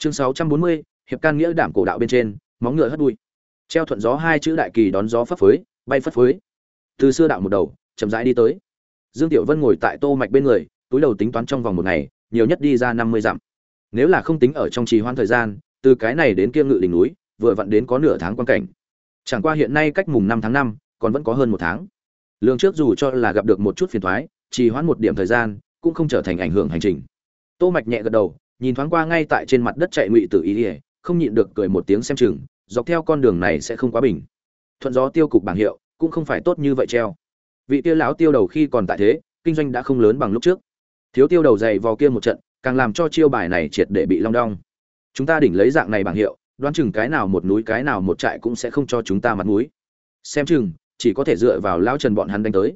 chương sáu trăm bốn mươi, hiệp can nghĩa đảm cổ đạo bên trên, móng ngựa hất bụi. Treo thuận gió hai chữ đại kỳ đón gió phấp phới, bay phất phới. Từ xưa đạo một đầu, chậm rãi đi tới. Dương tiểu vân ngồi tại tô mạch bên người, túi đầu tính toán trong vòng một ngày, nhiều nhất đi ra năm mươi dặm. Nếu là không tính ở trong trì hoãn thời gian, từ cái này đến kia ngự đỉnh núi, vừa vặn đến có nửa tháng quan cảnh. Chẳng qua hiện nay cách mùng năm tháng năm, còn vẫn có hơn một tháng. Lương trước dù cho là gặp được một chút phiền toái trì hoãn một điểm thời gian, cũng không trở thành ảnh hưởng hành trình. Tô mạch nhẹ gật đầu nhìn thoáng qua ngay tại trên mặt đất chạy ngụy tử ý ỉa không nhịn được cười một tiếng xem chừng, dọc theo con đường này sẽ không quá bình. Thuận gió tiêu cục bảng hiệu, cũng không phải tốt như vậy treo. Vị tiêu lão tiêu đầu khi còn tại thế, kinh doanh đã không lớn bằng lúc trước. Thiếu tiêu đầu dày vò kia một trận, càng làm cho chiêu bài này triệt để bị long đong. Chúng ta đỉnh lấy dạng này bảng hiệu, đoán chừng cái nào một núi cái nào một trại cũng sẽ không cho chúng ta mặt núi xem chừng, chỉ có thể dựa vào lão trần bọn hắn đánh tới.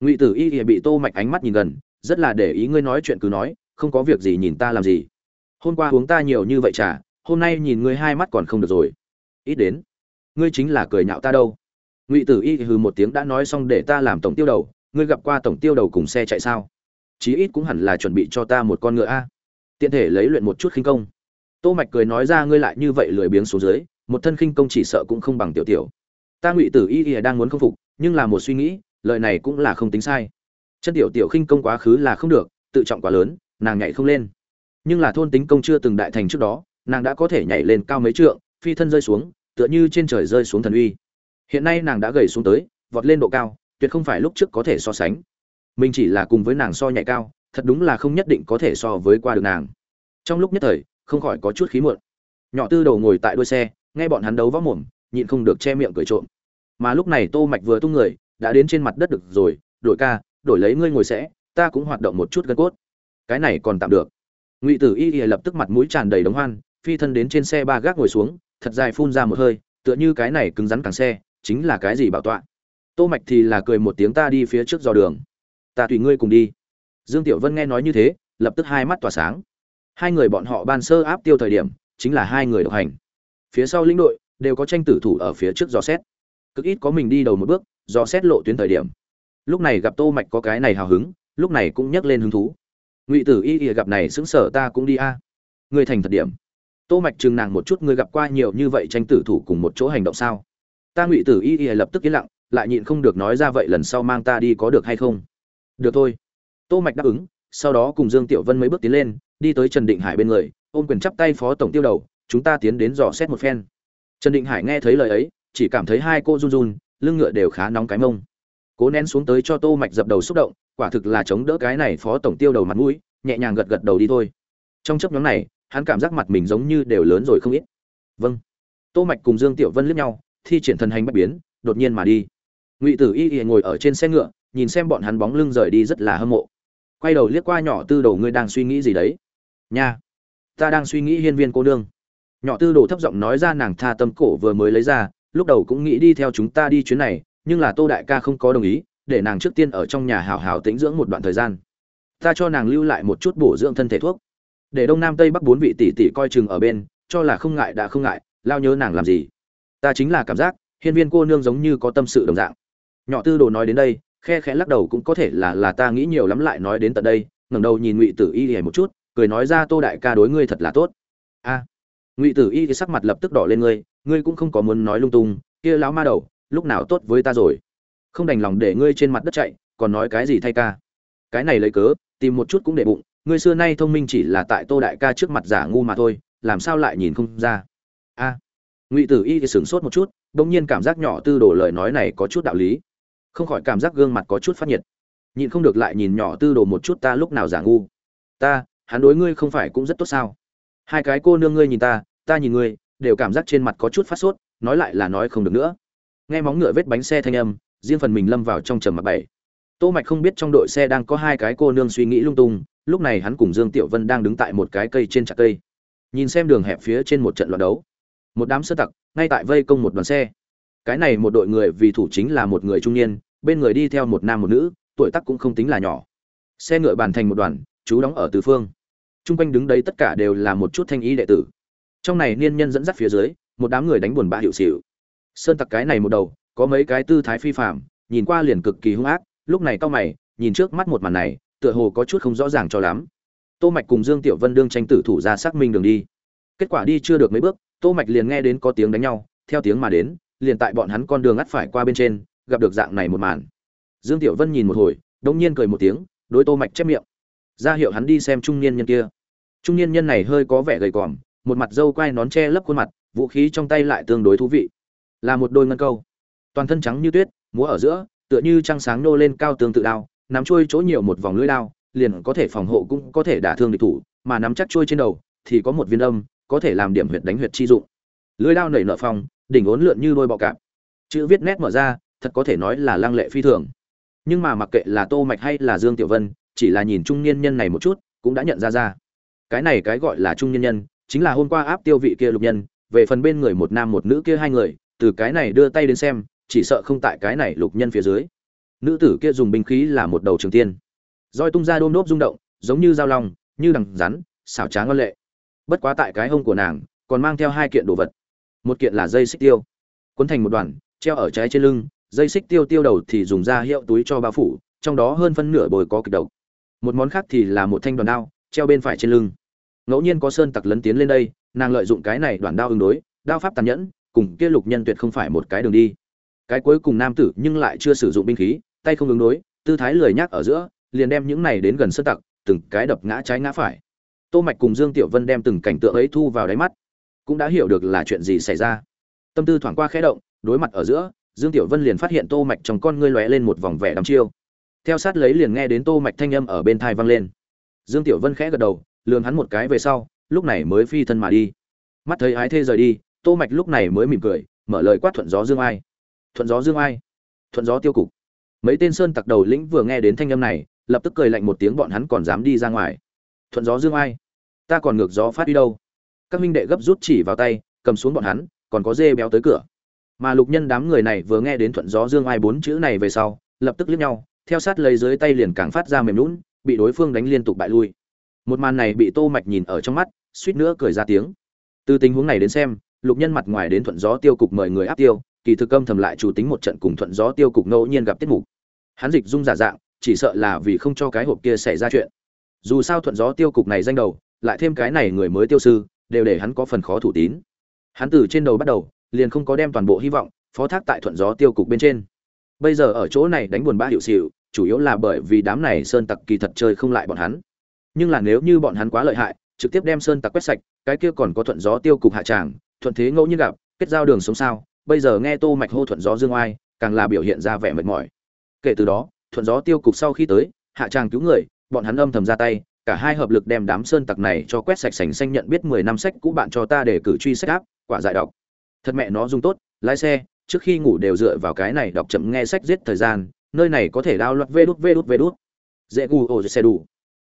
Ngụy tử y bị tô mạch ánh mắt nhìn gần, rất là để ý ngươi nói chuyện cứ nói, không có việc gì nhìn ta làm gì hôm qua uống ta nhiều như vậy trà, hôm nay nhìn ngươi hai mắt còn không được rồi. Ít đến, ngươi chính là cười nhạo ta đâu. Ngụy tử y hừ một tiếng đã nói xong để ta làm tổng tiêu đầu, ngươi gặp qua tổng tiêu đầu cùng xe chạy sao? Chí ít cũng hẳn là chuẩn bị cho ta một con ngựa a. Tiện thể lấy luyện một chút khinh công. Tô mạch cười nói ra ngươi lại như vậy lười biếng xuống dưới, một thân khinh công chỉ sợ cũng không bằng tiểu tiểu. Ta ngụy tử y y đang muốn không phục, nhưng là một suy nghĩ, lời này cũng là không tính sai. Chân tiểu tiểu khinh công quá khứ là không được, tự trọng quá lớn, nàng nhảy không lên nhưng là thôn tính công chưa từng đại thành trước đó, nàng đã có thể nhảy lên cao mấy trượng, phi thân rơi xuống, tựa như trên trời rơi xuống thần uy. Hiện nay nàng đã gầy xuống tới, vọt lên độ cao, tuyệt không phải lúc trước có thể so sánh. Mình chỉ là cùng với nàng so nhảy cao, thật đúng là không nhất định có thể so với qua được nàng. Trong lúc nhất thời, không khỏi có chút khí muộn. Nhỏ tư đầu ngồi tại đuôi xe, nghe bọn hắn đấu võ mồm, nhịn không được che miệng cười trộm. Mà lúc này tô mạch vừa tung người, đã đến trên mặt đất được rồi đổi ca, đổi lấy ngươi ngồi sẽ, ta cũng hoạt động một chút gân cốt. Cái này còn tạm được ngụy tử y y lập tức mặt mũi tràn đầy đống hoan, phi thân đến trên xe ba gác ngồi xuống, thật dài phun ra một hơi, tựa như cái này cứng rắn càng xe, chính là cái gì bảo tọa? Tô mạch thì là cười một tiếng ta đi phía trước dò đường. Ta tùy ngươi cùng đi. Dương tiểu vân nghe nói như thế, lập tức hai mắt tỏa sáng. Hai người bọn họ ban sơ áp tiêu thời điểm, chính là hai người độc hành. Phía sau lĩnh đội, đều có tranh tử thủ ở phía trước dò xét. Cực ít có mình đi đầu một bước, dò xét lộ tuyến thời điểm. Lúc này gặp tô mạch có cái này hào hứng, lúc này cũng nhắc lên hứng thú ngụy tử y ỉa gặp này xứng sở ta cũng đi a. Người thành thật điểm. Tô mạch chừng nàng một chút, ngươi gặp qua nhiều như vậy tranh tử thủ cùng một chỗ hành động sao? Ta ngụy tử y ỉa lập tức yên lặng, lại nhịn không được nói ra vậy lần sau mang ta đi có được hay không? Được thôi. Tô mạch đáp ứng, sau đó cùng dương tiểu vân mấy bước tiến lên, đi tới trần định hải bên người, ôm quyền chắp tay phó tổng tiêu đầu, chúng ta tiến đến dò xét một phen. Trần định hải nghe thấy lời ấy, chỉ cảm thấy hai cô run run, lưng ngựa đều khá nóng cái mông cố nén xuống tới cho tô mạch dập đầu xúc động, quả thực là chống đỡ cái này phó tổng tiêu đầu mặt mũi, nhẹ nhàng gật gật đầu đi thôi. Trong chấp nhóm này, hắn cảm giác mặt mình giống như đều lớn rồi không ít. Vâng. Tô mạch cùng dương tiểu vân liếc nhau, thi triển thần hành bất biến, đột nhiên mà đi. Ngụy tử y y ngồi ở trên xe ngựa, nhìn xem bọn hắn bóng lưng rời đi rất là hâm mộ. Quay đầu liếc qua nhỏ tư đồ ngươi đang suy nghĩ gì đấy? Nha, ta đang suy nghĩ hiên viên cô nương. Nhỏ tư đồ thấp giọng nói ra nàng tha tâm cổ vừa mới lấy ra, lúc đầu cũng nghĩ đi theo chúng ta đi chuyến này nhưng là tô đại ca không có đồng ý, để nàng trước tiên ở trong nhà hào hào tĩnh dưỡng một đoạn thời gian. Ta cho nàng lưu lại một chút bổ dưỡng thân thể thuốc. Để đông nam tây bắc bốn vị tỷ tỷ coi chừng ở bên, cho là không ngại đã không ngại, lao nhớ nàng làm gì. Ta chính là cảm giác, hiên viên cô nương giống như có tâm sự đồng dạng. Nhỏ tư đồ nói đến đây, khe khẽ lắc đầu cũng có thể là là ta nghĩ nhiều lắm lại nói đến tận đây, ngẩng đầu nhìn ngụy tử y hề một chút, cười nói ra tô đại ca đối ngươi thật là tốt. A. Ngụy tử y thì sắc mặt lập tức đỏ lên ngươi ngươi cũng không có muốn nói lung tung, kia lão ma đầu lúc nào tốt với ta rồi? Không đành lòng để ngươi trên mặt đất chạy, còn nói cái gì thay ca? Cái này lấy cớ, tìm một chút cũng để bụng, ngươi xưa nay thông minh chỉ là tại tô đại ca trước mặt giả ngu mà thôi, làm sao lại nhìn không ra? A, ngụy tử y thì sửng sốt một chút, bỗng nhiên cảm giác nhỏ tư đồ lời nói này có chút đạo lý. Không khỏi cảm giác gương mặt có chút phát nhiệt. Nhịn không được lại nhìn nhỏ tư đồ một chút ta lúc nào giả ngu? Ta, hắn đối ngươi không phải cũng rất tốt sao? Hai cái cô nương ngươi nhìn ta ta nhìn ngươi, đều cảm giác trên mặt có chút phát sốt, nói lại là nói không được nữa nghe móng ngựa vết bánh xe thanh âm, riêng phần mình lâm vào trong trầm mặc bảy. Tô mạch không biết trong đội xe đang có hai cái cô nương suy nghĩ lung tung, lúc này hắn cùng dương tiểu vân đang đứng tại một cái cây trên chặt cây. Nhìn xem đường hẹp phía trên một trận loạn đấu. Một đám sơ tặc, ngay tại vây công một đoàn xe. Cái này một đội người vì thủ chính là một người trung niên, bên người đi theo một nam một nữ, tuổi tác cũng không tính là nhỏ. Xe ngựa bàn thành một đoàn, chú đóng ở tứ phương. Chung quanh đứng đấy tất cả đều là một chút thanh ý đệ tử. Trong này niên nhân dẫn dắt phía dưới, một đám người đánh buồn bã hiệu xỉu sơn tặc cái này một đầu, có mấy cái tư thái phi phạm nhìn qua liền cực kỳ hung ác, lúc này cao mày, nhìn trước mắt một màn này, tựa hồ có chút không rõ ràng cho lắm. Tô mạch cùng dương tiểu vân đương tranh tử thủ ra xác minh đường đi. Kết quả đi chưa được mấy bước, tô mạch liền nghe đến có tiếng đánh nhau, theo tiếng mà đến, liền tại bọn hắn con đường ngắt phải qua bên trên, gặp được dạng này một màn. Dương tiểu vân nhìn một hồi đung nhiên cười một tiếng, đối tô mạch chép miệng. Ra hiệu hắn đi xem trung niên nhân kia. Trung niên nhân này hơi có vẻ gầy còm, một mặt dâu quai nón che lấp khuôn mặt, vũ khí trong tay lại tương đối thú vị là một đôi ngân câu. Toàn thân trắng như tuyết, múa ở giữa, tựa như trăng sáng nô lên cao tương tự đao, nắm trôi chỗ nhiều một vòng lưỡi đao, liền có thể phòng hộ cũng có thể đả thương địch thủ, mà nắm chắc trôi trên đầu thì có một viên âm, có thể làm điểm huyệt đánh huyệt chi dụng. Lưỡi đao nảy nợ phong, đỉnh ốn lượn như đôi bọ cạp. Chữ viết nét mở ra, thật có thể nói là lăng lệ phi thường. Nhưng mà mặc kệ là tô mạch hay là dương tiểu vân, chỉ là nhìn trung niên nhân này một chút, cũng đã nhận ra ra. Cái này cái gọi là trung niên nhân, chính là hôm qua áp tiêu vị kia lục nhân, về phần bên người một nam một nữ kia hai người từ cái này đưa tay đến xem, chỉ sợ không tại cái này lục nhân phía dưới. Nữ tử kia dùng binh khí là một đầu trường tiên. Roi tung ra đôm nốt rung động, giống như dao long, như đằng rắn, xảo trá ngon lệ. Bất quá tại cái hông của nàng, còn mang theo hai kiện đồ vật. Một kiện là dây xích tiêu. Cuốn thành một đoàn, treo ở trái trên lưng, dây xích tiêu tiêu đầu thì dùng ra hiệu túi cho bao phủ, trong đó hơn phân nửa bồi có kịch độc. Một món khác thì là một thanh đoàn đao, treo bên phải trên lưng. Ngẫu nhiên có sơn tặc lấn tiến lên đây, nàng lợi dụng cái này đoàn đao ứng đối, đao pháp tàn nhẫn cùng kia lục nhân tuyệt không phải một cái đường đi. Cái cuối cùng nam tử nhưng lại chưa sử dụng binh khí, tay không ứng đối, tư thái lười nhác ở giữa, liền đem những này đến gần sơn tặc, từng cái đập ngã trái ngã phải. Tô mạch cùng dương tiểu vân đem từng cảnh tượng ấy thu vào đáy mắt, cũng đã hiểu được là chuyện gì xảy ra. Tâm tư thoáng qua khẽ động, đối mặt ở giữa, dương tiểu vân liền phát hiện tô mạch trong con ngươi lóe lên một vòng vẻ đăm chiêu. Theo sát lấy liền nghe đến tô mạch thanh âm ở bên thai vang lên. Dương tiểu vân khẽ gật đầu, lườm hắn một cái về sau, lúc này mới phi thân mà đi. Mắt thấy ái thê rời đi tô mạch lúc này mới mỉm cười, mở lời quát thuận gió dương ai. Thuận gió dương ai? Thuận gió tiêu cục. Mấy tên sơn tặc đầu lĩnh vừa nghe đến thanh âm này, lập tức cười lạnh một tiếng bọn hắn còn dám đi ra ngoài. Thuận gió dương ai? Ta còn ngược gió phát đi đâu? Các minh đệ gấp rút chỉ vào tay, cầm xuống bọn hắn, còn có dê béo tới cửa. Mà lục nhân đám người này vừa nghe đến thuận gió dương ai bốn chữ này về sau, lập tức liếc nhau, theo sát lấy dưới tay liền càng phát ra mềm lún bị đối phương đánh liên tục bại lui. Một màn này bị tô mạch nhìn ở trong mắt, suýt nữa cười ra tiếng. Từ tình huống này đến xem lục nhân mặt ngoài đến thuận gió tiêu cục mời người áp tiêu, kỳ thực âm thầm lại chủ tính một trận cùng thuận gió tiêu cục ngẫu nhiên gặp tiết mục. Hắn dịch dung giả dạng, chỉ sợ là vì không cho cái hộp kia xảy ra chuyện. Dù sao thuận gió tiêu cục này danh đầu, lại thêm cái này người mới tiêu sư, đều để hắn có phần khó thủ tín. Hắn từ trên đầu bắt đầu, liền không có đem toàn bộ hy vọng, phó thác tại thuận gió tiêu cục bên trên. Bây giờ ở chỗ này đánh buồn bã hiệu xịu, chủ yếu là bởi vì đám này sơn tặc kỳ thật chơi không lại bọn hắn. Nhưng là nếu như bọn hắn quá lợi hại, trực tiếp đem sơn tặc quét sạch, cái kia còn có thuận gió tiêu cục hạ tràng thuận thế ngẫu nhiên gặp, kết giao đường sống sao, bây giờ nghe tô mạch hô thuận gió dương oai, càng là biểu hiện ra vẻ mệt mỏi. Kể từ đó, thuận gió tiêu cục sau khi tới, hạ tràng cứu người, bọn hắn âm thầm ra tay, cả hai hợp lực đem đám sơn tặc này cho quét sạch sành xanh nhận biết 10 năm sách cũ bạn cho ta để cử truy sách áp, quả giải đọc. Thật mẹ nó dùng tốt, lái xe, trước khi ngủ đều dựa vào cái này đọc chậm nghe sách giết thời gian, nơi này có thể đao loạt vê đút vê đút vê đút. Dễ ngủ ổ xe đủ.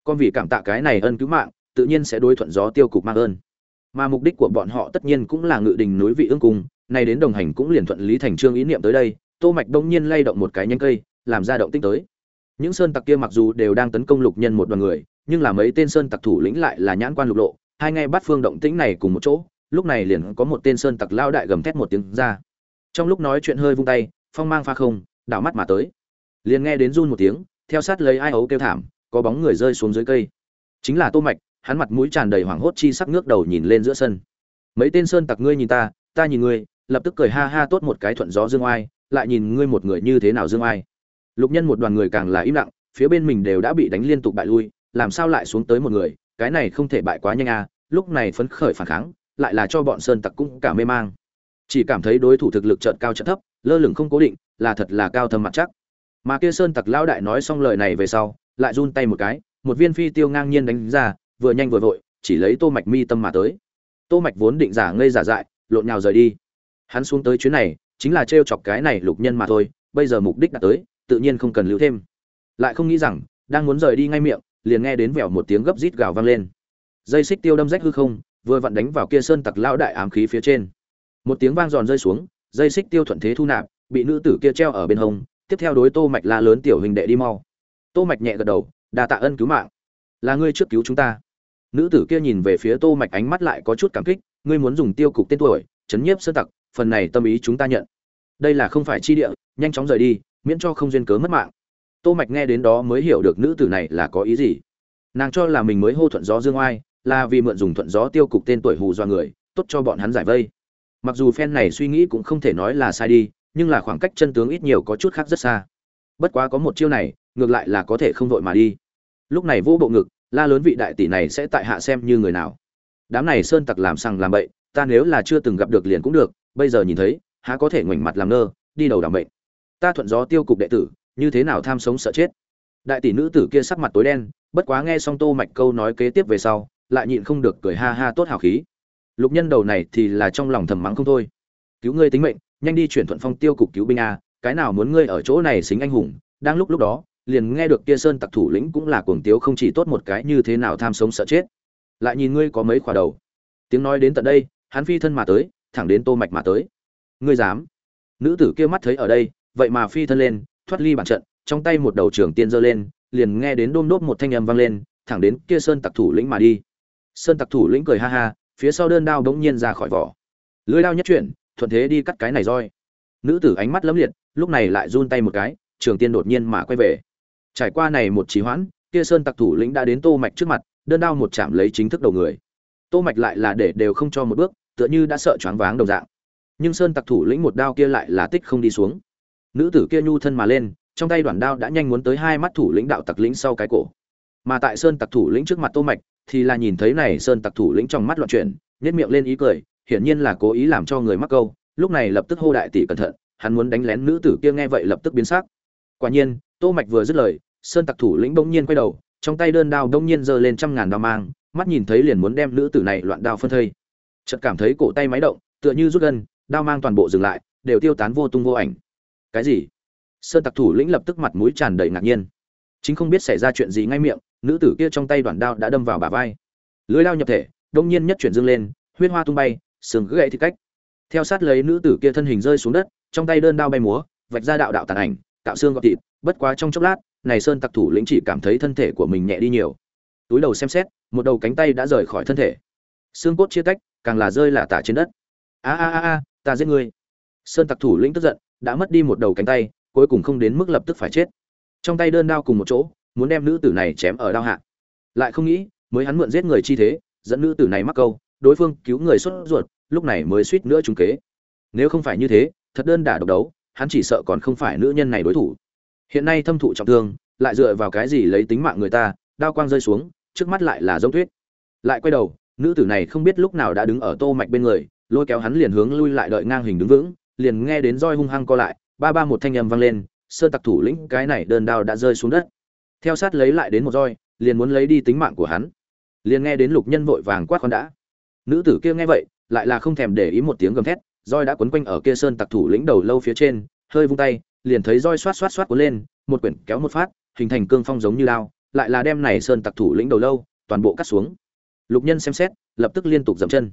Con vì cảm tạ cái này ân cứu mạng, tự nhiên sẽ đối thuận gió tiêu cục mang ơn mà mục đích của bọn họ tất nhiên cũng là ngự đình núi vị ương cung, nay đến đồng hành cũng liền thuận lý thành trương ý niệm tới đây, tô mạch đông nhiên lay động một cái nhánh cây, làm ra động tinh tới. Những sơn tặc kia mặc dù đều đang tấn công lục nhân một đoàn người, nhưng là mấy tên sơn tặc thủ lĩnh lại là nhãn quan lục lộ, hai ngay bắt phương động tĩnh này cùng một chỗ, lúc này liền có một tên sơn tặc lao đại gầm thét một tiếng ra. Trong lúc nói chuyện hơi vung tay, phong mang pha không, đảo mắt mà tới. Liền nghe đến run một tiếng, theo sát lấy ai ấu kêu thảm, có bóng người rơi xuống dưới cây. Chính là tô mạch hắn mặt mũi tràn đầy hoảng hốt chi sắc ngước đầu nhìn lên giữa sân. Mấy tên sơn tặc ngươi nhìn ta ta nhìn ngươi. Lập tức cười ha ha tốt một cái thuận gió dương oai, lại nhìn ngươi một người như thế nào dương oai. Lục nhân một đoàn người càng là im lặng, phía bên mình đều đã bị đánh liên tục bại lui, làm sao lại xuống tới một người, cái này không thể bại quá nhanh à lúc này phấn khởi phản kháng, lại là cho bọn sơn tặc cũng cả mê mang. Chỉ cảm thấy đối thủ thực lực chợt cao chợt thấp, lơ lửng không cố định, là thật là cao thâm mặt chắc. Mà kia sơn tặc lão đại nói xong lời này về sau, lại run tay một cái, một viên phi tiêu ngang nhiên đánh ra vừa nhanh vừa vội, chỉ lấy tô mạch mi tâm mà tới. Tô mạch vốn định giả ngây giả dại, lộn nhào rời đi. Hắn xuống tới chuyến này, chính là trêu chọc cái này lục nhân mà thôi, bây giờ mục đích đã tới, tự nhiên không cần lưu thêm. Lại không nghĩ rằng, đang muốn rời đi ngay miệng, liền nghe đến vèo một tiếng gấp rít gào vang lên. Dây xích tiêu đâm rách hư không, vừa vặn đánh vào kia sơn tặc lão đại ám khí phía trên. Một tiếng vang giòn rơi xuống, dây xích tiêu thuận thế thu nạp, bị nữ tử kia treo ở bên hông, tiếp theo đối tô mạch la lớn tiểu hình đệ đi mau. Tô mạch nhẹ gật đầu, đa tạ ân cứu mạng. Là ngươi trước cứu chúng ta nữ tử kia nhìn về phía tô mạch ánh mắt lại có chút cảm kích, ngươi muốn dùng tiêu cục tên tuổi, chấn nhiếp sơn tặc, phần này tâm ý chúng ta nhận. Đây là không phải chi địa, nhanh chóng rời đi, miễn cho không duyên cớ mất mạng. Tô mạch nghe đến đó mới hiểu được nữ tử này là có ý gì. Nàng cho là mình mới hô thuận gió dương oai, là vì mượn dùng thuận gió tiêu cục tên tuổi hù do người, tốt cho bọn hắn giải vây. Mặc dù phen này suy nghĩ cũng không thể nói là sai đi, nhưng là khoảng cách chân tướng ít nhiều có chút khác rất xa. Bất quá có một chiêu này, ngược lại là có thể không vội mà đi. Lúc này vũ bộ ngực la lớn vị đại tỷ này sẽ tại hạ xem như người nào. Đám này sơn tặc làm sằng làm bậy ta nếu là chưa từng gặp được liền cũng được bây giờ nhìn thấy há có thể ngoảnh mặt làm nơ, đi đầu đảm bệnh ta thuận gió tiêu cục đệ tử như thế nào tham sống sợ chết? Đại tỷ nữ tử kia sắc mặt tối đen bất quá nghe xong tô mạch câu nói kế tiếp về sau lại nhịn không được cười ha ha tốt hào khí. Lục nhân đầu này thì là trong lòng thầm mắng không thôi. Cứu ngươi tính mệnh nhanh đi chuyển thuận phong tiêu cục cứu binh a cái nào muốn ngươi ở chỗ này xính anh hùng đang lúc lúc đó liền nghe được kia sơn tặc thủ lĩnh cũng là cuồng tiếu không chỉ tốt một cái như thế nào tham sống sợ chết. Lại nhìn ngươi có mấy khỏa đầu. Tiếng nói đến tận đây, hắn phi thân mà tới, thẳng đến tô mạch mà tới. Ngươi dám? Nữ tử kia mắt thấy ở đây, vậy mà phi thân lên, thoát ly bản trận, trong tay một đầu trường tiên giơ lên, liền nghe đến đôm đốp một thanh âm vang lên, thẳng đến kia sơn tặc thủ lĩnh mà đi. Sơn tặc thủ lĩnh cười ha ha, phía sau đơn đao đống nhiên ra khỏi vỏ. Lưỡi đao nhất chuyển, thuận thế đi cắt cái này roi. Nữ tử ánh mắt lấm liệt, lúc này lại run tay một cái, trường tiên đột nhiên mà quay về trải qua này một trí hoãn, kia sơn tặc thủ lĩnh đã đến tô mạch trước mặt, đơn đao một chạm lấy chính thức đầu người. Tô mạch lại là để đều không cho một bước, tựa như đã sợ choáng váng đồng dạng. Nhưng sơn tặc thủ lĩnh một đao kia lại là tích không đi xuống. Nữ tử kia nhu thân mà lên, trong tay đoạn đao đã nhanh muốn tới hai mắt thủ lĩnh đạo tặc lĩnh sau cái cổ. Mà tại sơn tặc thủ lĩnh trước mặt tô mạch, thì là nhìn thấy này sơn tặc thủ lĩnh trong mắt loạn chuyển, nhếch miệng lên ý cười, hiển nhiên là cố ý làm cho người mắc câu, lúc này lập tức hô đại tỷ cẩn thận, hắn muốn đánh lén nữ tử kia nghe vậy lập tức biến sắc. Quả nhiên, tô mạch vừa dứt lời sơn tặc thủ lĩnh bỗng nhiên quay đầu, trong tay đơn đao bỗng nhiên giơ lên trăm ngàn đao mang, mắt nhìn thấy liền muốn đem nữ tử này loạn đao phân thây. Chợt cảm thấy cổ tay máy động, tựa như rút gân, đao mang toàn bộ dừng lại, đều tiêu tán vô tung vô ảnh. Cái gì? Sơn tặc thủ lĩnh lập tức mặt mũi tràn đầy ngạc nhiên. Chính không biết xảy ra chuyện gì ngay miệng, nữ tử kia trong tay đoạn đao đã đâm vào bả vai. Lưới đao nhập thể đông nhiên nhất chuyển dương lên, huyết hoa tung bay, sừng gãy thì cách. Theo sát lấy nữ tử kia thân hình rơi xuống đất, trong tay đơn đao bay múa, vạch ra đạo đạo tàn ảnh tạo xương gọt thịt bất quá trong chốc lát, này sơn tặc thủ lĩnh chỉ cảm thấy thân thể của mình nhẹ đi nhiều. Túi đầu xem xét, một đầu cánh tay đã rời khỏi thân thể. Xương cốt chia tách, càng là rơi là tả trên đất. A a a a, ta giết ngươi. Sơn tặc thủ lĩnh tức giận, đã mất đi một đầu cánh tay, cuối cùng không đến mức lập tức phải chết. Trong tay đơn đao cùng một chỗ, muốn đem nữ tử này chém ở đao hạ. Lại không nghĩ, mới hắn mượn giết người chi thế, dẫn nữ tử này mắc câu, đối phương cứu người xuất ruột, lúc này mới suýt nữa trúng kế. Nếu không phải như thế, thật đơn đả độc đấu, hắn chỉ sợ còn không phải nữ nhân này đối thủ hiện nay thâm thụ trọng thương, lại dựa vào cái gì lấy tính mạng người ta, đao quang rơi xuống, trước mắt lại là giống tuyết. Lại quay đầu, nữ tử này không biết lúc nào đã đứng ở tô mạch bên người, lôi kéo hắn liền hướng lui lại đợi ngang hình đứng vững, liền nghe đến roi hung hăng co lại, ba ba một thanh âm vang lên sơn tặc thủ lĩnh, cái này đơn đao đã rơi xuống đất. Theo sát lấy lại đến một roi, liền muốn lấy đi tính mạng của hắn. Liền nghe đến lục nhân vội vàng quát con đã. Nữ tử kia nghe vậy, lại là không thèm để ý một tiếng gầm thét, roi đã quấn quanh ở kia sơn tặc thủ lĩnh đầu lâu phía trên, hơi vung tay liền thấy roi xoát xoát xoát cuốn lên, một quyển kéo một phát, hình thành cương phong giống như lao lại là đem này sơn tặc thủ lĩnh đầu lâu, toàn bộ cắt xuống. Lục nhân xem xét, lập tức liên tục dậm chân.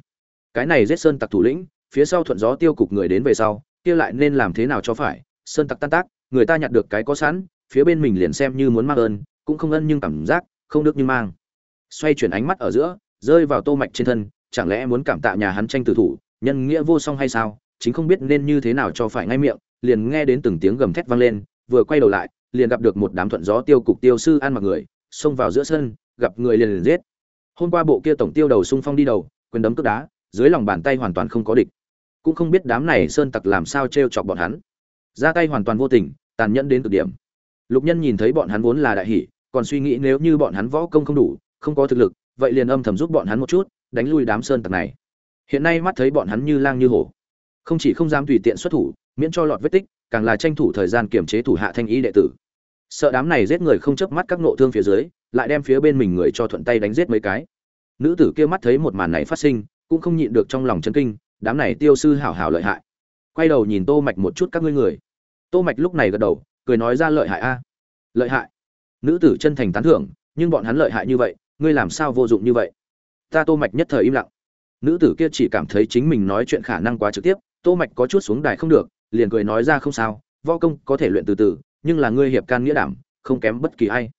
Cái này giết sơn tặc thủ lĩnh, phía sau thuận gió tiêu cục người đến về sau, kia lại nên làm thế nào cho phải? Sơn tặc tan tác, người ta nhặt được cái có sẵn, phía bên mình liền xem như muốn mang ơn, cũng không ân nhưng cảm giác, không được như mang. Xoay chuyển ánh mắt ở giữa, rơi vào tô mạch trên thân, chẳng lẽ muốn cảm tạ nhà hắn tranh tử thủ, nhân nghĩa vô song hay sao? Chính không biết nên như thế nào cho phải ngay miệng, liền nghe đến từng tiếng gầm thét vang lên, vừa quay đầu lại, liền gặp được một đám thuận gió tiêu cục tiêu sư ăn mặc người, xông vào giữa sân, gặp người liền liền giết. Hôm qua bộ kia tổng tiêu đầu xung phong đi đầu, quyền đấm cước đá, dưới lòng bàn tay hoàn toàn không có địch. Cũng không biết đám này sơn tặc làm sao trêu chọc bọn hắn. Ra tay hoàn toàn vô tình, tàn nhẫn đến cực điểm. Lục nhân nhìn thấy bọn hắn vốn là đại hỉ còn suy nghĩ nếu như bọn hắn võ công không đủ, không có thực lực, vậy liền âm thầm giúp bọn hắn một chút, đánh lui đám sơn tặc này. Hiện nay mắt thấy bọn hắn như lang như hổ không chỉ không dám tùy tiện xuất thủ, miễn cho lọt vết tích, càng là tranh thủ thời gian kiểm chế thủ hạ thanh ý đệ tử. Sợ đám này giết người không chớp mắt các nộ thương phía dưới, lại đem phía bên mình người cho thuận tay đánh giết mấy cái. Nữ tử kia mắt thấy một màn này phát sinh, cũng không nhịn được trong lòng chấn kinh, đám này tiêu sư hảo hảo lợi hại. Quay đầu nhìn tô mạch một chút các ngươi người. Tô mạch lúc này gật đầu, cười nói ra lợi hại a. Lợi hại. Nữ tử chân thành tán thưởng, nhưng bọn hắn lợi hại như vậy, ngươi làm sao vô dụng như vậy? Ta tô mạch nhất thời im lặng. Nữ tử kia chỉ cảm thấy chính mình nói chuyện khả năng quá trực tiếp tô mạch có chút xuống đài không được, liền cười nói ra không sao, võ công có thể luyện từ từ, nhưng là ngươi hiệp can nghĩa đảm, không kém bất kỳ ai.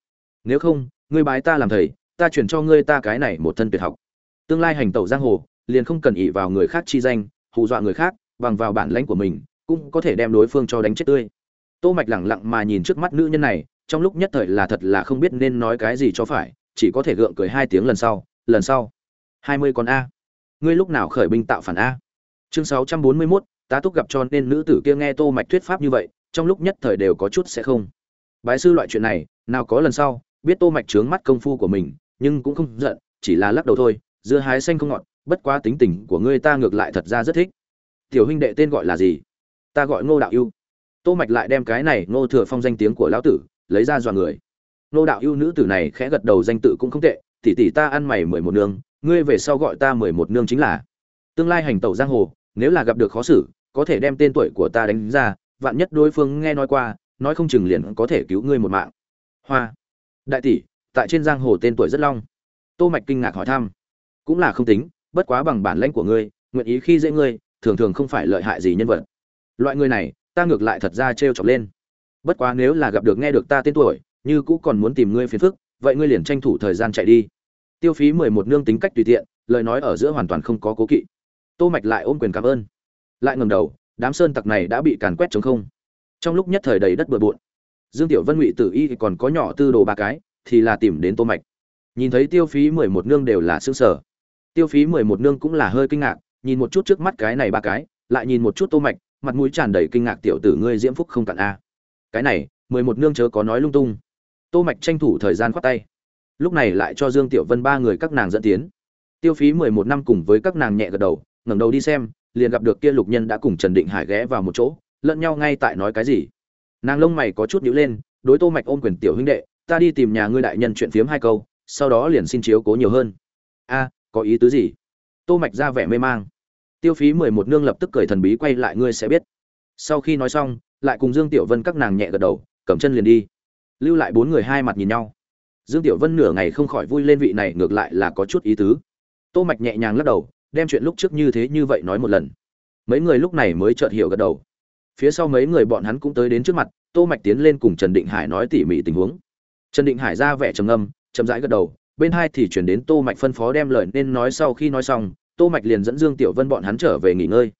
Nếu không, ngươi bái ta làm thầy, ta chuyển cho ngươi ta cái này một thân tuyệt học. Tương lai hành tẩu giang hồ, liền không cần ỷ vào người khác chi danh, hù dọa người khác, bằng vào bản lãnh của mình, cũng có thể đem đối phương cho đánh chết tươi. Tô mạch lẳng lặng mà nhìn trước mắt nữ nhân này, trong lúc nhất thời là thật là không biết nên nói cái gì cho phải, chỉ có thể gượng cười hai tiếng lần sau lần sau, hai mươi con a. Ngươi lúc nào khởi binh tạo phản a? Chương sáu trăm bốn mươi 641, tá túc gặp cho nên nữ tử kia nghe tô mạch thuyết pháp như vậy trong lúc nhất thời đều có chút sẽ không. Bái sư loại chuyện này nào có lần sau biết tô mạch trướng mắt công phu của mình nhưng cũng không giận chỉ là lắc đầu thôi dưa hái xanh không ngọt bất quá tính tình của ngươi ta ngược lại thật ra rất thích. Tiểu huynh đệ tên gọi là gì? Ta gọi ngô đạo ưu. Tô mạch lại đem cái này ngô thừa phong danh tiếng của lão tử lấy ra dọa người. Ngô đạo ưu nữ tử này khẽ gật đầu danh tự cũng không tệ tỷ tỷ ta ăn mày mười một nương ngươi về sau gọi ta mười một nương chính là. Tương lai hành tẩu giang hồ nếu là gặp được khó xử, có thể đem tên tuổi của ta đánh ra, vạn nhất đối phương nghe nói qua, nói không chừng liền có thể cứu ngươi một mạng. Hoa. Đại tỷ, tại trên giang hồ tên tuổi rất long. Tô mạch kinh ngạc hỏi thăm. Cũng là không tính, bất quá bằng bản lãnh của ngươi, nguyện ý khi dễ ngươi, thường thường không phải lợi hại gì nhân vật. Loại người này, ta ngược lại thật ra trêu chọc lên. Bất quá nếu là gặp được nghe được ta tên tuổi, như cũ còn muốn tìm ngươi phiền phức, vậy ngươi liền tranh thủ thời gian chạy đi. Tiêu phí mười một nương tính cách tùy tiện, lời nói ở giữa hoàn toàn không có cố kỵ tô mạch lại ôm quyền cảm ơn. Lại ngẩng đầu, đám sơn tặc này đã bị càn quét trống không. Trong lúc nhất thời đầy đất bừa bộn. Dương tiểu vân ngụy tử y còn có nhỏ tư đồ ba cái, thì là tìm đến tô mạch. Nhìn thấy tiêu phí mười một nương đều là xương sở tiêu phí mười một nương cũng là hơi kinh ngạc, nhìn một chút trước mắt cái này ba cái, lại nhìn một chút tô mạch, mặt mũi tràn đầy kinh ngạc tiểu tử ngươi diễm phúc không cạn a. Cái này, mười một nương chớ có nói lung tung. Tô mạch tranh thủ thời gian khoát tay. Lúc này lại cho dương tiểu vân ba người các nàng dẫn tiến. Tiêu phí mười một năm cùng với các nàng nhẹ gật đầu ngẩng đầu đi xem, liền gặp được kia lục nhân đã cùng trần định hải ghé vào một chỗ, lẫn nhau ngay tại nói cái gì. Nàng lông mày có chút nhíu lên, đối tô mạch ôm quyền tiểu huynh đệ, ta đi tìm nhà ngươi đại nhân chuyện phiếm hai câu, sau đó liền xin chiếu cố nhiều hơn. A, có ý tứ gì? Tô mạch ra vẻ mê mang. Tiêu phí mười một nương lập tức cười thần bí quay lại ngươi sẽ biết. Sau khi nói xong, lại cùng dương tiểu vân các nàng nhẹ gật đầu, cầm chân liền đi. Lưu lại bốn người hai mặt nhìn nhau. Dương tiểu vân nửa ngày không khỏi vui lên vị này, ngược lại là có chút ý tứ. Tô mạch nhẹ nhàng lắc đầu đem chuyện lúc trước như thế như vậy nói một lần. Mấy người lúc này mới chợt hiểu gật đầu. Phía sau mấy người bọn hắn cũng tới đến trước mặt, tô mạch tiến lên cùng trần định hải nói tỉ mỉ tình huống. Trần định hải ra vẻ trầm ngâm, chậm rãi gật đầu, bên hai thì chuyển đến tô mạch phân phó đem lời nên nói sau khi nói xong, tô mạch liền dẫn dương tiểu vân bọn hắn trở về nghỉ ngơi.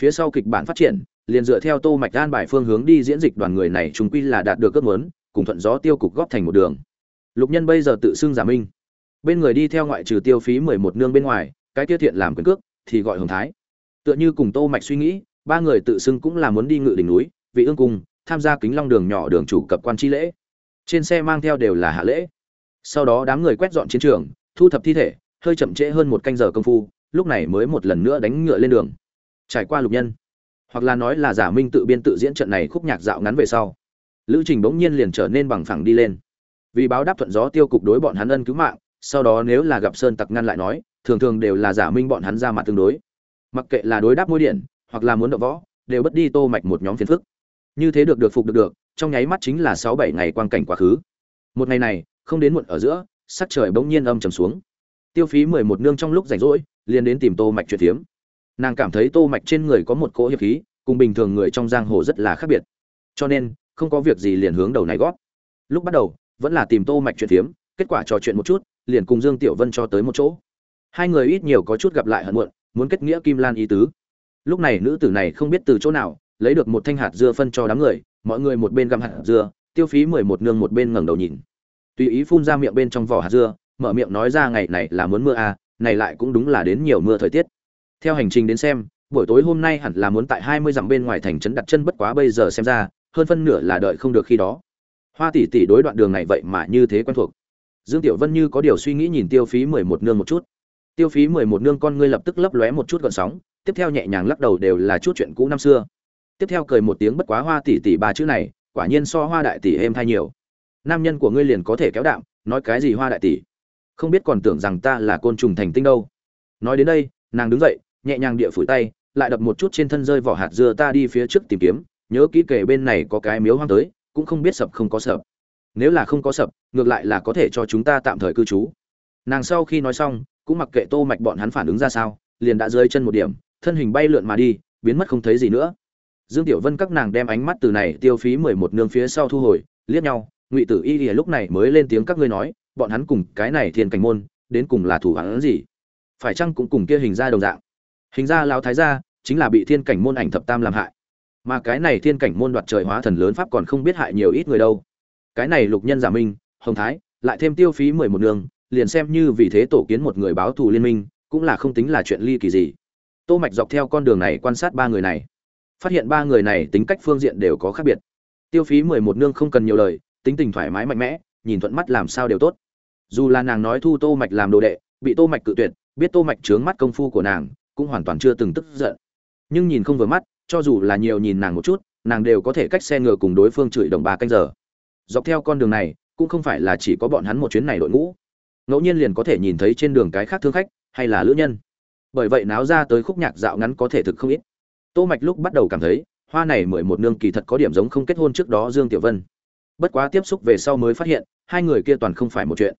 Phía sau kịch bản phát triển, liền dựa theo tô mạch an bài phương hướng đi diễn dịch đoàn người này chúng quy là đạt được ước muốn, cùng thuận gió tiêu cục góp thành một đường. Lục nhân bây giờ tự xưng giả minh. Bên người đi theo ngoại trừ tiêu phí mười một nương bên ngoài cái kia thiện làm quyền cước, thì gọi hồng thái. Tựa như cùng tô mạch suy nghĩ, ba người tự xưng cũng là muốn đi ngự đỉnh núi, vị ương cung, tham gia kính long đường nhỏ đường chủ cập quan chi lễ. Trên xe mang theo đều là hạ lễ. Sau đó đám người quét dọn chiến trường, thu thập thi thể, hơi chậm trễ hơn một canh giờ công phu, lúc này mới một lần nữa đánh ngựa lên đường. Trải qua lục nhân, hoặc là nói là giả minh tự biên tự diễn trận này khúc nhạc dạo ngắn về sau, lữ trình bỗng nhiên liền trở nên bằng phẳng đi lên. Vì báo đáp thuận gió tiêu cục đối bọn hắn ân cứu mạng, sau đó nếu là gặp sơn tặc ngăn lại nói thường thường đều là giả minh bọn hắn ra mặt tương đối. Mặc kệ là đối đáp môi điện, hoặc là muốn đậu võ, đều bất đi tô mạch một nhóm phiền phức. Như thế được được phục được được, trong nháy mắt chính là sáu bảy ngày quang cảnh quá khứ. Một ngày này, không đến muộn ở giữa, sắc trời bỗng nhiên âm trầm xuống. Tiêu phí mười một nương trong lúc rảnh rỗi, liền đến tìm tô mạch chuyện tiếm nàng cảm thấy tô mạch trên người có một cỗ hiệp khí, cùng bình thường người trong giang hồ rất là khác biệt. Cho nên, không có việc gì liền hướng đầu này gót lúc bắt đầu, vẫn là tìm tô mạch chuyện tiếm kết quả trò chuyện một chút, liền cùng dương tiểu vân cho tới một chỗ hai người ít nhiều có chút gặp lại hận muộn, muốn kết nghĩa kim lan ý tứ. Lúc này nữ tử này không biết từ chỗ nào, lấy được một thanh hạt dưa phân cho đám người, mọi người một bên găm hạt dưa, tiêu phí mười một nương một bên ngẩng đầu nhìn. Tùy ý phun ra miệng bên trong vỏ hạt dưa, mở miệng nói ra ngày này là muốn mưa à này lại cũng đúng là đến nhiều mưa thời tiết. Theo hành trình đến xem, buổi tối hôm nay hẳn là muốn tại hai mươi dặm bên ngoài thành trấn đặt chân bất quá bây giờ xem ra, hơn phân nửa là đợi không được khi đó. Hoa tỷ tỷ đối đoạn đường này vậy mà như thế quen thuộc. Dương tiểu vân như có điều suy nghĩ nhìn tiêu phí mười một nương một chút tiêu phí mười một nương con ngươi lập tức lấp lóe một chút gợn sóng, tiếp theo nhẹ nhàng lắc đầu đều là chút chuyện cũ năm xưa. Tiếp theo cười một tiếng bất quá hoa tỷ tỷ ba chữ này, quả nhiên so hoa đại tỷ êm thay nhiều. Nam nhân của ngươi liền có thể kéo đạm, nói cái gì hoa đại tỷ không biết còn tưởng rằng ta là côn trùng thành tinh đâu. Nói đến đây, nàng đứng dậy, nhẹ nhàng địa phủi tay, lại đập một chút trên thân rơi vỏ hạt dưa ta đi phía trước tìm kiếm, nhớ kỹ kể bên này có cái miếu hoang tới, cũng không biết sập không có sập. Nếu là không có sập, ngược lại là có thể cho chúng ta tạm thời cư trú. Nàng sau khi nói xong cũng mặc kệ tô mạch bọn hắn phản ứng ra sao, liền đã rơi chân một điểm, thân hình bay lượn mà đi, biến mất không thấy gì nữa. Dương tiểu vân các nàng đem ánh mắt từ này tiêu phí mười một nương phía sau thu hồi, liếc nhau, ngụy tử y lúc này mới lên tiếng các ngươi nói, bọn hắn cùng cái này thiên cảnh môn, đến cùng là thủ hắn gì? Phải chăng cũng cùng kia hình ra đồng dạng? Hình ra lao thái gia, chính là bị thiên cảnh môn ảnh thập tam làm hại. Mà cái này thiên cảnh môn đoạt trời hóa thần lớn pháp còn không biết hại nhiều ít người đâu. Cái này lục nhân giả minh, hồng thái, lại thêm tiêu phí mười một nương liền xem như vì thế tổ kiến một người báo thù liên minh, cũng là không tính là chuyện ly kỳ gì. Tô mạch dọc theo con đường này quan sát ba người này, phát hiện ba người này tính cách phương diện đều có khác biệt. Tiêu phí mười một nương không cần nhiều lời, tính tình thoải mái mạnh mẽ, nhìn thuận mắt làm sao đều tốt. Dù là nàng nói thu tô mạch làm đồ đệ, bị tô mạch cự tuyệt, biết tô mạch trướng mắt công phu của nàng, cũng hoàn toàn chưa từng tức giận. Nhưng nhìn không vừa mắt, cho dù là nhiều nhìn nàng một chút, nàng đều có thể cách xe ngựa cùng đối phương chửi đồng ba canh giờ. Dọc theo con đường này, cũng không phải là chỉ có bọn hắn một chuyến này đội ngũ ngẫu nhiên liền có thể nhìn thấy trên đường cái khác thương khách, hay là lữ nhân. Bởi vậy náo ra tới khúc nhạc dạo ngắn có thể thực không ít. Tô mạch lúc bắt đầu cảm thấy, hoa này mười một nương kỳ thật có điểm giống không kết hôn trước đó dương tiểu vân. Bất quá tiếp xúc về sau mới phát hiện, hai người kia toàn không phải một chuyện.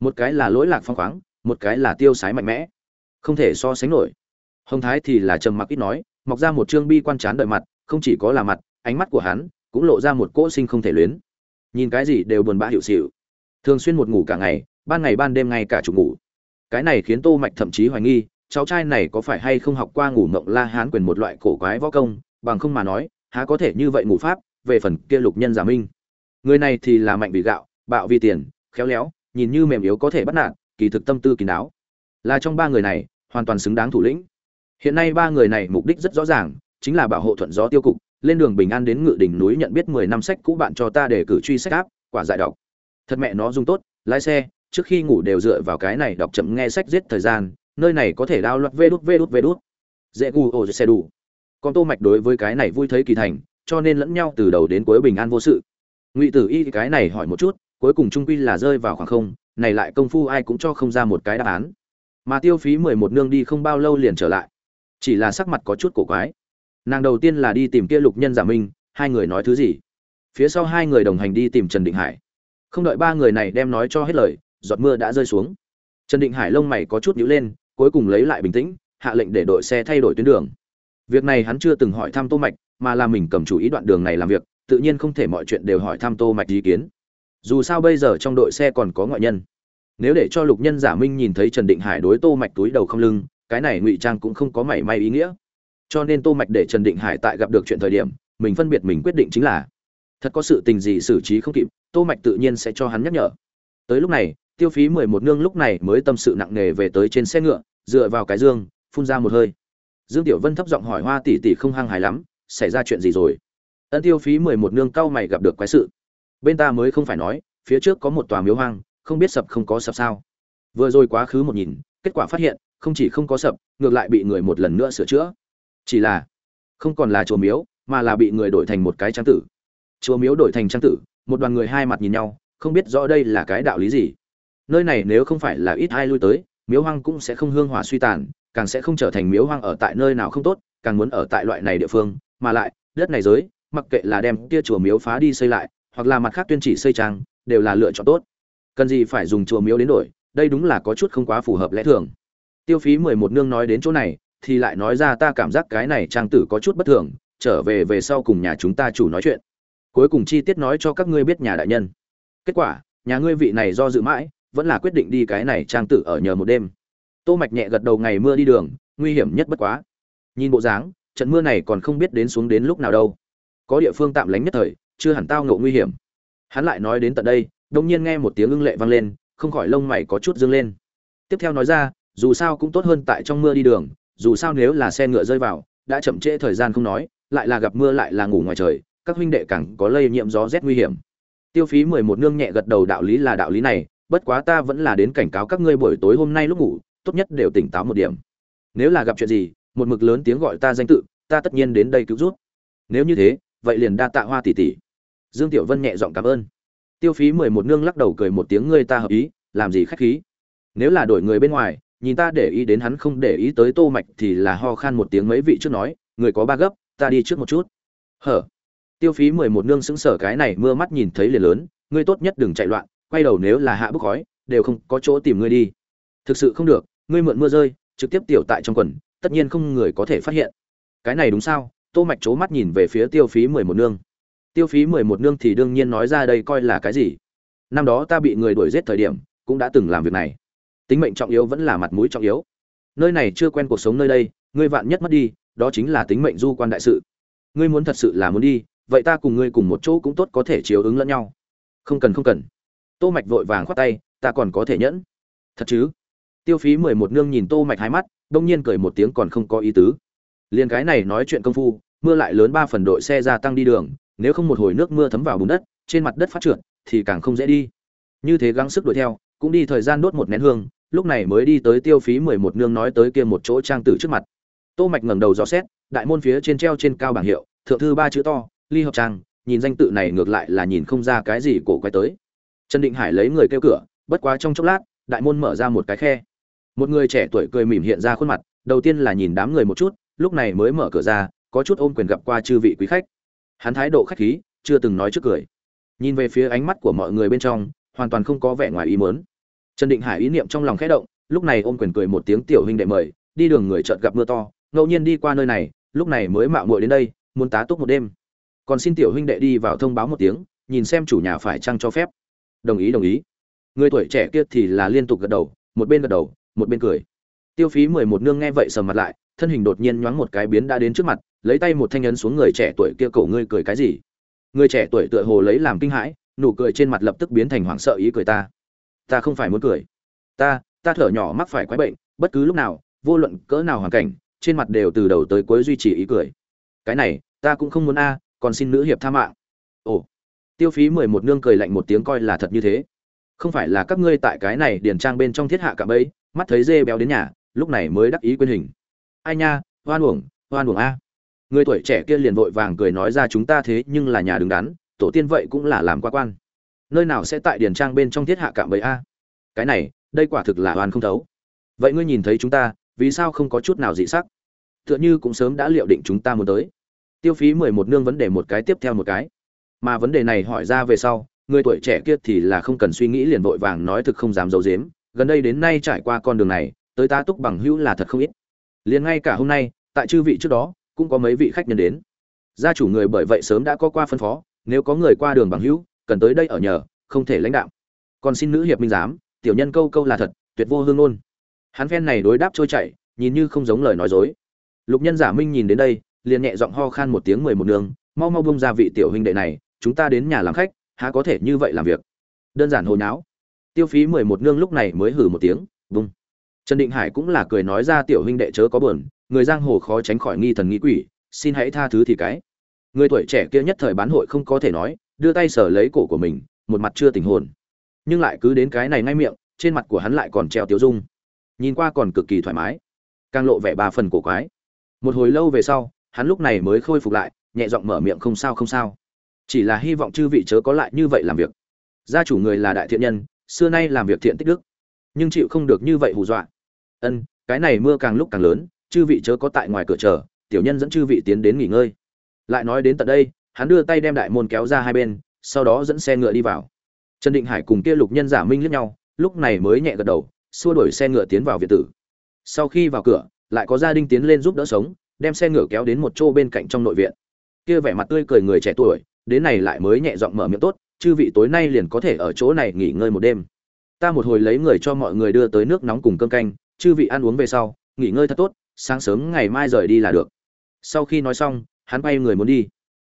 Một cái là lỗi lạc phong khoáng, một cái là tiêu sái mạnh mẽ. Không thể so sánh nổi. Hồng thái thì là trầm mặc ít nói, mọc ra một trương bi quan chán đợi mặt, không chỉ có là mặt, ánh mắt của hắn cũng lộ ra một cỗ sinh không thể luyến. Nhìn cái gì đều buồn bã hiệu xịu. Thường xuyên một ngủ cả ngày ban ngày ban đêm ngay cả chủ ngủ. Cái này khiến tô mạch thậm chí hoài nghi, cháu trai này có phải hay không học qua ngủ mộng la hán quyền một loại cổ quái võ công, bằng không mà nói, há có thể như vậy ngủ pháp, về phần kia lục nhân giả minh. Người này thì là mạnh vì gạo, bạo vì tiền, khéo léo, nhìn như mềm yếu có thể bắt nạt, kỳ thực tâm tư kín đáo. Là trong ba người này, hoàn toàn xứng đáng thủ lĩnh. Hiện nay ba người này mục đích rất rõ ràng, chính là bảo hộ thuận gió tiêu cục, lên đường bình an đến ngự đỉnh núi nhận biết mười năm sách cũ bạn cho ta để cử truy sách áp, quả giải đọc. Thật mẹ nó dùng tốt, lái xe trước khi ngủ đều dựa vào cái này đọc chậm nghe sách giết thời gian, nơi này có thể đao loạt vê đút vê đút vê đút. Dễ gu ô xe đủ. Còn tô mạch đối với cái này vui thấy kỳ thành, cho nên lẫn nhau từ đầu đến cuối bình an vô sự. Ngụy tử y cái này hỏi một chút, cuối cùng trung quy là rơi vào khoảng không, này lại công phu ai cũng cho không ra một cái đáp án. Mà tiêu phí mười một nương đi không bao lâu liền trở lại. Chỉ là sắc mặt có chút cổ quái. Nàng đầu tiên là đi tìm kia lục nhân giả minh, hai người nói thứ gì? Phía sau hai người đồng hành đi tìm trần định hải. Không đợi ba người này đem nói cho hết lời giọt mưa đã rơi xuống. Trần định hải lông mày có chút nhíu lên, cuối cùng lấy lại bình tĩnh, hạ lệnh để đội xe thay đổi tuyến đường. Việc này hắn chưa từng hỏi thăm tô mạch, mà là mình cầm chủ ý đoạn đường này làm việc, tự nhiên không thể mọi chuyện đều hỏi thăm tô mạch ý kiến. Dù sao bây giờ trong đội xe còn có ngoại nhân. Nếu để cho lục nhân giả minh nhìn thấy trần định hải đối tô mạch túi đầu không lưng, cái này ngụy trang cũng không có mảy may ý nghĩa. Cho nên tô mạch để trần định hải tại gặp được chuyện thời điểm, mình phân biệt mình quyết định chính là, thật có sự tình gì xử trí không kịp, tô mạch tự nhiên sẽ cho hắn nhắc nhở. Tới lúc này tiêu phí mười một nương lúc này mới tâm sự nặng nề về tới trên xe ngựa, dựa vào cái dương, phun ra một hơi. Dương tiểu vân thấp giọng hỏi hoa tỷ tỷ không hăng hài lắm, xảy ra chuyện gì rồi? Ân tiêu phí mười một nương cao mày gặp được quái sự. Bên ta mới không phải nói, phía trước có một tòa miếu hoang, không biết sập không có sập sao. Vừa rồi quá khứ một nhìn, kết quả phát hiện, không chỉ không có sập, ngược lại bị người một lần nữa sửa chữa. Chỉ là, không còn là chùa miếu, mà là bị người đổi thành một cái trang tử. Chùa miếu đổi thành trang tử, một đoàn người hai mặt nhìn nhau, không biết rõ đây là cái đạo lý gì nơi này nếu không phải là ít ai lui tới, miếu hoang cũng sẽ không hương hỏa suy tàn, càng sẽ không trở thành miếu hoang ở tại nơi nào không tốt, càng muốn ở tại loại này địa phương. Mà lại, đất này giới, mặc kệ là đem kia chùa miếu phá đi xây lại, hoặc là mặt khác tuyên chỉ xây trang, đều là lựa chọn tốt. Cần gì phải dùng chùa miếu đến đổi, đây đúng là có chút không quá phù hợp lẽ thường. Tiêu phí mười một nương nói đến chỗ này, thì lại nói ra ta cảm giác cái này trang tử có chút bất thường, trở về về sau cùng nhà chúng ta chủ nói chuyện. Cuối cùng chi tiết nói cho các ngươi biết nhà đại nhân. Kết quả, nhà ngươi vị này do dự mãi vẫn là quyết định đi cái này trang tử ở nhờ một đêm. Tô mạch nhẹ gật đầu ngày mưa đi đường, nguy hiểm nhất bất quá. Nhìn bộ dáng, trận mưa này còn không biết đến xuống đến lúc nào đâu. Có địa phương tạm lánh nhất thời, chưa hẳn tao ngộ nguy hiểm. Hắn lại nói đến tận đây đông nhiên nghe một tiếng ưng lệ vang lên, không khỏi lông mày có chút dương lên. Tiếp theo nói ra, dù sao cũng tốt hơn tại trong mưa đi đường, dù sao nếu là xe ngựa rơi vào, đã chậm trễ thời gian không nói, lại là gặp mưa lại là ngủ ngoài trời, các huynh đệ càng có lây nhiễm gió rét nguy hiểm. Tiêu phí mười một nương nhẹ gật đầu đạo lý là đạo lý này bất quá ta vẫn là đến cảnh cáo các ngươi buổi tối hôm nay lúc ngủ, tốt nhất đều tỉnh táo một điểm. Nếu là gặp chuyện gì, một mực lớn tiếng gọi ta danh tự, ta tất nhiên đến đây cứu rút nếu như thế, vậy liền đa tạ hoa tỷ tỷ. Dương tiểu vân nhẹ giọng cảm ơn. Tiêu phí mười một nương lắc đầu cười một tiếng, ngươi ta hợp ý, làm gì khách khí? Nếu là đổi người bên ngoài, nhìn ta để ý đến hắn không để ý tới tô mạch thì là ho khan một tiếng mấy vị trước nói, người có ba gấp, ta đi trước một chút. Hở? Tiêu phí mười một nương xứng sở cái này mưa mắt nhìn thấy liền lớn, ngươi tốt nhất đừng chạy loạn quay đầu nếu là hạ bức khói, đều không có chỗ tìm ngươi đi. Thực sự không được, ngươi mượn mưa rơi, trực tiếp tiểu tại trong quần, tất nhiên không người có thể phát hiện. Cái này đúng sao? Tô mạch chố mắt nhìn về phía tiêu phí mười một nương. Tiêu phí mười một nương thì đương nhiên nói ra đây coi là cái gì? Năm đó ta bị người đuổi giết thời điểm, cũng đã từng làm việc này. Tính mệnh trọng yếu vẫn là mặt mũi trọng yếu. Nơi này chưa quen cuộc sống nơi đây, ngươi vạn nhất mất đi, đó chính là tính mệnh du quan đại sự. Ngươi muốn thật sự là muốn đi, vậy ta cùng ngươi cùng một chỗ cũng tốt có thể chiếu ứng lẫn nhau. Không cần không cần tô mạch vội vàng khoát tay, ta còn có thể nhẫn. Thật chứ? Tiêu phí mười một nương nhìn tô mạch hai mắt, đông nhiên cười một tiếng còn không có ý tứ. Liền cái này nói chuyện công phu, mưa lại lớn ba phần đội xe gia tăng đi đường, nếu không một hồi nước mưa thấm vào bùn đất, trên mặt đất phát trượt, thì càng không dễ đi. Như thế gắng sức đuổi theo, cũng đi thời gian đốt một nén hương, lúc này mới đi tới tiêu phí mười một nương nói tới kia một chỗ trang tử trước mặt. Tô mạch ngẩng đầu dò xét, đại môn phía trên treo trên cao bảng hiệu, thượng thư ba chữ to, ly hợp trang, nhìn danh tự này ngược lại là nhìn không ra cái gì cổ quay tới trần định hải lấy người kêu cửa, bất quá trong chốc lát, đại môn mở ra một cái khe. Một người trẻ tuổi cười mỉm hiện ra khuôn mặt, đầu tiên là nhìn đám người một chút, lúc này mới mở cửa ra, có chút ôm quyền gặp qua chư vị quý khách. Hắn thái độ khách khí, chưa từng nói trước cười. Nhìn về phía ánh mắt của mọi người bên trong, hoàn toàn không có vẻ ngoài ý muốn. Trần định hải ý niệm trong lòng khẽ động, lúc này ôm quyền cười một tiếng tiểu huynh đệ mời, đi đường người chợt gặp mưa to, ngẫu nhiên đi qua nơi này, lúc này mới mạo muội đến đây, muốn tá túc một đêm. Còn xin tiểu huynh đệ đi vào thông báo một tiếng, nhìn xem chủ nhà phải chăng cho phép đồng ý đồng ý. Người tuổi trẻ kia thì là liên tục gật đầu, một bên gật đầu, một bên cười. Tiêu phí mười một nương nghe vậy sầm mặt lại, thân hình đột nhiên nhoáng một cái biến đã đến trước mặt, lấy tay một thanh ấn xuống người trẻ tuổi kia cổ ngươi cười cái gì? Người trẻ tuổi tựa hồ lấy làm kinh hãi, nụ cười trên mặt lập tức biến thành hoảng sợ ý cười ta. Ta không phải muốn cười. Ta ta thở nhỏ mắc phải quái bệnh, bất cứ lúc nào, vô luận cỡ nào hoàn cảnh, trên mặt đều từ đầu tới cuối duy trì ý cười. Cái này, ta cũng không muốn a, còn xin nữ hiệp tha mạng. Ồ tiêu phí mười một nương cười lạnh một tiếng coi là thật như thế. Không phải là các ngươi tại cái này điền trang bên trong thiết hạ cả bấy mắt thấy dê béo đến nhà, lúc này mới đắc ý quyên hình. Ai nha, hoan uổng hoan uổng a. Người tuổi trẻ kia liền vội vàng cười nói ra chúng ta thế nhưng là nhà đứng đắn, tổ tiên vậy cũng là làm qua quan. Nơi nào sẽ tại điền trang bên trong thiết hạ cạm bẫy a? Cái này, đây quả thực là hoàn không thấu. Vậy ngươi nhìn thấy chúng ta, vì sao không có chút nào dị sắc? Tựa như cũng sớm đã liệu định chúng ta muốn tới. Tiêu phí mười một nương vấn đề một cái tiếp theo một cái mà vấn đề này hỏi ra về sau, người tuổi trẻ kia thì là không cần suy nghĩ liền vội vàng nói thực không dám giấu dếm gần đây đến nay trải qua con đường này, tới ta túc bằng hữu là thật không ít. Liền ngay cả hôm nay, tại chư vị trước đó, cũng có mấy vị khách nhân đến. Gia chủ người bởi vậy sớm đã có qua phân phó, nếu có người qua đường bằng hữu, cần tới đây ở nhờ, không thể lãnh đạo còn xin nữ hiệp minh giám, tiểu nhân câu câu là thật, tuyệt vô hương ngôn. Hắn phen này đối đáp trôi chảy, nhìn như không giống lời nói dối. Lục nhân giả minh nhìn đến đây, liền nhẹ giọng ho khan một tiếng mười một nương, mau mau bông ra vị tiểu huynh đệ này chúng ta đến nhà làm khách, há có thể như vậy làm việc? Đơn giản hồi náo tiêu phí mười một nương lúc này mới hử một tiếng, vung. Trần định hải cũng là cười nói ra tiểu huynh đệ chớ có buồn, người giang hồ khó tránh khỏi nghi thần nghi quỷ, xin hãy tha thứ thì cái. Người tuổi trẻ kia nhất thời bán hội không có thể nói, đưa tay sờ lấy cổ của mình, một mặt chưa tình hồn. Nhưng lại cứ đến cái này ngay miệng, trên mặt của hắn lại còn treo tiêu dung. Nhìn qua còn cực kỳ thoải mái, càng lộ vẻ ba phần cổ quái. Một hồi lâu về sau, hắn lúc này mới khôi phục lại, nhẹ giọng mở miệng không sao không sao chỉ là hy vọng chư vị chớ có lại như vậy làm việc. Gia chủ người là đại thiện nhân, xưa nay làm việc thiện tích đức. Nhưng chịu không được như vậy hù dọa. Ân, cái này mưa càng lúc càng lớn, chư vị chớ có tại ngoài cửa chờ, tiểu nhân dẫn chư vị tiến đến nghỉ ngơi. Lại nói đến tận đây, hắn đưa tay đem đại môn kéo ra hai bên, sau đó dẫn xe ngựa đi vào. Trần định hải cùng kia lục nhân giả minh liếc nhau, lúc này mới nhẹ gật đầu, xua đuổi xe ngựa tiến vào viện tử. Sau khi vào cửa, lại có gia đình tiến lên giúp đỡ sống, đem xe ngựa kéo đến một chỗ bên cạnh trong nội viện. Kia vẻ mặt tươi cười người trẻ tuổi đến này lại mới nhẹ giọng mở miệng tốt, chư vị tối nay liền có thể ở chỗ này nghỉ ngơi một đêm. Ta một hồi lấy người cho mọi người đưa tới nước nóng cùng cơm canh, chư vị ăn uống về sau, nghỉ ngơi thật tốt, sáng sớm ngày mai rời đi là được. Sau khi nói xong, hắn bay người muốn đi.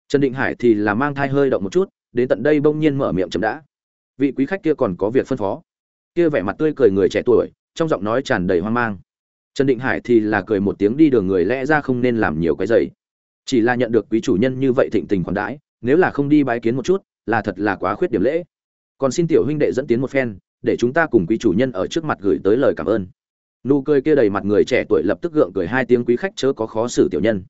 Trần định hải thì là mang thai hơi động một chút, đến tận đây bỗng nhiên mở miệng chậm đã. Vị quý khách kia còn có việc phân phó. Kia vẻ mặt tươi cười người trẻ tuổi, trong giọng nói tràn đầy hoang mang. Trần định hải thì là cười một tiếng đi đường người lẽ ra không nên làm nhiều cái giày chỉ là nhận được quý chủ nhân như vậy thịnh tình khoản đãi nếu là không đi bái kiến một chút, là thật là quá khuyết điểm lễ. Còn xin tiểu huynh đệ dẫn tiến một phen, để chúng ta cùng quý chủ nhân ở trước mặt gửi tới lời cảm ơn. Nụ cười kia đầy mặt người trẻ tuổi lập tức gượng cười hai tiếng quý khách chớ có khó xử tiểu nhân.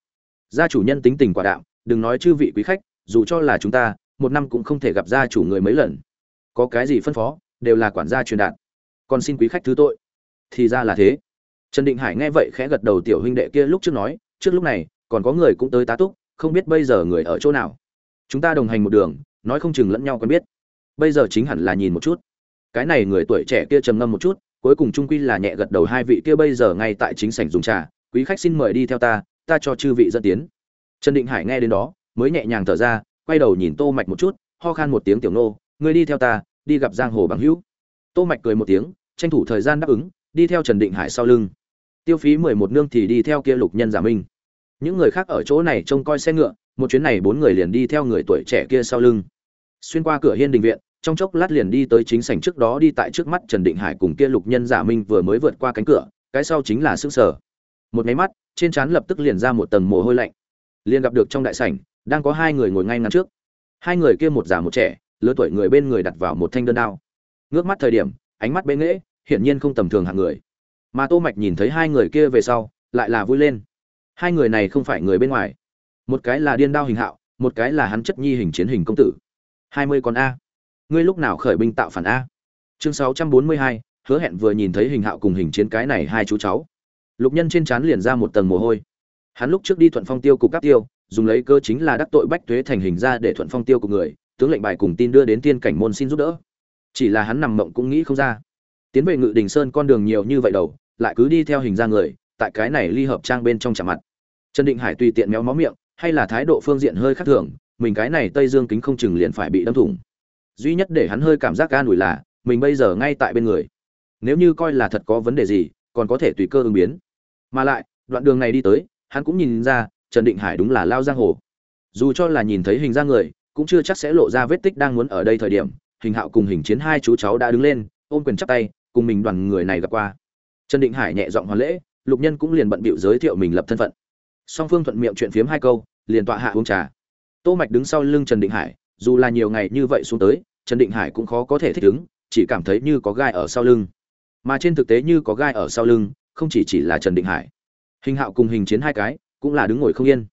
Gia chủ nhân tính tình quả đạo đừng nói chư vị quý khách, dù cho là chúng ta, một năm cũng không thể gặp gia chủ người mấy lần. Có cái gì phân phó, đều là quản gia truyền đạt. Còn xin quý khách thứ tội. Thì ra là thế. Trần định hải nghe vậy khẽ gật đầu tiểu huynh đệ kia lúc trước nói, trước lúc này, còn có người cũng tới tá túc, không biết bây giờ người ở chỗ nào chúng ta đồng hành một đường, nói không chừng lẫn nhau quen biết. Bây giờ chính hẳn là nhìn một chút. Cái này người tuổi trẻ kia trầm ngâm một chút, cuối cùng trung quy là nhẹ gật đầu hai vị kia bây giờ ngay tại chính sảnh dùng trà. Quý khách xin mời đi theo ta ta cho chư vị dẫn tiến. Trần định hải nghe đến đó, mới nhẹ nhàng thở ra, quay đầu nhìn tô mạch một chút, ho khan một tiếng tiểu nô, ngươi đi theo ta, đi gặp giang hồ bằng hữu. Tô mạch cười một tiếng, tranh thủ thời gian đáp ứng, đi theo trần định hải sau lưng. Tiêu phí mười một nương thì đi theo kia lục nhân giả minh những người khác ở chỗ này trông coi xe ngựa một chuyến này bốn người liền đi theo người tuổi trẻ kia sau lưng. Xuyên qua cửa hiên đình viện, trong chốc lát liền đi tới chính sảnh trước đó đi tại trước mắt trần định hải cùng kia lục nhân giả minh vừa mới vượt qua cánh cửa, cái sau chính là xương sở một máy mắt, trên trán lập tức liền ra một tầng mồ hôi lạnh. Liền gặp được trong đại sảnh, đang có hai người ngồi ngay ngắn trước. Hai người kia một già một trẻ, lứa tuổi người bên người đặt vào một thanh đơn đao. Ngước mắt thời điểm, ánh mắt bế nghễ, hiển nhiên không tầm thường hạng người. Mà tô mạch nhìn thấy hai người kia về sau, lại là vui lên. Hai người này không phải người bên ngoài một cái là điên đao hình hạo, một cái là hắn chất nhi hình chiến hình công tử. Hai mươi con a. Ngươi lúc nào khởi binh tạo phản a? Chương sáu trăm bốn mươi hai, hứa hẹn vừa nhìn thấy hình hạo cùng hình chiến cái này hai chú cháu. Lục nhân trên trán liền ra một tầng mồ hôi. Hắn lúc trước đi thuận phong tiêu cục các tiêu, dùng lấy cơ chính là đắc tội bách tuế thành hình ra để thuận phong tiêu của người, tướng lệnh bài cùng tin đưa đến tiên cảnh môn xin giúp đỡ. Chỉ là hắn nằm mộng cũng nghĩ không ra. Tiến về ngự đình sơn con đường nhiều như vậy đầu, lại cứ đi theo hình ra người, tại cái này ly hợp trang bên trong chạm mặt. Trần định hải tùy tiện méo mó miệng hay là thái độ phương diện hơi khác thường, mình cái này tây dương kính không chừng liền phải bị đâm thủng. Duy nhất để hắn hơi cảm giác ga nổi là, mình bây giờ ngay tại bên người. Nếu như coi là thật có vấn đề gì, còn có thể tùy cơ ứng biến. Mà lại, đoạn đường này đi tới, hắn cũng nhìn ra, trần định hải đúng là lao giang hồ. Dù cho là nhìn thấy hình ra người, cũng chưa chắc sẽ lộ ra vết tích đang muốn ở đây thời điểm, hình hạo cùng hình chiến hai chú cháu đã đứng lên, ôm quyền chắp tay, cùng mình đoàn người này gặp qua. Trần định hải nhẹ giọng hoàn lễ, lục nhân cũng liền bận bịu giới thiệu mình lập thân phận. Song phương thuận miệng chuyện phiếm hai câu liền tọa hạ uống trà. Tô mạch đứng sau lưng trần định hải, dù là nhiều ngày như vậy xuống tới, trần định hải cũng khó có thể thích ứng, chỉ cảm thấy như có gai ở sau lưng. Mà trên thực tế như có gai ở sau lưng, không chỉ chỉ là trần định hải. Hình hạo cùng hình chiến hai cái, cũng là đứng ngồi không yên.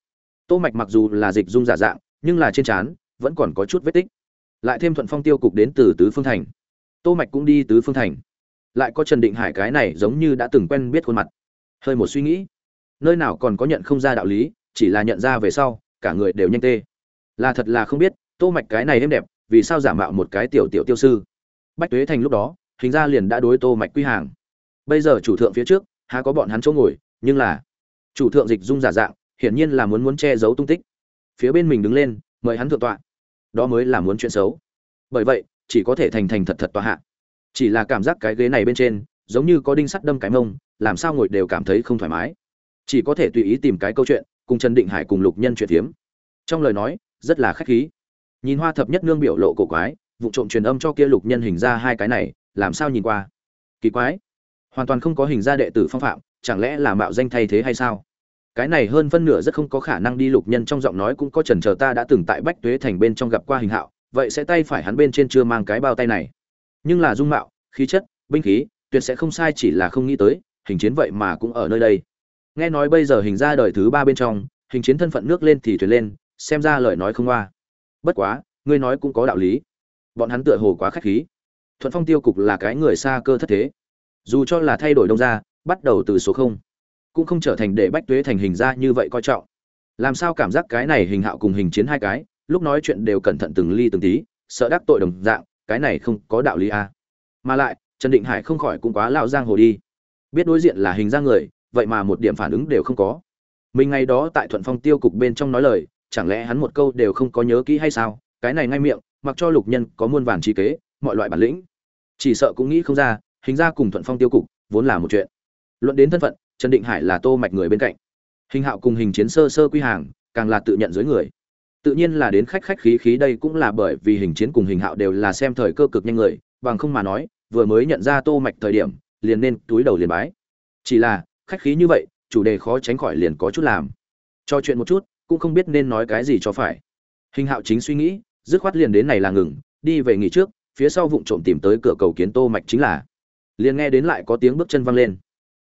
Tô mạch mặc dù là dịch dung giả dạng, nhưng là trên trán, vẫn còn có chút vết tích. Lại thêm thuận phong tiêu cục đến từ tứ phương thành. Tô mạch cũng đi tứ phương thành. Lại có trần định hải cái này giống như đã từng quen biết khuôn mặt. Hơi một suy nghĩ. Nơi nào còn có nhận không ra đạo lý chỉ là nhận ra về sau, cả người đều nhanh tê. Là thật là không biết, tô mạch cái này êm đẹp, vì sao giả mạo một cái tiểu tiểu tiêu sư? Bách tuế thành lúc đó, hình ra liền đã đối tô mạch quy hàng. Bây giờ chủ thượng phía trước, há có bọn hắn chỗ ngồi, nhưng là chủ thượng dịch dung giả dạng, hiển nhiên là muốn muốn che giấu tung tích. Phía bên mình đứng lên, mời hắn thượng tọa. Đó mới là muốn chuyện xấu. Bởi vậy, chỉ có thể thành thành thật thật tọa hạ. Chỉ là cảm giác cái ghế này bên trên, giống như có đinh sắt đâm cái mông, làm sao ngồi đều cảm thấy không thoải mái. Chỉ có thể tùy ý tìm cái câu chuyện cùng trần định hải cùng lục nhân chuyện tiếm trong lời nói, rất là khách khí. Nhìn hoa thập nhất nương biểu lộ cổ quái, vụ trộm truyền âm cho kia lục nhân hình ra hai cái này, làm sao nhìn qua? Kỳ quái. Hoàn toàn không có hình ra đệ tử phong phạm, chẳng lẽ là mạo danh thay thế hay sao? Cái này hơn phân nửa rất không có khả năng đi lục nhân trong giọng nói cũng có trần chờ ta đã từng tại bách tuế thành bên trong gặp qua hình hạo, vậy sẽ tay phải hắn bên trên chưa mang cái bao tay này. Nhưng là dung mạo, khí chất, binh khí, tuyệt sẽ không sai chỉ là không nghĩ tới, hình chiến vậy mà cũng ở nơi đây nghe nói bây giờ hình ra đời thứ ba bên trong, hình chiến thân phận nước lên thì thuyền lên, xem ra lời nói không qua bất quá, ngươi nói cũng có đạo lý. Bọn hắn tựa hồ quá khách khí. Thuận phong tiêu cục là cái người xa cơ thất thế. Dù cho là thay đổi đông ra bắt đầu từ số không, cũng không trở thành để bách tuế thành hình ra như vậy coi trọng. Làm sao cảm giác cái này hình hạo cùng hình chiến hai cái, lúc nói chuyện đều cẩn thận từng ly từng tí, sợ đắc tội đồng dạng, cái này không có đạo lý à. mà lại, trần định hải không khỏi cũng quá lão giang hồ đi. Biết đối diện là hình ra người vậy mà một điểm phản ứng đều không có. Mình ngày đó tại thuận phong tiêu cục bên trong nói lời, chẳng lẽ hắn một câu đều không có nhớ kỹ hay sao? Cái này ngay miệng, mặc cho lục nhân có muôn vàn trí kế, mọi loại bản lĩnh. Chỉ sợ cũng nghĩ không ra, hình ra cùng thuận phong tiêu cục vốn là một chuyện. Luận đến thân phận, trần định hải là tô mạch người bên cạnh. Hình hạo cùng hình chiến sơ sơ quy hàng, càng là tự nhận dưới người. Tự nhiên là đến khách khách khí khí đây cũng là bởi vì hình chiến cùng hình hạo đều là xem thời cơ cực nhanh người, bằng không mà nói, vừa mới nhận ra tô mạch thời điểm, liền nên túi đầu liền bái. Chỉ là khách khí như vậy, chủ đề khó tránh khỏi liền có chút làm. Cho chuyện một chút, cũng không biết nên nói cái gì cho phải. Hình hạo chính suy nghĩ, dứt khoát liền đến này là ngừng, đi về nghỉ trước, phía sau vụng trộm tìm tới cửa cầu kiến tô mạch chính là. Liền nghe đến lại có tiếng bước chân văng lên.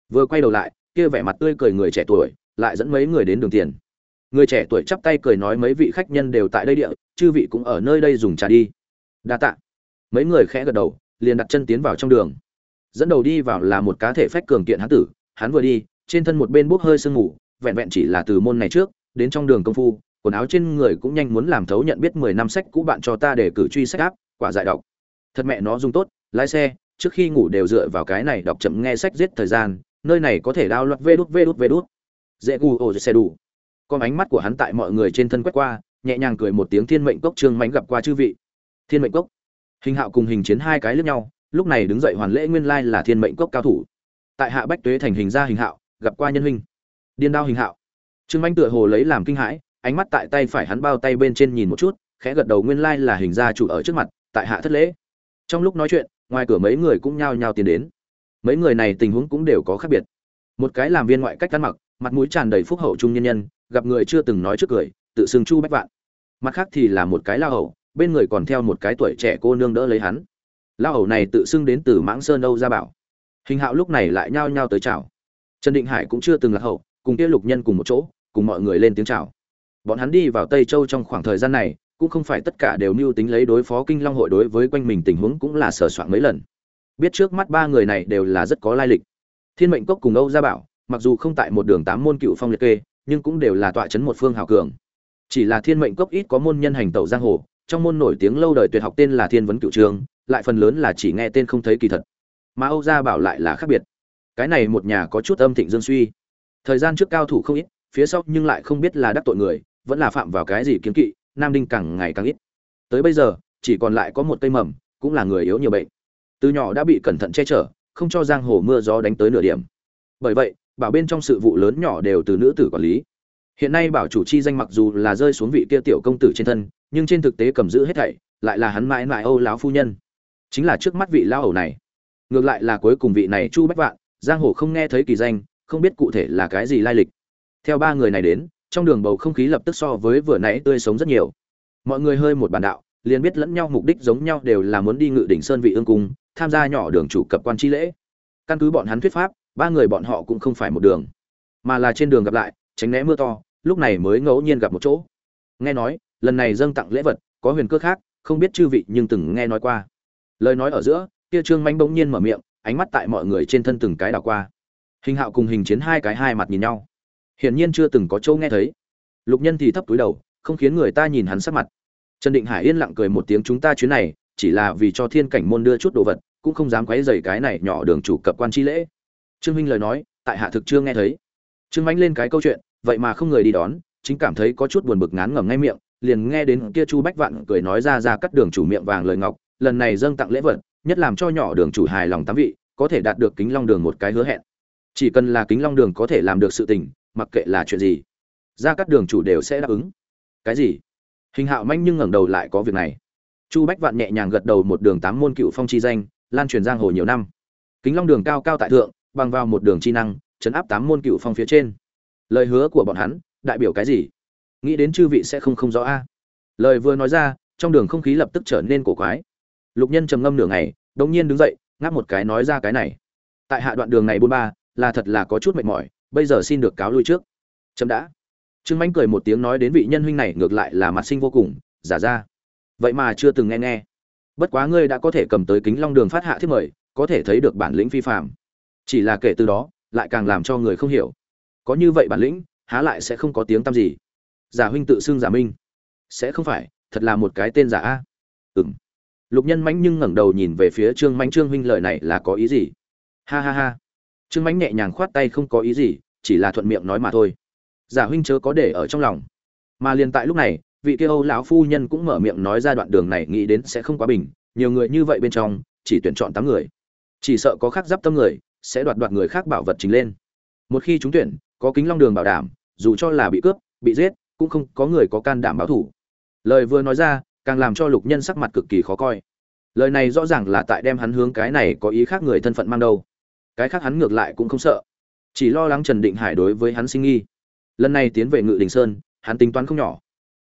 Vừa quay đầu lại, kia vẻ mặt tươi cười người trẻ tuổi, lại dẫn mấy người đến đường tiền. Người trẻ tuổi chắp tay cười nói mấy vị khách nhân đều tại đây địa, chư vị cũng ở nơi đây dùng trà đi. Đa tạ. Mấy người khẽ gật đầu, liền đặt chân tiến vào trong đường. Dẫn đầu đi vào là một cá thể phách cường kiện hán tử hắn vừa đi, trên thân một bên bốc hơi sương mù, vẹn vẹn chỉ là từ môn này trước, đến trong đường công phu, quần áo trên người cũng nhanh muốn làm thấu nhận biết mười năm sách cũ bạn cho ta để cử truy sách áp, quả dại đọc. Thật mẹ nó dùng tốt, lái xe, trước khi ngủ đều dựa vào cái này đọc chậm nghe sách giết thời gian, nơi này có thể đao loạt vê đút vê đút vê đút. Dễ gu ổ xe đủ. Con ánh mắt của hắn tại mọi người trên thân quét qua, nhẹ nhàng cười một tiếng thiên mệnh cốc trương mánh gặp qua chư vị. Thiên mệnh cốc. Hình hạo cùng hình chiến hai cái lướt nhau, lúc này đứng dậy hoàn lễ nguyên lai là thiên mệnh cốc cao thủ tại hạ bách tuế thành hình ra hình hạo, gặp qua nhân huynh. Điên đao hình hạo. Trương mánh tựa hồ lấy làm kinh hãi, ánh mắt tại tay phải hắn bao tay bên trên nhìn một chút, khẽ gật đầu nguyên lai là hình gia chủ ở trước mặt, tại hạ thất lễ. Trong lúc nói chuyện, ngoài cửa mấy người cũng nhao nhao tiến đến. Mấy người này tình huống cũng đều có khác biệt. Một cái làm viên ngoại cách ăn mặc, mặt mũi tràn đầy phúc hậu trung nhân nhân, gặp người chưa từng nói trước cười, tự xưng chu bách vạn. Mặt khác thì là một cái lao hậu bên người còn theo một cái tuổi trẻ cô nương đỡ lấy hắn. Lao hậu này tự xưng đến từ mãng sơn âu gia bảo hình hạo lúc này lại nhao nhao tới chào. Trần định hải cũng chưa từng lạc hậu, cùng kia lục nhân cùng một chỗ, cùng mọi người lên tiếng chào. Bọn hắn đi vào tây châu trong khoảng thời gian này, cũng không phải tất cả đều mưu tính lấy đối phó kinh long hội đối với quanh mình tình huống cũng là sửa soạn mấy lần. Biết trước mắt ba người này đều là rất có lai lịch. Thiên mệnh cốc cùng âu gia bảo, mặc dù không tại một đường tám môn cựu phong liệt kê, nhưng cũng đều là tọa chấn một phương hào cường. Chỉ là thiên mệnh cốc ít có môn nhân hành tẩu giang hồ, trong môn nổi tiếng lâu đời tuyệt học tên là thiên vấn cựu trường, lại phần lớn là chỉ nghe tên không thấy kỳ thật mà âu gia bảo lại là khác biệt. Cái này một nhà có chút âm thịnh dương suy. Thời gian trước cao thủ không ít, phía sau nhưng lại không biết là đắc tội người, vẫn là phạm vào cái gì kiêng kỵ, nam đinh càng ngày càng ít. Tới bây giờ, chỉ còn lại có một cây mầm, cũng là người yếu nhiều bệnh. Từ nhỏ đã bị cẩn thận che chở, không cho giang hồ mưa gió đánh tới nửa điểm. Bởi vậy, bảo bên trong sự vụ lớn nhỏ đều từ nữ tử quản lý. Hiện nay bảo chủ chi danh mặc dù là rơi xuống vị kia tiểu công tử trên thân, nhưng trên thực tế cầm giữ hết thảy, lại là hắn mãi mãi âu lão phu nhân. Chính là trước mắt vị lão ẩu này ngược lại là cuối cùng vị này chu bách vạn, giang hồ không nghe thấy kỳ danh, không biết cụ thể là cái gì lai lịch. Theo ba người này đến, trong đường bầu không khí lập tức so với vừa nãy tươi sống rất nhiều. Mọi người hơi một bàn đạo, liền biết lẫn nhau mục đích giống nhau đều là muốn đi ngự đỉnh sơn vị ương cung, tham gia nhỏ đường chủ cập quan chi lễ. Căn cứ bọn hắn thuyết pháp, ba người bọn họ cũng không phải một đường, mà là trên đường gặp lại, tránh né mưa to, lúc này mới ngẫu nhiên gặp một chỗ. Nghe nói, lần này dâng tặng lễ vật, có huyền cơ khác, không biết chư vị nhưng từng nghe nói qua. Lời nói ở giữa kia trương manh bỗng nhiên mở miệng, ánh mắt tại mọi người trên thân từng cái đảo qua. Hình hạo cùng hình chiến hai cái hai mặt nhìn nhau. Hiển nhiên chưa từng có chỗ nghe thấy. Lục nhân thì thấp túi đầu, không khiến người ta nhìn hắn sắc mặt. Trần định hải yên lặng cười một tiếng, chúng ta chuyến này, chỉ là vì cho thiên cảnh môn đưa chút đồ vật, cũng không dám quấy rầy cái này nhỏ đường chủ cập quan chi lễ. Trương minh lời nói, tại hạ thực chưa nghe thấy. Trương mánh lên cái câu chuyện, vậy mà không người đi đón, chính cảm thấy có chút buồn bực ngán ngẩm ngay miệng, liền nghe đến kia chu bách vạn cười nói ra ra cắt đường chủ miệng vàng lời ngọc, lần này dâng tặng lễ vật nhất làm cho nhỏ đường chủ hài lòng tám vị, có thể đạt được kính long đường một cái hứa hẹn. Chỉ cần là kính long đường có thể làm được sự tình, mặc kệ là chuyện gì ra các đường chủ đều sẽ đáp ứng. Cái gì? Hình hạo manh nhưng ngẩng đầu lại có việc này. Chu bách vạn nhẹ nhàng gật đầu một đường tám môn cựu phong chi danh, lan truyền giang hồ nhiều năm. Kính long đường cao cao tại thượng, bằng vào một đường chi năng, chấn áp tám môn cựu phong phía trên. Lời hứa của bọn hắn, đại biểu cái gì? Nghĩ đến chư vị sẽ không không rõ a. Lời vừa nói ra, trong đường không khí lập tức trở nên cổ quái lục nhân trầm ngâm nửa ngày đột nhiên đứng dậy, ngáp một cái nói ra cái này. Tại hạ đoạn đường này buôn ba, là thật là có chút mệt mỏi, bây giờ xin được cáo lui trước. Chấm đã. Trương mãnh cười một tiếng nói đến vị nhân huynh này ngược lại là mặt sinh vô cùng, giả ra. Vậy mà chưa từng nghe nghe. Bất quá ngươi đã có thể cầm tới kính long đường phát hạ thiết mời, có thể thấy được bản lĩnh phi phạm chỉ là kể từ đó, lại càng làm cho người không hiểu. Có như vậy bản lĩnh, há lại sẽ không có tiếng tăm gì. Giả huynh tự xưng giả minh. Sẽ không phải, thật là một cái tên giả a. Ừng lục nhân mãnh nhưng ngẩng đầu nhìn về phía trương mãnh. Trương huynh, lời này là có ý gì? Ha ha ha. Trương mãnh nhẹ nhàng khoát tay, không có ý gì, chỉ là thuận miệng nói mà thôi. Giả huynh chớ có để ở trong lòng. Mà liền tại lúc này, vị kia âu lão phu nhân cũng mở miệng nói ra đoạn đường này, nghĩ đến sẽ không quá bình. Nhiều người như vậy bên trong, chỉ tuyển chọn tám người. Chỉ sợ có khác giáp tâm người, sẽ đoạt đoạt người khác bảo vật chính lên. Một khi chúng tuyển, có kính long đường bảo đảm, dù cho là bị cướp, bị giết, cũng không có người có can đảm báo thủ. Lời vừa nói ra càng làm cho lục nhân sắc mặt cực kỳ khó coi. Lời này rõ ràng là tại đem hắn hướng cái này có ý khác người thân phận mang đâu. Cái khác hắn ngược lại cũng không sợ. Chỉ lo lắng trần định hải đối với hắn sinh nghi. Lần này tiến về ngự đình sơn, hắn tính toán không nhỏ.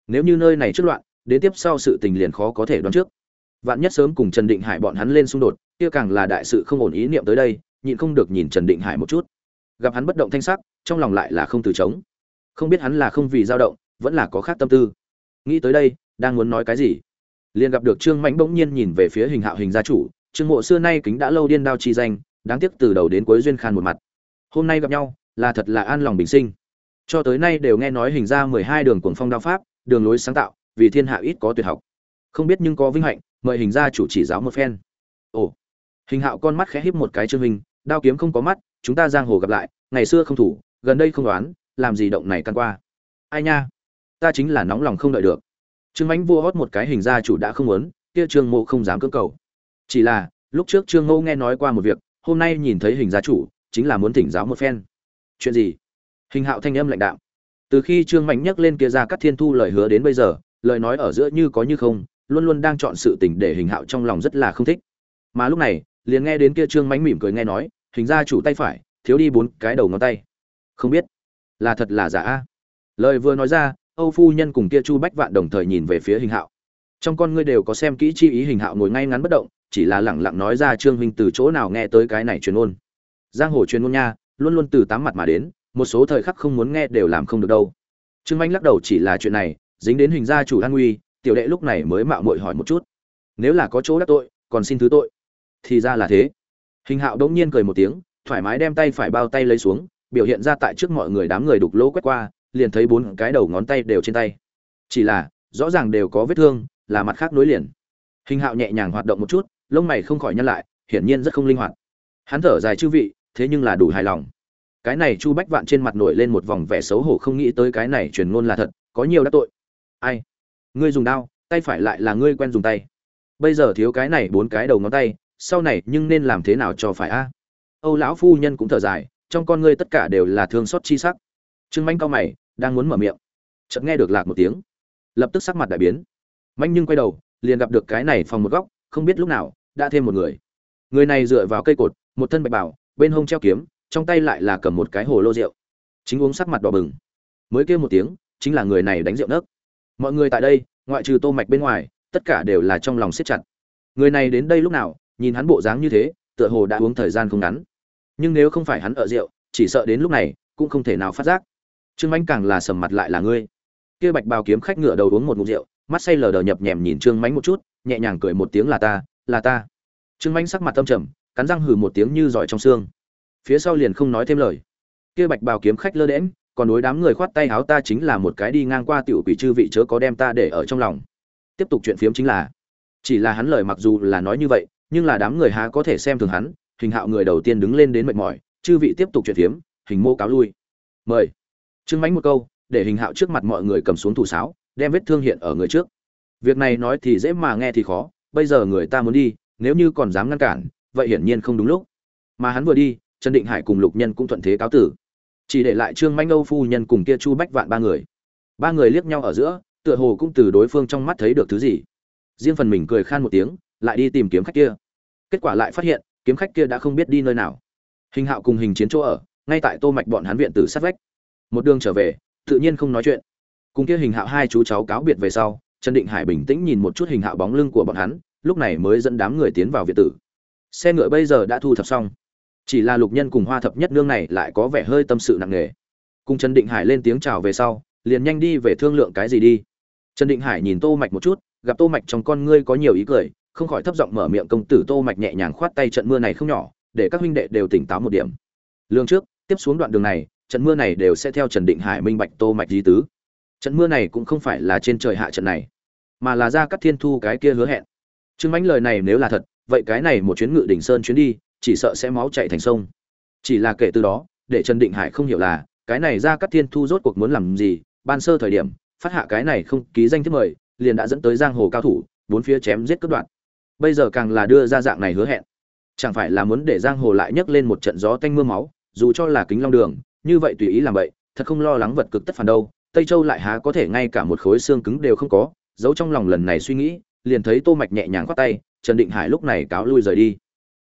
Nếu như nơi này trước loạn, đến tiếp sau sự tình liền khó có thể đoán trước. Vạn nhất sớm cùng trần định hải bọn hắn lên xung đột, kia càng là đại sự không ổn ý niệm tới đây, nhịn không được nhìn trần định hải một chút. Gặp hắn bất động thanh sắc, trong lòng lại là không từ chống không biết hắn là không vì dao động, vẫn là có khác tâm tư. Nghĩ tới đây đang muốn nói cái gì. Liền gặp được trương mãnh bỗng nhiên nhìn về phía hình hạo hình gia chủ, trương mộ xưa nay kính đã lâu điên đao chi danh, đáng tiếc từ đầu đến cuối duyên khan một mặt. Hôm nay gặp nhau, là thật là an lòng bình sinh. Cho tới nay đều nghe nói hình ra mười hai đường cuồng phong đao pháp, đường lối sáng tạo, vì thiên hạ ít có tuyệt học. Không biết nhưng có vinh hạnh, mời hình ra chủ chỉ giáo một phen. Ồ. Hình hạo con mắt khẽ híp một cái trương hình đao kiếm không có mắt, chúng ta giang hồ gặp lại, ngày xưa không thủ, gần đây không đoán, làm gì động này căn qua. Ai nha, ta chính là nóng lòng không đợi được trương Mạnh vua hót một cái hình gia chủ đã không muốn, kia trương mộ không dám cưỡng cầu. Chỉ là, lúc trước trương ngô nghe nói qua một việc, hôm nay nhìn thấy hình gia chủ, chính là muốn thỉnh giáo một phen. Chuyện gì? Hình hạo thanh âm lạnh đạo từ khi trương mạnh nhắc lên kia ra các thiên thu lời hứa đến bây giờ, lời nói ở giữa như có như không, luôn luôn đang chọn sự tình để hình hạo trong lòng rất là không thích. Mà lúc này, liền nghe đến kia trương Mạnh mỉm cười nghe nói, hình gia chủ tay phải, thiếu đi bốn cái đầu ngón tay. Không biết, là thật là giả a? Lời vừa nói ra âu phu nhân cùng kia chu bách vạn đồng thời nhìn về phía hình hạo. Trong con ngươi đều có xem kỹ chi ý, hình hạo ngồi ngay ngắn bất động, chỉ là lẳng lặng nói ra, trương huynh từ chỗ nào nghe tới cái này truyền ngôn. giang hồ truyền ngôn nha, luôn luôn từ tám mặt mà đến, một số thời khắc không muốn nghe đều làm không được đâu. Trương Mạnh lắc đầu chỉ là chuyện này, dính đến hình gia chủ an nguy tiểu đệ lúc này mới mạo muội hỏi một chút. Nếu là có chỗ đắc tội, còn xin thứ tội. Thì ra là thế. Hình hạo đống nhiên cười một tiếng, thoải mái đem tay phải bao tay lấy xuống, biểu hiện ra tại trước mọi người đám người đục lỗ quét qua liền thấy bốn cái đầu ngón tay đều trên tay. Chỉ là, rõ ràng đều có vết thương, là mặt khác nối liền. Hình hạo nhẹ nhàng hoạt động một chút, lông mày không khỏi nhăn lại, hiển nhiên rất không linh hoạt. Hắn thở dài chư vị, thế nhưng là đủ hài lòng. Cái này chu bách vạn trên mặt nổi lên một vòng vẻ xấu hổ không nghĩ tới cái này truyền ngôn là thật, có nhiều đã tội. Ai? Ngươi dùng đao, tay phải lại là ngươi quen dùng tay. Bây giờ thiếu cái này bốn cái đầu ngón tay, sau này nhưng nên làm thế nào cho phải a? Âu lão phu nhân cũng thở dài, trong con ngươi tất cả đều là thương xót chi sắc trương manh cao mày, đang muốn mở miệng. Chợt nghe được lạc một tiếng. Lập tức sắc mặt đại biến. Manh nhưng quay đầu, liền gặp được cái này phòng một góc, không biết lúc nào, đã thêm một người. Người này dựa vào cây cột, một thân bạch bảo, bên hông treo kiếm, trong tay lại là cầm một cái hồ lô rượu. Chính uống sắc mặt đỏ bừng. Mới kêu một tiếng, chính là người này đánh rượu nấc. Mọi người tại đây, ngoại trừ tô mạch bên ngoài, tất cả đều là trong lòng siết chặt. Người này đến đây lúc nào, nhìn hắn bộ dáng như thế, tựa hồ đã uống thời gian không ngắn. Nhưng nếu không phải hắn ở rượu, chỉ sợ đến lúc này, cũng không thể nào phát giác trương Mạnh càng là sầm mặt lại là ngươi. Kia bạch bào kiếm khách ngựa đầu uống một ngụm rượu, mắt say lờ đờ nhập nhèm nhìn trương Mạnh một chút, nhẹ nhàng cười một tiếng là ta là ta. Trương Mạnh sắc mặt tâm trầm, cắn răng hừ một tiếng như giỏi trong xương. Phía sau liền không nói thêm lời. Kia bạch bào kiếm khách lơ đễm còn đối đám người khoát tay áo ta chính là một cái đi ngang qua tiểu quỷ chư vị chớ có đem ta để ở trong lòng. Tiếp tục chuyện phiếm chính là, chỉ là hắn lời mặc dù là nói như vậy, nhưng là đám người há có thể xem thường hắn, hình hạo người đầu tiên đứng lên đến mệt mỏi, chư vị tiếp tục chuyện phiếm, hình mô cáo lui. Mời. Trương mánh một câu, để hình hạo trước mặt mọi người cầm xuống thủ sáo, đem vết thương hiện ở người trước. Việc này nói thì dễ mà nghe thì khó, bây giờ người ta muốn đi, nếu như còn dám ngăn cản, vậy hiển nhiên không đúng lúc. Mà hắn vừa đi, trần định hải cùng lục nhân cũng thuận thế cáo tử. Chỉ để lại trương Mánh âu phu nhân cùng kia chu bách vạn ba người. Ba người liếc nhau ở giữa, tựa hồ cũng từ đối phương trong mắt thấy được thứ gì. Riêng phần mình cười khan một tiếng, lại đi tìm kiếm khách kia. Kết quả lại phát hiện, kiếm khách kia đã không biết đi nơi nào. Hình hạo cùng hình chiến chỗ ở, ngay tại tô mạch bọn hắn viện tử sát vách một đường trở về, tự nhiên không nói chuyện. Cùng kia hình hạo hai chú cháu cáo biệt về sau, trần định hải bình tĩnh nhìn một chút hình hạo bóng lưng của bọn hắn, lúc này mới dẫn đám người tiến vào việt tử. Xe ngựa bây giờ đã thu thập xong. Chỉ là lục nhân cùng hoa thập nhất nương này lại có vẻ hơi tâm sự nặng nề. Cùng trần định hải lên tiếng chào về sau, liền nhanh đi về thương lượng cái gì đi. Trần định hải nhìn tô mạch một chút, gặp tô mạch trong con ngươi có nhiều ý cười, không khỏi thấp giọng mở miệng công tử tô mạch nhẹ nhàng khoát tay trận mưa này không nhỏ, để các huynh đệ đều tỉnh táo một điểm. Lương trước, tiếp xuống đoạn đường này trận mưa này đều sẽ theo trần định hải minh bạch tô mạch di tứ. Trận mưa này cũng không phải là trên trời hạ trận này, mà là ra các thiên thu cái kia hứa hẹn. Trương mãnh lời này nếu là thật, vậy cái này một chuyến ngự đỉnh sơn chuyến đi, chỉ sợ sẽ máu chảy thành sông. Chỉ là kể từ đó, để trần định hải không hiểu là, cái này ra các thiên thu rốt cuộc muốn làm gì, ban sơ thời điểm, phát hạ cái này không ký danh thiếp mời, liền đã dẫn tới giang hồ cao thủ, bốn phía chém giết cướp đoạn bây giờ càng là đưa ra dạng này hứa hẹn. Chẳng phải là muốn để giang hồ lại nhấc lên một trận gió tanh mưa máu, dù cho là kính long đường như vậy tùy ý làm vậy thật không lo lắng vật cực tất phản đâu, tây châu lại há có thể ngay cả một khối xương cứng đều không có, giấu trong lòng lần này suy nghĩ, liền thấy tô mạch nhẹ nhàng khoát tay, trần định hải lúc này cáo lui rời đi.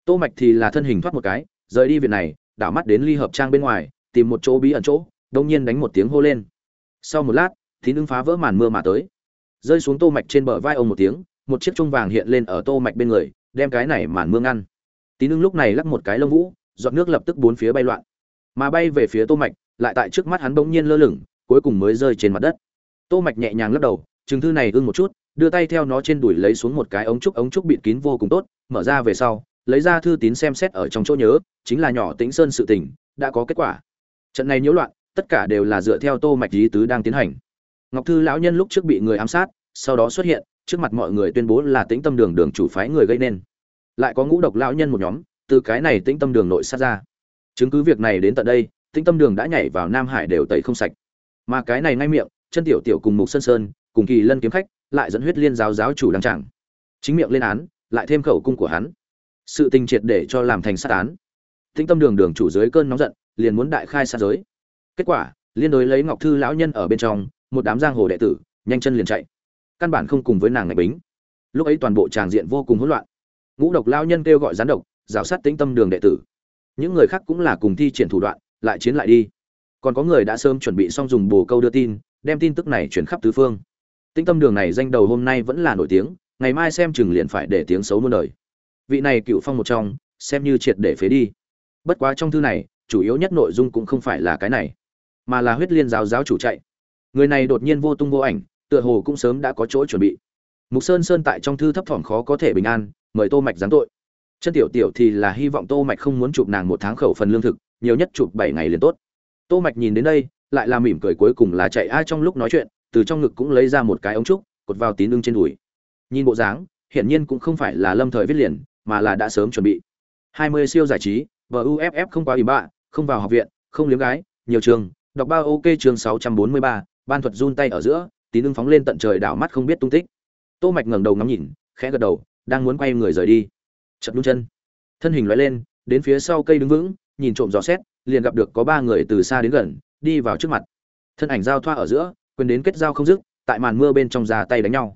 Tô mạch thì là thân hình thoát một cái, rời đi viện này, đảo mắt đến ly hợp trang bên ngoài, tìm một chỗ bí ẩn chỗ đông nhiên đánh một tiếng hô lên. Sau một lát thì ưng phá vỡ màn mưa mà tới. Rơi xuống tô mạch trên bờ vai ông một tiếng, một chiếc trung vàng hiện lên ở tô mạch bên người, đem cái này màn mưa ngăn. Tín ưng lúc này lắc một cái lông vũ, giọt nước lập tức bốn phía bay loạn mà bay về phía tô mạch, lại tại trước mắt hắn bỗng nhiên lơ lửng, cuối cùng mới rơi trên mặt đất. Tô mạch nhẹ nhàng lắc đầu, chừng thư này ưng một chút, đưa tay theo nó trên đùi lấy xuống một cái ống trúc ống trúc bịt kín vô cùng tốt, mở ra về sau, lấy ra thư tín xem xét ở trong chỗ nhớ, chính là nhỏ tĩnh sơn sự tình, đã có kết quả. Trận này nhiễu loạn, tất cả đều là dựa theo tô mạch lý tứ đang tiến hành. Ngọc thư lão nhân lúc trước bị người ám sát, sau đó xuất hiện, trước mặt mọi người tuyên bố là tĩnh tâm đường đường chủ phái người gây nên. Lại có ngũ độc lão nhân một nhóm, từ cái này tĩnh tâm đường nội sát ra chứng cứ việc này đến tận đây, tĩnh tâm đường đã nhảy vào nam hải đều tẩy không sạch. Mà cái này ngay miệng, chân tiểu tiểu cùng mục sơn sơn, cùng kỳ lân kiếm khách, lại dẫn huyết liên giáo giáo chủ đăng trảng chính miệng lên án, lại thêm khẩu cung của hắn. Sự tình triệt để cho làm thành sát án. Tĩnh tâm đường đường chủ dưới cơn nóng giận, liền muốn đại khai sát giới. Kết quả, liên đối lấy ngọc thư lão nhân ở bên trong, một đám giang hồ đệ tử, nhanh chân liền chạy. Căn bản không cùng với nàng ngạch bính. Lúc ấy toàn bộ tràng diện vô cùng hỗn loạn. Ngũ độc lao nhân kêu gọi gián độc, rào sát tĩnh tâm đường đệ tử những người khác cũng là cùng thi triển thủ đoạn, lại chiến lại đi. Còn có người đã sớm chuẩn bị xong dùng bồ câu đưa tin, đem tin tức này chuyển khắp tứ phương. Tĩnh tâm đường này danh đầu hôm nay vẫn là nổi tiếng, ngày mai xem chừng liền phải để tiếng xấu muôn đời. Vị này cựu phong một trong, xem như triệt để phế đi. Bất quá trong thư này, chủ yếu nhất nội dung cũng không phải là cái này, mà là huyết liên giáo giáo chủ chạy. Người này đột nhiên vô tung vô ảnh, tựa hồ cũng sớm đã có chỗ chuẩn bị. Mục sơn sơn tại trong thư thấp thỏm khó có thể bình an, mời tô mạch giáng tội chân tiểu tiểu thì là hy vọng tô mạch không muốn chụp nàng một tháng khẩu phần lương thực nhiều nhất chụp 7 ngày liền tốt. Tô mạch nhìn đến đây lại là mỉm cười cuối cùng là chạy ai trong lúc nói chuyện từ trong ngực cũng lấy ra một cái ống trúc cột vào tín ưng trên đùi. Nhìn bộ dáng hiển nhiên cũng không phải là lâm thời viết liền mà là đã sớm chuẩn bị. 20 siêu giải trí và uff không quá ủy bạ không vào học viện không liếm gái nhiều trường đọc bao ok trường 643, ban thuật run tay ở giữa tín ưng phóng lên tận trời đảo mắt không biết tung tích. Tô mạch ngẩng đầu ngắm nhìn khẽ gật đầu đang muốn quay người rời đi chật nhún chân. Thân hình loại lên, đến phía sau cây đứng vững, nhìn trộm dò xét, liền gặp được có ba người từ xa đến gần, đi vào trước mặt. Thân ảnh giao thoa ở giữa, quyền đến kết giao không dứt, tại màn mưa bên trong ra tay đánh nhau.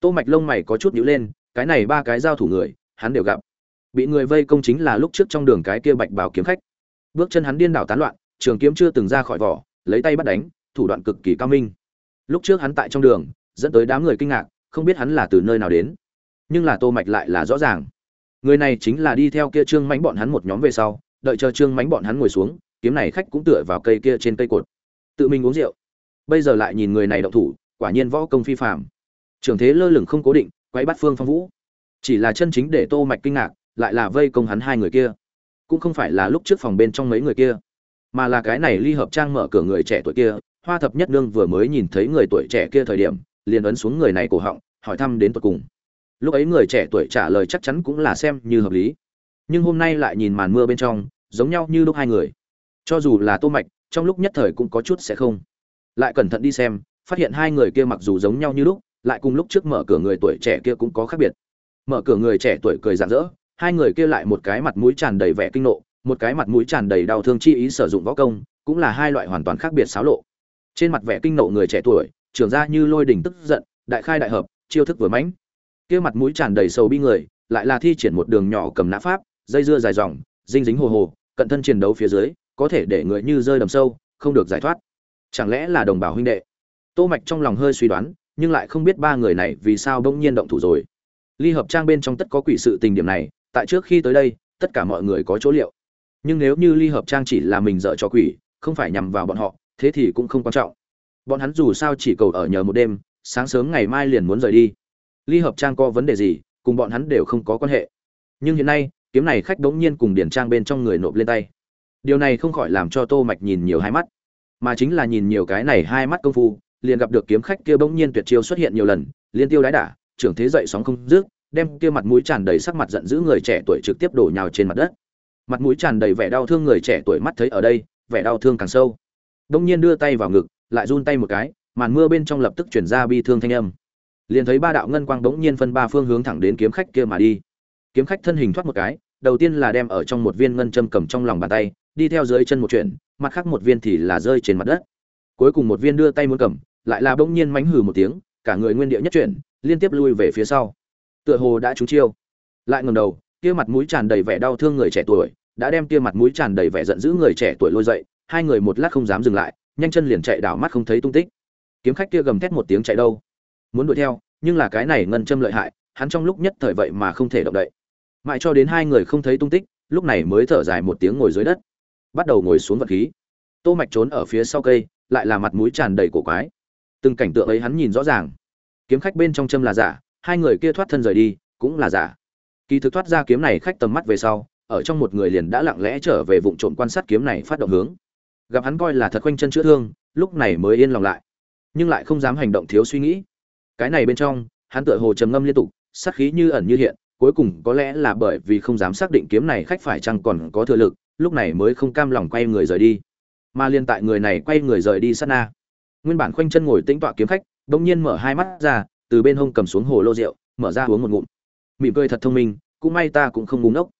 Tô mạch lông mày có chút nhíu lên, cái này ba cái giao thủ người, hắn đều gặp. Bị người vây công chính là lúc trước trong đường cái kia bạch bảo kiếm khách. Bước chân hắn điên đảo tán loạn, trường kiếm chưa từng ra khỏi vỏ, lấy tay bắt đánh, thủ đoạn cực kỳ cao minh. Lúc trước hắn tại trong đường, dẫn tới đám người kinh ngạc, không biết hắn là từ nơi nào đến. Nhưng là tô mạch lại là rõ ràng người này chính là đi theo kia trương mánh bọn hắn một nhóm về sau, đợi chờ trương mánh bọn hắn ngồi xuống, kiếm này khách cũng tựa vào cây kia trên cây cột. Tự mình uống rượu. Bây giờ lại nhìn người này động thủ, quả nhiên võ công phi phàm. Trường thế lơ lửng không cố định quay bắt phương phong vũ. Chỉ là chân chính để tô mạch kinh ngạc, lại là vây công hắn hai người kia. Cũng không phải là lúc trước phòng bên trong mấy người kia, mà là cái này ly hợp trang mở cửa người trẻ tuổi kia, hoa thập nhất nương vừa mới nhìn thấy người tuổi trẻ kia thời điểm, liền ấn xuống người này cổ họng, hỏi thăm đến tận cùng lúc ấy người trẻ tuổi trả lời chắc chắn cũng là xem như hợp lý. Nhưng hôm nay lại nhìn màn mưa bên trong, giống nhau như lúc hai người. Cho dù là tô mạch, trong lúc nhất thời cũng có chút sẽ không. Lại cẩn thận đi xem, phát hiện hai người kia mặc dù giống nhau như lúc, lại cùng lúc trước mở cửa người tuổi trẻ kia cũng có khác biệt. Mở cửa người trẻ tuổi cười rạng rỡ, hai người kia lại một cái mặt mũi tràn đầy vẻ kinh nộ, một cái mặt mũi tràn đầy đau thương chi ý sử dụng võ công, cũng là hai loại hoàn toàn khác biệt xáo lộ. Trên mặt vẻ kinh nộ người trẻ tuổi, trưởng ra như lôi đỉnh tức giận, đại khai đại hợp, chiêu thức vừa mãnh kia mặt mũi tràn đầy sầu bi người, lại là thi triển một đường nhỏ cầm nã pháp, dây dưa dài dòng, dinh dính hồ hồ, cận thân chiến đấu phía dưới, có thể để người như rơi đầm sâu, không được giải thoát. Chẳng lẽ là đồng bào huynh đệ? Tô mạch trong lòng hơi suy đoán, nhưng lại không biết ba người này vì sao bỗng nhiên động thủ rồi. Ly hợp trang bên trong tất có quỷ sự tình điểm này, tại trước khi tới đây, tất cả mọi người có chỗ liệu. Nhưng nếu như ly hợp trang chỉ là mình dợ cho quỷ, không phải nhằm vào bọn họ, thế thì cũng không quan trọng. Bọn hắn dù sao chỉ cầu ở nhờ một đêm, sáng sớm ngày mai liền muốn rời đi ly hợp trang có vấn đề gì, cùng bọn hắn đều không có quan hệ. Nhưng hiện nay, kiếm này khách đống nhiên cùng điển trang bên trong người nộp lên tay. Điều này không khỏi làm cho tô mạch nhìn nhiều hai mắt. Mà chính là nhìn nhiều cái này hai mắt công phu, liền gặp được kiếm khách kia bỗng nhiên tuyệt chiêu xuất hiện nhiều lần, liên tiêu đái đả, trưởng thế dậy sóng không dứt, đem kia mặt mũi tràn đầy sắc mặt giận dữ người trẻ tuổi trực tiếp đổ nhào trên mặt đất. Mặt mũi tràn đầy vẻ đau thương người trẻ tuổi mắt thấy ở đây, vẻ đau thương càng sâu. Bỗng nhiên đưa tay vào ngực, lại run tay một cái, màn mưa bên trong lập tức chuyển ra bi thương thanh âm liền thấy ba đạo ngân quang bỗng nhiên phân ba phương hướng thẳng đến kiếm khách kia mà đi. Kiếm khách thân hình thoát một cái, đầu tiên là đem ở trong một viên ngân châm cầm trong lòng bàn tay, đi theo dưới chân một chuyện, mặt khác một viên thì là rơi trên mặt đất. Cuối cùng một viên đưa tay muốn cầm, lại là bỗng nhiên mánh hừ một tiếng, cả người nguyên địa nhất chuyển, liên tiếp lui về phía sau. Tựa hồ đã trúng chiêu. Lại ngầm đầu, kia mặt mũi tràn đầy vẻ đau thương người trẻ tuổi, đã đem kia mặt mũi tràn đầy vẻ giận dữ người trẻ tuổi lôi dậy, hai người một lát không dám dừng lại, nhanh chân liền chạy đảo mắt không thấy tung tích. Kiếm khách kia gầm thét một tiếng chạy đâu muốn đuổi theo, nhưng là cái này ngân châm lợi hại, hắn trong lúc nhất thời vậy mà không thể động đậy. Mãi cho đến hai người không thấy tung tích, lúc này mới thở dài một tiếng ngồi dưới đất. Bắt đầu ngồi xuống vật khí. Tô mạch trốn ở phía sau cây, lại là mặt mũi tràn đầy cổ quái. Từng cảnh tượng ấy hắn nhìn rõ ràng. Kiếm khách bên trong châm là giả, hai người kia thoát thân rời đi, cũng là giả. Kỳ thực thoát ra kiếm này khách tầm mắt về sau, ở trong một người liền đã lặng lẽ trở về vụ trộm quan sát kiếm này phát động hướng. Gặp hắn coi là thật quanh chân chữa thương, lúc này mới yên lòng lại. Nhưng lại không dám hành động thiếu suy nghĩ cái này bên trong, hắn tựa hồ trầm ngâm liên tục, sát khí như ẩn như hiện, cuối cùng có lẽ là bởi vì không dám xác định kiếm này khách phải chăng còn có thừa lực, lúc này mới không cam lòng quay người rời đi. Mà liên tại người này quay người rời đi sát na. Nguyên bản khoanh chân ngồi tĩnh tọa kiếm khách, bỗng nhiên mở hai mắt ra, từ bên hông cầm xuống hồ lô rượu, mở ra uống một ngụm. Mỉm cười thật thông minh, cũng may ta cũng không ngúng ốc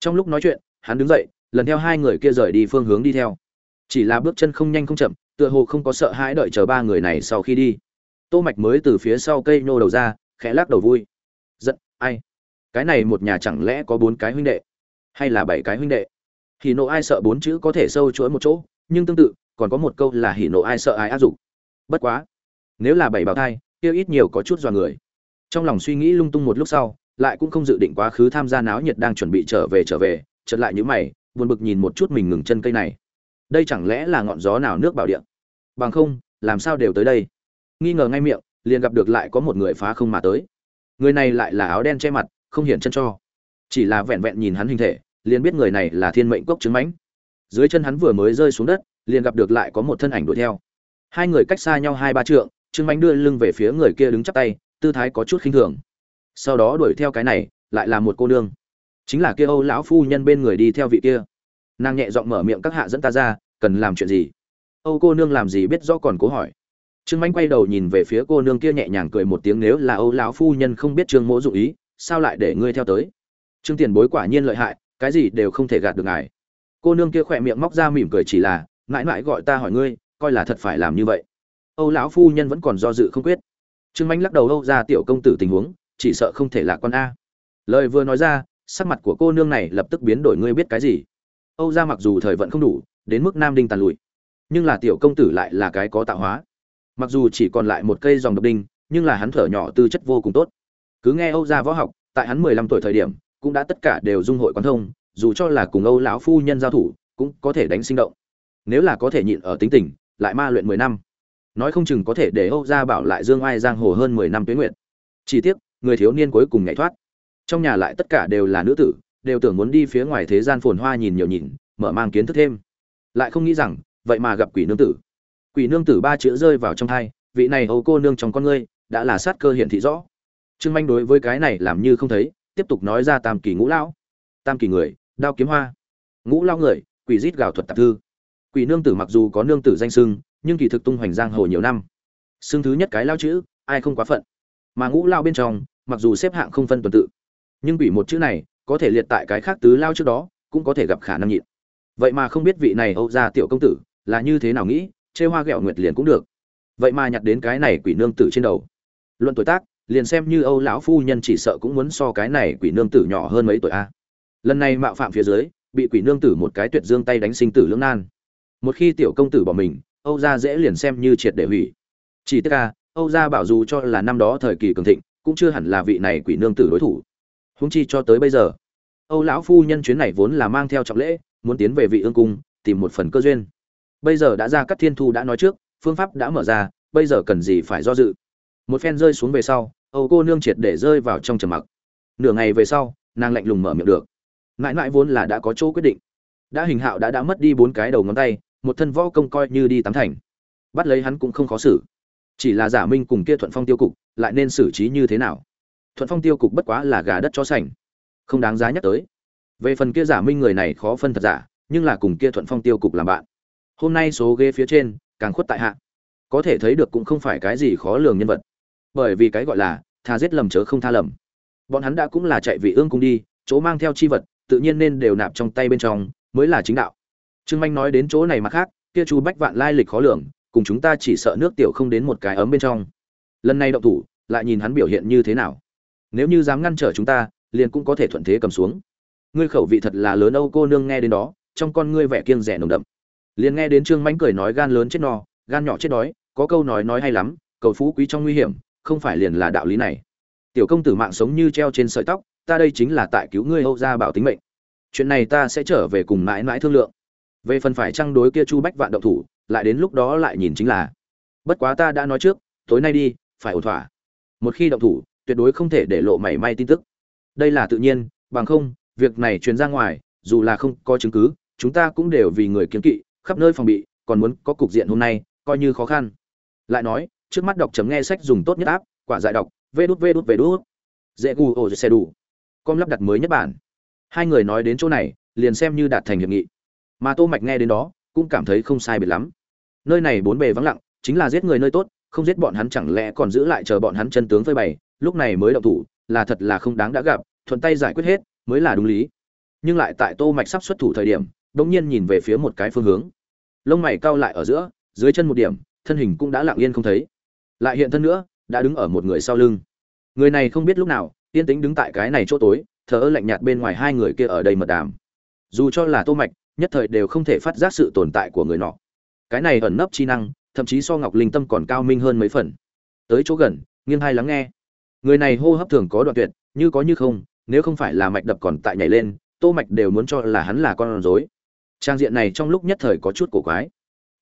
trong lúc nói chuyện, hắn đứng dậy, lần theo hai người kia rời đi phương hướng đi theo. Chỉ là bước chân không nhanh không chậm, tựa hồ không có sợ hãi đợi chờ ba người này sau khi đi tô mạch mới từ phía sau cây nô đầu ra, khẽ lắc đầu vui. Giận, ai? Cái này một nhà chẳng lẽ có bốn cái huynh đệ? Hay là bảy cái huynh đệ? Hỉ nộ ai sợ bốn chữ có thể sâu chuỗi một chỗ, nhưng tương tự, còn có một câu là hỉ nộ ai sợ ai áp dụng. Bất quá, nếu là bảy bào thai, kia ít nhiều có chút do người. Trong lòng suy nghĩ lung tung một lúc sau, lại cũng không dự định quá khứ tham gia náo nhiệt đang chuẩn bị trở về trở về, chợt lại như mày, buồn bực nhìn một chút mình ngừng chân cây này. Đây chẳng lẽ là ngọn gió nào nước bảo địa? Bằng không, làm sao đều tới đây? Nghi ngờ ngay miệng, liền gặp được lại có một người phá không mà tới. Người này lại là áo đen che mặt, không hiện chân cho. Chỉ là vẹn vẹn nhìn hắn hình thể, liền biết người này là thiên mệnh cốc chứng mãnh. Dưới chân hắn vừa mới rơi xuống đất, liền gặp được lại có một thân ảnh đuổi theo. Hai người cách xa nhau hai ba trượng trương mãnh đưa lưng về phía người kia đứng chắp tay, tư thái có chút khinh thường. Sau đó đuổi theo cái này, lại là một cô nương. Chính là kia âu lão phu nhân bên người đi theo vị kia. Nàng nhẹ giọng mở miệng các hạ dẫn ta ra, cần làm chuyện gì? Âu cô nương làm gì biết rõ còn cố hỏi trương manh quay đầu nhìn về phía cô nương kia nhẹ nhàng cười một tiếng, nếu là âu lão phu nhân không biết trương mỗ dụng ý, sao lại để ngươi theo tới? Trương tiền bối quả nhiên lợi hại, cái gì đều không thể gạt được ngài. Cô nương kia khỏe miệng móc ra mỉm cười chỉ là, mãi mãi gọi ta hỏi ngươi, coi là thật phải làm như vậy. Âu lão phu nhân vẫn còn do dự không quyết. Trương manh lắc đầu, âu ra tiểu công tử tình huống, chỉ sợ không thể là con a. Lời vừa nói ra, sắc mặt của cô nương này lập tức biến đổi, ngươi biết cái gì? Âu ra mặc dù thời vận không đủ, đến mức nam đinh tàn lụi, nhưng là tiểu công tử lại là cái có tạo hóa mặc dù chỉ còn lại một cây dòng độc đinh, nhưng là hắn thở nhỏ tư chất vô cùng tốt. Cứ nghe âu ra võ học, tại hắn mười lăm tuổi thời điểm, cũng đã tất cả đều dung hội quán thông, dù cho là cùng âu lão phu nhân giao thủ, cũng có thể đánh sinh động. Nếu là có thể nhịn ở tính tình, lại ma luyện mười năm. Nói không chừng có thể để âu gia bảo lại dương ai giang hồ hơn mười năm tuyến nguyện chỉ tiếc, người thiếu niên cuối cùng nhảy thoát. Trong nhà lại tất cả đều là nữ tử, đều tưởng muốn đi phía ngoài thế gian phồn hoa nhìn nhiều nhìn, mở mang kiến thức thêm. Lại không nghĩ rằng, vậy mà gặp quỷ nương tử quỷ nương tử ba chữ rơi vào trong thai, vị này âu cô nương trong con ngươi đã là sát cơ hiện thị rõ. Trương manh đối với cái này làm như không thấy, tiếp tục nói ra tam kỳ ngũ lão. Tam kỳ người, đao kiếm hoa. Ngũ lao người, quỷ rít gào thuật tạp thư. Quỷ nương tử mặc dù có nương tử danh sưng, nhưng kỳ thực tung hoành giang hồ nhiều năm. Xưng thứ nhất cái lao chữ, ai không quá phận. Mà ngũ lao bên trong, mặc dù xếp hạng không phân tuần tự, nhưng quỷ một chữ này có thể liệt tại cái khác tứ lao trước đó, cũng có thể gặp khả năng nhịn. Vậy mà không biết vị này âu gia tiểu công tử là như thế nào nghĩ chê hoa ghẹo nguyệt liền cũng được. Vậy mà nhặt đến cái này quỷ nương tử trên đầu. Luận tuổi tác, liền xem như âu lão phu nhân chỉ sợ cũng muốn so cái này quỷ nương tử nhỏ hơn mấy tuổi a. Lần này mạo phạm phía dưới, bị quỷ nương tử một cái tuyệt dương tay đánh sinh tử lưỡng nan. Một khi tiểu công tử bỏ mình, âu gia dễ liền xem như triệt để hủy. Chỉ tất cả âu gia bảo dù cho là năm đó thời kỳ cường thịnh, cũng chưa hẳn là vị này quỷ nương tử đối thủ. Húng chi cho tới bây giờ, âu lão phu nhân chuyến này vốn là mang theo trọng lễ, muốn tiến về vị ương cung, tìm một phần cơ duyên bây giờ đã ra các thiên thu đã nói trước, phương pháp đã mở ra, bây giờ cần gì phải do dự? Một phen rơi xuống về sau, âu cô nương triệt để rơi vào trong trầm mặc. Nửa ngày về sau, nàng lạnh lùng mở miệng được. Mãi mãi vốn là đã có chỗ quyết định. Đã hình hạo đã đã mất đi bốn cái đầu ngón tay, một thân võ công coi như đi tám thành. Bắt lấy hắn cũng không khó xử. Chỉ là giả minh cùng kia thuận phong tiêu cục, lại nên xử trí như thế nào? Thuận phong tiêu cục bất quá là gà đất cho sành. Không đáng giá nhắc tới. Về phần kia giả minh người này khó phân thật giả, nhưng là cùng kia thuận phong tiêu cục làm bạn hôm nay số ghế phía trên, càng khuất tại hạ. Có thể thấy được cũng không phải cái gì khó lường nhân vật. Bởi vì cái gọi là, tha giết lầm chớ không tha lầm. Bọn hắn đã cũng là chạy vị ương cung đi, chỗ mang theo chi vật, tự nhiên nên đều nạp trong tay bên trong, mới là chính đạo. Trương manh nói đến chỗ này mà khác, kia chu bách vạn lai lịch khó lường, cùng chúng ta chỉ sợ nước tiểu không đến một cái ấm bên trong. Lần này động thủ, lại nhìn hắn biểu hiện như thế nào. Nếu như dám ngăn trở chúng ta, liền cũng có thể thuận thế cầm xuống. Ngươi khẩu vị thật là lớn âu cô nương nghe đến đó, trong con ngươi vẻ kiêng rẻ nồng đậm liền nghe đến trương mãnh cười nói gan lớn chết no, gan nhỏ chết đói, có câu nói nói hay lắm, cầu phú quý trong nguy hiểm, không phải liền là đạo lý này. Tiểu công tử mạng sống như treo trên sợi tóc, ta đây chính là tại cứu ngươi âu gia bảo tính mệnh. Chuyện này ta sẽ trở về cùng mãi mãi thương lượng. Về phần phải trăng đối kia chu bách vạn động thủ, lại đến lúc đó lại nhìn chính là. Bất quá ta đã nói trước, tối nay đi, phải ổn thỏa. Một khi động thủ, tuyệt đối không thể để lộ mảy may tin tức. Đây là tự nhiên, bằng không, việc này truyền ra ngoài, dù là không có chứng cứ, chúng ta cũng đều vì người kiến kỵ khắp nơi phòng bị, còn muốn có cục diện hôm nay, coi như khó khăn. Lại nói, trước mắt đọc chấm nghe sách dùng tốt nhất áp quả giải đọc, vê đút vê đút vê đút. Dễ gu ô xe đủ. Com lắp đặt mới nhất bản. Hai người nói đến chỗ này, liền xem như đạt thành hiệp nghị. Mà tô mạch nghe đến đó, cũng cảm thấy không sai biệt lắm. Nơi này bốn bề vắng lặng, chính là giết người nơi tốt, không giết bọn hắn chẳng lẽ còn giữ lại chờ bọn hắn chân tướng phơi bày, lúc này mới động thủ, là thật là không đáng đã gặp, thuận tay giải quyết hết, mới là đúng lý. Nhưng lại tại tô mạch sắp xuất thủ thời điểm đống nhiên nhìn về phía một cái phương hướng lông mày cau lại ở giữa, dưới chân một điểm, thân hình cũng đã lặng yên không thấy. Lại hiện thân nữa, đã đứng ở một người sau lưng. Người này không biết lúc nào, yên tĩnh đứng tại cái này chỗ tối thở ơ lạnh nhạt bên ngoài hai người kia ở đây mật đàm. Dù cho là tô mạch, nhất thời đều không thể phát giác sự tồn tại của người nọ. Cái này ẩn nấp chi năng, thậm chí so ngọc linh tâm còn cao minh hơn mấy phần. Tới chỗ gần, nghiêng hai lắng nghe. Người này hô hấp thường có đoạn tuyệt, như có như không, nếu không phải là mạch đập còn tại nhảy lên, tô mạch đều muốn cho là hắn là con rối trang diện này trong lúc nhất thời có chút cổ quái.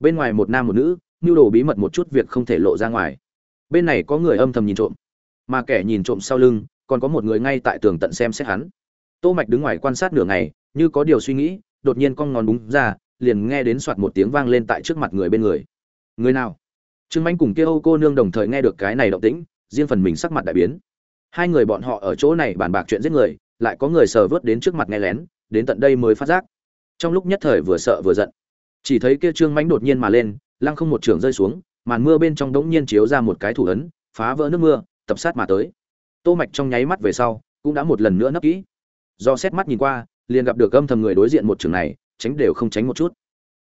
Bên ngoài một nam một nữ nhu đồ bí mật một chút việc không thể lộ ra ngoài. Bên này có người âm thầm nhìn trộm. Mà kẻ nhìn trộm sau lưng, còn có một người ngay tại tường tận xem xét hắn. Tô mạch đứng ngoài quan sát nửa ngày, như có điều suy nghĩ, đột nhiên con ngón búng ra, liền nghe đến soạt một tiếng vang lên tại trước mặt người bên người. Người nào? Trương manh cùng kia âu cô nương đồng thời nghe được cái này động tĩnh, riêng phần mình sắc mặt đại biến. Hai người bọn họ ở chỗ này bàn bạc chuyện giết người, lại có người sờ vớt đến trước mặt nghe lén, đến tận đây mới phát giác trong lúc nhất thời vừa sợ vừa giận, chỉ thấy kia trương mãnh đột nhiên mà lên, lăng không một trường rơi xuống, màn mưa bên trong đống nhiên chiếu ra một cái thủ ấn, phá vỡ nước mưa, tập sát mà tới. Tô mạch trong nháy mắt về sau, cũng đã một lần nữa nấp kỹ. Do xét mắt nhìn qua, liền gặp được âm thầm người đối diện một trường này, tránh đều không tránh một chút.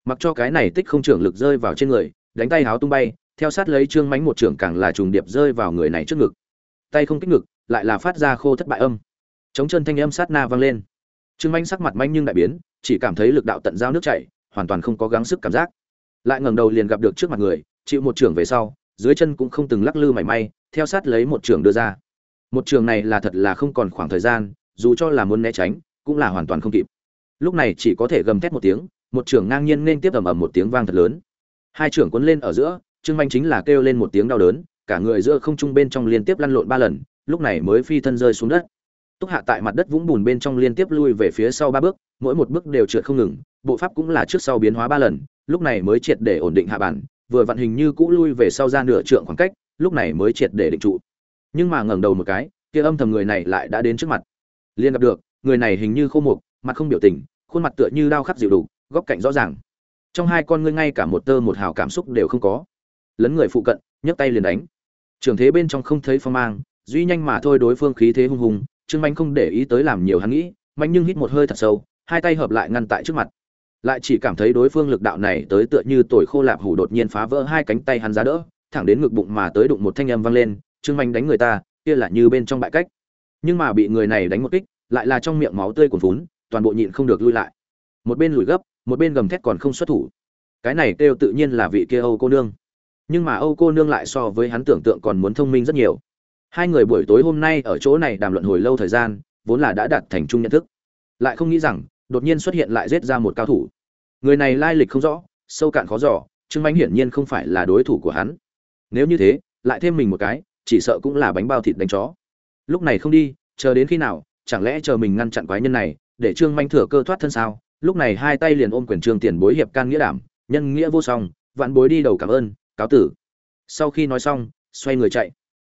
Mặc cho cái này tích không trưởng lực rơi vào trên người, đánh tay háo tung bay, theo sát lấy trương mánh một trưởng càng là trùng điệp rơi vào người này trước ngực. Tay không kích ngực, lại là phát ra khô thất bại âm. Chống chân thanh âm sát na vang lên. Trương mánh sắc mặt manh nhưng đại biến chỉ cảm thấy lực đạo tận giao nước chảy, hoàn toàn không có gắng sức cảm giác. Lại ngẩng đầu liền gặp được trước mặt người, chịu một trưởng về sau, dưới chân cũng không từng lắc lư mảy may, theo sát lấy một trưởng đưa ra. Một trường này là thật là không còn khoảng thời gian, dù cho là muốn né tránh, cũng là hoàn toàn không kịp. Lúc này chỉ có thể gầm thét một tiếng, một trưởng ngang nhiên nên tiếp ầm ầm một tiếng vang thật lớn. Hai trưởng cuốn lên ở giữa, trương manh chính là kêu lên một tiếng đau đớn, cả người giữa không trung bên trong liên tiếp lăn lộn ba lần, lúc này mới phi thân rơi xuống đất túc hạ tại mặt đất vũng bùn bên trong liên tiếp lui về phía sau ba bước, mỗi một bước đều trượt không ngừng, bộ pháp cũng là trước sau biến hóa ba lần, lúc này mới triệt để ổn định hạ bản, vừa vận hình như cũ lui về sau ra nửa trượng khoảng cách, lúc này mới triệt để định trụ. Nhưng mà ngẩng đầu một cái, kia âm thầm người này lại đã đến trước mặt. Liên gặp được, người này hình như khô mục, mặt không biểu tình, khuôn mặt tựa như đau khắc dịu đủ, góc cạnh rõ ràng. Trong hai con ngươi ngay cả một tơ một hào cảm xúc đều không có. Lấn người phụ cận, nhấc tay liền đánh. Trường thế bên trong không thấy phong mang, duy nhanh mà thôi đối phương khí thế hung hùng trương manh không để ý tới làm nhiều hắn nghĩ, mạnh nhưng hít một hơi thật sâu, hai tay hợp lại ngăn tại trước mặt. Lại chỉ cảm thấy đối phương lực đạo này tới tựa như tồi khô lạp hủ đột nhiên phá vỡ hai cánh tay hắn ra đỡ, thẳng đến ngực bụng mà tới đụng một thanh âm vang lên, trương manh đánh người ta, kia là như bên trong bại cách. Nhưng mà bị người này đánh một kích, lại là trong miệng máu tươi cuồn phún toàn bộ nhịn không được lui lại. Một bên lùi gấp, một bên gầm thét còn không xuất thủ. Cái này kêu tự nhiên là vị kia âu cô nương. Nhưng mà âu cô nương lại so với hắn tưởng tượng còn muốn thông minh rất nhiều hai người buổi tối hôm nay ở chỗ này đàm luận hồi lâu thời gian, vốn là đã đạt thành chung nhận thức. Lại không nghĩ rằng, đột nhiên xuất hiện lại giết ra một cao thủ. Người này lai lịch không rõ, sâu cạn khó giỏ trương mánh hiển nhiên không phải là đối thủ của hắn. Nếu như thế, lại thêm mình một cái, chỉ sợ cũng là bánh bao thịt đánh chó. Lúc này không đi, chờ đến khi nào, chẳng lẽ chờ mình ngăn chặn quái nhân này, để trương manh thừa cơ thoát thân sao? Lúc này hai tay liền ôm quyền trương tiền bối hiệp can nghĩa đảm, nhân nghĩa vô song, vạn bối đi đầu cảm ơn, cáo tử. Sau khi nói xong, xoay người chạy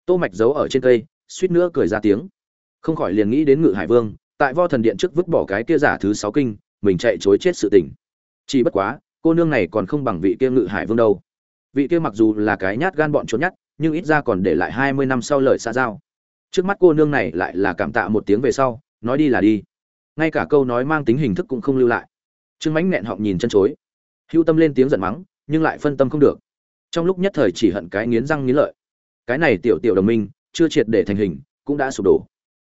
tô mạch giấu ở trên cây, suýt nữa cười ra tiếng. Không khỏi liền nghĩ đến ngự hải vương, tại vo thần điện trước vứt bỏ cái kia giả thứ sáu kinh, mình chạy chối chết sự tình. Chỉ bất quá, cô nương này còn không bằng vị kia ngự hải vương đâu. Vị kia mặc dù là cái nhát gan bọn trốn nhát, nhưng ít ra còn để lại hai mươi năm sau lời xa giao. Trước mắt cô nương này lại là cảm tạ một tiếng về sau, nói đi là đi. Ngay cả câu nói mang tính hình thức cũng không lưu lại. Trương mãnh nẹn họng nhìn chân chối. Hưu tâm lên tiếng giận mắng, nhưng lại phân tâm không được. Trong lúc nhất thời chỉ hận cái nghiến răng nghiến lợi cái này tiểu tiểu đồng minh, chưa triệt để thành hình, cũng đã sụp đổ.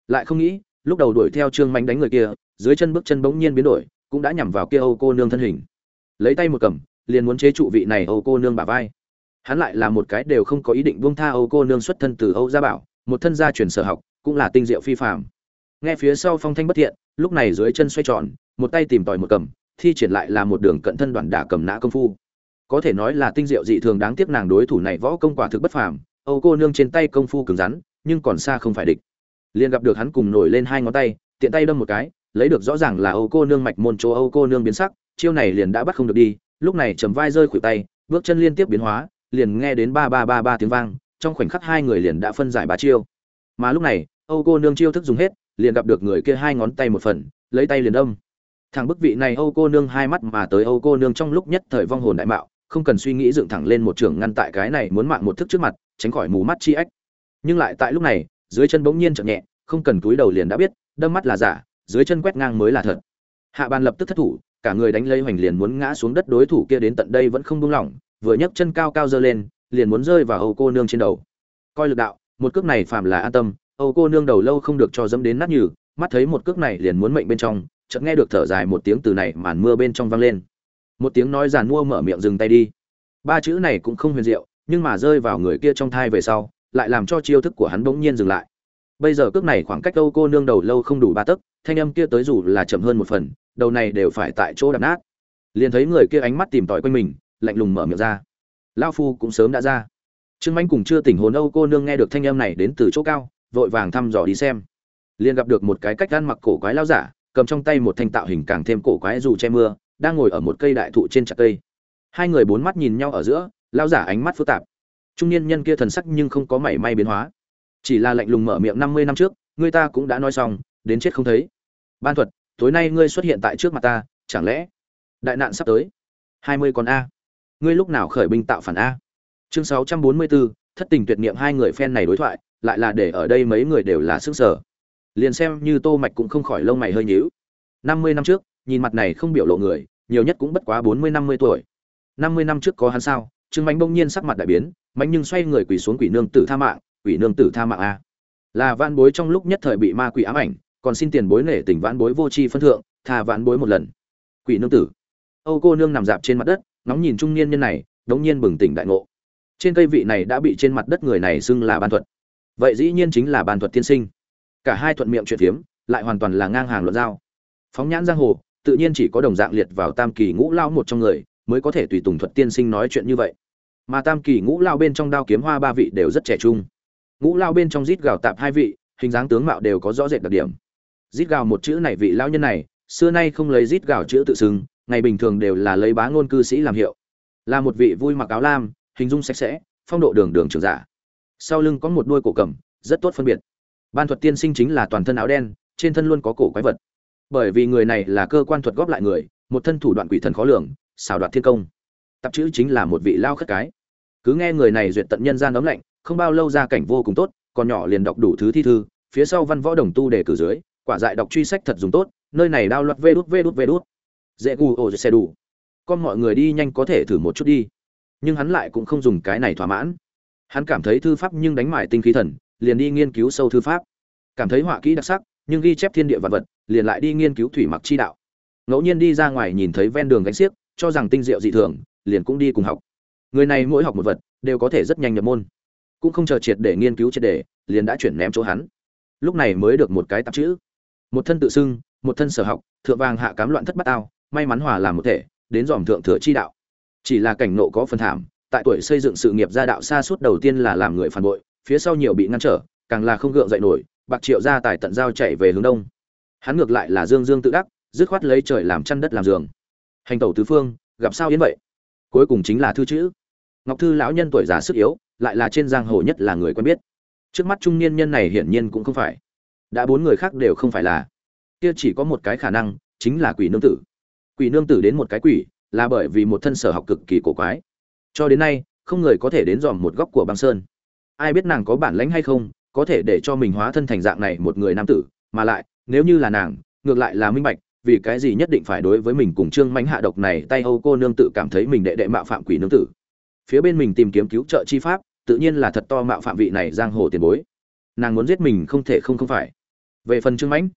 Lại không nghĩ, lúc đầu đuổi theo trương mãnh đánh người kia, dưới chân bước chân bỗng nhiên biến đổi, cũng đã nhằm vào kia âu cô nương thân hình. Lấy tay một cầm, liền muốn chế trụ vị này âu cô nương bả vai. Hắn lại là một cái đều không có ý định buông tha âu cô nương xuất thân từ âu gia bảo, một thân gia truyền sở học, cũng là tinh diệu phi phàm. Nghe phía sau phong thanh bất thiện, lúc này dưới chân xoay tròn, một tay tìm tòi một cầm, thi triển lại là một đường cận thân đoạn đả cầm nã công phu. Có thể nói là tinh diệu dị thường đáng tiếc nàng đối thủ này võ công quả thực bất phàm âu cô nương trên tay công phu cứng rắn, nhưng còn xa không phải địch. Liên gặp được hắn cùng nổi lên hai ngón tay, tiện tay đâm một cái, lấy được rõ ràng là âu cô nương mạch môn chỗ âu cô nương biến sắc, chiêu này liền đã bắt không được đi, lúc này trầm vai rơi khuỷu tay, bước chân liên tiếp biến hóa, liền nghe đến ba ba ba ba tiếng vang, trong khoảnh khắc hai người liền đã phân giải ba chiêu. Mà lúc này, âu cô nương chiêu thức dùng hết, liền gặp được người kia hai ngón tay một phần, lấy tay liền đâm. Thằng bức vị này âu cô nương hai mắt mà tới âu cô nương trong lúc nhất thời vong hồn đại mạo không cần suy nghĩ dựng thẳng lên một trường ngăn tại cái này muốn mạng một thức trước mặt, tránh khỏi mù mắt chi ếch nhưng lại tại lúc này, dưới chân bỗng nhiên chậm nhẹ, không cần túi đầu liền đã biết, đâm mắt là giả, dưới chân quét ngang mới là thật. Hạ bàn lập tức thất thủ, cả người đánh lấy hoành liền muốn ngã xuống đất đối thủ kia đến tận đây vẫn không buông lỏng, vừa nhấc chân cao cao giơ lên, liền muốn rơi vào âu cô nương trên đầu. Coi lực đạo, một cước này phàm là an tâm, âu cô nương đầu lâu không được cho dẫm đến nát nhừ, mắt thấy một cước này liền muốn mệnh bên trong, chợt nghe được thở dài một tiếng từ này màn mưa bên trong vang lên một tiếng nói giàn mua mở miệng dừng tay đi. Ba chữ này cũng không huyền diệu, nhưng mà rơi vào người kia trong thai về sau, lại làm cho chiêu thức của hắn bỗng nhiên dừng lại. Bây giờ cước này khoảng cách âu cô nương đầu lâu không đủ ba tấc, thanh âm kia tới dù là chậm hơn một phần, đầu này đều phải tại chỗ đập nát. Liền thấy người kia ánh mắt tìm tòi quanh mình, lạnh lùng mở miệng ra. Lao phu cũng sớm đã ra. Trương anh cùng chưa tỉnh hồn âu cô nương nghe được thanh âm này đến từ chỗ cao, vội vàng thăm dò đi xem. Liền gặp được một cái cách gan mặc cổ quái lao giả, cầm trong tay một thanh tạo hình càng thêm cổ quái dù che mưa đang ngồi ở một cây đại thụ trên chặt cây. Hai người bốn mắt nhìn nhau ở giữa lao giả ánh mắt phức tạp. Trung niên nhân kia thần sắc nhưng không có mảy may biến hóa. Chỉ là lạnh lùng mở miệng năm mươi năm trước, người ta cũng đã nói xong, đến chết không thấy. Ban thuật, tối nay ngươi xuất hiện tại trước mặt ta, chẳng lẽ đại nạn sắp tới? Hai mươi con a. Ngươi lúc nào khởi binh tạo phản a? Chương sáu trăm bốn mươi bốn, thất tình tuyệt niệm hai người phen này đối thoại, lại là để ở đây mấy người đều là sức sở liền xem như tô mạch cũng không khỏi lông mày hơi nhíu. Năm mươi năm trước nhìn mặt này không biểu lộ người, nhiều nhất cũng bất quá bốn mươi năm mươi tuổi. năm mươi năm trước có hắn sao? Trương Mạnh bỗng nhiên sắc mặt đại biến, mạnh nhưng xoay người quỳ xuống quỷ nương tử tha mạng, quỷ nương tử tha mạng a. Là vãn bối trong lúc nhất thời bị ma quỷ ám ảnh, còn xin tiền bối nể tình vãn bối vô tri phân thượng, tha vãn bối một lần. Quỷ nương tử. Âu cô nương nằm dạp trên mặt đất, ngóng nhìn trung niên nhân này, đống nhiên bừng tỉnh đại ngộ. Trên cây vị này đã bị trên mặt đất người này xưng là ban thuật. Vậy dĩ nhiên chính là ban thuật tiên sinh. Cả hai thuận miệng chuyện phiếm, lại hoàn toàn là ngang hàng luận giao. Phóng nhãn giang hồ tự nhiên chỉ có đồng dạng liệt vào tam kỳ ngũ lao một trong người, mới có thể tùy tùng thuật tiên sinh nói chuyện như vậy. Mà tam kỳ ngũ lao bên trong đao kiếm hoa ba vị đều rất trẻ trung. Ngũ lao bên trong rít gào tạp hai vị, hình dáng tướng mạo đều có rõ rệt đặc điểm. Rít gào một chữ này vị lao nhân này, xưa nay không lấy rít gào chữ tự xưng, ngày bình thường đều là lấy bá ngôn cư sĩ làm hiệu. Là một vị vui mặc áo lam, hình dung sạch sẽ, phong độ đường đường trường giả. Sau lưng có một đuôi cổ cầm, rất tốt phân biệt. Ban thuật tiên sinh chính là toàn thân áo đen, trên thân luôn có cổ quái vật bởi vì người này là cơ quan thuật góp lại người, một thân thủ đoạn quỷ thần khó lường xào đoạt thiên công. Tập chữ chính là một vị lao khất cái. Cứ nghe người này duyệt tận nhân gian ấm lạnh, không bao lâu ra cảnh vô cùng tốt, còn nhỏ liền đọc đủ thứ thi thư, phía sau văn võ đồng tu đề cử dưới, quả dại đọc truy sách thật dùng tốt, nơi này đao loạt vê đút vê đút vê đút. Dễ gu ổ xe đủ. Con mọi người đi nhanh có thể thử một chút đi. Nhưng hắn lại cũng không dùng cái này thỏa mãn. Hắn cảm thấy thư pháp nhưng đánh mải tinh khí thần, liền đi nghiên cứu sâu thư pháp. Cảm thấy họa kỹ đặc sắc, nhưng ghi chép thiên địa vật vật liền lại đi nghiên cứu thủy mặc chi đạo. Ngẫu nhiên đi ra ngoài nhìn thấy ven đường gánh xiếc, cho rằng tinh diệu dị thường, liền cũng đi cùng học. Người này mỗi học một vật, đều có thể rất nhanh nhập môn. Cũng không chờ triệt để nghiên cứu triệt để, liền đã chuyển ném chỗ hắn. Lúc này mới được một cái tạp chữ. Một thân tự xưng, một thân sở học, thượng vàng hạ cám loạn thất bát ao, may mắn hòa làm một thể, đến dòm thượng thừa chi đạo. Chỉ là cảnh nộ có phần thảm, tại tuổi xây dựng sự nghiệp gia đạo xa suốt đầu tiên là làm người phản bội, phía sau nhiều bị ngăn trở, càng là không gượng dậy nổi, bạc triệu gia tài tận giao chạy về hướng đông hắn ngược lại là dương dương tự đắc, dứt khoát lấy trời làm chăn đất làm giường. Hành tẩu tứ phương, gặp sao yến vậy? Cuối cùng chính là thư chữ. Ngọc thư lão nhân tuổi già sức yếu, lại là trên giang hồ nhất là người quen biết. Trước mắt trung niên nhân này hiển nhiên cũng không phải. Đã bốn người khác đều không phải là. Kia chỉ có một cái khả năng, chính là quỷ nương tử. Quỷ nương tử đến một cái quỷ, là bởi vì một thân sở học cực kỳ cổ quái. Cho đến nay, không người có thể đến dòm một góc của băng sơn. Ai biết nàng có bản lãnh hay không, có thể để cho mình hóa thân thành dạng này một người nam tử, mà lại nếu như là nàng, ngược lại là minh bạch, vì cái gì nhất định phải đối với mình cùng trương mánh hạ độc này tay âu cô nương tự cảm thấy mình đệ đệ mạo phạm quỷ nương tử. Phía bên mình tìm kiếm cứu trợ chi pháp, tự nhiên là thật to mạo phạm vị này giang hồ tiền bối. Nàng muốn giết mình không thể không không phải. Về phần trương mãnh,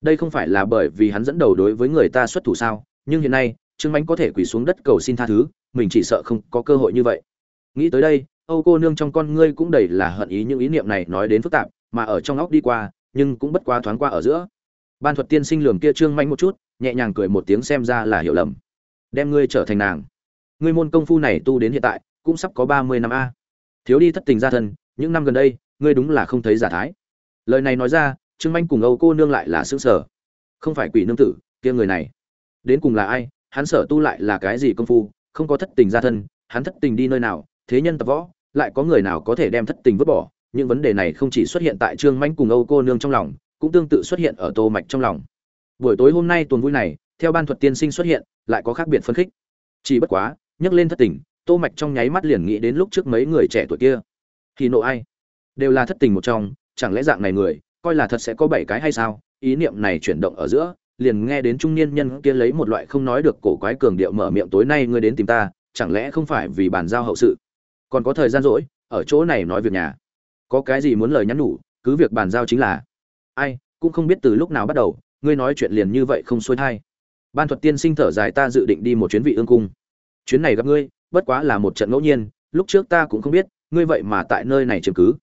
đây không phải là bởi vì hắn dẫn đầu đối với người ta xuất thủ sao, nhưng hiện nay, trương mãnh có thể quỳ xuống đất cầu xin tha thứ, mình chỉ sợ không có cơ hội như vậy. Nghĩ tới đây, âu cô nương trong con ngươi cũng đầy là hận ý những ý niệm này nói đến phức tạp, mà ở trong óc đi qua nhưng cũng bất quá thoáng qua ở giữa. Ban thuật tiên sinh lường kia trương manh một chút, nhẹ nhàng cười một tiếng xem ra là hiểu lầm. Đem ngươi trở thành nàng. Ngươi môn công phu này tu đến hiện tại, cũng sắp có ba mươi năm a. Thiếu đi thất tình gia thân, những năm gần đây, ngươi đúng là không thấy giả thái. Lời này nói ra, trương manh cùng âu cô nương lại là xương sở không phải quỷ nương tử, kia người này. Đến cùng là ai, hắn sở tu lại là cái gì công phu, không có thất tình gia thân, hắn thất tình đi nơi nào, thế nhân tập võ, lại có người nào có thể đem thất tình vứt bỏ những vấn đề này không chỉ xuất hiện tại trương manh cùng âu cô nương trong lòng, cũng tương tự xuất hiện ở tô mạch trong lòng. Buổi tối hôm nay tuần vui này, theo ban thuật tiên sinh xuất hiện, lại có khác biệt phân khích. Chỉ bất quá nhắc lên thất tình, tô mạch trong nháy mắt liền nghĩ đến lúc trước mấy người trẻ tuổi kia. Thì nộ ai? Đều là thất tình một trong, chẳng lẽ dạng này người, coi là thật sẽ có bảy cái hay sao? Ý niệm này chuyển động ở giữa, liền nghe đến trung niên nhân kia lấy một loại không nói được cổ quái cường điệu mở miệng tối nay ngươi đến tìm ta, chẳng lẽ không phải vì bàn giao hậu sự? Còn có thời gian rỗi, ở chỗ này nói việc nhà có cái gì muốn lời nhắn nhủ, cứ việc bàn giao chính là. Ai, cũng không biết từ lúc nào bắt đầu, ngươi nói chuyện liền như vậy không xuôi thai. Ban thuật tiên sinh thở dài ta dự định đi một chuyến vị ương cung. Chuyến này gặp ngươi, bất quá là một trận ngẫu nhiên, lúc trước ta cũng không biết, ngươi vậy mà tại nơi này chứng cứ.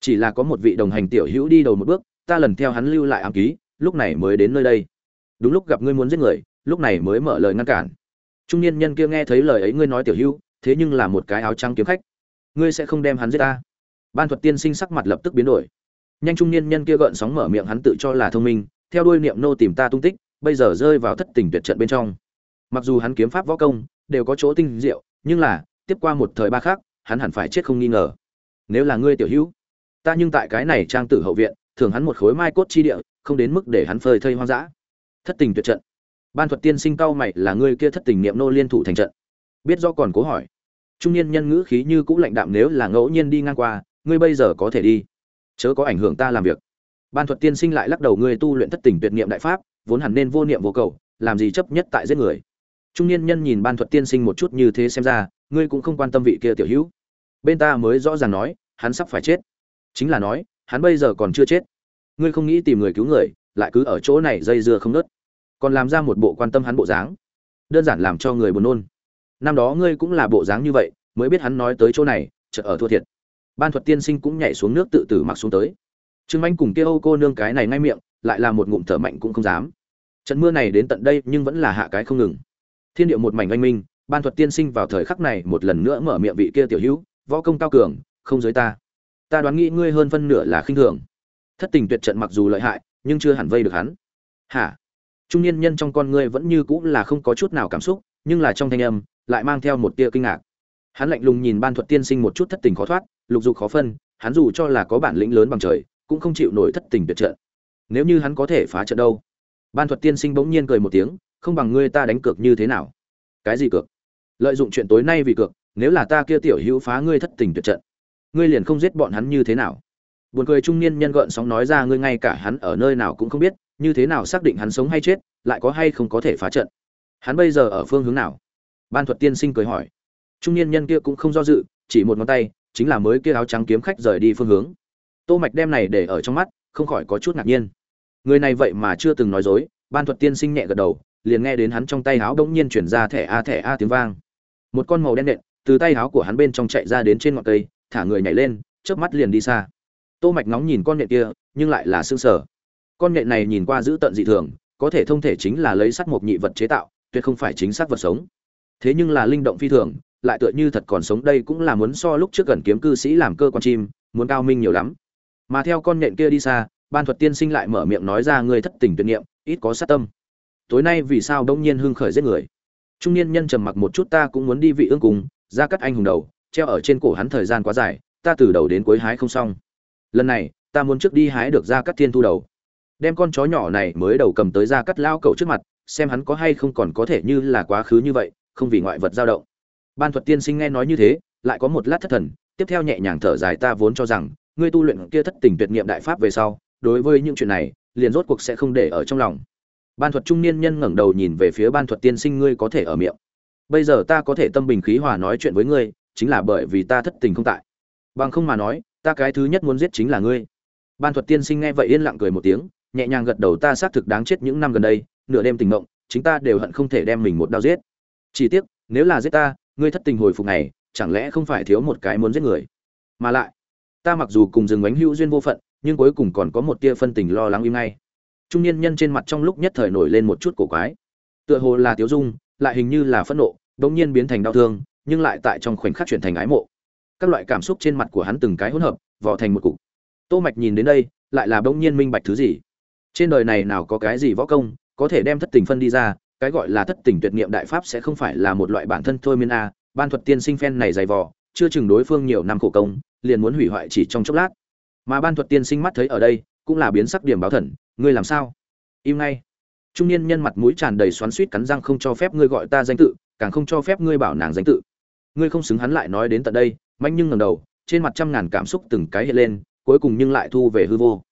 Chỉ là có một vị đồng hành tiểu hữu đi đầu một bước, ta lần theo hắn lưu lại ám ký, lúc này mới đến nơi đây. Đúng lúc gặp ngươi muốn giết người, lúc này mới mở lời ngăn cản. Trung niên nhân kia nghe thấy lời ấy ngươi nói tiểu hữu, thế nhưng là một cái áo trắng kiếm khách. Ngươi sẽ không đem hắn giết ta ban thuật tiên sinh sắc mặt lập tức biến đổi. Nhanh trung niên nhân kia gợn sóng mở miệng hắn tự cho là thông minh, theo đuôi niệm nô tìm ta tung tích, bây giờ rơi vào thất tình tuyệt trận bên trong. Mặc dù hắn kiếm pháp võ công đều có chỗ tinh diệu, nhưng là, tiếp qua một thời ba khác hắn hẳn phải chết không nghi ngờ. Nếu là ngươi tiểu hữu, ta nhưng tại cái này trang tử hậu viện thường hắn một khối mai cốt chi địa, không đến mức để hắn phơi thây hoang dã. Thất tình tuyệt trận. Ban thuật tiên sinh cao mày là ngươi kia thất tình niệm nô liên thủ thành trận. Biết do còn cố hỏi. Trung niên nhân ngữ khí như cũng lạnh đạm nếu là ngẫu nhiên đi ngang qua ngươi bây giờ có thể đi. Chớ có ảnh hưởng ta làm việc. Ban thuật tiên sinh lại lắc đầu, ngươi tu luyện thất tình tuyệt niệm đại pháp, vốn hẳn nên vô niệm vô cầu, làm gì chấp nhất tại giết người? Trung niên nhân nhìn ban thuật tiên sinh một chút như thế xem ra, ngươi cũng không quan tâm vị kia tiểu hữu. Bên ta mới rõ ràng nói, hắn sắp phải chết. Chính là nói, hắn bây giờ còn chưa chết. Ngươi không nghĩ tìm người cứu người, lại cứ ở chỗ này dây dưa không nớt còn làm ra một bộ quan tâm hắn bộ dáng. Đơn giản làm cho người buồn nôn. Năm đó ngươi cũng là bộ dáng như vậy, mới biết hắn nói tới chỗ này, chợt ở thua thiệt ban thuật tiên sinh cũng nhảy xuống nước tự tử mặc xuống tới. Trương anh cùng kia âu cô nương cái này ngay miệng, lại là một ngụm thở mạnh cũng không dám. Trận mưa này đến tận đây nhưng vẫn là hạ cái không ngừng. Thiên điệu một mảnh oanh minh, ban thuật tiên sinh vào thời khắc này một lần nữa mở miệng vị kia tiểu hữu, võ công cao cường, không giới ta. Ta đoán nghĩ ngươi hơn phân nửa là khinh thường. Thất tình tuyệt trận mặc dù lợi hại, nhưng chưa hẳn vây được hắn. Hả? Trung niên nhân trong con ngươi vẫn như cũng là không có chút nào cảm xúc, nhưng là trong thanh âm, lại mang theo một tia kinh ngạc hắn lạnh lùng nhìn ban thuật tiên sinh một chút thất tình khó thoát, lục dục khó phân, hắn dù cho là có bản lĩnh lớn bằng trời, cũng không chịu nổi thất tình tuyệt trận. Nếu như hắn có thể phá trận đâu? Ban thuật tiên sinh bỗng nhiên cười một tiếng, không bằng ngươi ta đánh cược như thế nào? Cái gì cược? Lợi dụng chuyện tối nay vì cược, nếu là ta kia tiểu hữu phá ngươi thất tình tuyệt trận, ngươi liền không giết bọn hắn như thế nào? Buồn cười trung niên nhân gợn sóng nói ra ngươi ngay cả hắn ở nơi nào cũng không biết, như thế nào xác định hắn sống hay chết, lại có hay không có thể phá trận? Hắn bây giờ ở phương hướng nào? Ban thuật tiên sinh cười hỏi trung niên nhân kia cũng không do dự, chỉ một ngón tay, chính là mới kia áo trắng kiếm khách rời đi phương hướng. Tô mạch đem này để ở trong mắt, không khỏi có chút ngạc nhiên. Người này vậy mà chưa từng nói dối, ban thuật tiên sinh nhẹ gật đầu, liền nghe đến hắn trong tay áo đống nhiên chuyển ra thẻ a thẻ a tiếng vang. Một con màu đen nện, từ tay áo của hắn bên trong chạy ra đến trên ngọn cây, thả người nhảy lên, chớp mắt liền đi xa. Tô mạch ngóng nhìn con nhện kia, nhưng lại là sương sở con nhện này nhìn qua dữ tận dị thường, có thể thông thể chính là lấy sắt một nhị vật chế tạo, tuyệt không phải chính xác vật sống. Thế nhưng là linh động phi thường lại tựa như thật còn sống, đây cũng là muốn so lúc trước gần kiếm cư sĩ làm cơ quan chim, muốn cao minh nhiều lắm. Mà theo con nhện kia đi xa, ban thuật tiên sinh lại mở miệng nói ra người thất tình tuyệt niệm, ít có sát tâm. Tối nay vì sao đông nhiên hưng khởi giết người? Trung niên nhân trầm mặc một chút, ta cũng muốn đi vị ương cùng, ra cắt anh hùng đầu, treo ở trên cổ hắn thời gian quá dài, ta từ đầu đến cuối hái không xong. Lần này, ta muốn trước đi hái được ra cắt thiên thu đầu. Đem con chó nhỏ này mới đầu cầm tới ra cắt lao cậu trước mặt, xem hắn có hay không còn có thể như là quá khứ như vậy, không vì ngoại vật dao động ban thuật tiên sinh nghe nói như thế, lại có một lát thất thần, tiếp theo nhẹ nhàng thở dài, ta vốn cho rằng, ngươi tu luyện kia thất tình tuyệt nghiệm đại pháp về sau, đối với những chuyện này, liền rốt cuộc sẽ không để ở trong lòng. Ban thuật trung niên nhân ngẩng đầu nhìn về phía ban thuật tiên sinh, ngươi có thể ở miệng. Bây giờ ta có thể tâm bình khí hòa nói chuyện với ngươi, chính là bởi vì ta thất tình không tại. Bằng không mà nói, ta cái thứ nhất muốn giết chính là ngươi. Ban thuật tiên sinh nghe vậy yên lặng cười một tiếng, nhẹ nhàng gật đầu, ta xác thực đáng chết những năm gần đây, nửa đêm tình ngộng, chính ta đều hận không thể đem mình một đao giết. Chỉ tiếc, nếu là giết ta ngươi thất tình hồi phục này, chẳng lẽ không phải thiếu một cái muốn giết người? Mà lại, ta mặc dù cùng rừng bánh hữu duyên vô phận, nhưng cuối cùng còn có một tia phân tình lo lắng im ngay. Trung niên nhân trên mặt trong lúc nhất thời nổi lên một chút cổ quái. Tựa hồ là tiếu dung, lại hình như là phẫn nộ, đống nhiên biến thành đau thương, nhưng lại tại trong khoảnh khắc chuyển thành ái mộ. Các loại cảm xúc trên mặt của hắn từng cái hỗn hợp vỏ thành một cục. Tô mạch nhìn đến đây, lại là bỗng nhiên minh bạch thứ gì. Trên đời này nào có cái gì võ công, có thể đem thất tình phân đi ra cái gọi là thất tình tuyệt niệm đại pháp sẽ không phải là một loại bản thân thôi miên a. Ban thuật tiên sinh phen này dày vò, chưa chừng đối phương nhiều năm khổ công, liền muốn hủy hoại chỉ trong chốc lát. Mà ban thuật tiên sinh mắt thấy ở đây, cũng là biến sắc điểm báo thần, ngươi làm sao? Im ngay. Trung niên nhân mặt mũi tràn đầy xoắn suýt cắn răng không cho phép ngươi gọi ta danh tự, càng không cho phép ngươi bảo nàng danh tự. Ngươi không xứng hắn lại nói đến tận đây, manh nhưng ngẩng đầu, trên mặt trăm ngàn cảm xúc từng cái hiện lên, cuối cùng nhưng lại thu về hư vô.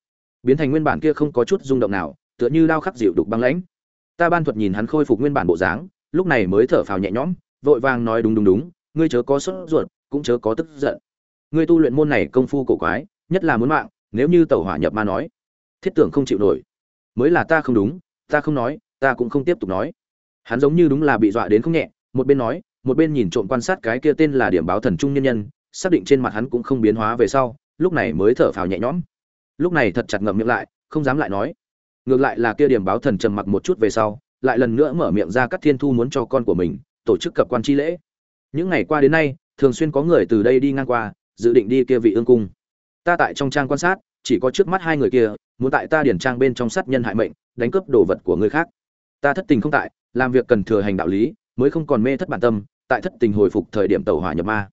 Biến thành nguyên bản kia không có chút rung động nào, tựa như đao khắc dịu đục băng lãnh ta ban thuật nhìn hắn khôi phục nguyên bản bộ dáng, lúc này mới thở phào nhẹ nhõm, vội vàng nói đúng đúng đúng, ngươi chớ có sốt ruột, cũng chớ có tức giận. Ngươi tu luyện môn này công phu cổ quái, nhất là muốn mạng, nếu như tẩu hỏa nhập ma nói, thiết tưởng không chịu nổi. Mới là ta không đúng, ta không nói, ta cũng không tiếp tục nói. Hắn giống như đúng là bị dọa đến không nhẹ, một bên nói, một bên nhìn trộm quan sát cái kia tên là điểm báo thần trung nhân nhân, xác định trên mặt hắn cũng không biến hóa về sau, lúc này mới thở phào nhẹ nhõm. Lúc này thật chặt ngậm miệng lại, không dám lại nói ngược lại là kia điểm báo thần trầm mặc một chút về sau, lại lần nữa mở miệng ra các thiên thu muốn cho con của mình tổ chức cập quan chi lễ. Những ngày qua đến nay, thường xuyên có người từ đây đi ngang qua, dự định đi kia vị ương cung. Ta tại trong trang quan sát, chỉ có trước mắt hai người kia, muốn tại ta điển trang bên trong sát nhân hại mệnh, đánh cướp đồ vật của người khác. Ta thất tình không tại, làm việc cần thừa hành đạo lý, mới không còn mê thất bản tâm, tại thất tình hồi phục thời điểm tàu hỏa nhập ma.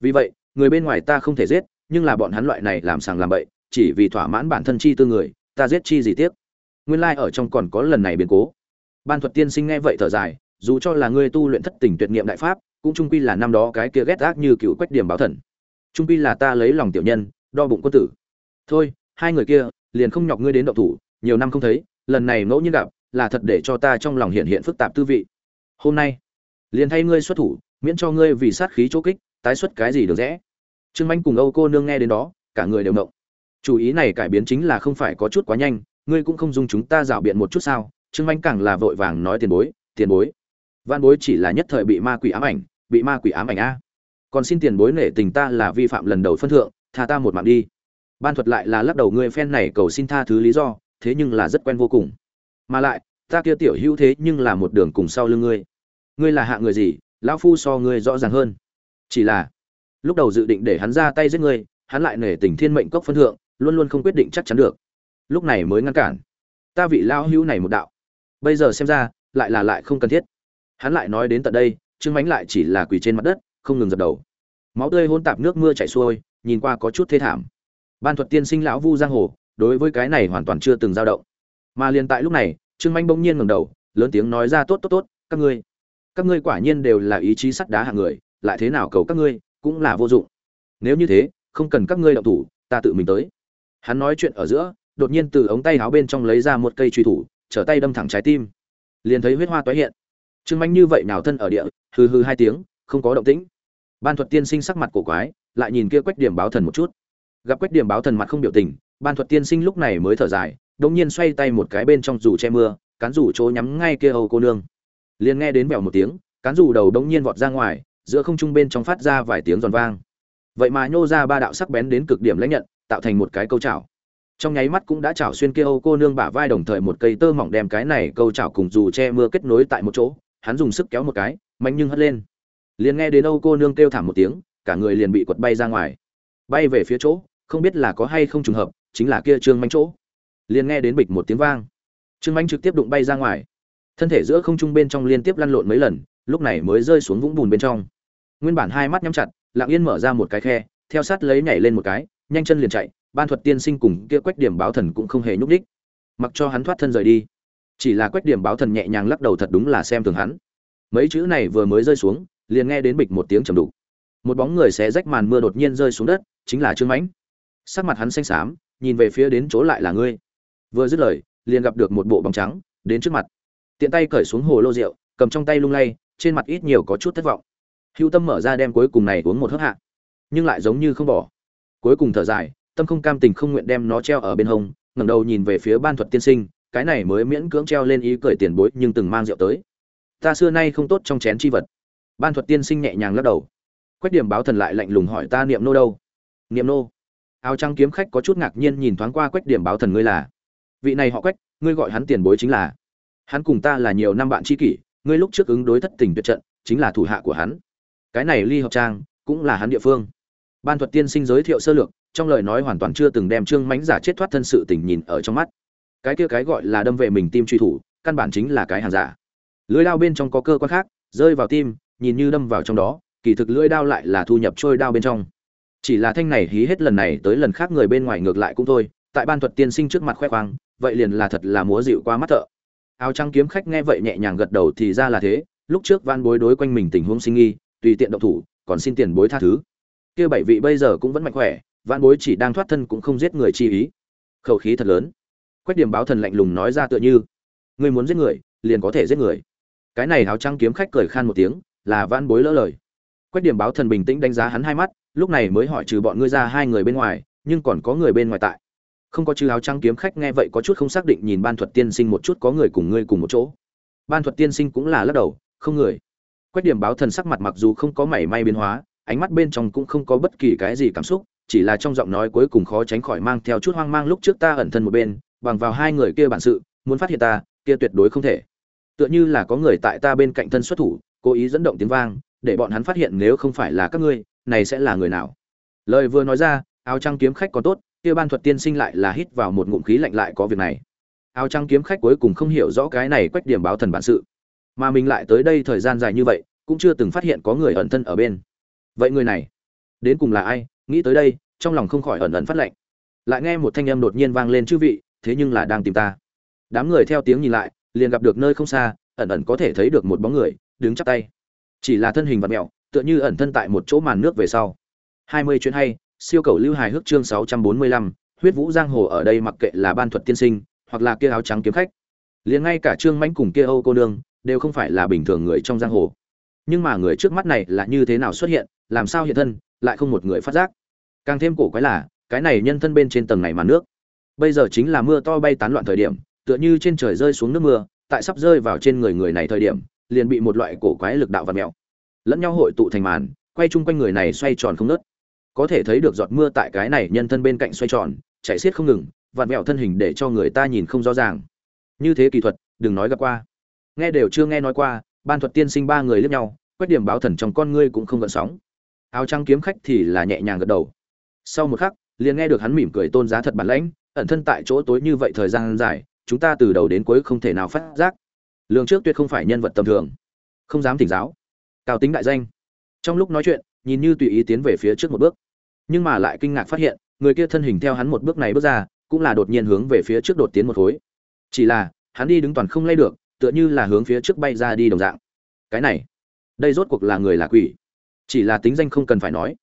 Vì vậy, người bên ngoài ta không thể giết, nhưng là bọn hắn loại này làm sàng làm bậy, chỉ vì thỏa mãn bản thân chi tư người, ta giết chi gì tiếc? Nguyên lai ở trong còn có lần này biến cố. Ban thuật tiên sinh nghe vậy thở dài, dù cho là ngươi tu luyện thất tình tuyệt niệm đại pháp, cũng trung quy là năm đó cái kia ghét ác như cựu quách điểm báo thần. Trung quy là ta lấy lòng tiểu nhân, đo bụng quân tử. Thôi, hai người kia, liền không nhọc ngươi đến động thủ, nhiều năm không thấy, lần này ngẫu nhiên gặp, là thật để cho ta trong lòng hiện hiện phức tạp tư vị. Hôm nay, liền thay ngươi xuất thủ, miễn cho ngươi vì sát khí chỗ kích, tái xuất cái gì được rẽ trương manh cùng âu cô nương nghe đến đó, cả người đều động. Chủ ý này cải biến chính là không phải có chút quá nhanh ngươi cũng không dung chúng ta rảo biện một chút sao? Trương manh càng là vội vàng nói tiền bối tiền bối. Văn bối chỉ là nhất thời bị ma quỷ ám ảnh, bị ma quỷ ám ảnh a. Còn xin tiền bối nể tình ta là vi phạm lần đầu phân thượng, tha ta một mạng đi. Ban thuật lại là lắc đầu ngươi phen này cầu xin tha thứ lý do, thế nhưng là rất quen vô cùng. Mà lại, ta kia tiểu hữu thế nhưng là một đường cùng sau lưng ngươi. Ngươi là hạ người gì, lão phu so ngươi rõ ràng hơn. Chỉ là, lúc đầu dự định để hắn ra tay giết ngươi, hắn lại nể tình thiên mệnh cốc phân thượng, luôn luôn không quyết định chắc chắn được lúc này mới ngăn cản. Ta vị lão hữu này một đạo. Bây giờ xem ra, lại là lại không cần thiết. Hắn lại nói đến tận đây trương mánh lại chỉ là quỳ trên mặt đất, không ngừng dập đầu. Máu tươi hôn tạp, nước mưa chảy xuôi, nhìn qua có chút thê thảm. Ban thuật tiên sinh lão vu giang hồ, đối với cái này hoàn toàn chưa từng dao động. Mà liền tại lúc này trương manh bỗng nhiên ngẩng đầu, lớn tiếng nói ra, tốt tốt tốt, các ngươi các ngươi quả nhiên đều là ý chí sắt đá hạng người, lại thế nào cầu các ngươi cũng là vô dụng. Nếu như thế, không cần các ngươi động thủ, ta tự mình tới. Hắn nói chuyện ở giữa đột nhiên từ ống tay áo bên trong lấy ra một cây truy thủ, trở tay đâm thẳng trái tim. Liền thấy huyết hoa toái hiện. Trương manh như vậy nào thân ở địa, hừ hừ hai tiếng, không có động tĩnh. Ban thuật tiên sinh sắc mặt cổ quái, lại nhìn kia quách điểm báo thần một chút. Gặp quách điểm báo thần mặt không biểu tình, ban thuật tiên sinh lúc này mới thở dài, đột nhiên xoay tay một cái bên trong dù che mưa, cán rủ chỗ nhắm ngay kia hầu cô nương. Liền nghe đến bèo một tiếng, cán rủ đầu đột nhiên vọt ra ngoài, giữa không trung bên trong phát ra vài tiếng giòn vang. Vậy mà nhô ra ba đạo sắc bén đến cực điểm lãnh nhận, tạo thành một cái câu chảo trong nháy mắt cũng đã chảo xuyên kia âu cô nương bả vai đồng thời một cây tơ mỏng đem cái này câu chảo cùng dù che mưa kết nối tại một chỗ, hắn dùng sức kéo một cái, mạnh nhưng hất lên. Liền nghe đến âu cô nương kêu thảm một tiếng, cả người liền bị quật bay ra ngoài. Bay về phía chỗ, không biết là có hay không trùng hợp, chính là kia trương manh chỗ. Liền nghe đến bịch một tiếng vang. Trương manh trực tiếp đụng bay ra ngoài. Thân thể giữa không trung bên trong liên tiếp lăn lộn mấy lần, lúc này mới rơi xuống vũng bùn bên trong. Nguyên bản hai mắt nhắm chặt, lặng yên mở ra một cái khe, theo sát lấy nhảy lên một cái, nhanh chân liền chạy ban thuật tiên sinh cùng kia quách điểm báo thần cũng không hề nhúc đích mặc cho hắn thoát thân rời đi. Chỉ là quách điểm báo thần nhẹ nhàng lắc đầu thật đúng là xem thường hắn. Mấy chữ này vừa mới rơi xuống, liền nghe đến bịch một tiếng trầm đục. Một bóng người xé rách màn mưa đột nhiên rơi xuống đất, chính là trương mãnh. Sắc mặt hắn xanh xám, nhìn về phía đến chỗ lại là ngươi. Vừa dứt lời, liền gặp được một bộ bóng trắng, đến trước mặt. Tiện tay cởi xuống hồ lô rượu, cầm trong tay lung lay, trên mặt ít nhiều có chút thất vọng. Hưu tâm mở ra đem cuối cùng này uống một hớp hạ. Nhưng lại giống như không bỏ. Cuối cùng thở dài tâm không cam tình không nguyện đem nó treo ở bên hông, ngẩng đầu nhìn về phía ban thuật tiên sinh, cái này mới miễn cưỡng treo lên ý cười tiền bối nhưng từng mang rượu tới. Ta xưa nay không tốt trong chén chi vật. Ban thuật tiên sinh nhẹ nhàng lắc đầu. Quách điểm báo thần lại lạnh lùng hỏi ta niệm nô đâu? Niệm nô. Áo trắng kiếm khách có chút ngạc nhiên nhìn thoáng qua quách điểm báo thần ngươi là. Vị này họ quách, ngươi gọi hắn tiền bối chính là. Hắn cùng ta là nhiều năm bạn tri kỷ, ngươi lúc trước ứng đối thất tình tuyệt trận, chính là thủ hạ của hắn. Cái này ly hợp trang cũng là hắn địa phương. Ban thuật tiên sinh giới thiệu sơ lược trong lời nói hoàn toàn chưa từng đem trương mánh giả chết thoát thân sự tình nhìn ở trong mắt. Cái kia cái gọi là đâm về mình tim truy thủ, căn bản chính là cái hàng giả. Lưỡi đao bên trong có cơ quan khác, rơi vào tim, nhìn như đâm vào trong đó, kỳ thực lưỡi đao lại là thu nhập trôi đao bên trong. Chỉ là thanh này hí hết lần này tới lần khác người bên ngoài ngược lại cũng thôi, tại ban thuật tiên sinh trước mặt khoe khoang, vậy liền là thật là múa dịu qua mắt thợ. Áo trắng kiếm khách nghe vậy nhẹ nhàng gật đầu thì ra là thế, lúc trước van bối đối quanh mình tình huống sinh nghi, tùy tiện động thủ, còn xin tiền bối tha thứ. Kia bảy vị bây giờ cũng vẫn mạnh khỏe Vạn bối chỉ đang thoát thân cũng không giết người chi ý. Khẩu khí thật lớn. Quách điểm báo thần lạnh lùng nói ra tựa như người muốn giết người, liền có thể giết người. Cái này áo trăng kiếm khách cười khan một tiếng, là Vạn bối lỡ lời. Quách điểm báo thần bình tĩnh đánh giá hắn hai mắt, lúc này mới hỏi trừ bọn ngươi ra hai người bên ngoài, nhưng còn có người bên ngoài tại. Không có chữ áo trăng kiếm khách nghe vậy có chút không xác định nhìn ban thuật tiên sinh một chút có người cùng ngươi cùng một chỗ. Ban thuật tiên sinh cũng là lắc đầu, không người. Quách điểm báo thần sắc mặt mặc dù không có mảy may biến hóa, ánh mắt bên trong cũng không có bất kỳ cái gì cảm xúc chỉ là trong giọng nói cuối cùng khó tránh khỏi mang theo chút hoang mang lúc trước ta ẩn thân một bên, bằng vào hai người kia bản sự, muốn phát hiện ta, kia tuyệt đối không thể. Tựa như là có người tại ta bên cạnh thân xuất thủ, cố ý dẫn động tiếng vang, để bọn hắn phát hiện nếu không phải là các ngươi, này sẽ là người nào? Lời vừa nói ra, áo trăng kiếm khách còn tốt, kia ban thuật tiên sinh lại là hít vào một ngụm khí lạnh lại có việc này. Áo trăng kiếm khách cuối cùng không hiểu rõ cái này quách điểm báo thần bản sự, mà mình lại tới đây thời gian dài như vậy, cũng chưa từng phát hiện có người ẩn thân ở bên. Vậy người này, đến cùng là ai? Nghĩ tới đây, trong lòng không khỏi ẩn ẩn phát lạnh lại nghe một thanh âm đột nhiên vang lên, chư vị, thế nhưng là đang tìm ta. Đám người theo tiếng nhìn lại, liền gặp được nơi không xa, ẩn ẩn có thể thấy được một bóng người, đứng chắp tay. Chỉ là thân hình vật mẹo, tựa như ẩn thân tại một chỗ màn nước về sau. Hai mươi chuyện hay, siêu cầu lưu hài hước chương sáu trăm bốn mươi lăm, huyết vũ giang hồ ở đây mặc kệ là ban thuật tiên sinh, hoặc là kia áo trắng kiếm khách. Liền ngay cả trương mãnh cùng kia âu cô nương, đều không phải là bình thường người trong giang hồ. Nhưng mà người trước mắt này là như thế nào xuất hiện, làm sao hiện thân lại không một người phát giác. Càng thêm cổ quái là, cái này nhân thân bên trên tầng này màn nước. Bây giờ chính là mưa to bay tán loạn thời điểm, tựa như trên trời rơi xuống nước mưa, tại sắp rơi vào trên người người này thời điểm, liền bị một loại cổ quái lực đạo và mèo. Lẫn nhau hội tụ thành màn, quay chung quanh người này xoay tròn không nớt có thể thấy được giọt mưa tại cái này nhân thân bên cạnh xoay tròn chạy xiết không ngừng, vặn mẹo thân hình để cho người ta nhìn không rõ ràng. Như thế kỳ thuật, đừng nói gặp qua. Nghe đều chưa nghe nói qua, ban thuật tiên sinh ba người liếc nhau, quét điểm báo thần trong con ngươi cũng không gợn sóng áo trắng kiếm khách thì là nhẹ nhàng gật đầu. Sau một khắc, liền nghe được hắn mỉm cười tôn giá thật bản lãnh, ẩn thân tại chỗ tối như vậy thời gian dài, chúng ta từ đầu đến cuối không thể nào phát giác. Lương trước tuyệt không phải nhân vật tầm thường. Không dám thỉnh giáo. Cao tính đại danh. Trong lúc nói chuyện, nhìn như tùy ý tiến về phía trước một bước. Nhưng mà lại kinh ngạc phát hiện, người kia thân hình theo hắn một bước này bước ra, cũng là đột nhiên hướng về phía trước đột tiến một khối. Chỉ là, hắn đi đứng toàn không lay được, tựa như là hướng phía trước bay ra đi đồng dạng. Cái này, đây rốt cuộc là người là quỷ chỉ là tính danh không cần phải nói.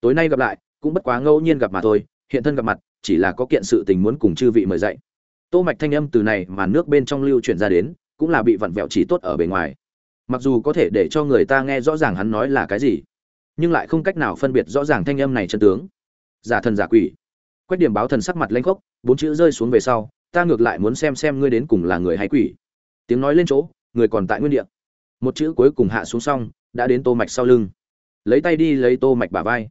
Tối nay gặp lại, cũng bất quá ngẫu nhiên gặp mà thôi, hiện thân gặp mặt, chỉ là có kiện sự tình muốn cùng chư vị mời dạy. Tô mạch thanh âm từ này mà nước bên trong lưu chuyển ra đến, cũng là bị vặn vẹo chỉ tốt ở bề ngoài. Mặc dù có thể để cho người ta nghe rõ ràng hắn nói là cái gì, nhưng lại không cách nào phân biệt rõ ràng thanh âm này chân tướng. Giả thần giả quỷ. Quét điểm báo thần sắc mặt lênh khốc, bốn chữ rơi xuống về sau, ta ngược lại muốn xem xem ngươi đến cùng là người hay quỷ. Tiếng nói lên chỗ, người còn tại nguyên địa. Một chữ cuối cùng hạ xuống xong, đã đến tô mạch sau lưng lấy tay đi lấy tô mạch bả vai.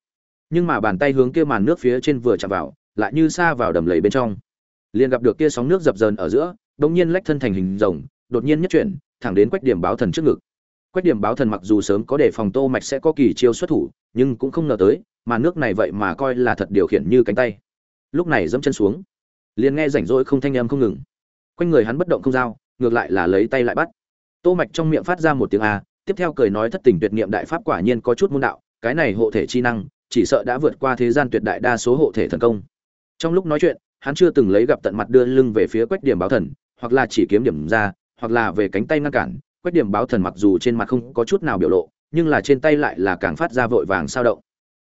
Nhưng mà bàn tay hướng kia màn nước phía trên vừa chạm vào, lại như xa vào đầm lầy bên trong. Liền gặp được kia sóng nước dập dờn ở giữa đột nhiên lách thân thành hình rồng, đột nhiên nhất chuyển, thẳng đến quách điểm báo thần trước ngực. Quách điểm báo thần mặc dù sớm có đề phòng tô mạch sẽ có kỳ chiêu xuất thủ, nhưng cũng không ngờ tới màn nước này vậy mà coi là thật điều khiển như cánh tay. Lúc này dẫm chân xuống, liền nghe rảnh rỗi không thanh âm không ngừng. Quanh người hắn bất động không dao ngược lại là lấy tay lại bắt. Tô mạch trong miệng phát ra một tiếng a tiếp theo cười nói thất tình tuyệt niệm đại pháp quả nhiên có chút môn đạo, cái này hộ thể chi năng, chỉ sợ đã vượt qua thế gian tuyệt đại đa số hộ thể thần công. Trong lúc nói chuyện, hắn chưa từng lấy gặp tận mặt đưa lưng về phía quách điểm báo thần, hoặc là chỉ kiếm điểm ra, hoặc là về cánh tay ngăn cản. Quách điểm báo thần mặc dù trên mặt không có chút nào biểu lộ, nhưng là trên tay lại là càng phát ra vội vàng sao động.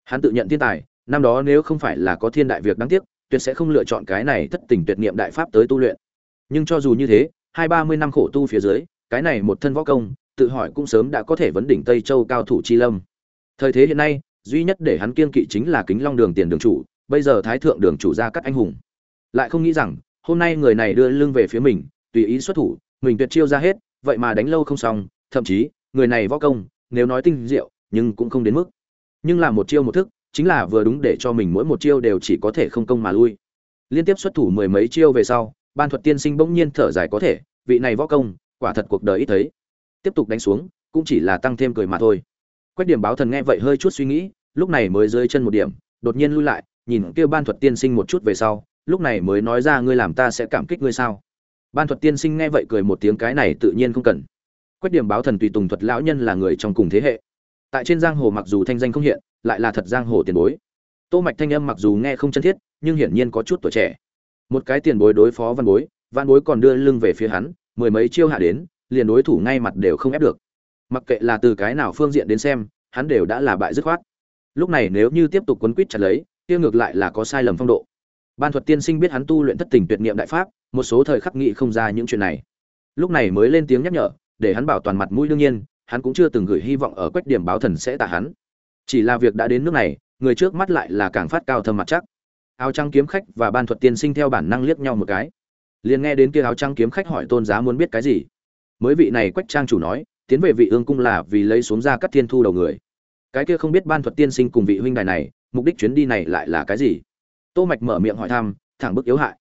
Hắn tự nhận thiên tài, năm đó nếu không phải là có thiên đại việc đáng tiếc, tuyệt sẽ không lựa chọn cái này thất tình tuyệt niệm đại pháp tới tu luyện. Nhưng cho dù như thế, hai ba mươi năm khổ tu phía dưới, cái này một thân võ công tự hỏi cũng sớm đã có thể vấn đỉnh tây châu cao thủ chi lâm. Thời thế hiện nay, duy nhất để hắn kiên kỵ chính là kính long đường tiền đường chủ, bây giờ thái thượng đường chủ ra cắt anh hùng. Lại không nghĩ rằng, hôm nay người này đưa lưng về phía mình, tùy ý xuất thủ, mình tuyệt chiêu ra hết, vậy mà đánh lâu không xong, thậm chí, người này võ công, nếu nói tinh diệu, nhưng cũng không đến mức. Nhưng là một chiêu một thức, chính là vừa đúng để cho mình mỗi một chiêu đều chỉ có thể không công mà lui. Liên tiếp xuất thủ mười mấy chiêu về sau, ban thuật tiên sinh bỗng nhiên thở dài có thể, vị này võ công, quả thật cuộc đời ít thấy tiếp tục đánh xuống, cũng chỉ là tăng thêm cười mà thôi. Quách điểm báo thần nghe vậy hơi chút suy nghĩ, lúc này mới rơi chân một điểm, đột nhiên lui lại, nhìn kêu ban thuật tiên sinh một chút về sau, lúc này mới nói ra ngươi làm ta sẽ cảm kích ngươi sao. Ban thuật tiên sinh nghe vậy cười một tiếng cái này tự nhiên không cần. Quách điểm báo thần tùy tùng thuật lão nhân là người trong cùng thế hệ. Tại trên giang hồ mặc dù thanh danh không hiện, lại là thật giang hồ tiền bối. Tô mạch thanh âm mặc dù nghe không chân thiết, nhưng hiển nhiên có chút tuổi trẻ. Một cái tiền bối đối phó văn bối văn bối còn đưa lưng về phía hắn, mười mấy chiêu hạ đến liền đối thủ ngay mặt đều không ép được. Mặc kệ là từ cái nào phương diện đến xem, hắn đều đã là bại dứt khoát. Lúc này nếu như tiếp tục quấn quýt chặt lấy, kia ngược lại là có sai lầm phong độ. Ban thuật tiên sinh biết hắn tu luyện thất tình tuyệt niệm đại pháp, một số thời khắc nghị không ra những chuyện này. Lúc này mới lên tiếng nhắc nhở, để hắn bảo toàn mặt mũi đương nhiên, hắn cũng chưa từng gửi hy vọng ở quách điểm báo thần sẽ tạ hắn. Chỉ là việc đã đến nước này, người trước mắt lại là càng phát cao thâm mặt chắc. Áo trắng kiếm khách và ban thuật tiên sinh theo bản năng liếc nhau một cái. Liền nghe đến kia áo trắng kiếm khách hỏi tôn giá muốn biết cái gì mới vị này quách trang chủ nói, tiến về vị ương cung là vì lấy xuống ra cắt thiên thu đầu người. Cái kia không biết ban thuật tiên sinh cùng vị huynh đài này, mục đích chuyến đi này lại là cái gì? Tô mạch mở miệng hỏi thăm, thẳng bức yếu hại.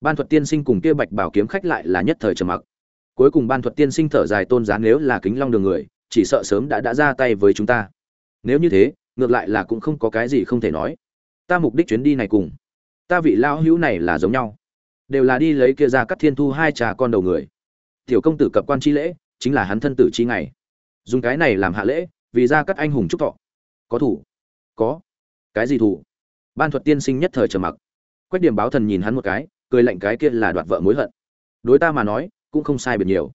Ban thuật tiên sinh cùng kia bạch bảo kiếm khách lại là nhất thời trầm mặc. Cuối cùng ban thuật tiên sinh thở dài tôn giá nếu là kính long đường người, chỉ sợ sớm đã đã ra tay với chúng ta. Nếu như thế, ngược lại là cũng không có cái gì không thể nói. Ta mục đích chuyến đi này cùng ta vị lão hữu này là giống nhau. Đều là đi lấy kia ra cắt thiên thu hai trà con đầu người tiểu công tử cập quan chi lễ, chính là hắn thân tử chi ngày. Dùng cái này làm hạ lễ, vì ra các anh hùng trúc thọ. Có thủ. Có. Cái gì thủ? Ban thuật tiên sinh nhất thời trầm mặc. Quách điểm báo thần nhìn hắn một cái, cười lạnh cái kia là đoạt vợ mối hận. Đối ta mà nói, cũng không sai biệt nhiều.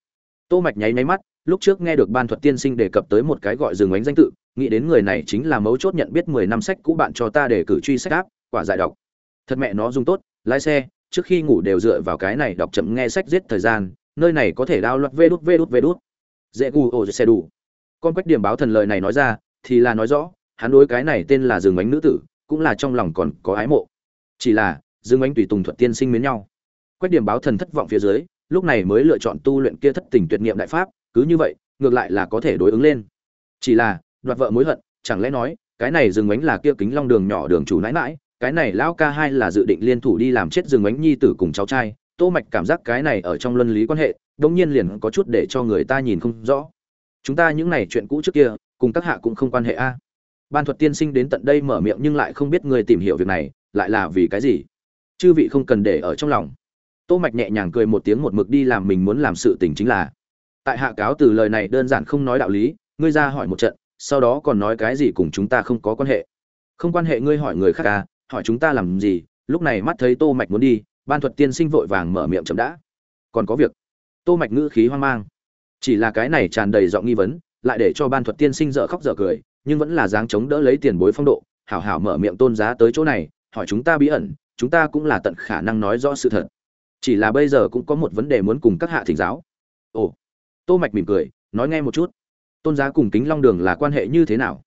Tô mạch nháy nháy mắt, lúc trước nghe được ban thuật tiên sinh đề cập tới một cái gọi rừng ánh danh tự, nghĩ đến người này chính là mấu chốt nhận biết 10 năm sách cũ bạn cho ta để cử truy sách áp, quả giải đọc. Thật mẹ nó dùng tốt, lái xe, trước khi ngủ đều dựa vào cái này đọc chậm nghe sách giết thời gian nơi này có thể đao loạt vê đút vê đút vê đút. Dễ gu ổ xe đủ. Con quách điểm báo thần lời này nói ra, thì là nói rõ, hắn đối cái này tên là rừng ánh nữ tử, cũng là trong lòng còn có ái mộ. Chỉ là, dương ánh tùy tùng thuận tiên sinh miến nhau. Quách điểm báo thần thất vọng phía dưới, lúc này mới lựa chọn tu luyện kia thất tình tuyệt niệm đại pháp, cứ như vậy, ngược lại là có thể đối ứng lên. Chỉ là, đoạt vợ mối hận, chẳng lẽ nói, cái này dương ánh là kia kính long đường nhỏ đường chủ nãi mãi cái này lão ca hai là dự định liên thủ đi làm chết dương ánh nhi tử cùng cháu trai tô mạch cảm giác cái này ở trong luân lý quan hệ, đống nhiên liền có chút để cho người ta nhìn không rõ. Chúng ta những này chuyện cũ trước kia, cùng các hạ cũng không quan hệ a. Ban thuật tiên sinh đến tận đây mở miệng nhưng lại không biết người tìm hiểu việc này, lại là vì cái gì? Chư vị không cần để ở trong lòng. Tô mạch nhẹ nhàng cười một tiếng một mực đi làm mình muốn làm sự tình chính là. Tại hạ cáo từ lời này đơn giản không nói đạo lý, ngươi ra hỏi một trận, sau đó còn nói cái gì cùng chúng ta không có quan hệ. Không quan hệ ngươi hỏi người khác à hỏi chúng ta làm gì, lúc này mắt thấy tô mạch muốn đi ban thuật tiên sinh vội vàng mở miệng chậm đã. Còn có việc. Tô mạch ngữ khí hoang mang. Chỉ là cái này tràn đầy giọng nghi vấn, lại để cho ban thuật tiên sinh dở khóc dở cười, nhưng vẫn là dáng chống đỡ lấy tiền bối phong độ, hảo hảo mở miệng tôn giá tới chỗ này, hỏi chúng ta bí ẩn, chúng ta cũng là tận khả năng nói rõ sự thật. Chỉ là bây giờ cũng có một vấn đề muốn cùng các hạ thỉnh giáo. Ồ. Tô mạch mỉm cười, nói nghe một chút. Tôn giá cùng kính long đường là quan hệ như thế nào?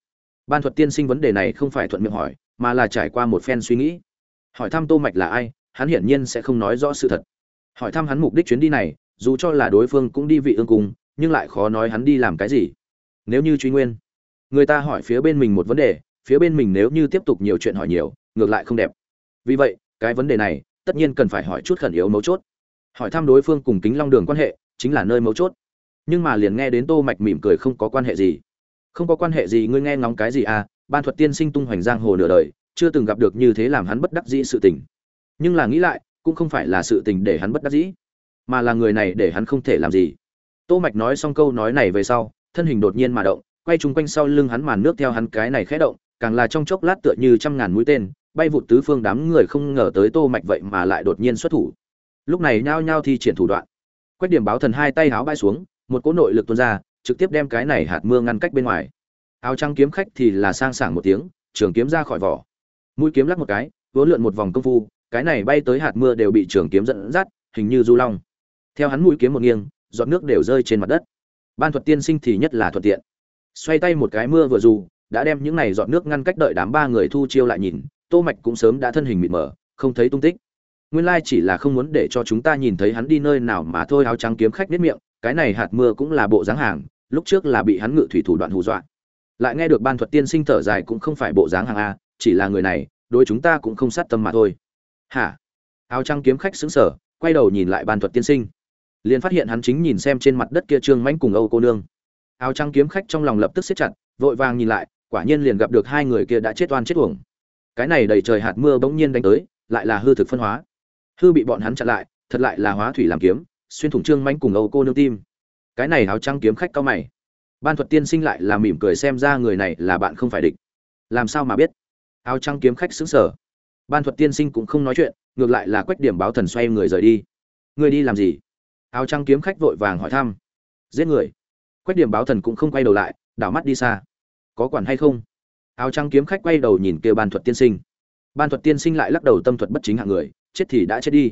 Ban thuật tiên sinh vấn đề này không phải thuận miệng hỏi, mà là trải qua một phen suy nghĩ. Hỏi thăm tô mạch là ai hắn hiển nhiên sẽ không nói rõ sự thật. Hỏi thăm hắn mục đích chuyến đi này, dù cho là đối phương cũng đi vị ương cung, nhưng lại khó nói hắn đi làm cái gì. Nếu như truy nguyên, người ta hỏi phía bên mình một vấn đề, phía bên mình nếu như tiếp tục nhiều chuyện hỏi nhiều, ngược lại không đẹp. Vì vậy, cái vấn đề này, tất nhiên cần phải hỏi chút khẩn yếu mấu chốt. Hỏi thăm đối phương cùng kính long đường quan hệ, chính là nơi mấu chốt. Nhưng mà liền nghe đến tô mạch mỉm cười không có quan hệ gì. Không có quan hệ gì, ngươi nghe ngóng cái gì à? Ban thuật tiên sinh tung hoành giang hồ nửa đời, chưa từng gặp được như thế làm hắn bất đắc dĩ sự tình nhưng là nghĩ lại, cũng không phải là sự tình để hắn bất đắc dĩ, mà là người này để hắn không thể làm gì. Tô mạch nói xong câu nói này về sau, thân hình đột nhiên mà động, quay chung quanh sau lưng hắn màn nước theo hắn cái này khẽ động, càng là trong chốc lát tựa như trăm ngàn mũi tên, bay vụt tứ phương đám người không ngờ tới tô mạch vậy mà lại đột nhiên xuất thủ. Lúc này nhao nhao thi triển thủ đoạn. Quét điểm báo thần hai tay háo bay xuống, một cỗ nội lực tuôn ra, trực tiếp đem cái này hạt mưa ngăn cách bên ngoài. Áo trắng kiếm khách thì là sang sảng một tiếng, trường kiếm ra khỏi vỏ. Mũi kiếm lắc một cái vỗ lượn một vòng công phu cái này bay tới hạt mưa đều bị trường kiếm dẫn dắt, hình như du long. Theo hắn mũi kiếm một nghiêng, giọt nước đều rơi trên mặt đất. Ban thuật tiên sinh thì nhất là thuận tiện. Xoay tay một cái mưa vừa dù, đã đem những này giọt nước ngăn cách đợi đám ba người thu chiêu lại nhìn, tô mạch cũng sớm đã thân hình mịt mờ, không thấy tung tích. Nguyên lai chỉ là không muốn để cho chúng ta nhìn thấy hắn đi nơi nào mà thôi, áo trắng kiếm khách biết miệng, cái này hạt mưa cũng là bộ dáng hàng, lúc trước là bị hắn ngự thủy thủ đoạn hù dọa. Lại nghe được ban thuật tiên sinh thở dài cũng không phải bộ dáng hàng a, chỉ là người này, đối chúng ta cũng không sát tâm mà thôi hả? Áo trăng kiếm khách xứng sở quay đầu nhìn lại ban thuật tiên sinh. Liền phát hiện hắn chính nhìn xem trên mặt đất kia trương mãnh cùng âu cô nương. Áo trăng kiếm khách trong lòng lập tức siết chặt, vội vàng nhìn lại, quả nhiên liền gặp được hai người kia đã chết oan chết uổng. Cái này đầy trời hạt mưa bỗng nhiên đánh tới, lại là hư thực phân hóa. Hư bị bọn hắn chặn lại, thật lại là hóa thủy làm kiếm, xuyên thủng trương manh cùng âu cô nương tim. Cái này áo trăng kiếm khách cao mày. Ban thuật tiên sinh lại là mỉm cười xem ra người này là bạn không phải địch. Làm sao mà biết? Áo trăng kiếm khách xứng sở ban thuật tiên sinh cũng không nói chuyện, ngược lại là quách điểm báo thần xoay người rời đi. Người đi làm gì? Áo trắng kiếm khách vội vàng hỏi thăm. Giết người. Quách điểm báo thần cũng không quay đầu lại, đảo mắt đi xa. Có quản hay không? Áo trắng kiếm khách quay đầu nhìn kêu ban thuật tiên sinh. Ban thuật tiên sinh lại lắc đầu tâm thuật bất chính hạng người, chết thì đã chết đi.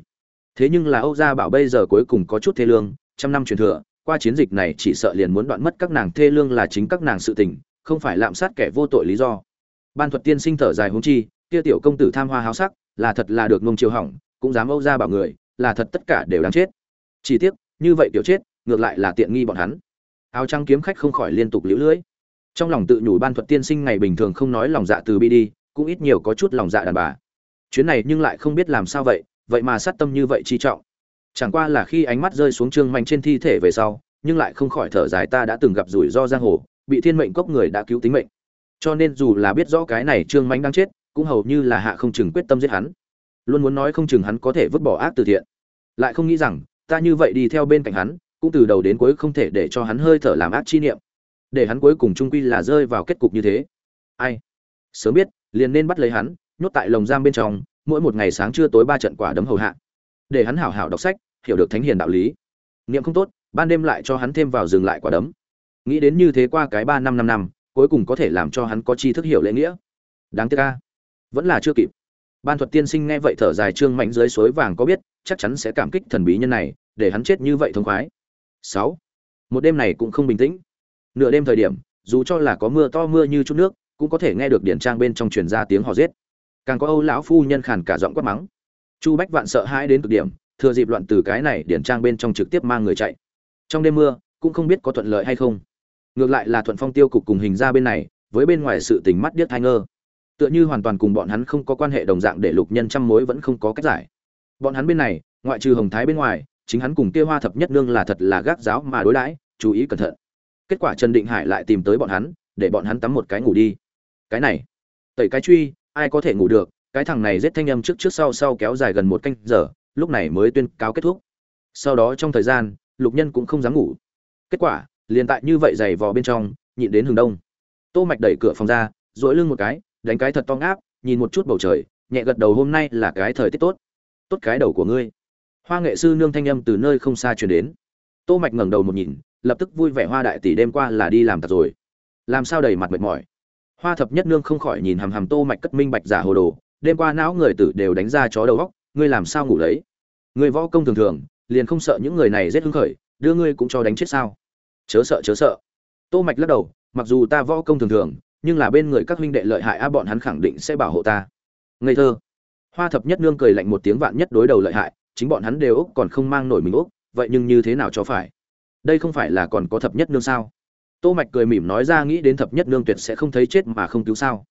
Thế nhưng là âu gia bảo bây giờ cuối cùng có chút thê lương, trăm năm truyền thừa, qua chiến dịch này chỉ sợ liền muốn đoạn mất các nàng thê lương là chính các nàng sự tình, không phải lạm sát kẻ vô tội lý do. Ban thuật tiên sinh thở dài húng chi kia tiểu công tử tham hoa háo sắc, là thật là được ngông chiều hỏng, cũng dám âu ra bảo người, là thật tất cả đều đáng chết. Chỉ tiếc, như vậy kiểu chết, ngược lại là tiện nghi bọn hắn. Áo trắng kiếm khách không khỏi liên tục liễu lưỡi trong lòng tự nhủ ban thuật tiên sinh ngày bình thường không nói lòng dạ từ bi đi, cũng ít nhiều có chút lòng dạ đàn bà. Chuyến này nhưng lại không biết làm sao vậy vậy mà sát tâm như vậy chi trọng. Chẳng qua là khi ánh mắt rơi xuống trương manh trên thi thể về sau, nhưng lại không khỏi thở dài ta đã từng gặp rủi ro giang hồ, bị thiên mệnh cốc người đã cứu tính mệnh. Cho nên dù là biết rõ cái này trương manh đang chết cũng hầu như là hạ không chừng quyết tâm giết hắn. Luôn muốn nói không chừng hắn có thể vứt bỏ ác từ thiện. Lại không nghĩ rằng, ta như vậy đi theo bên cạnh hắn, cũng từ đầu đến cuối không thể để cho hắn hơi thở làm ác chi niệm. Để hắn cuối cùng trung quy là rơi vào kết cục như thế. Ai? Sớm biết, liền nên bắt lấy hắn, nhốt tại lồng giam bên trong, mỗi một ngày sáng trưa tối ba trận quả đấm hầu hạ. Để hắn hảo hảo đọc sách, hiểu được thánh hiền đạo lý. Niệm không tốt, ban đêm lại cho hắn thêm vào dừng lại quả đấm. Nghĩ đến như thế qua cái ba năm năm năm, cuối cùng có thể làm cho hắn có chi thức hiểu lễ nghĩa. Đáng tiếc ca vẫn là chưa kịp. Ban thuật tiên sinh nghe vậy thở dài trương mạnh dưới suối vàng có biết, chắc chắn sẽ cảm kích thần bí nhân này, để hắn chết như vậy thông khoái. Sáu. Một đêm này cũng không bình tĩnh. Nửa đêm thời điểm, dù cho là có mưa to mưa như chút nước, cũng có thể nghe được điển trang bên trong truyền ra tiếng hò rết càng có âu lão phu nhân khàn cả giọng quát mắng. Chu bách vạn sợ hãi đến cực điểm, thừa dịp loạn từ cái này, điển trang bên trong trực tiếp mang người chạy. Trong đêm mưa, cũng không biết có thuận lợi hay không. Ngược lại là thuận phong tiêu cục cùng hình ra bên này, với bên ngoài sự tình mắt điếc thai ngơ tựa như hoàn toàn cùng bọn hắn không có quan hệ đồng dạng để lục nhân trăm mối vẫn không có cách giải. Bọn hắn bên này, ngoại trừ hồng thái bên ngoài, chính hắn cùng kia hoa thập nhất nương là thật là gác giáo mà đối đãi, chú ý cẩn thận. Kết quả trần định hải lại tìm tới bọn hắn, để bọn hắn tắm một cái ngủ đi. Cái này, tẩy cái truy, ai có thể ngủ được, cái thằng này giết thanh âm trước trước sau sau kéo dài gần một canh giờ, lúc này mới tuyên cáo kết thúc. Sau đó trong thời gian, lục nhân cũng không dám ngủ. Kết quả, liền tại như vậy giày vò bên trong, nhịn đến hừng đông. Tô mạch đẩy cửa phòng ra, duỗi lưng một cái đánh cái thật to ngáp, nhìn một chút bầu trời, nhẹ gật đầu hôm nay là cái thời tiết tốt. Tốt cái đầu của ngươi. Hoa nghệ sư nương thanh âm từ nơi không xa truyền đến. Tô mạch ngẩng đầu một nhìn, lập tức vui vẻ hoa đại tỷ đêm qua là đi làm thật rồi. Làm sao đầy mặt mệt mỏi? Hoa thập nhất nương không khỏi nhìn hàm hàm tô mạch cất minh bạch giả hồ đồ, đêm qua não người tử đều đánh ra chó đầu góc ngươi làm sao ngủ lấy? Người võ công thường thường, liền không sợ những người này giết hứng khởi, đưa ngươi cũng cho đánh chết sao? Chớ sợ chớ sợ. Tô mạch lắc đầu, mặc dù ta võ công thường thường nhưng là bên người các huynh đệ lợi hại a bọn hắn khẳng định sẽ bảo hộ ta. Ngây thơ. Hoa thập nhất nương cười lạnh một tiếng vạn nhất đối đầu lợi hại, chính bọn hắn đều úc còn không mang nổi mình úc vậy nhưng như thế nào cho phải? Đây không phải là còn có thập nhất nương sao? Tô mạch cười mỉm nói ra nghĩ đến thập nhất nương tuyệt sẽ không thấy chết mà không cứu sao.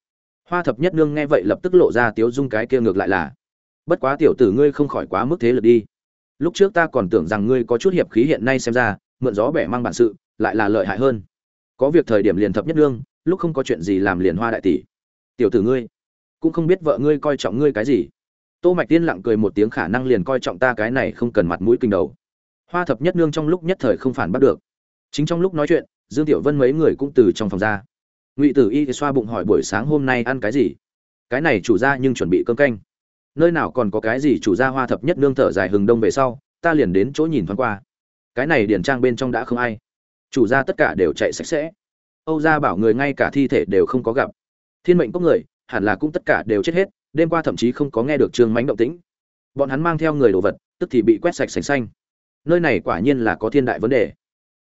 Hoa thập nhất nương nghe vậy lập tức lộ ra tiếu dung cái kia ngược lại là, bất quá tiểu tử ngươi không khỏi quá mức thế lực đi. Lúc trước ta còn tưởng rằng ngươi có chút hiệp khí hiện nay xem ra, mượn gió bẻ mang bản sự, lại là lợi hại hơn. Có việc thời điểm liền thập nhất nương lúc không có chuyện gì làm liền hoa đại tỷ. Tiểu tử ngươi, cũng không biết vợ ngươi coi trọng ngươi cái gì. Tô mạch tiên lặng cười một tiếng khả năng liền coi trọng ta cái này không cần mặt mũi kinh đầu. Hoa thập nhất nương trong lúc nhất thời không phản bắt được. Chính trong lúc nói chuyện, dương tiểu vân mấy người cũng từ trong phòng ra. Ngụy tử y xoa bụng hỏi buổi sáng hôm nay ăn cái gì? Cái này chủ gia nhưng chuẩn bị cơm canh. Nơi nào còn có cái gì chủ gia hoa thập nhất nương thở dài hừng đông về sau, ta liền đến chỗ nhìn thoáng qua. Cái này điển trang bên trong đã không ai. Chủ gia tất cả đều chạy sạch sẽ âu gia bảo người ngay cả thi thể đều không có gặp. Thiên mệnh có người, hẳn là cũng tất cả đều chết hết, đêm qua thậm chí không có nghe được trương mánh động tĩnh. Bọn hắn mang theo người đồ vật, tức thì bị quét sạch sành xanh. Nơi này quả nhiên là có thiên đại vấn đề.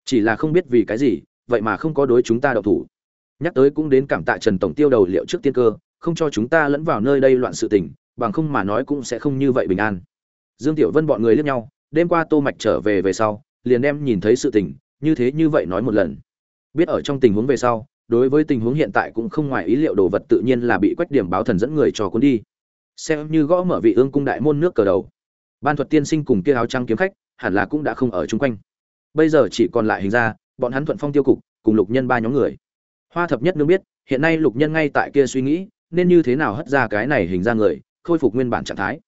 Chỉ là không biết vì cái gì, vậy mà không có đối chúng ta động thủ. Nhắc tới cũng đến cảm tạ trần tổng tiêu đầu liệu trước tiên cơ, không cho chúng ta lẫn vào nơi đây loạn sự tình, bằng không mà nói cũng sẽ không như vậy bình an. Dương tiểu vân bọn người liếc nhau, đêm qua tô mạch trở về về sau, liền đem nhìn thấy sự tình, như thế như vậy nói một lần biết ở trong tình huống về sau, đối với tình huống hiện tại cũng không ngoài ý liệu đồ vật tự nhiên là bị quách điểm báo thần dẫn người cho cuốn đi. Xem như gõ mở vị ương cung đại môn nước cờ đầu. Ban thuật tiên sinh cùng kia áo trăng kiếm khách, hẳn là cũng đã không ở chung quanh. Bây giờ chỉ còn lại hình ra, bọn hắn thuận phong tiêu cục, cùng lục nhân ba nhóm người. Hoa thập nhất nương biết, hiện nay lục nhân ngay tại kia suy nghĩ, nên như thế nào hất ra cái này hình ra người, khôi phục nguyên bản trạng thái.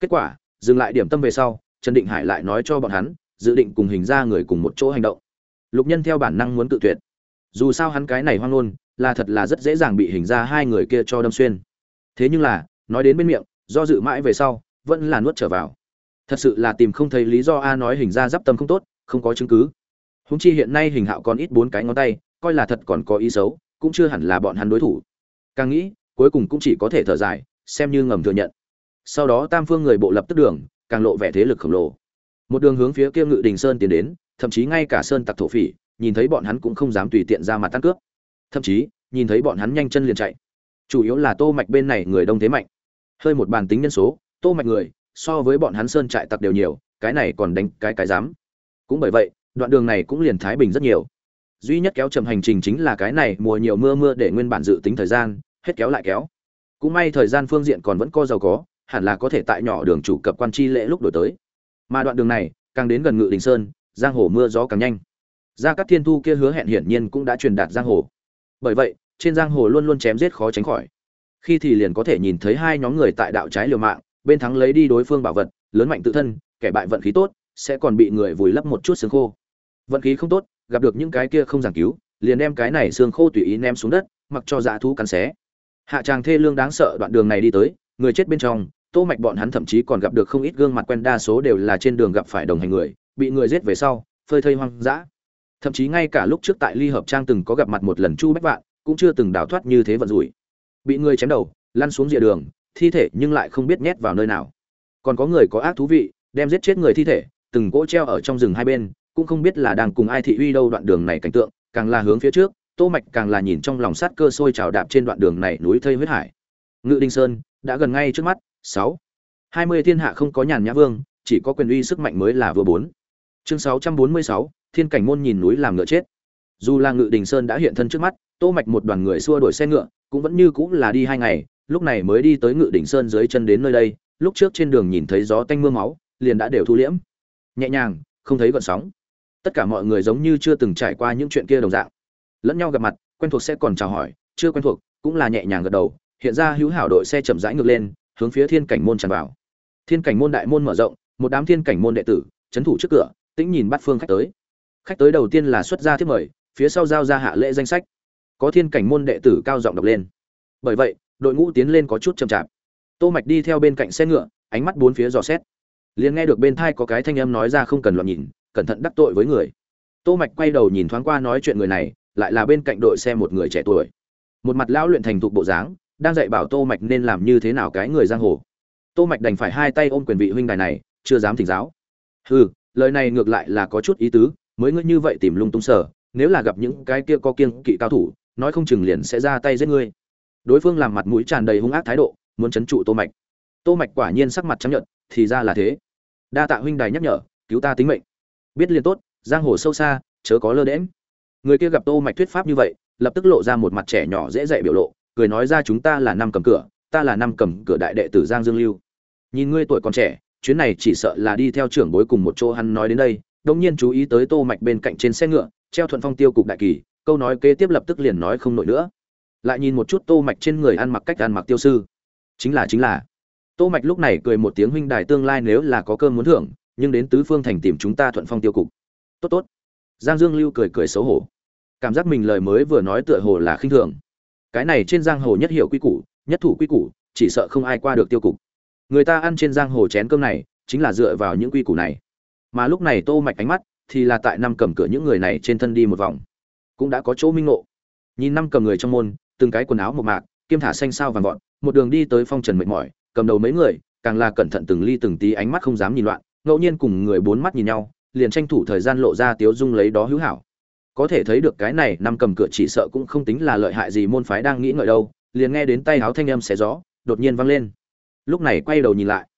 Kết quả, dừng lại điểm tâm về sau, trần định hải lại nói cho bọn hắn, dự định cùng hình ra người cùng một chỗ hành động. Lục nhân theo bản năng muốn tự tuyệt dù sao hắn cái này hoang ngôn, là thật là rất dễ dàng bị hình ra hai người kia cho đâm xuyên. Thế nhưng là, nói đến bên miệng, do dự mãi về sau, vẫn là nuốt trở vào. Thật sự là tìm không thấy lý do a nói hình ra d tâm không tốt, không có chứng cứ. Húng chi hiện nay hình hạo còn ít bốn cái ngón tay, coi là thật còn có ý xấu, cũng chưa hẳn là bọn hắn đối thủ. Càng nghĩ, cuối cùng cũng chỉ có thể thở dài, xem như ngầm thừa nhận. Sau đó tam phương người bộ lập tức đường, càng lộ vẻ thế lực khổng lồ. Một đường hướng phía kia ngự đình sơn tiến đến, thậm chí ngay cả sơn tặc thổ phỉ nhìn thấy bọn hắn cũng không dám tùy tiện ra mặt tăng cướp. Thậm chí, nhìn thấy bọn hắn nhanh chân liền chạy. Chủ yếu là tô mạch bên này người đông thế mạnh. Hơi một bàn tính nhân số, tô mạch người, so với bọn hắn sơn trại tặc đều nhiều, cái này còn đánh cái cái dám. Cũng bởi vậy, đoạn đường này cũng liền thái bình rất nhiều. Duy nhất kéo chậm hành trình chính là cái này, mùa nhiều mưa mưa để nguyên bản dự tính thời gian, hết kéo lại kéo. Cũng may thời gian phương diện còn vẫn có giàu có, hẳn là có thể tại nhỏ đường chủ cập quan chi lễ lúc đổi tới. Mà đoạn đường này, càng đến gần ngự đình sơn, giang hồ mưa gió càng nhanh gia cát thiên thu kia hứa hẹn hiển nhiên cũng đã truyền đạt giang hồ. Bởi vậy, trên giang hồ luôn luôn chém giết khó tránh khỏi. Khi thì liền có thể nhìn thấy hai nhóm người tại đạo trái liều mạng, bên thắng lấy đi đối phương bảo vật, lớn mạnh tự thân, kẻ bại vận khí tốt, sẽ còn bị người vùi lấp một chút xương khô. Vận khí không tốt, gặp được những cái kia không giảng cứu, liền đem cái này xương khô tùy ý ném xuống đất, mặc cho dã thú cắn xé. Hạ tràng thê lương đáng sợ đoạn đường này đi tới, người chết bên trong, tô mạch bọn hắn thậm chí còn gặp được không ít gương mặt quen đa số đều là trên đường gặp phải đồng hành người, bị người giết về sau, phơi thây hoang dã thậm chí ngay cả lúc trước tại ly hợp trang từng có gặp mặt một lần chu bách vạn, cũng chưa từng đào thoát như thế vận rủi. Bị người chém đầu, lăn xuống rìa đường, thi thể nhưng lại không biết nhét vào nơi nào. Còn có người có ác thú vị, đem giết chết người thi thể, từng cỗ treo ở trong rừng hai bên, cũng không biết là đang cùng ai thị uy đâu đoạn đường này cảnh tượng, càng là hướng phía trước, tô mạch càng là nhìn trong lòng sát cơ sôi trào đạp trên đoạn đường này núi thây huyết hải. Ngự đinh sơn, đã gần ngay trước mắt, sáu. Hai mươi thiên hạ không có nhàn nhã vương, chỉ có quyền uy sức mạnh mới là vừa bốn chương sáu trăm bốn mươi sáu, thiên cảnh môn nhìn núi làm ngựa chết. Dù là ngự đình sơn đã hiện thân trước mắt, tô mạch một đoàn người xua đuổi xe ngựa, cũng vẫn như cũng là đi hai ngày, lúc này mới đi tới ngự đỉnh sơn dưới chân đến nơi đây, lúc trước trên đường nhìn thấy gió tanh mưa máu, liền đã đều thu liễm. Nhẹ nhàng, không thấy gợn sóng. Tất cả mọi người giống như chưa từng trải qua những chuyện kia đồng dạng. Lẫn nhau gặp mặt, quen thuộc sẽ còn chào hỏi, chưa quen thuộc, cũng là nhẹ nhàng gật đầu, hiện ra hữu hảo đội xe chậm rãi ngược lên, hướng phía thiên cảnh môn tràn vào. Thiên cảnh môn đại môn mở rộng, một đám thiên cảnh môn đệ tử trấn thủ trước cửa tĩnh nhìn bắt phương khách tới. Khách tới đầu tiên là xuất gia thiết mời, phía sau giao ra hạ lễ danh sách. Có thiên cảnh môn đệ tử cao giọng đọc lên. Bởi vậy, đội ngũ tiến lên có chút chậm chạp. Tô mạch đi theo bên cạnh xe ngựa, ánh mắt bốn phía dò xét. Liền nghe được bên thai có cái thanh âm nói ra không cần loạn nhìn, cẩn thận đắc tội với người. Tô mạch quay đầu nhìn thoáng qua nói chuyện người này, lại là bên cạnh đội xe một người trẻ tuổi. Một mặt lão luyện thành thục bộ dáng, đang dạy bảo tô mạch nên làm như thế nào cái người giang hồ. Tô mạch đành phải hai tay ôm quyền vị huynh đài này, chưa dám thỉnh giáo. Hừ lời này ngược lại là có chút ý tứ, mới ngươi như vậy tìm lung tung sở, nếu là gặp những cái kia có kiêng kỵ cao thủ, nói không chừng liền sẽ ra tay giết ngươi. Đối phương làm mặt mũi tràn đầy hung ác thái độ, muốn chấn trụ tô mạch. Tô mạch quả nhiên sắc mặt chấp nhận thì ra là thế. Đa tạ huynh đài nhắc nhở, cứu ta tính mệnh. Biết liền tốt, giang hồ sâu xa, chớ có lơ đễm người kia gặp tô mạch thuyết pháp như vậy, lập tức lộ ra một mặt trẻ nhỏ dễ dạy biểu lộ, cười nói ra chúng ta là năm cầm cửa, ta là năm cầm cửa đại đệ tử giang dương lưu. Nhìn ngươi tuổi còn trẻ chuyến này chỉ sợ là đi theo trưởng bối cùng một chỗ hắn nói đến đây đông nhiên chú ý tới tô mạch bên cạnh trên xe ngựa, treo thuận phong tiêu cục đại kỳ, câu nói kế tiếp lập tức liền nói không nổi nữa. Lại nhìn một chút tô mạch trên người ăn mặc cách ăn mặc tiêu sư. Chính là chính là. Tô mạch lúc này cười một tiếng huynh đài tương lai nếu là có cơm muốn thưởng, nhưng đến tứ phương thành tìm chúng ta thuận phong tiêu cục. Tốt tốt. Giang dương lưu cười cười xấu hổ. Cảm giác mình lời mới vừa nói tựa hồ là khinh thường. Cái này trên giang hồ nhất hiểu quy củ, nhất thủ quy củ, chỉ sợ không ai qua được tiêu cục người ta ăn trên giang hồ chén cơm này, chính là dựa vào những quy củ này. Mà lúc này tô mạch ánh mắt thì là tại năm cầm cửa những người này trên thân đi một vòng. Cũng đã có chỗ minh ngộ. Nhìn năm cầm người trong môn, từng cái quần áo một mạc, kiêm thả xanh sao vàng vọt, một đường đi tới phong trần mệt mỏi, cầm đầu mấy người, càng là cẩn thận từng ly từng tí ánh mắt không dám nhìn loạn, ngẫu nhiên cùng người bốn mắt nhìn nhau, liền tranh thủ thời gian lộ ra tiếu dung lấy đó hữu hảo. Có thể thấy được cái này, năm cầm cửa chỉ sợ cũng không tính là lợi hại gì môn phái đang nghĩ ngợi đâu, liền nghe đến tay áo thanh âm xé gió, đột nhiên vang lên lúc này quay đầu nhìn lại,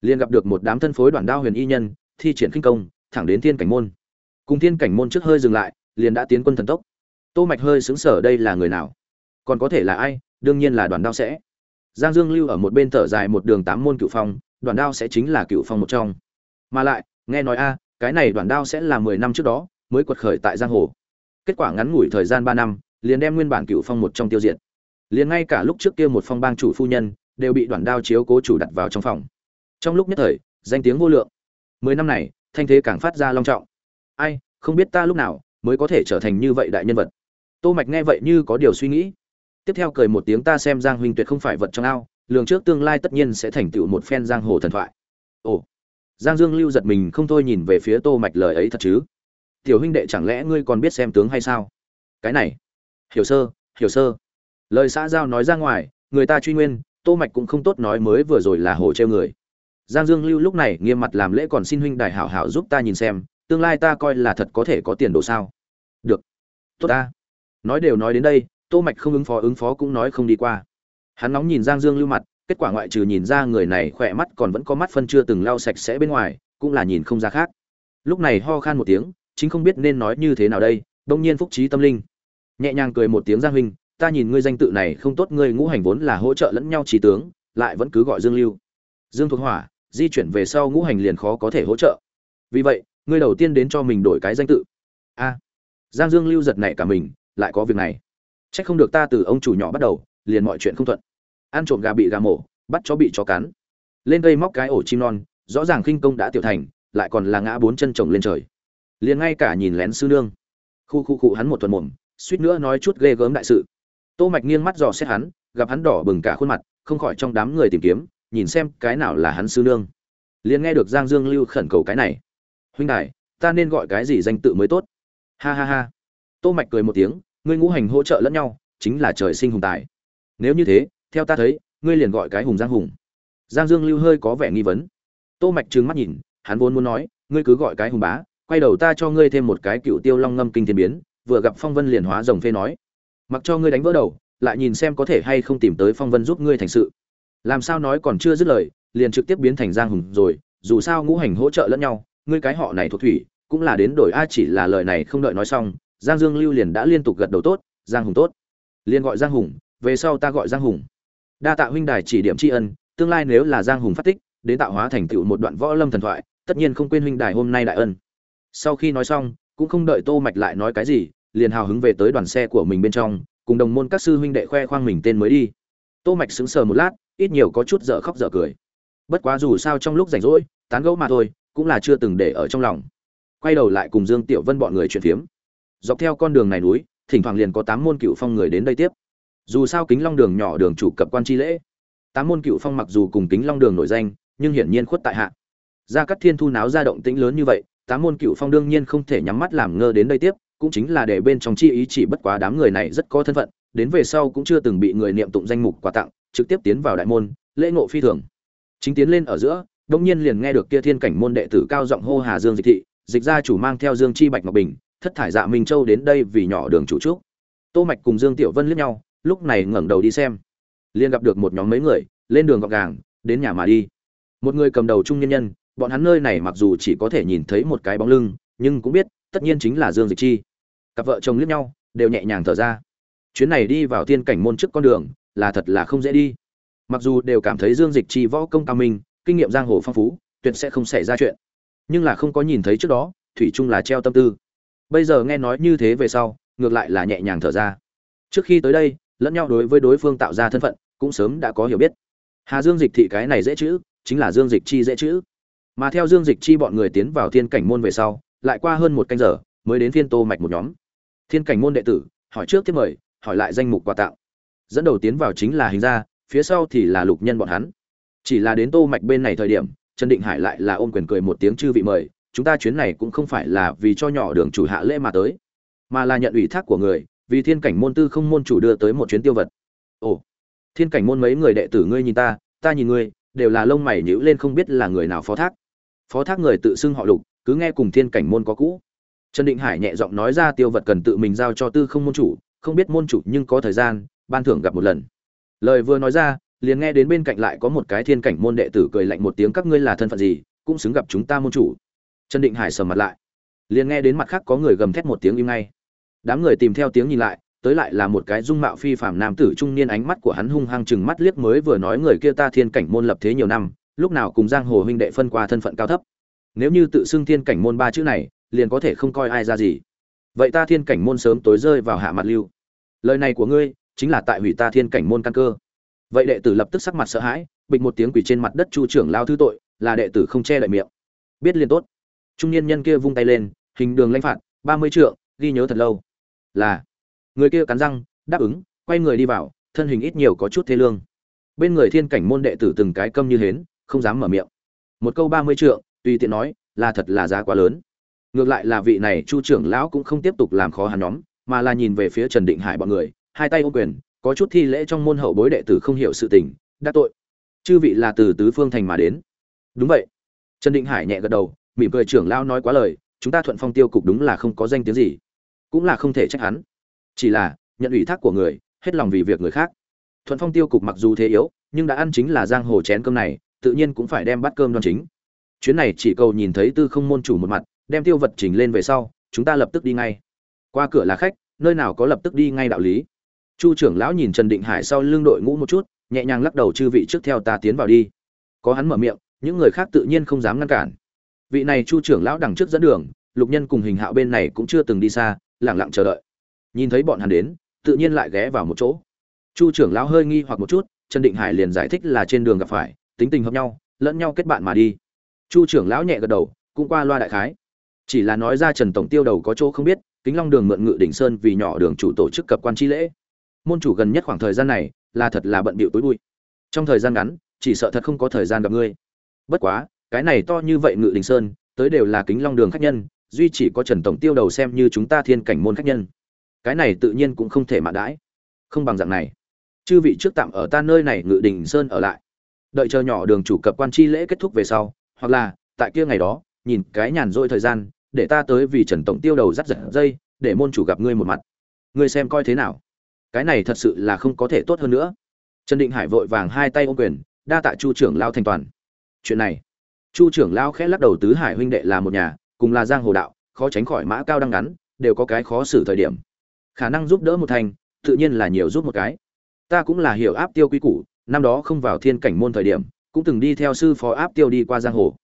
liền gặp được một đám thân phối đoàn đao huyền y nhân, thi triển khinh công, thẳng đến thiên cảnh môn. Cùng thiên cảnh môn trước hơi dừng lại, liền đã tiến quân thần tốc. Tô mạch hơi sững sờ đây là người nào? Còn có thể là ai? Đương nhiên là đoàn đao sẽ. Giang dương lưu ở một bên thở dài một đường tám môn cựu phong, đoàn đao sẽ chính là cựu phong một trong. Mà lại, nghe nói a, cái này đoàn đao sẽ là mười năm trước đó, mới quật khởi tại giang hồ. Kết quả ngắn ngủi thời gian ba năm, liền đem nguyên bản cựu phong một trong tiêu diệt. Liền ngay cả lúc trước kia một phong bang chủ phu nhân đều bị đoạn đao chiếu cố chủ đặt vào trong phòng. Trong lúc nhất thời, danh tiếng vô lượng. Mười năm này, thanh thế càng phát ra long trọng. Ai, không biết ta lúc nào mới có thể trở thành như vậy đại nhân vật. Tô mạch nghe vậy như có điều suy nghĩ. Tiếp theo cười một tiếng ta xem giang huynh tuyệt không phải vật trong ao, lường trước tương lai tất nhiên sẽ thành tựu một phen giang hồ thần thoại. Ồ, giang dương lưu giật mình không thôi nhìn về phía tô mạch lời ấy thật chứ? Tiểu huynh đệ chẳng lẽ ngươi còn biết xem tướng hay sao? Cái này, hiểu sơ hiểu sơ. Lời xã giao nói ra ngoài, người ta truy nguyên tô mạch cũng không tốt nói mới vừa rồi là hồ treo người. Giang dương lưu lúc này nghiêm mặt làm lễ còn xin huynh đài hảo hảo giúp ta nhìn xem, tương lai ta coi là thật có thể có tiền đồ sao. Được. Tốt ta. Nói đều nói đến đây, tô mạch không ứng phó ứng phó cũng nói không đi qua. Hắn nóng nhìn giang dương lưu mặt, kết quả ngoại trừ nhìn ra người này khỏe mắt còn vẫn có mắt phân chưa từng lau sạch sẽ bên ngoài, cũng là nhìn không ra khác. Lúc này ho khan một tiếng, chính không biết nên nói như thế nào đây, đông nhiên phúc trí tâm linh. Nhẹ nhàng cười một tiếng giang huynh ta nhìn ngươi danh tự này không tốt, ngươi ngũ hành vốn là hỗ trợ lẫn nhau trí tướng, lại vẫn cứ gọi dương lưu. Dương thuộc hỏa, di chuyển về sau ngũ hành liền khó có thể hỗ trợ. Vì vậy, ngươi đầu tiên đến cho mình đổi cái danh tự. A. Giang dương lưu giật này cả mình, lại có việc này. Trách không được ta từ ông chủ nhỏ bắt đầu, liền mọi chuyện không thuận. Ăn trộm gà bị gà mổ, bắt chó bị chó cắn. Lên cây móc cái ổ chim non, rõ ràng khinh công đã tiểu thành, lại còn là ngã bốn chân chồng lên trời. Liền ngay cả nhìn lén sư nương. Khu khu cụ hắn một tuần mồm, suýt nữa nói chút ghê gớm đại sự tô mạch nghiêng mắt dò xét hắn, gặp hắn đỏ bừng cả khuôn mặt, không khỏi trong đám người tìm kiếm, nhìn xem cái nào là hắn sư nương. Liền nghe được giang dương lưu khẩn cầu cái này. Huynh đài, ta nên gọi cái gì danh tự mới tốt? Ha ha ha. Tô mạch cười một tiếng, ngươi ngũ hành hỗ trợ lẫn nhau, chính là trời sinh hùng tài. Nếu như thế, theo ta thấy, ngươi liền gọi cái hùng giang hùng. Giang dương lưu hơi có vẻ nghi vấn. Tô mạch trừng mắt nhìn, hắn vốn muốn nói, ngươi cứ gọi cái hùng bá, quay đầu ta cho ngươi thêm một cái cựu tiêu long ngâm kinh thiên biến. Vừa gặp phong vân liền hóa rồng phê nói mặc cho ngươi đánh vỡ đầu, lại nhìn xem có thể hay không tìm tới phong vân giúp ngươi thành sự. Làm sao nói còn chưa dứt lời, liền trực tiếp biến thành giang hùng rồi, dù sao ngũ hành hỗ trợ lẫn nhau, ngươi cái họ này thuộc thủy, cũng là đến đổi a chỉ là lời này không đợi nói xong, giang dương lưu liền đã liên tục gật đầu tốt, giang hùng tốt. Liền gọi giang hùng, về sau ta gọi giang hùng. Đa tạ huynh đài chỉ điểm tri ân, tương lai nếu là giang hùng phát tích, đến tạo hóa thành tựu một đoạn võ lâm thần thoại, tất nhiên không quên huynh đài hôm nay đại ân. Sau khi nói xong, cũng không đợi tô mạch lại nói cái gì liền hào hứng về tới đoàn xe của mình bên trong, cùng đồng môn các sư huynh đệ khoe khoang mình tên mới đi. Tô mạch sững sờ một lát, ít nhiều có chút dở khóc dở cười. Bất quá dù sao trong lúc rảnh rỗi, tán gẫu mà thôi, cũng là chưa từng để ở trong lòng. Quay đầu lại cùng dương tiểu vân bọn người chuyện phiếm. Dọc theo con đường này núi, thỉnh thoảng liền có tám môn cựu phong người đến đây tiếp. Dù sao kính long đường nhỏ đường chủ cập quan chi lễ. Tám môn cựu phong mặc dù cùng kính long đường nổi danh, nhưng hiển nhiên khuất tại hạ. Gia cát thiên thu náo ra động tĩnh lớn như vậy, tám môn cựu phong đương nhiên không thể nhắm mắt làm ngơ đến đây tiếp cũng chính là để bên trong chi ý chỉ bất quá đám người này rất có thân phận, đến về sau cũng chưa từng bị người niệm tụng danh mục quà tặng, trực tiếp tiến vào đại môn, lễ ngộ phi thường. Chính tiến lên ở giữa đột nhiên liền nghe được kia thiên cảnh môn đệ tử cao giọng hô hà dương dịch thị, dịch gia chủ mang theo dương chi bạch ngọc bình, thất thải dạ minh châu đến đây vì nhỏ đường chủ trúc. Tô mạch cùng dương tiểu vân liếc nhau, lúc này ngẩng đầu đi xem. Liền gặp được một nhóm mấy người, lên đường gọn gàng, đến nhà mà đi. Một người cầm đầu trung nhân nhân, bọn hắn nơi này mặc dù chỉ có thể nhìn thấy một cái bóng lưng, nhưng cũng biết, tất nhiên chính là dương dịch chi cặp vợ chồng liếc nhau, đều nhẹ nhàng thở ra. Chuyến này đi vào thiên cảnh môn trước con đường, là thật là không dễ đi. Mặc dù đều cảm thấy dương dịch chi võ công cao minh, kinh nghiệm giang hồ phong phú, tuyệt sẽ không xảy ra chuyện. Nhưng là không có nhìn thấy trước đó, thủy chung là treo tâm tư. Bây giờ nghe nói như thế về sau, ngược lại là nhẹ nhàng thở ra. Trước khi tới đây, lẫn nhau đối với đối phương tạo ra thân phận, cũng sớm đã có hiểu biết. Hà dương dịch thị cái này dễ chữ, chính là dương dịch chi dễ chữ. Mà theo dương dịch chi bọn người tiến vào thiên cảnh môn về sau, lại qua hơn một canh giờ, mới đến thiên tô mạch một nhóm thiên cảnh môn đệ tử, hỏi trước tiếp mời, hỏi lại danh mục quà tặng. Dẫn đầu tiến vào chính là hình gia, phía sau thì là lục nhân bọn hắn. Chỉ là đến tô mạch bên này thời điểm, trần định hải lại là ôm quyền cười một tiếng chư vị mời, chúng ta chuyến này cũng không phải là vì cho nhỏ đường chủ hạ lễ mà tới, mà là nhận ủy thác của người, vì thiên cảnh môn tư không môn chủ đưa tới một chuyến tiêu vật. Ồ, thiên cảnh môn mấy người đệ tử ngươi nhìn ta ta nhìn ngươi, đều là lông mày nhíu lên không biết là người nào phó thác. Phó thác người tự xưng họ lục, cứ nghe cùng thiên cảnh môn có cũ trần định hải nhẹ giọng nói ra tiêu vật cần tự mình giao cho tư không môn chủ, không biết môn chủ nhưng có thời gian, ban thưởng gặp một lần. Lời vừa nói ra, liền nghe đến bên cạnh lại có một cái thiên cảnh môn đệ tử cười lạnh một tiếng, các ngươi là thân phận gì, cũng xứng gặp chúng ta môn chủ? Trần định hải sầm mặt lại. Liền nghe đến mặt khác có người gầm thét một tiếng im ngay. Đám người tìm theo tiếng nhìn lại, tới lại là một cái dung mạo phi phàm nam tử trung niên ánh mắt của hắn hung hăng chừng mắt liếc mới vừa nói, người kia ta thiên cảnh môn lập thế nhiều năm, lúc nào cùng giang hồ huynh đệ phân qua thân phận cao thấp. Nếu như tự xưng thiên cảnh môn ba chữ này liền có thể không coi ai ra gì. Vậy ta thiên cảnh môn sớm tối rơi vào hạ mặt lưu. Lời này của ngươi chính là tại hủy ta thiên cảnh môn căn cơ. Vậy đệ tử lập tức sắc mặt sợ hãi, bịch một tiếng quỷ trên mặt đất chu trưởng lao thứ tội, là đệ tử không che lại miệng. Biết liền tốt. Trung niên nhân kia vung tay lên, hình đường lãnh phạt, ba mươi trượng, ghi nhớ thật lâu. Là. Người kia cắn răng, đáp ứng, quay người đi vào, thân hình ít nhiều có chút thế lương. Bên người thiên cảnh môn đệ tử từng cái câm như hến, không dám mở miệng. Một câu ba mươi trượng, tùy tiện nói, là thật là giá quá lớn ngược lại là vị này chu trưởng lão cũng không tiếp tục làm khó hắn nhóm, mà là nhìn về phía trần định hải bọn người, hai tay ô quyền, có chút thi lễ trong môn hậu bối đệ tử không hiểu sự tình, đã tội. Chư vị là từ tứ phương thành mà đến. Đúng vậy. Trần định hải nhẹ gật đầu, mỉm cười trưởng lão nói quá lời, chúng ta thuận phong tiêu cục đúng là không có danh tiếng gì, cũng là không thể trách hắn. Chỉ là, nhận ủy thác của người, hết lòng vì việc người khác. Thuận phong tiêu cục mặc dù thế yếu, nhưng đã ăn chính là giang hồ chén cơm này, tự nhiên cũng phải đem bát cơm đoan chính. Chuyến này chỉ cầu nhìn thấy tư không môn chủ một mặt đem tiêu vật chỉnh lên về sau, chúng ta lập tức đi ngay. Qua cửa là khách, nơi nào có lập tức đi ngay đạo lý. Chu trưởng lão nhìn trần định hải sau lưng đội ngũ một chút, nhẹ nhàng lắc đầu chư vị trước theo ta tiến vào đi. Có hắn mở miệng, những người khác tự nhiên không dám ngăn cản. Vị này chu trưởng lão đằng trước dẫn đường, lục nhân cùng hình hạo bên này cũng chưa từng đi xa lẳng lặng chờ đợi. Nhìn thấy bọn hắn đến, tự nhiên lại ghé vào một chỗ. Chu trưởng lão hơi nghi hoặc một chút, trần định hải liền giải thích là trên đường gặp phải, tính tình hợp nhau, lẫn nhau kết bạn mà đi. Chu trưởng lão nhẹ gật đầu, cũng qua loa đại khái chỉ là nói ra trần tổng tiêu đầu có chỗ không biết, kính long đường mượn ngự đỉnh sơn vì nhỏ đường chủ tổ chức cập quan chi lễ. Môn chủ gần nhất khoảng thời gian này là thật là bận bịu tối bụi. Trong thời gian ngắn, chỉ sợ thật không có thời gian gặp ngươi. Bất quá, cái này to như vậy ngự đình sơn, tới đều là kính long đường khách nhân, duy chỉ có trần tổng tiêu đầu xem như chúng ta thiên cảnh môn khách nhân. Cái này tự nhiên cũng không thể mạ đãi. Không bằng dạng này. Chư vị trước tạm ở ta nơi này ngự đình sơn ở lại. Đợi chờ nhỏ đường chủ cập quan chi lễ kết thúc về sau, hoặc là, tại kia ngày đó, nhìn cái nhàn rỗi thời gian để ta tới vì trần tổng tiêu đầu dắt giật dây, để môn chủ gặp ngươi một mặt. Ngươi xem coi thế nào. Cái này thật sự là không có thể tốt hơn nữa. Trần định hải vội vàng hai tay ô quyền, đa tạ chu trưởng lao thành toàn. Chuyện này. Chu trưởng lao khẽ lắc đầu tứ hải huynh đệ là một nhà, cùng là giang hồ đạo, khó tránh khỏi mã cao đăng ngắn, đều có cái khó xử thời điểm. Khả năng giúp đỡ một thành, tự nhiên là nhiều giúp một cái. Ta cũng là hiểu áp tiêu quy củ, năm đó không vào thiên cảnh môn thời điểm, cũng từng đi theo sư phó áp tiêu đi qua giang hồ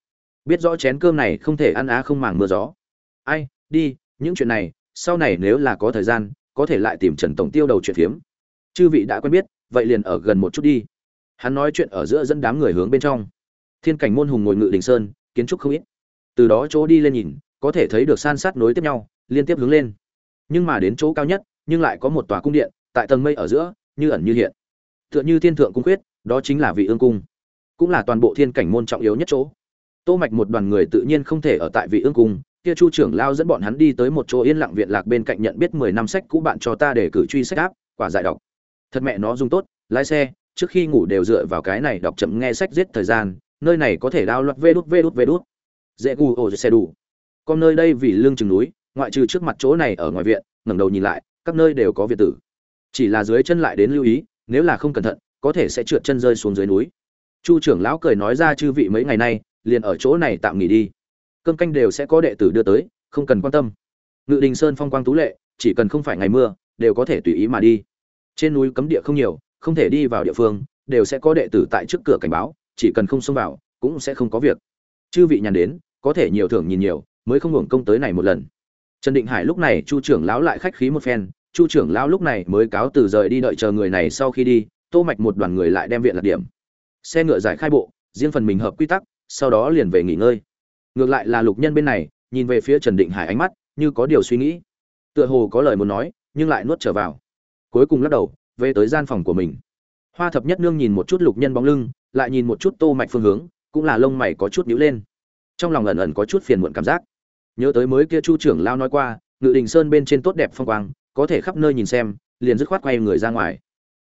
biết rõ chén cơm này không thể ăn á không màng mưa gió. Ai, đi, những chuyện này, sau này nếu là có thời gian, có thể lại tìm trần tổng tiêu đầu chuyện phiếm. Chư vị đã quen biết, vậy liền ở gần một chút đi. Hắn nói chuyện ở giữa dẫn đám người hướng bên trong. Thiên cảnh môn hùng ngồi ngự đình sơn, kiến trúc không ít. Từ đó chỗ đi lên nhìn, có thể thấy được san sát nối tiếp nhau, liên tiếp hướng lên. Nhưng mà đến chỗ cao nhất, nhưng lại có một tòa cung điện, tại tầng mây ở giữa, như ẩn như hiện. Tựa như thiên thượng cung quyết đó chính là vị ương cung. Cũng là toàn bộ thiên cảnh môn trọng yếu nhất chỗ tô mạch một đoàn người tự nhiên không thể ở tại vị ương cung, kia chu trưởng lao dẫn bọn hắn đi tới một chỗ yên lặng viện lạc bên cạnh nhận biết 10 năm sách cũ bạn cho ta để cử truy sách áp, quả giải đọc. Thật mẹ nó dùng tốt, lái xe, trước khi ngủ đều dựa vào cái này đọc chậm nghe sách giết thời gian, nơi này có thể đao loạt vê đút vê đút vê đút. Dễ gù ổ xe đủ. Còn nơi đây vì lương chừng núi, ngoại trừ trước mặt chỗ này ở ngoài viện, ngẩng đầu nhìn lại, các nơi đều có việt tử. Chỉ là dưới chân lại đến lưu ý, nếu là không cẩn thận, có thể sẽ trượt chân rơi xuống dưới núi. Chu trưởng lão cười nói ra chư vị mấy ngày nay liền ở chỗ này tạm nghỉ đi. Cơm canh đều sẽ có đệ tử đưa tới, không cần quan tâm. Ngự đình sơn phong quang tú lệ, chỉ cần không phải ngày mưa, đều có thể tùy ý mà đi. Trên núi cấm địa không nhiều, không thể đi vào địa phương, đều sẽ có đệ tử tại trước cửa cảnh báo, chỉ cần không xông vào, cũng sẽ không có việc. Chư vị nhàn đến, có thể nhiều thưởng nhìn nhiều, mới không hưởng công tới này một lần. Trần định hải lúc này, chu trưởng lão lại khách khí một phen, chu trưởng lão lúc này mới cáo từ rời đi đợi chờ người này sau khi đi, tô mạch một đoàn người lại đem viện lạc điểm. Xe ngựa giải khai bộ, riêng phần mình hợp quy tắc sau đó liền về nghỉ ngơi. Ngược lại là lục nhân bên này, nhìn về phía trần định hải ánh mắt, như có điều suy nghĩ. Tựa hồ có lời muốn nói, nhưng lại nuốt trở vào. Cuối cùng lắc đầu, về tới gian phòng của mình. Hoa thập nhất nương nhìn một chút lục nhân bóng lưng, lại nhìn một chút tô mạch phương hướng, cũng là lông mày có chút nhíu lên. Trong lòng ẩn ẩn có chút phiền muộn cảm giác. Nhớ tới mới kia chu trưởng lao nói qua, ngự đình sơn bên trên tốt đẹp phong quang, có thể khắp nơi nhìn xem, liền dứt khoát quay người ra ngoài.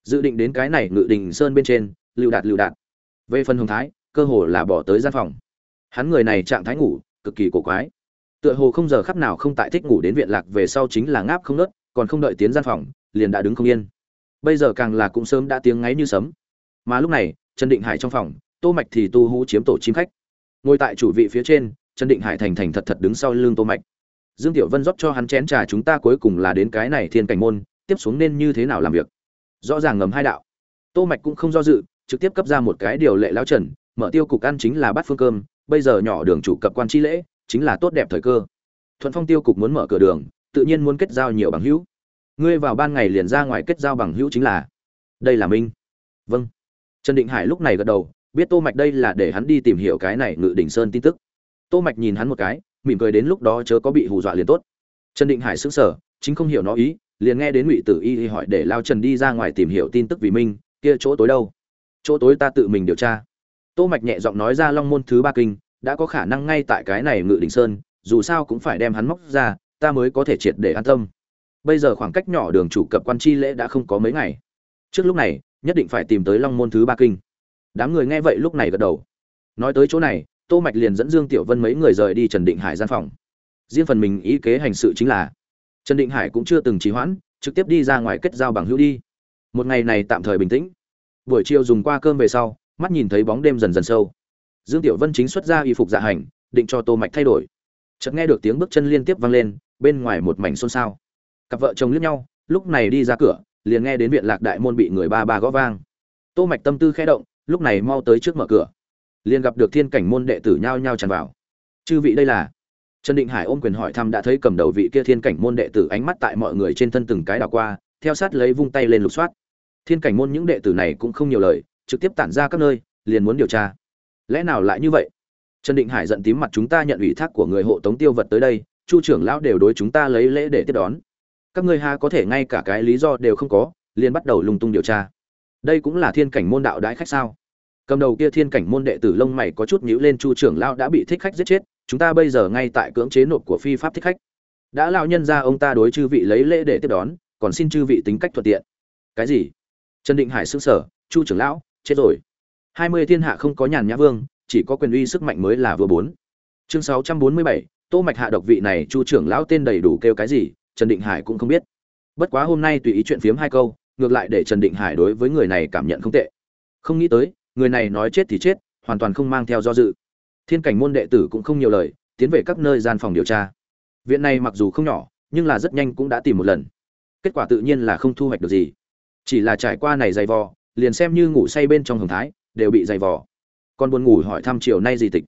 Dự định đến cái này ngự đình sơn bên trên, lưu đạt lưu đạt. Về phần hồng thái cơ hồ là bỏ tới gian phòng. Hắn người này trạng thái ngủ, cực kỳ cổ quái. Tựa hồ không giờ khắp nào không tại thích ngủ đến viện lạc về sau chính là ngáp không nớt còn không đợi tiến gian phòng, liền đã đứng không yên. Bây giờ càng là cũng sớm đã tiếng ngáy như sấm. Mà lúc này, trần định hải trong phòng, tô mạch thì tu hú chiếm tổ chim khách. Ngồi tại chủ vị phía trên, trần định hải thành thành thật thật đứng sau lưng tô mạch. Dương tiểu vân rót cho hắn chén trà chúng ta cuối cùng là đến cái này thiên cảnh môn, tiếp xuống nên như thế nào làm việc? Rõ ràng ngầm hai đạo. Tô mạch cũng không do dự, trực tiếp cấp ra một cái điều lệ lão trần mở tiêu cục ăn chính là bát phương cơm, bây giờ nhỏ đường chủ cập quan chi lễ, chính là tốt đẹp thời cơ. Thuận phong tiêu cục muốn mở cửa đường, tự nhiên muốn kết giao nhiều bằng hữu. Ngươi vào ban ngày liền ra ngoài kết giao bằng hữu chính là, đây là minh. Vâng. Trần định hải lúc này gật đầu, biết tô mạch đây là để hắn đi tìm hiểu cái này ngự đỉnh sơn tin tức. Tô mạch nhìn hắn một cái, mỉm cười đến lúc đó chớ có bị hù dọa liền tốt. Trần định hải sững sờ, chính không hiểu nó ý, liền nghe đến ngụy tử y hỏi để lao trần đi ra ngoài tìm hiểu tin tức vì minh, kia chỗ tối đâu? Chỗ tối ta tự mình điều tra tô mạch nhẹ giọng nói ra long môn thứ ba kinh, đã có khả năng ngay tại cái này ngự đỉnh sơn, dù sao cũng phải đem hắn móc ra, ta mới có thể triệt để an tâm. Bây giờ khoảng cách nhỏ đường chủ cập quan chi lễ đã không có mấy ngày. Trước lúc này, nhất định phải tìm tới long môn thứ ba kinh. Đám người nghe vậy lúc này gật đầu. Nói tới chỗ này, tô mạch liền dẫn dương tiểu vân mấy người rời đi trần định hải gian phòng. Riêng phần mình ý kế hành sự chính là, trần định hải cũng chưa từng trì hoãn, trực tiếp đi ra ngoài kết giao bằng hữu đi. Một ngày này tạm thời bình tĩnh. Buổi chiều dùng qua cơm về sau mắt nhìn thấy bóng đêm dần dần sâu. Dương tiểu vân chính xuất ra y phục dạ hành, định cho tô mạch thay đổi. Chợt nghe được tiếng bước chân liên tiếp vang lên, bên ngoài một mảnh xôn xao. Cặp vợ chồng liếc nhau, lúc này đi ra cửa, liền nghe đến viện lạc đại môn bị người ba ba gõ vang. Tô mạch tâm tư khẽ động, lúc này mau tới trước mở cửa. Liền gặp được thiên cảnh môn đệ tử nhao nhao tràn vào. Chư vị đây là? Trần định hải ôm quyền hỏi thăm đã thấy cầm đầu vị kia thiên cảnh môn đệ tử ánh mắt tại mọi người trên thân từng cái đảo qua, theo sát lấy vung tay lên lục soát. Thiên cảnh môn những đệ tử này cũng không nhiều lời trực tiếp tản ra các nơi, liền muốn điều tra. Lẽ nào lại như vậy? Trần định hải giận tím mặt chúng ta nhận ủy thác của người hộ tống tiêu vật tới đây, chu trưởng lão đều đối chúng ta lấy lễ để tiếp đón. Các ngươi ha có thể ngay cả cái lý do đều không có, liền bắt đầu lung tung điều tra. Đây cũng là thiên cảnh môn đạo đãi khách sao? Cầm đầu kia thiên cảnh môn đệ tử lông mày có chút nhíu lên, chu trưởng lão đã bị thích khách giết chết, chúng ta bây giờ ngay tại cưỡng chế nộp của phi pháp thích khách. Đã lão nhân ra ông ta đối chư vị lấy lễ để tiếp đón, còn xin chư vị tính cách thuận tiện. Cái gì? Trần định hải sững sờ, chu trưởng lão chết rồi. Hai mươi thiên hạ không có nhàn nhã vương, chỉ có quyền uy sức mạnh mới là vừa bốn. Chương sáu trăm bốn mươi bảy, tô mạch hạ độc vị này, chu trưởng lão tên đầy đủ kêu cái gì, trần định hải cũng không biết. Bất quá hôm nay tùy ý chuyện phiếm hai câu, ngược lại để trần định hải đối với người này cảm nhận không tệ. Không nghĩ tới, người này nói chết thì chết, hoàn toàn không mang theo do dự. Thiên cảnh môn đệ tử cũng không nhiều lời, tiến về các nơi gian phòng điều tra. Viện này mặc dù không nhỏ, nhưng là rất nhanh cũng đã tìm một lần. Kết quả tự nhiên là không thu hoạch được gì. Chỉ là trải qua này dày vò liền xem như ngủ say bên trong hồng thái, đều bị dày vò. Còn buồn ngủ hỏi thăm chiều nay gì tịch.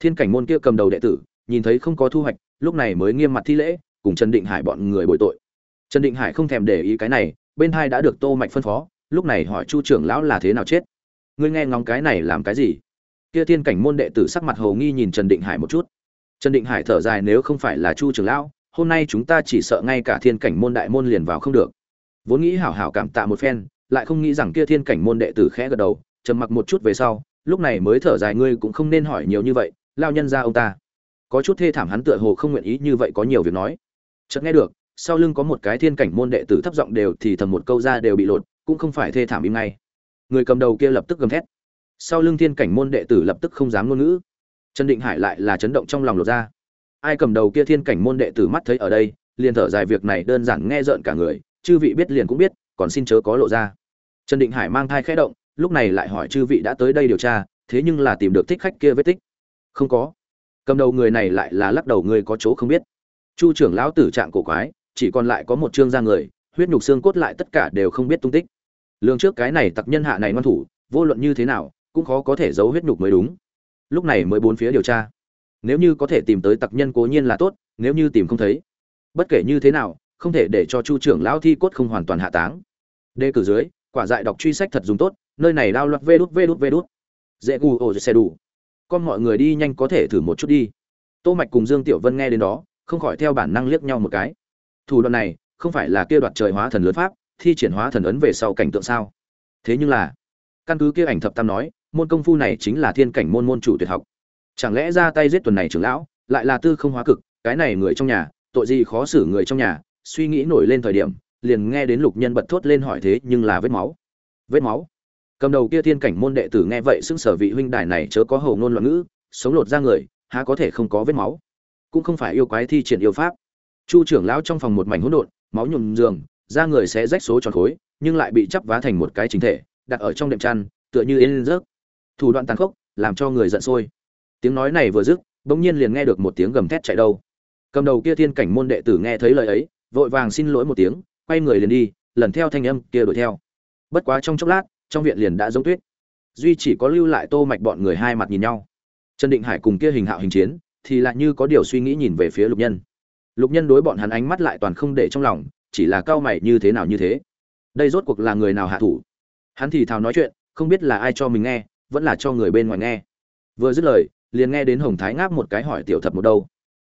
Thiên cảnh môn kia cầm đầu đệ tử, nhìn thấy không có thu hoạch, lúc này mới nghiêm mặt thi lễ, cùng trần định hải bọn người bồi tội. Trần định hải không thèm để ý cái này, bên hai đã được tô mạch phân phó, lúc này hỏi chu trưởng lão là thế nào chết? Ngươi nghe ngóng cái này làm cái gì? Kia thiên cảnh môn đệ tử sắc mặt hồ nghi nhìn trần định hải một chút. Trần định hải thở dài nếu không phải là chu trưởng lão, hôm nay chúng ta chỉ sợ ngay cả thiên cảnh môn đại môn liền vào không được. Vốn nghĩ hảo hảo cảm tạ một phen lại không nghĩ rằng kia thiên cảnh môn đệ tử khẽ gật đầu, trầm mặc một chút về sau, lúc này mới thở dài, ngươi cũng không nên hỏi nhiều như vậy, lao nhân ra ông ta. Có chút thê thảm hắn tựa hồ không nguyện ý như vậy có nhiều việc nói. Chợt nghe được, sau lưng có một cái thiên cảnh môn đệ tử thấp giọng đều thì thầm một câu ra đều bị lột, cũng không phải thê thảm im ngay. Người cầm đầu kia lập tức gầm thét. Sau lưng thiên cảnh môn đệ tử lập tức không dám ngôn ngữ. Trần định hải lại là chấn động trong lòng lột ra. Ai cầm đầu kia thiên cảnh môn đệ tử mắt thấy ở đây, liền thở dài, việc này đơn giản nghe rợn cả người, chư vị biết liền cũng biết còn xin chớ có lộ ra. Trần định hải mang thai khẽ động, lúc này lại hỏi chư vị đã tới đây điều tra, thế nhưng là tìm được thích khách kia vết tích. Không có. Cầm đầu người này lại là lắc đầu người có chỗ không biết. Chu trưởng lão tử trạng cổ quái, chỉ còn lại có một chương ra người, huyết nhục xương cốt lại tất cả đều không biết tung tích. Lương trước cái này tặc nhân hạ này ngoan thủ, vô luận như thế nào, cũng khó có thể giấu huyết nhục mới đúng. Lúc này mới bốn phía điều tra. Nếu như có thể tìm tới tặc nhân cố nhiên là tốt, nếu như tìm không thấy. Bất kể như thế nào không thể để cho chu trưởng lão thi cốt không hoàn toàn hạ táng. Đề cử dưới, quả dại đọc truy sách thật dùng tốt, nơi này đao loạt vê đút vê đút vê đút. Dễ gu ồ xe đủ. Con mọi người đi nhanh có thể thử một chút đi. Tô mạch cùng dương tiểu vân nghe đến đó, không khỏi theo bản năng liếc nhau một cái. Thủ đoạn này, không phải là kia đoạt trời hóa thần lớn pháp, thi triển hóa thần ấn về sau cảnh tượng sao? Thế nhưng là, căn cứ kia ảnh thập tam nói, môn công phu này chính là thiên cảnh môn môn chủ tuyệt học. Chẳng lẽ ra tay giết tuần này trưởng lão, lại là tư không hóa cực, cái này người trong nhà, tội gì khó xử người trong nhà suy nghĩ nổi lên thời điểm, liền nghe đến lục nhân bật thốt lên hỏi thế nhưng là vết máu. Vết máu? Cầm đầu kia thiên cảnh môn đệ tử nghe vậy xưng sở vị huynh đài này chớ có hầu ngôn loạn ngữ, sống lột ra người, há có thể không có vết máu? Cũng không phải yêu quái thi triển yêu pháp. Chu trưởng lão trong phòng một mảnh hỗn độn, máu nhuộm giường da người sẽ rách số tròn khối, nhưng lại bị chắp vá thành một cái chính thể, đặt ở trong đệm chăn, tựa như yên rớt thủ đoạn tàn khốc, làm cho người giận sôi. Tiếng nói này vừa dứt, bỗng nhiên liền nghe được một tiếng gầm thét chạy đâu. Cầm đầu kia thiên cảnh môn đệ tử nghe thấy lời ấy vội vàng xin lỗi một tiếng, quay người liền đi, lần theo thanh âm kia đuổi theo. Bất quá trong chốc lát, trong viện liền đã giống tuyết. Duy chỉ có lưu lại tô mạch bọn người hai mặt nhìn nhau. Trần định hải cùng kia hình hạo hình chiến, thì lại như có điều suy nghĩ nhìn về phía lục nhân. Lục nhân đối bọn hắn ánh mắt lại toàn không để trong lòng, chỉ là cao mày như thế nào như thế. Đây rốt cuộc là người nào hạ thủ? Hắn thì thào nói chuyện, không biết là ai cho mình nghe, vẫn là cho người bên ngoài nghe. Vừa dứt lời, liền nghe đến hồng thái ngáp một cái hỏi tiểu thập một đâu.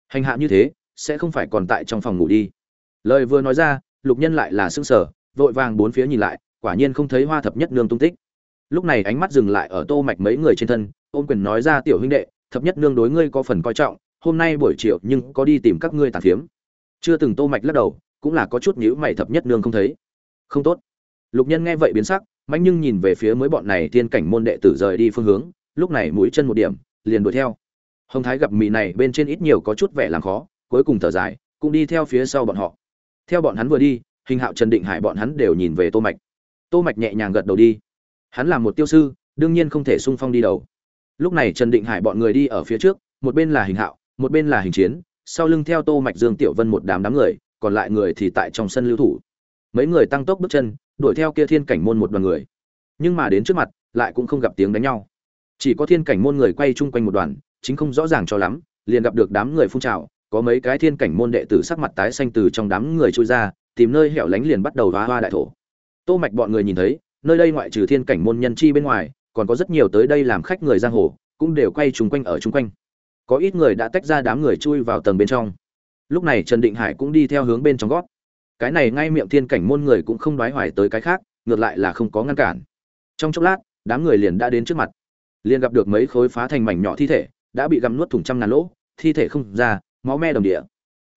Hành hạ như thế, sẽ không phải còn tại trong phòng ngủ đi lời vừa nói ra, lục nhân lại là sững sờ, vội vàng bốn phía nhìn lại, quả nhiên không thấy hoa thập nhất nương tung tích. Lúc này ánh mắt dừng lại ở tô mạch mấy người trên thân ôn quyền nói ra, tiểu huynh đệ, thập nhất nương đối ngươi có phần coi trọng, hôm nay buổi chiều nhưng có đi tìm các ngươi tàn phiếm. Chưa từng tô mạch lắc đầu, cũng là có chút nhíu mày thập nhất nương không thấy. Không tốt. Lục nhân nghe vậy biến sắc mạnh nhưng nhìn về phía mới bọn này thiên cảnh môn đệ tử rời đi phương hướng, lúc này mũi chân một điểm, liền đuổi theo. Hồng thái gặp mị này bên trên ít nhiều có chút vẻ làm khó, cuối cùng thở dài, cũng đi theo phía sau bọn họ theo bọn hắn vừa đi, hình hạo trần định hải bọn hắn đều nhìn về tô mạch. Tô mạch nhẹ nhàng gật đầu đi. Hắn là một tiêu sư, đương nhiên không thể sung phong đi đầu. Lúc này trần định hải bọn người đi ở phía trước, một bên là hình hạo, một bên là hình chiến, sau lưng theo tô mạch dương tiểu vân một đám đám người, còn lại người thì tại trong sân lưu thủ. Mấy người tăng tốc bước chân, đuổi theo kia thiên cảnh môn một đoàn người. Nhưng mà đến trước mặt, lại cũng không gặp tiếng đánh nhau. Chỉ có thiên cảnh môn người quay chung quanh một đoàn, chính không rõ ràng cho lắm, liền gặp được đám người phun trào có mấy cái thiên cảnh môn đệ tử sắc mặt tái xanh từ trong đám người trôi ra, tìm nơi hẻo lánh liền bắt đầu hoa hoa đại thổ. Tô mạch bọn người nhìn thấy, nơi đây ngoại trừ thiên cảnh môn nhân chi bên ngoài, còn có rất nhiều tới đây làm khách người giang hồ, cũng đều quay chung quanh ở chung quanh. Có ít người đã tách ra đám người chui vào tầng bên trong. Lúc này trần định hải cũng đi theo hướng bên trong gót. Cái này ngay miệng thiên cảnh môn người cũng không đoái hoài tới cái khác, ngược lại là không có ngăn cản. Trong chốc lát, đám người liền đã đến trước mặt. Liền gặp được mấy khối phá thành mảnh nhỏ thi thể, đã bị gặm nuốt thủng trăm ngàn lỗ, thi thể không ra máu me đồng địa.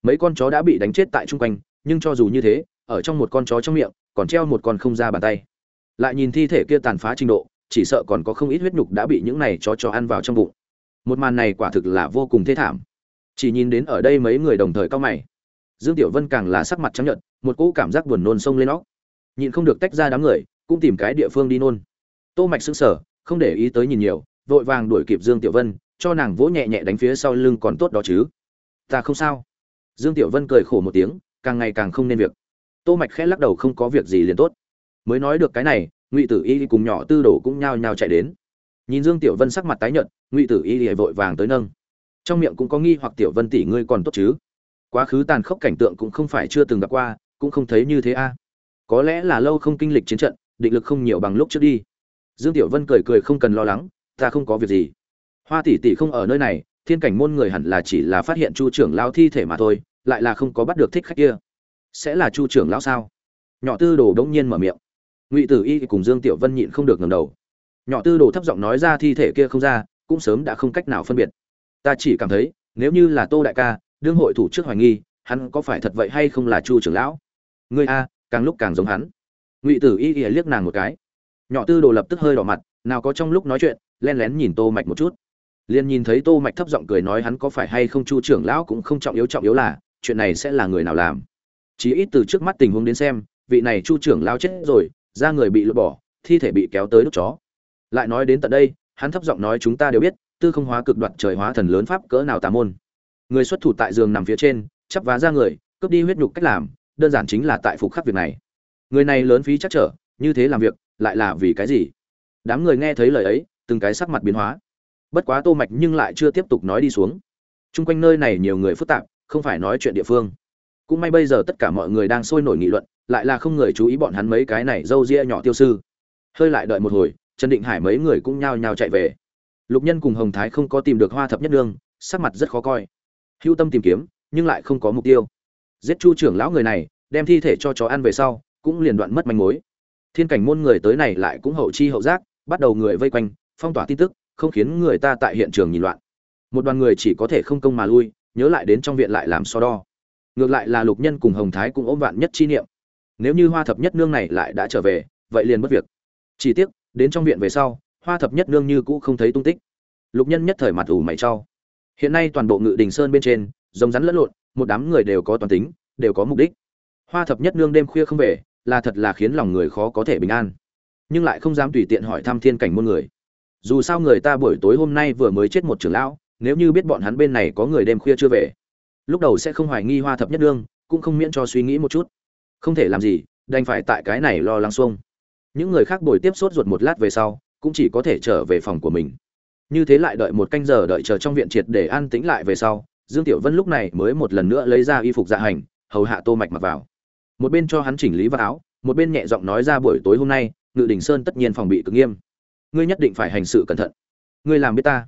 Mấy con chó đã bị đánh chết tại chung quanh, nhưng cho dù như thế, ở trong một con chó trong miệng, còn treo một con không ra bàn tay. Lại nhìn thi thể kia tàn phá trình độ, chỉ sợ còn có không ít huyết nhục đã bị những này chó cho ăn vào trong bụng. Một màn này quả thực là vô cùng thê thảm. Chỉ nhìn đến ở đây mấy người đồng thời cao mày. Dương tiểu vân càng là sắc mặt trắng nhợt, một cỗ cảm giác buồn nôn sông lên óc. Nhịn không được tách ra đám người, cũng tìm cái địa phương đi nôn. Tô mạch sững sờ, không để ý tới nhìn nhiều, vội vàng đuổi kịp dương tiểu vân, cho nàng vỗ nhẹ nhẹ đánh phía sau lưng còn tốt đó chứ ta không sao. Dương tiểu vân cười khổ một tiếng, càng ngày càng không nên việc. Tô mạch khẽ lắc đầu không có việc gì liền tốt. Mới nói được cái này, ngụy tử y cùng nhỏ tư đồ cũng nhao nhao chạy đến. Nhìn dương tiểu vân sắc mặt tái nhợt, ngụy tử y lại vội vàng tới nâng. Trong miệng cũng có nghi hoặc tiểu vân tỷ ngươi còn tốt chứ? Quá khứ tàn khốc cảnh tượng cũng không phải chưa từng gặp qua, cũng không thấy như thế a. Có lẽ là lâu không kinh lịch chiến trận, định lực không nhiều bằng lúc trước đi. Dương tiểu vân cười cười không cần lo lắng, ta không có việc gì. Hoa tỷ tỷ không ở nơi này thiên cảnh môn người hẳn là chỉ là phát hiện chu trưởng lao thi thể mà thôi, lại là không có bắt được thích khách kia. Sẽ là chu trưởng lão sao? Nhỏ tư đồ đống nhiên mở miệng. Ngụy tử y cùng dương tiểu vân nhịn không được ngầm đầu. Nhỏ tư đồ thấp giọng nói ra thi thể kia không ra, cũng sớm đã không cách nào phân biệt. Ta chỉ cảm thấy, nếu như là tô đại ca, đương hội thủ trước hoài nghi, hắn có phải thật vậy hay không là chu trưởng lão? Người a, càng lúc càng giống hắn. Ngụy tử y y liếc nàng một cái. Nhỏ tư đồ lập tức hơi đỏ mặt, nào có trong lúc nói chuyện, len lén nhìn tô mạch một chút liền nhìn thấy tô mạch thấp giọng cười nói hắn có phải hay không chu trưởng lão cũng không trọng yếu trọng yếu là, chuyện này sẽ là người nào làm. Chỉ ít từ trước mắt tình huống đến xem, vị này chu trưởng lão chết rồi ra người bị lột bỏ, thi thể bị kéo tới đốt chó. Lại nói đến tận đây, hắn thấp giọng nói chúng ta đều biết, tư không hóa cực đoạt trời hóa thần lớn pháp cỡ nào tà môn. Người xuất thủ tại giường nằm phía trên, chắp vá ra người, cướp đi huyết nhục cách làm, đơn giản chính là tại phục khắc việc này. Người này lớn phí chắc trở, như thế làm việc, lại là vì cái gì? Đám người nghe thấy lời ấy, từng cái sắc mặt biến hóa bất quá tô mạch nhưng lại chưa tiếp tục nói đi xuống. Chung quanh nơi này nhiều người phức tạp không phải nói chuyện địa phương. Cũng may bây giờ tất cả mọi người đang sôi nổi nghị luận lại là không người chú ý bọn hắn mấy cái này dâu ria nhỏ tiêu sư. Hơi lại đợi một hồi trần định hải mấy người cũng nhao nhao chạy về. Lục nhân cùng hồng thái không có tìm được hoa thập nhất đường, sắc mặt rất khó coi. Hưu tâm tìm kiếm nhưng lại không có mục tiêu. Giết chu trưởng lão người này đem thi thể cho chó ăn về sau cũng liền đoạn mất manh mối. Thiên cảnh môn người tới này lại cũng hậu chi hậu giác bắt đầu người vây quanh phong tỏa tin tức không khiến người ta tại hiện trường nhìn loạn. Một đoàn người chỉ có thể không công mà lui, nhớ lại đến trong viện lại làm so đo. Ngược lại là lục nhân cùng hồng thái cũng ôm vạn nhất chi niệm. Nếu như hoa thập nhất nương này lại đã trở về, vậy liền mất việc. Chỉ tiếc, đến trong viện về sau, hoa thập nhất nương như cũ không thấy tung tích. Lục nhân nhất thời mặt ủ mày trao hiện nay toàn bộ ngự đình sơn bên trên giống rắn lẫn lộn, một đám người đều có toàn tính, đều có mục đích. Hoa thập nhất nương đêm khuya không về, là thật là khiến lòng người khó có thể bình an. Nhưng lại không dám tùy tiện hỏi thăm thiên cảnh môn người dù sao người ta buổi tối hôm nay vừa mới chết một trưởng lão, nếu như biết bọn hắn bên này có người đêm khuya chưa về, lúc đầu sẽ không hoài nghi hoa thập nhất đương, cũng không miễn cho suy nghĩ một chút. Không thể làm gì, đành phải tại cái này lo lắng xuông. Những người khác buổi tiếp sốt ruột một lát về sau, cũng chỉ có thể trở về phòng của mình. Như thế lại đợi một canh giờ đợi chờ trong viện triệt để an tĩnh lại về sau, dương tiểu vân lúc này mới một lần nữa lấy ra y phục dạ hành, hầu hạ tô mạch mặc vào. Một bên cho hắn chỉnh lý vào áo, một bên nhẹ giọng nói ra buổi tối hôm nay, ngự đình sơn tất nhiên phòng bị cực nghiêm ngươi nhất định phải hành sự cẩn thận. Ngươi làm biết ta.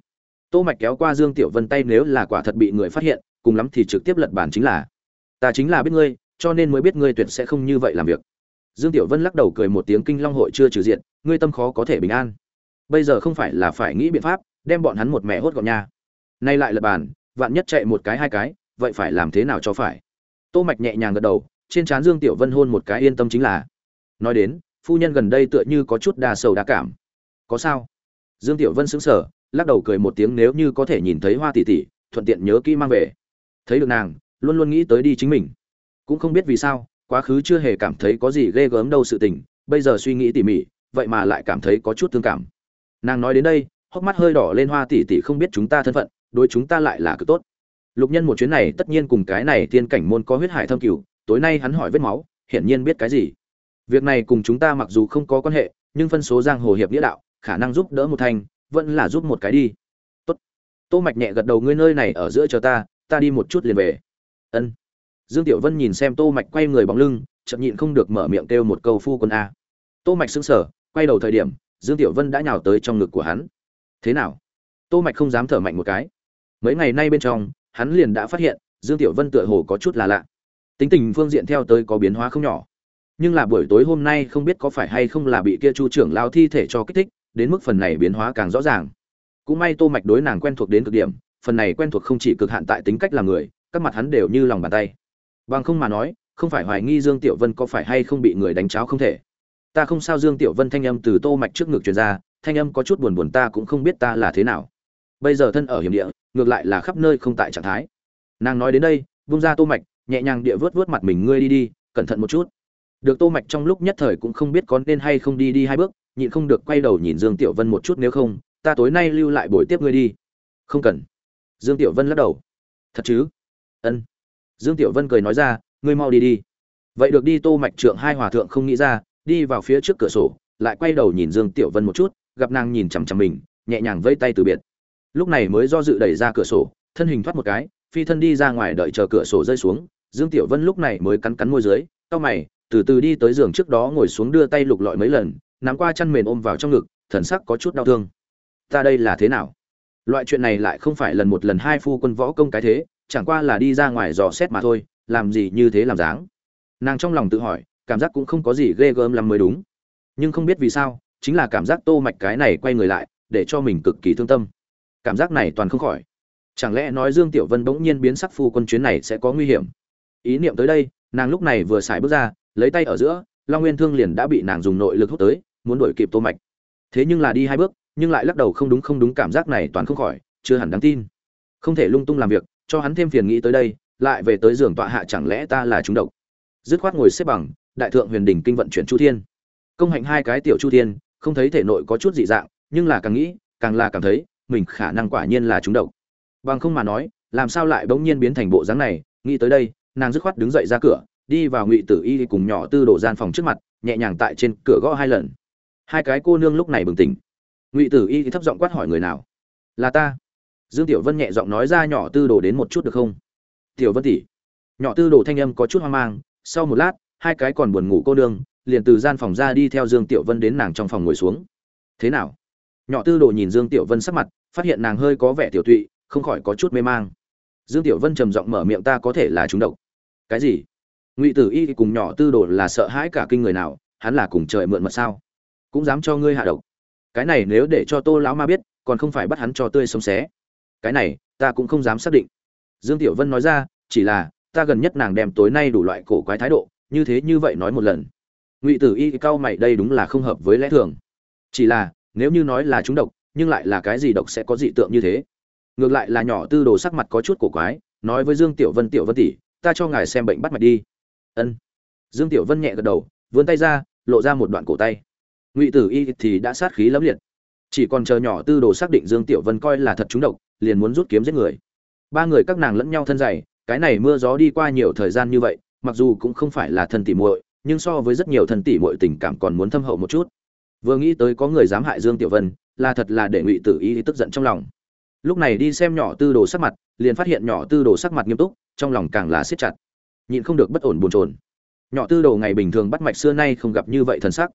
Tô mạch kéo qua dương tiểu vân tay nếu là quả thật bị người phát hiện, cùng lắm thì trực tiếp lật bản chính là, ta chính là biết ngươi, cho nên mới biết ngươi tuyệt sẽ không như vậy làm việc. Dương tiểu vân lắc đầu cười một tiếng kinh long hội chưa trừ diện, ngươi tâm khó có thể bình an. Bây giờ không phải là phải nghĩ biện pháp, đem bọn hắn một mẹ hốt gọn nha. Nay lại lật bàn, vạn nhất chạy một cái hai cái, vậy phải làm thế nào cho phải? Tô mạch nhẹ nhàng gật đầu, trên trán dương tiểu vân hôn một cái yên tâm chính là, nói đến, phu nhân gần đây tựa như có chút đa sầu đa cảm có sao? Dương tiểu vân sững sờ, lắc đầu cười một tiếng nếu như có thể nhìn thấy hoa tỷ tỷ, thuận tiện nhớ kỹ mang về. Thấy được nàng, luôn luôn nghĩ tới đi chính mình. Cũng không biết vì sao, quá khứ chưa hề cảm thấy có gì ghê gớm đâu sự tình, bây giờ suy nghĩ tỉ mỉ, vậy mà lại cảm thấy có chút thương cảm. Nàng nói đến đây, hốc mắt hơi đỏ lên hoa tỷ tỷ không biết chúng ta thân phận, đối chúng ta lại là cực tốt. Lục nhân một chuyến này tất nhiên cùng cái này thiên cảnh môn có huyết hải thâm cửu, tối nay hắn hỏi vết máu, hiển nhiên biết cái gì. Việc này cùng chúng ta mặc dù không có quan hệ, nhưng phân số giang hồ hiệp nghĩa đạo khả năng giúp đỡ một thành vẫn là giúp một cái đi. Tốt. Tô mạch nhẹ gật đầu, ngươi nơi này ở giữa chờ ta ta đi một chút liền về. Ân. Dương tiểu vân nhìn xem tô mạch quay người bóng lưng chậm nhịn không được mở miệng kêu một câu, phu quân a. Tô mạch sững sờ, quay đầu thời điểm, dương tiểu vân đã nhào tới trong ngực của hắn. Thế nào? Tô mạch không dám thở mạnh một cái. Mấy ngày nay bên trong, hắn liền đã phát hiện, dương tiểu vân tựa hồ có chút là lạ. Tính tình phương diện theo tới có biến hóa không nhỏ. Nhưng là buổi tối hôm nay không biết có phải hay không là bị kia chu trưởng lao thi thể cho kích thích đến mức phần này biến hóa càng rõ ràng. Cũng may tô mạch đối nàng quen thuộc đến cực điểm, phần này quen thuộc không chỉ cực hạn tại tính cách làm người, các mặt hắn đều như lòng bàn tay. Bằng không mà nói, không phải hoài nghi dương tiểu vân có phải hay không bị người đánh cháo không thể. Ta không sao dương tiểu vân thanh âm từ tô mạch trước ngực truyền ra, thanh âm có chút buồn buồn ta cũng không biết ta là thế nào. Bây giờ thân ở hiểm địa, ngược lại là khắp nơi không tại trạng thái. Nàng nói đến đây, vung ra tô mạch, nhẹ nhàng địa vớt vớt mặt mình, ngươi đi đi, cẩn thận một chút. Được tô mạch trong lúc nhất thời cũng không biết có nên hay không đi đi hai bước nhịn không được quay đầu nhìn dương tiểu vân một chút, nếu không, ta tối nay lưu lại buổi tiếp ngươi đi. Không cần. Dương tiểu vân lắc đầu. Thật chứ? Ân. Dương tiểu vân cười nói ra, ngươi mau đi đi. Vậy được đi tô mạch trượng hai hòa thượng không nghĩ ra, đi vào phía trước cửa sổ, lại quay đầu nhìn dương tiểu vân một chút, gặp nàng nhìn chằm chằm mình, nhẹ nhàng vây tay từ biệt. Lúc này mới do dự đẩy ra cửa sổ, thân hình thoát một cái, phi thân đi ra ngoài đợi chờ cửa sổ rơi xuống. Dương tiểu vân lúc này mới cắn cắn môi dưới, cau mày, từ từ đi tới giường trước đó ngồi xuống đưa tay lục lọi mấy lần nắm qua chăn mền ôm vào trong ngực, thần sắc có chút đau thương. Ta đây là thế nào? Loại chuyện này lại không phải lần một lần hai phu quân võ công cái thế, chẳng qua là đi ra ngoài dò xét mà thôi, làm gì như thế làm dáng. Nàng trong lòng tự hỏi, cảm giác cũng không có gì ghê gớm lắm mới đúng. Nhưng không biết vì sao, chính là cảm giác tô mạch cái này quay người lại, để cho mình cực kỳ thương tâm. Cảm giác này toàn không khỏi. Chẳng lẽ nói dương tiểu vân bỗng nhiên biến sắc phu quân chuyến này sẽ có nguy hiểm? Ý niệm tới đây, nàng lúc này vừa xài bước ra, lấy tay ở giữa, long nguyên thương liền đã bị nàng dùng nội lực hút tới muốn đuổi kịp tô mạch. Thế nhưng là đi hai bước, nhưng lại lắc đầu không đúng không đúng cảm giác này toàn không khỏi, chưa hẳn đáng tin. Không thể lung tung làm việc, cho hắn thêm phiền nghĩ tới đây, lại về tới giường tọa hạ chẳng lẽ ta là chúng độc. Dứt khoát ngồi xếp bằng, đại thượng huyền đỉnh kinh vận chuyển chu thiên. Công hạnh hai cái tiểu chu thiên, không thấy thể nội có chút dị dạng, nhưng là càng nghĩ, càng là cảm thấy, mình khả năng quả nhiên là chúng độc. Bằng không mà nói, làm sao lại bỗng nhiên biến thành bộ dáng này, nghĩ tới đây, nàng dứt khoát đứng dậy ra cửa, đi vào ngụy tử y cùng nhỏ tư đổ gian phòng trước mặt, nhẹ nhàng tại trên cửa gõ hai lần hai cái cô nương lúc này bừng tỉnh. Ngụy tử y thì thấp giọng quát hỏi người nào? Là ta. Dương tiểu vân nhẹ giọng nói ra nhỏ tư đồ đến một chút được không? Tiểu vân tỷ. Nhỏ tư đồ thanh âm có chút hoang mang, sau một lát, hai cái còn buồn ngủ cô nương, liền từ gian phòng ra đi theo dương tiểu vân đến nàng trong phòng ngồi xuống. Thế nào? Nhỏ tư đồ nhìn dương tiểu vân sắc mặt, phát hiện nàng hơi có vẻ tiểu tụy, không khỏi có chút mê mang. Dương tiểu vân trầm giọng mở miệng ta có thể là chúng độc. Cái gì? Ngụy tử y cùng nhỏ tư đồ là sợ hãi cả kinh người nào, hắn là cùng trời mượn mật sao? Cũng dám cho ngươi hạ độc. Cái này nếu để cho tô lão ma biết, còn không phải bắt hắn cho tươi sống xé. Cái này, ta cũng không dám xác định. Dương tiểu vân nói ra, chỉ là, ta gần nhất nàng đem tối nay đủ loại cổ quái thái độ, như thế như vậy nói một lần. Ngụy tử y cao mày, đây đúng là không hợp với lẽ thường. Chỉ là, nếu như nói là chúng độc, nhưng lại là cái gì độc sẽ có dị tượng như thế? Ngược lại là nhỏ tư đồ sắc mặt có chút cổ quái, nói với dương tiểu vân tiểu vân tỷ, ta cho ngài xem bệnh bắt mạch đi. Ân. Dương tiểu vân nhẹ gật đầu, vươn tay ra, lộ ra một đoạn cổ tay ngụy tử y thì đã sát khí lẫm liệt. Chỉ còn chờ nhỏ tư đồ xác định dương tiểu vân coi là thật trúng độc, liền muốn rút kiếm giết người. Ba người các nàng lẫn nhau thân dày, cái này mưa gió đi qua nhiều thời gian như vậy, mặc dù cũng không phải là thân tỉ muội, nhưng so với rất nhiều thân tỉ muội tình cảm còn muốn thâm hậu một chút. Vừa nghĩ tới có người dám hại dương tiểu vân, là thật là để ngụy tử y tức giận trong lòng. Lúc này đi xem nhỏ tư đồ sắc mặt, liền phát hiện nhỏ tư đồ sắc mặt nghiêm túc, trong lòng càng là siết chặt. Nhịn không được bất ổn buồn chồn. Nhỏ tư đồ ngày bình thường bắt mạch xưa nay không gặp như vậy thần sắc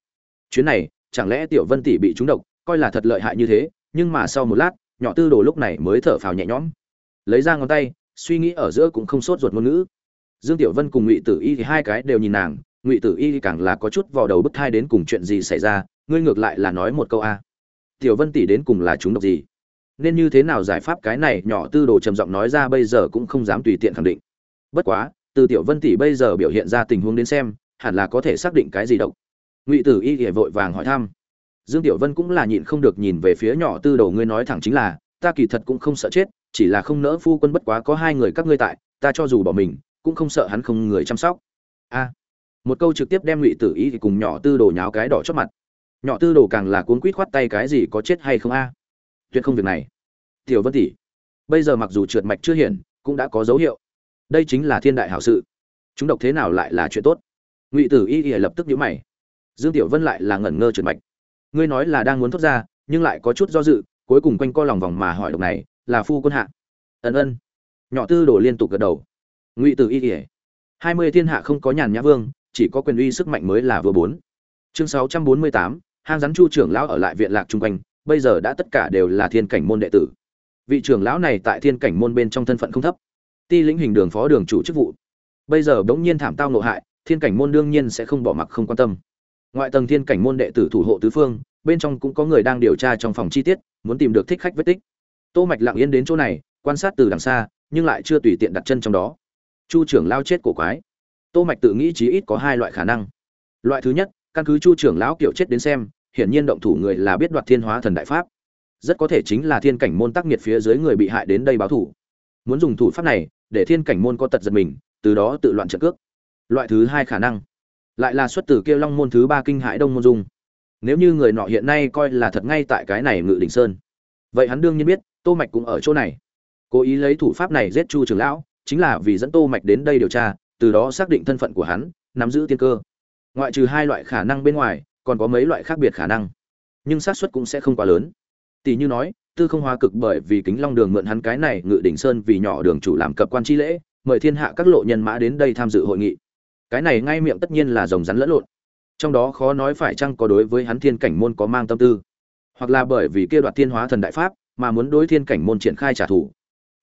chuyến này, chẳng lẽ tiểu vân tỷ bị trúng độc, coi là thật lợi hại như thế, nhưng mà sau một lát, nhỏ tư đồ lúc này mới thở phào nhẹ nhõm. Lấy ra ngón tay, suy nghĩ ở giữa cũng không sốt ruột ngôn ngữ. Dương tiểu vân cùng ngụy tử y thì hai cái đều nhìn nàng, ngụy tử y càng là có chút vào đầu bức thai đến cùng chuyện gì xảy ra, ngươi ngược lại là nói một câu a. Tiểu vân tỷ đến cùng là chúng độc gì? Nên như thế nào giải pháp cái này, nhỏ tư đồ trầm giọng nói ra bây giờ cũng không dám tùy tiện khẳng định. Bất quá, từ tiểu vân tỷ bây giờ biểu hiện ra tình huống đến xem, hẳn là có thể xác định cái gì độc ngụy tử y ỉa vội vàng hỏi thăm. Dương tiểu vân cũng là nhịn không được nhìn về phía nhỏ tư đầu ngươi nói thẳng chính là, ta kỳ thật cũng không sợ chết, chỉ là không nỡ phu quân bất quá có hai người các ngươi tại, ta cho dù bỏ mình, cũng không sợ hắn không người chăm sóc. A. Một câu trực tiếp đem ngụy tử y thì cùng nhỏ tư đồ nháo cái đỏ chót mặt. Nhỏ tư đồ càng là cuốn quýt khoát tay cái gì có chết hay không a? Tuyệt không việc này. Tiểu vân tỷ, bây giờ mặc dù trượt mạch chưa hiển, cũng đã có dấu hiệu. Đây chính là thiên đại hảo sự. Chúng độc thế nào lại là chuyện tốt? Ngụy tử y thì lập tức nhíu mày dương tiểu vân lại là ngẩn ngơ trượt mạch. Ngươi nói là đang muốn thoát ra, nhưng lại có chút do dự, cuối cùng quanh co lòng vòng mà hỏi độc này, là phu quân hạ. Ân ân. Nhỏ tư đồ liên tục gật đầu. Ngụy tử y y hai mươi thiên hạ không có nhàn nhã vương, chỉ có quyền uy sức mạnh mới là vừa bốn. Chương sáu trăm bốn mươi tám, hang rắn chu trưởng lão ở lại viện lạc chung quanh, bây giờ đã tất cả đều là thiên cảnh môn đệ tử. Vị trưởng lão này tại thiên cảnh môn bên trong thân phận không thấp. Ti lĩnh hình đường phó đường chủ chức vụ. Bây giờ bỗng nhiên thảm tao nộ hại, thiên cảnh môn đương nhiên sẽ không bỏ mặc không quan tâm ngoại tầng thiên cảnh môn đệ tử thủ hộ tứ phương, bên trong cũng có người đang điều tra trong phòng chi tiết, muốn tìm được thích khách vết tích. Tô mạch lặng yên đến chỗ này, quan sát từ đằng xa, nhưng lại chưa tùy tiện đặt chân trong đó. Chu trưởng lao chết cổ quái. Tô mạch tự nghĩ chí ít có hai loại khả năng. Loại thứ nhất, căn cứ chu trưởng lão kiểu chết đến xem, hiển nhiên động thủ người là biết đoạt thiên hóa thần đại pháp. Rất có thể chính là thiên cảnh môn tác nghiệt phía dưới người bị hại đến đây báo thủ. Muốn dùng thủ pháp này, để thiên cảnh môn có tật giật mình, từ đó tự loạn trận cước. Loại thứ hai khả năng lại là xuất từ kia long môn thứ ba kinh hãi đông môn dung. Nếu như người nọ hiện nay coi là thật ngay tại cái này ngự đỉnh sơn, vậy hắn đương nhiên biết, tô mạch cũng ở chỗ này. Cố ý lấy thủ pháp này giết chu trưởng lão, chính là vì dẫn tô mạch đến đây điều tra, từ đó xác định thân phận của hắn, nắm giữ tiên cơ. Ngoại trừ hai loại khả năng bên ngoài, còn có mấy loại khác biệt khả năng. Nhưng xác suất cũng sẽ không quá lớn. Tỷ như nói, tư không hóa cực bởi vì kính long đường mượn hắn cái này ngự đỉnh sơn vì nhỏ đường chủ làm cập quan chi lễ, mời thiên hạ các lộ nhân mã đến đây tham dự hội nghị cái này ngay miệng tất nhiên là rồng rắn lẫn lộn. Trong đó khó nói phải chăng có đối với hắn thiên cảnh môn có mang tâm tư, hoặc là bởi vì kia đoạt thiên hóa thần đại pháp mà muốn đối thiên cảnh môn triển khai trả thù.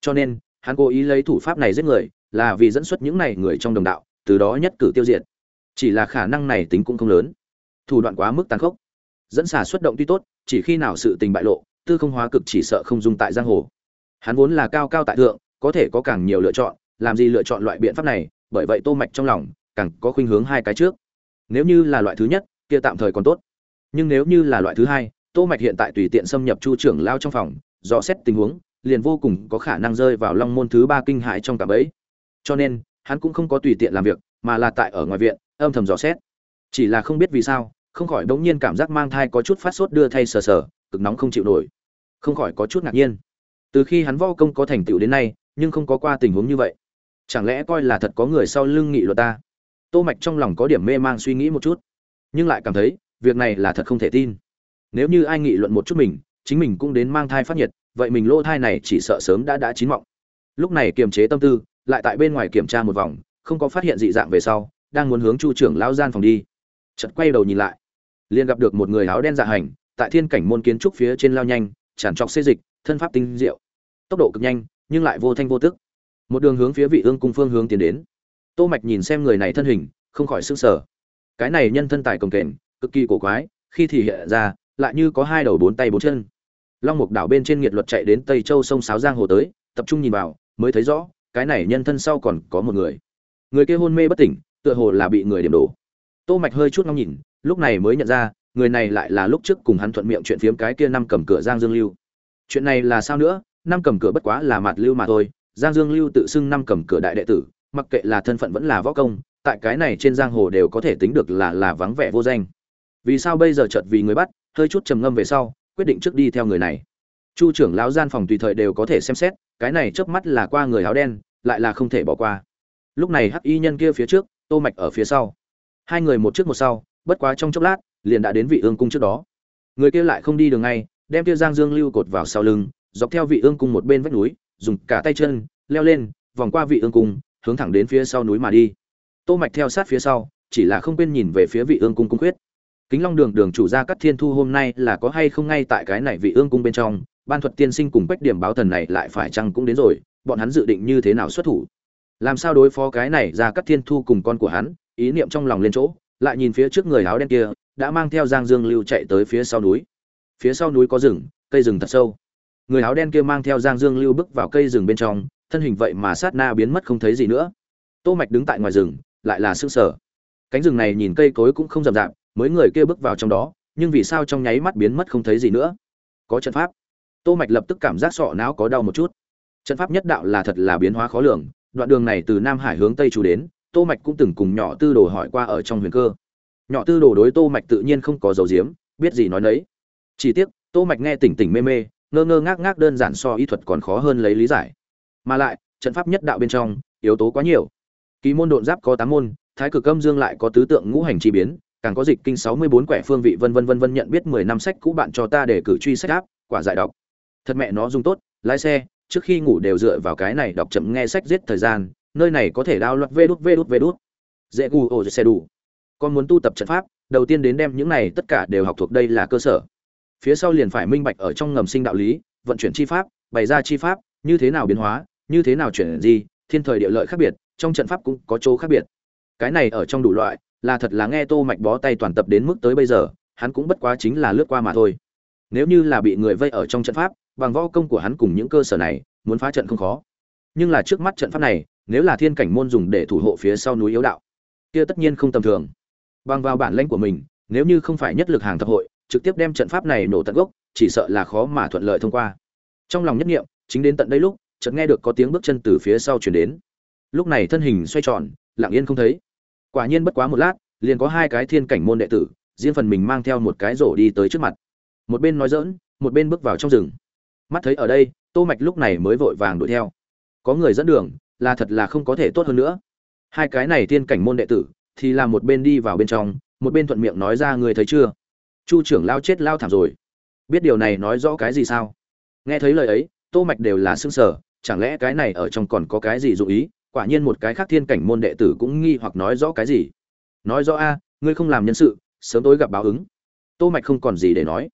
Cho nên, hắn cố ý lấy thủ pháp này giết người, là vì dẫn xuất những này người trong đồng đạo, từ đó nhất cử tiêu diệt. Chỉ là khả năng này tính cũng không lớn. Thủ đoạn quá mức tàn khốc. Dẫn xả xuất động tuy tốt, chỉ khi nào sự tình bại lộ, tư không hóa cực chỉ sợ không dùng tại giang hồ. Hắn vốn là cao cao tại thượng, có thể có càng nhiều lựa chọn, làm gì lựa chọn loại biện pháp này, bởi vậy tô mạch trong lòng càng có khuynh hướng hai cái trước. Nếu như là loại thứ nhất, kia tạm thời còn tốt. Nhưng nếu như là loại thứ hai, tô mạch hiện tại tùy tiện xâm nhập chu trưởng lao trong phòng dò xét tình huống, liền vô cùng có khả năng rơi vào long môn thứ ba kinh hại trong cả bẫy. Cho nên, hắn cũng không có tùy tiện làm việc, mà là tại ở ngoài viện, âm thầm dò xét. Chỉ là không biết vì sao, không khỏi đống nhiên cảm giác mang thai có chút phát sốt đưa thay sờ sờ, cực nóng không chịu nổi. Không khỏi có chút ngạc nhiên. Từ khi hắn võ công có thành tựu đến nay, nhưng không có qua tình huống như vậy. Chẳng lẽ coi là thật có người sau lưng nghị luật ta? Tô mạch trong lòng có điểm mê mang suy nghĩ một chút, nhưng lại cảm thấy việc này là thật không thể tin. Nếu như ai nghị luận một chút mình, chính mình cũng đến mang thai phát nhiệt, vậy mình lỗ thai này chỉ sợ sớm đã đã chín mọng. Lúc này kiềm chế tâm tư, lại tại bên ngoài kiểm tra một vòng, không có phát hiện dị dạng về sau, đang muốn hướng chu trưởng lão gian phòng đi. Chợt quay đầu nhìn lại, liền gặp được một người áo đen dạ hành, tại thiên cảnh môn kiến trúc phía trên lao nhanh, tràn trọc xê dịch, thân pháp tinh diệu. Tốc độ cực nhanh, nhưng lại vô thanh vô tức. Một đường hướng phía vị ương cung phương hướng tiến đến tô mạch nhìn xem người này thân hình, không khỏi sững sờ. Cái này nhân thân tài công kềnh, cực kỳ cổ quái, khi thì hiện ra, lại như có hai đầu bốn tay bốn chân. Long mục đảo bên trên nghiệt luật chạy đến tây châu sông sáo giang hồ tới, tập trung nhìn vào, mới thấy rõ, cái này nhân thân sau còn có một người. Người kia hôn mê bất tỉnh, tựa hồ là bị người điểm đổ. Tô mạch hơi chút ngóng nhìn, lúc này mới nhận ra, người này lại là lúc trước cùng hắn thuận miệng chuyện phiếm cái kia năm cầm cửa giang dương lưu. Chuyện này là sao nữa? Năm cầm cửa bất quá là mặt lưu mà thôi, giang dương lưu tự xưng năm cầm cửa đại đệ tử mặc kệ là thân phận vẫn là võ công, tại cái này trên giang hồ đều có thể tính được là là vắng vẻ vô danh. Vì sao bây giờ chợt vì người bắt, hơi chút trầm ngâm về sau, quyết định trước đi theo người này. Chu trưởng lão gian phòng tùy thời đều có thể xem xét, cái này chớp mắt là qua người áo đen, lại là không thể bỏ qua. Lúc này hắc y nhân kia phía trước, tô mạch ở phía sau. Hai người một trước một sau, bất quá trong chốc lát, liền đã đến vị ương cung trước đó. Người kia lại không đi đường ngay, đem kia giang dương lưu cột vào sau lưng, dọc theo vị ương cung một bên vách núi, dùng cả tay chân, leo lên, vòng qua vị ương cung hướng thẳng đến phía sau núi mà đi. Tô mạch theo sát phía sau, chỉ là không quên nhìn về phía vị ương cung cung quyết kính long đường đường chủ gia cắt thiên thu hôm nay là có hay không ngay tại cái này vị ương cung bên trong, ban thuật tiên sinh cùng bách điểm báo thần này lại phải chăng cũng đến rồi, bọn hắn dự định như thế nào xuất thủ? Làm sao đối phó cái này ra cắt thiên thu cùng con của hắn, ý niệm trong lòng lên chỗ, lại nhìn phía trước người áo đen kia, đã mang theo giang dương lưu chạy tới phía sau núi. Phía sau núi có rừng, cây rừng thật sâu. Người áo đen kia mang theo giang dương lưu bước vào cây rừng bên trong thân hình vậy mà sát na biến mất không thấy gì nữa. Tô mạch đứng tại ngoài rừng, lại là sương sở cánh rừng này nhìn cây cối cũng không rậm rạp, mới người kia bước vào trong đó, nhưng vì sao trong nháy mắt biến mất không thấy gì nữa? Có trận pháp. Tô mạch lập tức cảm giác sọ não có đau một chút. Trận pháp nhất đạo là thật là biến hóa khó lường, đoạn đường này từ nam hải hướng tây chủ đến, tô mạch cũng từng cùng nhỏ tư đồ hỏi qua ở trong huyền cơ. Nhỏ tư đồ đối tô mạch tự nhiên không có dấu diếm biết gì nói nấy. Chỉ tiếc, tô mạch nghe tỉnh tỉnh mê mê, ngơ ngơ ngác ngác đơn giản so y thuật còn khó hơn lấy lý giải mà lại, trận pháp nhất đạo bên trong, yếu tố quá nhiều. Kỳ môn độn giáp có tám môn, thái cực âm dương lại có tứ tượng ngũ hành chi biến, càng có dịch kinh 64 quẻ phương vị vân vân vân vân nhận biết 10 năm sách cũ bạn cho ta để cử truy sách áp, quả giải đọc. Thật mẹ nó dùng tốt, lái xe, trước khi ngủ đều dựa vào cái này đọc chậm nghe sách giết thời gian, nơi này có thể đao loạt vê đút vê đút vê đút. Dễ gu ổ xe đủ. Con muốn tu tập trận pháp, đầu tiên đến đem những này tất cả đều học thuộc đây là cơ sở. Phía sau liền phải minh bạch ở trong ngầm sinh đạo lý, vận chuyển chi pháp, bày ra chi pháp, như thế nào biến hóa như thế nào chuyển gì thiên thời địa lợi khác biệt, trong trận pháp cũng có chỗ khác biệt. Cái này ở trong đủ loại, là thật là nghe tô mạch bó tay toàn tập đến mức tới bây giờ, hắn cũng bất quá chính là lướt qua mà thôi. Nếu như là bị người vây ở trong trận pháp, bằng võ công của hắn cùng những cơ sở này, muốn phá trận không khó. Nhưng là trước mắt trận pháp này, nếu là thiên cảnh môn dùng để thủ hộ phía sau núi yếu đạo, kia tất nhiên không tầm thường. Bằng vào bản lãnh của mình, nếu như không phải nhất lực hàng thập hội, trực tiếp đem trận pháp này nổ tận gốc, chỉ sợ là khó mà thuận lợi thông qua. Trong lòng nhất niệm, chính đến tận đây lúc chợt nghe được có tiếng bước chân từ phía sau chuyển đến. Lúc này thân hình xoay tròn, lặng yên không thấy. Quả nhiên bất quá một lát, liền có hai cái thiên cảnh môn đệ tử, riêng phần mình mang theo một cái rổ đi tới trước mặt. Một bên nói dỡn một bên bước vào trong rừng. Mắt thấy ở đây, tô mạch lúc này mới vội vàng đuổi theo. Có người dẫn đường, là thật là không có thể tốt hơn nữa. Hai cái này thiên cảnh môn đệ tử, thì là một bên đi vào bên trong, một bên thuận miệng nói ra người thấy chưa? Chu trưởng lao chết lao thảm rồi. Biết điều này nói rõ cái gì sao? Nghe thấy lời ấy, tô mạch đều là sưng sờ chẳng lẽ cái này ở trong còn có cái gì dụ ý? Quả nhiên một cái khác thiên cảnh môn đệ tử cũng nghi hoặc nói rõ cái gì. Nói rõ a, ngươi không làm nhân sự, sớm tối gặp báo ứng. Tô mạch không còn gì để nói.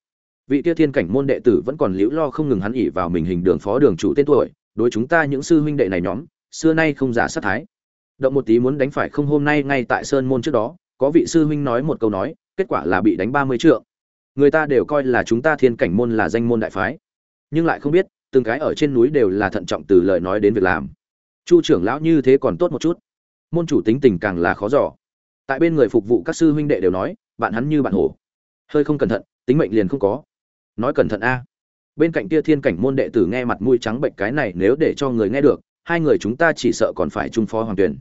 Vị kia thiên cảnh môn đệ tử vẫn còn liễu lo không ngừng hắn ỉ vào mình hình đường phó đường chủ tên tuổi, đối chúng ta những sư huynh đệ này nhóm, xưa nay không giả sát thái. Động một tí muốn đánh phải không hôm nay ngay tại sơn môn trước đó, có vị sư huynh nói một câu nói, kết quả là bị đánh ba mươi trượng. Người ta đều coi là chúng ta thiên cảnh môn là danh môn đại phái. Nhưng lại không biết từng cái ở trên núi đều là thận trọng từ lời nói đến việc làm. Chu trưởng lão như thế còn tốt một chút. Môn chủ tính tình càng là khó giỏ tại bên người phục vụ các sư huynh đệ đều nói, bạn hắn như bạn hổ. Hơi không cẩn thận, tính mệnh liền không có. Nói cẩn thận a. Bên cạnh kia thiên cảnh môn đệ tử nghe mặt mũi trắng bệnh cái này nếu để cho người nghe được, hai người chúng ta chỉ sợ còn phải trung phó hoàng tuyển.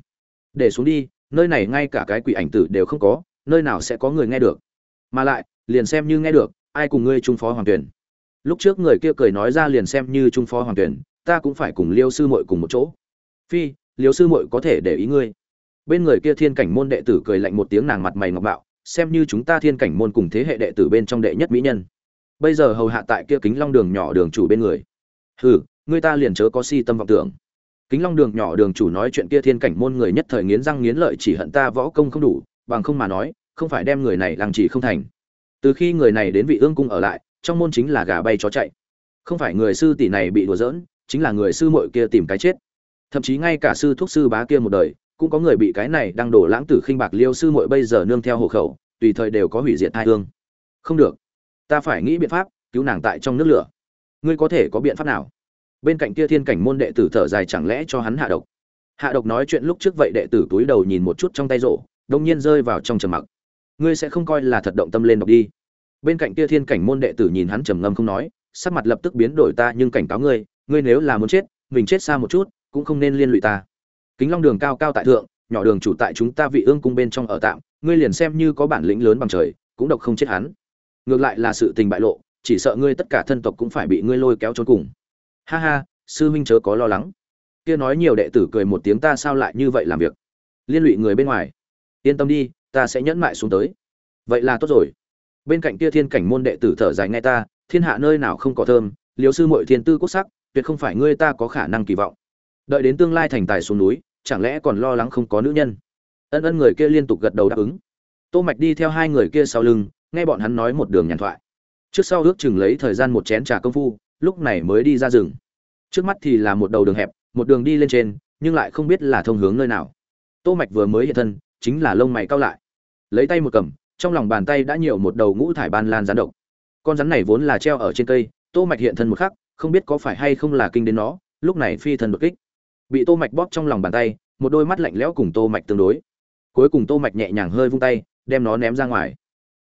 Để xuống đi, nơi này ngay cả cái quỷ ảnh tử đều không có, nơi nào sẽ có người nghe được. Mà lại, liền xem như nghe được, ai cùng ngươi trung phó hoàng tuyển? Lúc trước người kia cười nói ra liền xem như trung phó hoàng tuyển, ta cũng phải cùng liêu sư muội cùng một chỗ. Phi, liêu sư muội có thể để ý ngươi. Bên người kia thiên cảnh môn đệ tử cười lạnh một tiếng nàng mặt mày ngọc bạo, xem như chúng ta thiên cảnh môn cùng thế hệ đệ tử bên trong đệ nhất mỹ nhân. Bây giờ hầu hạ tại kia kính long đường nhỏ đường chủ bên người. Hừ ngươi ta liền chớ có si tâm vọng tưởng. Kính long đường nhỏ đường chủ nói chuyện kia thiên cảnh môn người nhất thời nghiến răng nghiến lợi chỉ hận ta võ công không đủ, bằng không mà nói, không phải đem người này làm chỉ không thành. Từ khi người này đến vị ương cung ở lại trong môn chính là gà bay chó chạy. Không phải người sư tỷ này bị đùa giỡn, chính là người sư muội kia tìm cái chết. Thậm chí ngay cả sư thuốc sư bá kia một đời, cũng có người bị cái này đang đổ lãng tử khinh bạc liêu sư muội bây giờ nương theo hộ khẩu, tùy thời đều có hủy diệt hai hương. Không được. Ta phải nghĩ biện pháp cứu nàng tại trong nước lửa. Ngươi có thể có biện pháp nào? Bên cạnh kia thiên cảnh môn đệ tử thở dài chẳng lẽ cho hắn hạ độc? Hạ độc nói chuyện lúc trước vậy đệ tử túi đầu nhìn một chút trong tay rổ, đông nhiên rơi vào trong trầm mặc. Ngươi sẽ không coi là thật động tâm lên độc đi bên cạnh kia thiên cảnh môn đệ tử nhìn hắn trầm ngâm không nói, sắc mặt lập tức biến đổi ta, nhưng cảnh cáo ngươi ngươi nếu là muốn chết, mình chết xa một chút, cũng không nên liên lụy ta. Kính long đường cao cao tại thượng, nhỏ đường chủ tại chúng ta vị ương cung bên trong ở tạm, ngươi liền xem như có bản lĩnh lớn bằng trời, cũng độc không chết hắn. Ngược lại là sự tình bại lộ, chỉ sợ ngươi tất cả thân tộc cũng phải bị ngươi lôi kéo trốn cùng. Ha ha, sư huynh chớ có lo lắng. Kia nói nhiều đệ tử cười một tiếng ta sao lại như vậy làm việc? Liên lụy người bên ngoài. Yên tâm đi, ta sẽ nhẫn mại xuống tới. Vậy là tốt rồi bên cạnh kia thiên cảnh môn đệ tử thở dài nghe ta, thiên hạ nơi nào không có thơm, liều sư mội thiên tư quốc sắc, tuyệt không phải ngươi ta có khả năng kỳ vọng. Đợi đến tương lai thành tài xuống núi, chẳng lẽ còn lo lắng không có nữ nhân? Ân ân người kia liên tục gật đầu đáp ứng. Tô mạch đi theo hai người kia sau lưng, nghe bọn hắn nói một đường nhàn thoại. Trước sau ước chừng lấy thời gian một chén trà công phu, lúc này mới đi ra rừng. Trước mắt thì là một đầu đường hẹp, một đường đi lên trên, nhưng lại không biết là thông hướng nơi nào. Tô mạch vừa mới hiện thân, chính là lông mày cao lại. Lấy tay một cầm trong lòng bàn tay đã nhiều một đầu ngũ thải ban lan rắn độc. Con rắn này vốn là treo ở trên cây, tô mạch hiện thân một khắc, không biết có phải hay không là kinh đến nó, lúc này phi thân đột kích. Bị tô mạch bóp trong lòng bàn tay, một đôi mắt lạnh lẽo cùng tô mạch tương đối. Cuối cùng tô mạch nhẹ nhàng hơi vung tay, đem nó ném ra ngoài.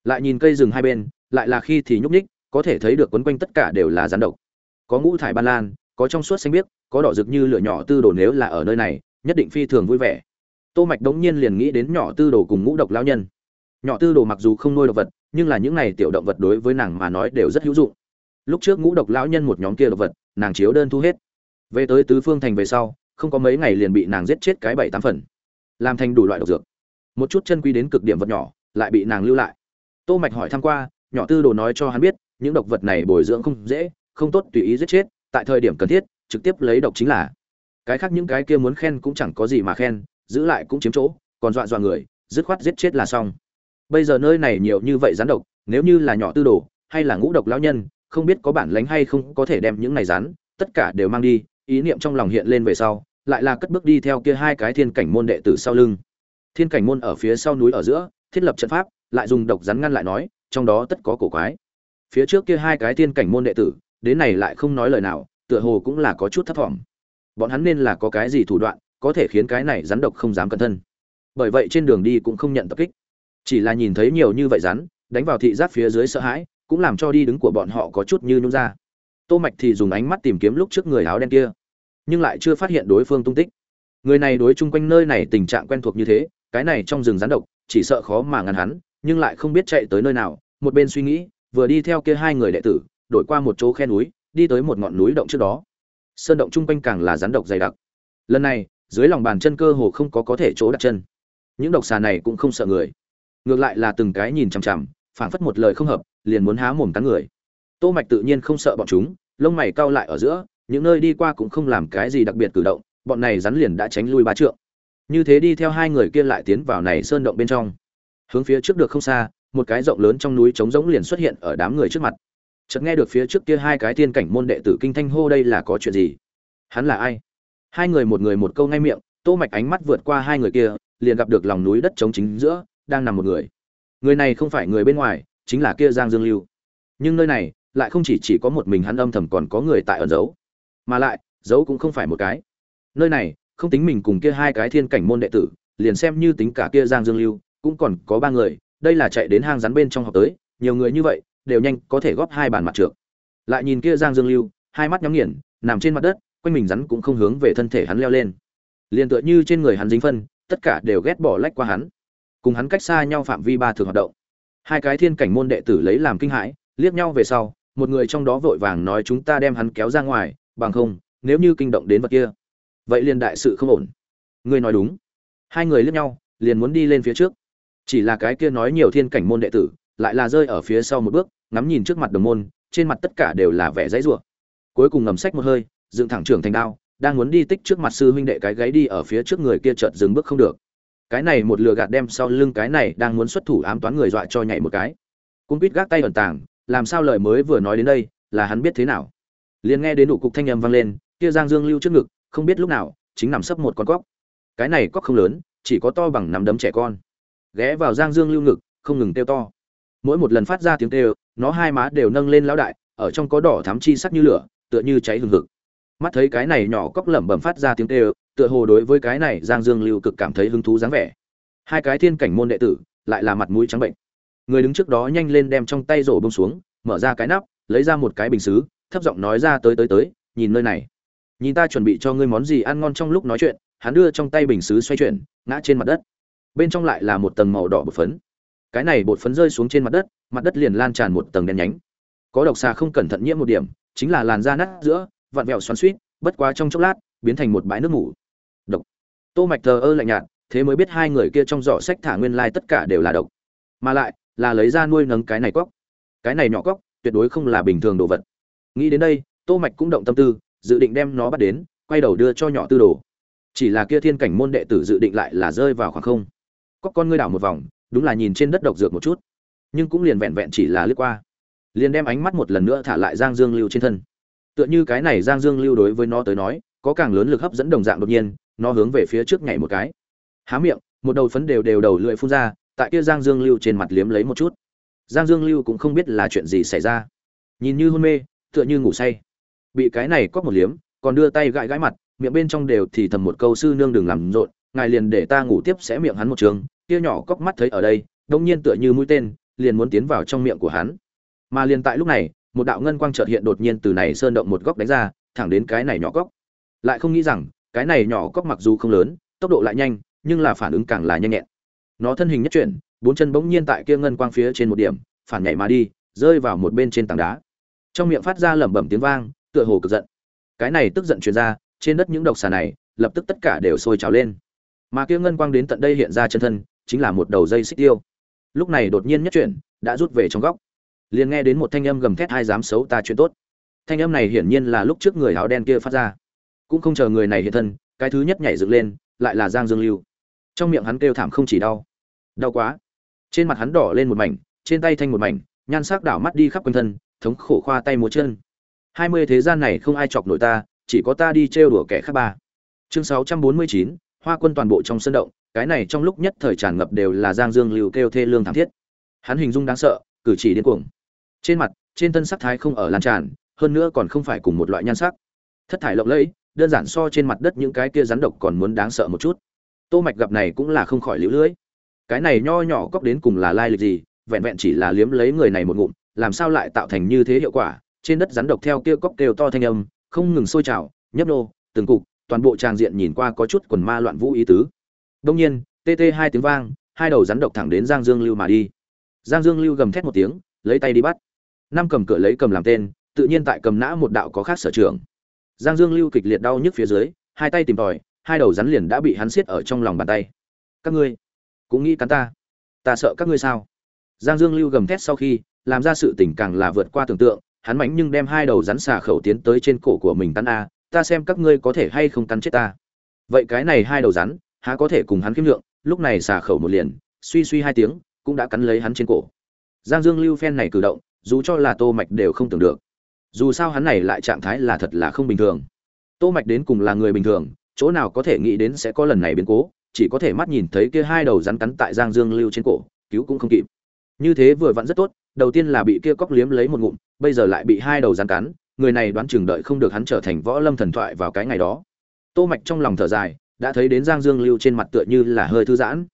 Lại nhìn cây rừng hai bên, lại là khi thì nhúc nhích, có thể thấy được quấn quanh tất cả đều là rắn độc. Có ngũ thải ban lan, có trong suốt xanh biếc, có đỏ rực như lửa nhỏ tư đồ nếu là ở nơi này, nhất định phi thường vui vẻ. Tô mạch đống nhiên liền nghĩ đến nhỏ tư đồ cùng ngũ độc lão nhân nhỏ tư đồ mặc dù không nuôi độc vật, nhưng là những này tiểu động vật đối với nàng mà nói đều rất hữu dụng. Lúc trước ngũ độc lão nhân một nhóm kia động vật, nàng chiếu đơn thu hết. Về tới tứ phương thành về sau, không có mấy ngày liền bị nàng giết chết cái bảy tám phần. Làm thành đủ loại độc dược. Một chút chân quý đến cực điểm vật nhỏ, lại bị nàng lưu lại. Tô mạch hỏi thăm qua, nhỏ tư đồ nói cho hắn biết, những độc vật này bồi dưỡng không dễ, không tốt tùy ý giết chết, tại thời điểm cần thiết, trực tiếp lấy độc chính là. Cái khác những cái kia muốn khen cũng chẳng có gì mà khen, giữ lại cũng chiếm chỗ, còn dọa dọa người, dứt khoát giết chết là xong bây giờ nơi này nhiều như vậy rắn độc, nếu như là nhỏ tư đồ, hay là ngũ độc lão nhân, không biết có bản lánh hay không có thể đem những này rắn, tất cả đều mang đi, ý niệm trong lòng hiện lên về sau, lại là cất bước đi theo kia hai cái thiên cảnh môn đệ tử sau lưng. Thiên cảnh môn ở phía sau núi ở giữa, thiết lập trận pháp, lại dùng độc rắn ngăn lại nói, trong đó tất có cổ quái. Phía trước kia hai cái thiên cảnh môn đệ tử, đến này lại không nói lời nào, tựa hồ cũng là có chút thất vọng bọn hắn nên là có cái gì thủ đoạn, có thể khiến cái này rắn độc không dám cẩn thân. Bởi vậy trên đường đi cũng không nhận tập kích chỉ là nhìn thấy nhiều như vậy rắn, đánh vào thị giác phía dưới sợ hãi, cũng làm cho đi đứng của bọn họ có chút như nhún ra. Tô mạch thì dùng ánh mắt tìm kiếm lúc trước người áo đen kia, nhưng lại chưa phát hiện đối phương tung tích. Người này đối chung quanh nơi này tình trạng quen thuộc như thế, cái này trong rừng rắn độc, chỉ sợ khó mà ngăn hắn, nhưng lại không biết chạy tới nơi nào, một bên suy nghĩ, vừa đi theo kia hai người đệ tử, đổi qua một chỗ khe núi, đi tới một ngọn núi động trước đó. Sơn động chung quanh càng là rắn độc dày đặc. Lần này, dưới lòng bàn chân cơ hồ không có có thể chỗ đặt chân. Những độc xà này cũng không sợ người ngược lại là từng cái nhìn chằm chằm, phảng phất một lời không hợp, liền muốn há mồm cắn người. Tô mạch tự nhiên không sợ bọn chúng, lông mày cau lại ở giữa, những nơi đi qua cũng không làm cái gì đặc biệt cử động, bọn này rắn liền đã tránh lui ba trượng. Như thế đi theo hai người kia lại tiến vào này sơn động bên trong. Hướng phía trước được không xa, một cái rộng lớn trong núi trống rỗng liền xuất hiện ở đám người trước mặt. Chợt nghe được phía trước kia hai cái tiên cảnh môn đệ tử kinh thanh hô đây là có chuyện gì? Hắn là ai? Hai người một người một câu ngay miệng, tô mạch ánh mắt vượt qua hai người kia, liền gặp được lòng núi đất trống chính giữa đang nằm một người. Người này không phải người bên ngoài, chính là kia giang dương lưu. Nhưng nơi này, lại không chỉ chỉ có một mình hắn âm thầm còn có người tại ẩn giấu. Mà lại, giấu cũng không phải một cái. Nơi này, không tính mình cùng kia hai cái thiên cảnh môn đệ tử, liền xem như tính cả kia giang dương lưu, cũng còn có ba người, đây là chạy đến hang rắn bên trong học tới, nhiều người như vậy, đều nhanh có thể góp hai bàn mặt trượt lại nhìn kia giang dương lưu, hai mắt nhắm nghiền, nằm trên mặt đất, quanh mình rắn cũng không hướng về thân thể hắn leo lên. Liền tựa như trên người hắn dính phân, tất cả đều ghét bỏ lách qua hắn cùng hắn cách xa nhau phạm vi ba thường hoạt động. Hai cái thiên cảnh môn đệ tử lấy làm kinh hãi, liếc nhau về sau, một người trong đó vội vàng nói chúng ta đem hắn kéo ra ngoài, bằng không, nếu như kinh động đến vật kia, vậy liền đại sự không ổn. Ngươi nói đúng. Hai người liếc nhau, liền muốn đi lên phía trước. Chỉ là cái kia nói nhiều thiên cảnh môn đệ tử, lại là rơi ở phía sau một bước, ngắm nhìn trước mặt đồng môn, trên mặt tất cả đều là vẻ dãy rủa. Cuối cùng ngầm sách một hơi, dựng thẳng trưởng thành đao, đang muốn đi tích trước mặt sư huynh đệ cái gáy đi ở phía trước người kia chợt dừng bước không được cái này một lừa gạt đem sau lưng cái này đang muốn xuất thủ ám toán người dọa cho nhảy một cái. Cung quýt gác tay ẩn tàng, làm sao lời mới vừa nói đến đây, là hắn biết thế nào? Liền nghe đến đủ cục thanh âm vang lên, kia giang dương lưu trước ngực, không biết lúc nào, chính nằm sấp một con cóc. Cái này cóc không lớn, chỉ có to bằng nắm đấm trẻ con. Ghé vào giang dương lưu ngực, không ngừng kêu to. Mỗi một lần phát ra tiếng kêu, nó hai má đều nâng lên lão đại, ở trong có đỏ thắm chi sắc như lửa, tựa như cháy hừng hực. Mắt thấy cái này nhỏ cóc lẩm bẩm phát ra tiếng kêu tựa hồ đối với cái này giang dương lưu cực cảm thấy hứng thú dáng vẻ. Hai cái thiên cảnh môn đệ tử, lại là mặt mũi trắng bệnh. Người đứng trước đó nhanh lên đem trong tay rổ bông xuống, mở ra cái nắp, lấy ra một cái bình xứ, thấp giọng nói ra tới tới tới, nhìn nơi này. Nhìn ta chuẩn bị cho ngươi món gì ăn ngon trong lúc nói chuyện. Hắn đưa trong tay bình xứ xoay chuyển, ngã trên mặt đất. Bên trong lại là một tầng màu đỏ bột phấn. Cái này bột phấn rơi xuống trên mặt đất mặt đất liền lan tràn một tầng đen nhánh. Có độc xà không cẩn thận nhiễm một điểm, chính là làn da nát giữa, vặn vẹo xoắn suýt bất quá trong chốc lát, biến thành một bãi nước ngủ tô mạch thờ ơ lạnh nhạt, thế mới biết hai người kia trong giỏ sách thả nguyên lai like tất cả đều là độc. Mà lại, là lấy ra nuôi nấng cái này cóc. Cái này nhỏ cóc, tuyệt đối không là bình thường đồ vật. Nghĩ đến đây, tô mạch cũng động tâm tư, dự định đem nó bắt đến, quay đầu đưa cho nhỏ tư đồ. Chỉ là kia thiên cảnh môn đệ tử dự định lại là rơi vào khoảng không. Cóc con ngươi đảo một vòng, đúng là nhìn trên đất độc dược một chút. Nhưng cũng liền vẹn vẹn chỉ là lướt qua. Liền đem ánh mắt một lần nữa thả lại giang dương lưu trên thân. Tựa như cái này giang dương lưu đối với nó tới nói, có càng lớn lực hấp dẫn đồng dạng đột nhiên nó hướng về phía trước nhảy một cái. Há miệng, một đầu phấn đều đều đầu lưỡi phun ra, tại kia giang dương lưu trên mặt liếm lấy một chút. Giang dương lưu cũng không biết là chuyện gì xảy ra. Nhìn như hôn mê, tựa như ngủ say. Bị cái này cóp một liếm, còn đưa tay gãi gãi mặt, miệng bên trong đều thì thầm một câu, sư nương đừng làm rộn, ngài liền để ta ngủ tiếp sẽ miệng hắn một trường. Kia nhỏ cóc mắt thấy ở đây, đông nhiên tựa như mũi tên, liền muốn tiến vào trong miệng của hắn. Mà liền tại lúc này, một đạo ngân quang chợt hiện đột nhiên từ này sơn động một góc đánh ra, thẳng đến cái này nhỏ cóc. Lại không nghĩ rằng cái này nhỏ cóc mặc dù không lớn, tốc độ lại nhanh, nhưng là phản ứng càng là nhanh nhẹn. Nó thân hình nhất chuyển, bốn chân bỗng nhiên tại kia ngân quang phía trên một điểm, phản nhảy mà đi, rơi vào một bên trên tảng đá. Trong miệng phát ra lẩm bẩm tiếng vang, tựa hồ cực giận. Cái này tức giận truyền ra, trên đất những độc xà này, lập tức tất cả đều sôi trào lên. Mà kia ngân quang đến tận đây hiện ra chân thân, chính là một đầu dây xích tiêu. Lúc này đột nhiên nhất chuyển, đã rút về trong góc. Liền nghe đến một thanh âm gầm thét hai dám xấu ta chuyện tốt? Thanh âm này hiển nhiên là lúc trước người áo đen kia phát ra cũng không chờ người này hiện thân, cái thứ nhất nhảy dựng lên, lại là giang dương lưu. Trong miệng hắn kêu thảm không chỉ đau. Đau quá. Trên mặt hắn đỏ lên một mảnh, trên tay thanh một mảnh, nhan sắc đảo mắt đi khắp quanh thân, thống khổ khoa tay múa chân. Hai mươi thế gian này không ai chọc nổi ta, chỉ có ta đi trêu đùa kẻ khác ba. Chương sáu trăm bốn mươi chín, hoa quân toàn bộ trong sân động, cái này trong lúc nhất thời tràn ngập đều là giang dương lưu kêu thê lương thảm thiết. Hắn hình dung đáng sợ, cử chỉ điên cuồng. Trên mặt, trên thân sắc thái không ở lan tràn, hơn nữa còn không phải cùng một loại nhan sắc. Thất thải lộng lẫy đơn giản so trên mặt đất những cái kia rắn độc còn muốn đáng sợ một chút. Tô mạch gặp này cũng là không khỏi liễu lưỡi cái này nho nhỏ cóc đến cùng là lai lịch gì, vẹn vẹn chỉ là liếm lấy người này một ngụm, làm sao lại tạo thành như thế hiệu quả? Trên đất rắn độc theo kia cóc kêu to thanh âm, không ngừng sôi trào, nhấp nô, từng cục, toàn bộ tràng diện nhìn qua có chút quần ma loạn vũ ý tứ. Đông nhiên, tê tê hai tiếng vang, hai đầu rắn độc thẳng đến giang dương lưu mà đi. Giang dương lưu gầm thét một tiếng, lấy tay đi bắt. Năm cầm cửa lấy cầm làm tên, tự nhiên tại cầm nã một đạo có khác sở trường giang dương lưu kịch liệt đau nhức phía dưới, hai tay tìm tòi, hai đầu rắn liền đã bị hắn siết ở trong lòng bàn tay. Các ngươi cũng nghĩ cắn ta? Ta sợ các ngươi sao? Giang dương lưu gầm thét sau khi, làm ra sự tình càng là vượt qua tưởng tượng, hắn mạnh nhưng đem hai đầu rắn xà khẩu tiến tới trên cổ của mình cắn a, ta xem các ngươi có thể hay không cắn chết ta. Vậy cái này hai đầu rắn, há có thể cùng hắn kiếm lượng, lúc này xà khẩu một liền, suy suy hai tiếng, cũng đã cắn lấy hắn trên cổ. Giang dương lưu phen này cử động, dù cho là tô mạch đều không tưởng được dù sao hắn này lại trạng thái là thật là không bình thường. Tô mạch đến cùng là người bình thường, chỗ nào có thể nghĩ đến sẽ có lần này biến cố, chỉ có thể mắt nhìn thấy kia hai đầu rắn cắn tại giang dương lưu trên cổ, cứu cũng không kịp. Như thế vừa vặn rất tốt, đầu tiên là bị kia cóc liếm lấy một ngụm, bây giờ lại bị hai đầu rắn cắn, người này đoán chừng đợi không được hắn trở thành võ lâm thần thoại vào cái ngày đó. Tô mạch trong lòng thở dài, đã thấy đến giang dương lưu trên mặt tựa như là hơi thư giãn.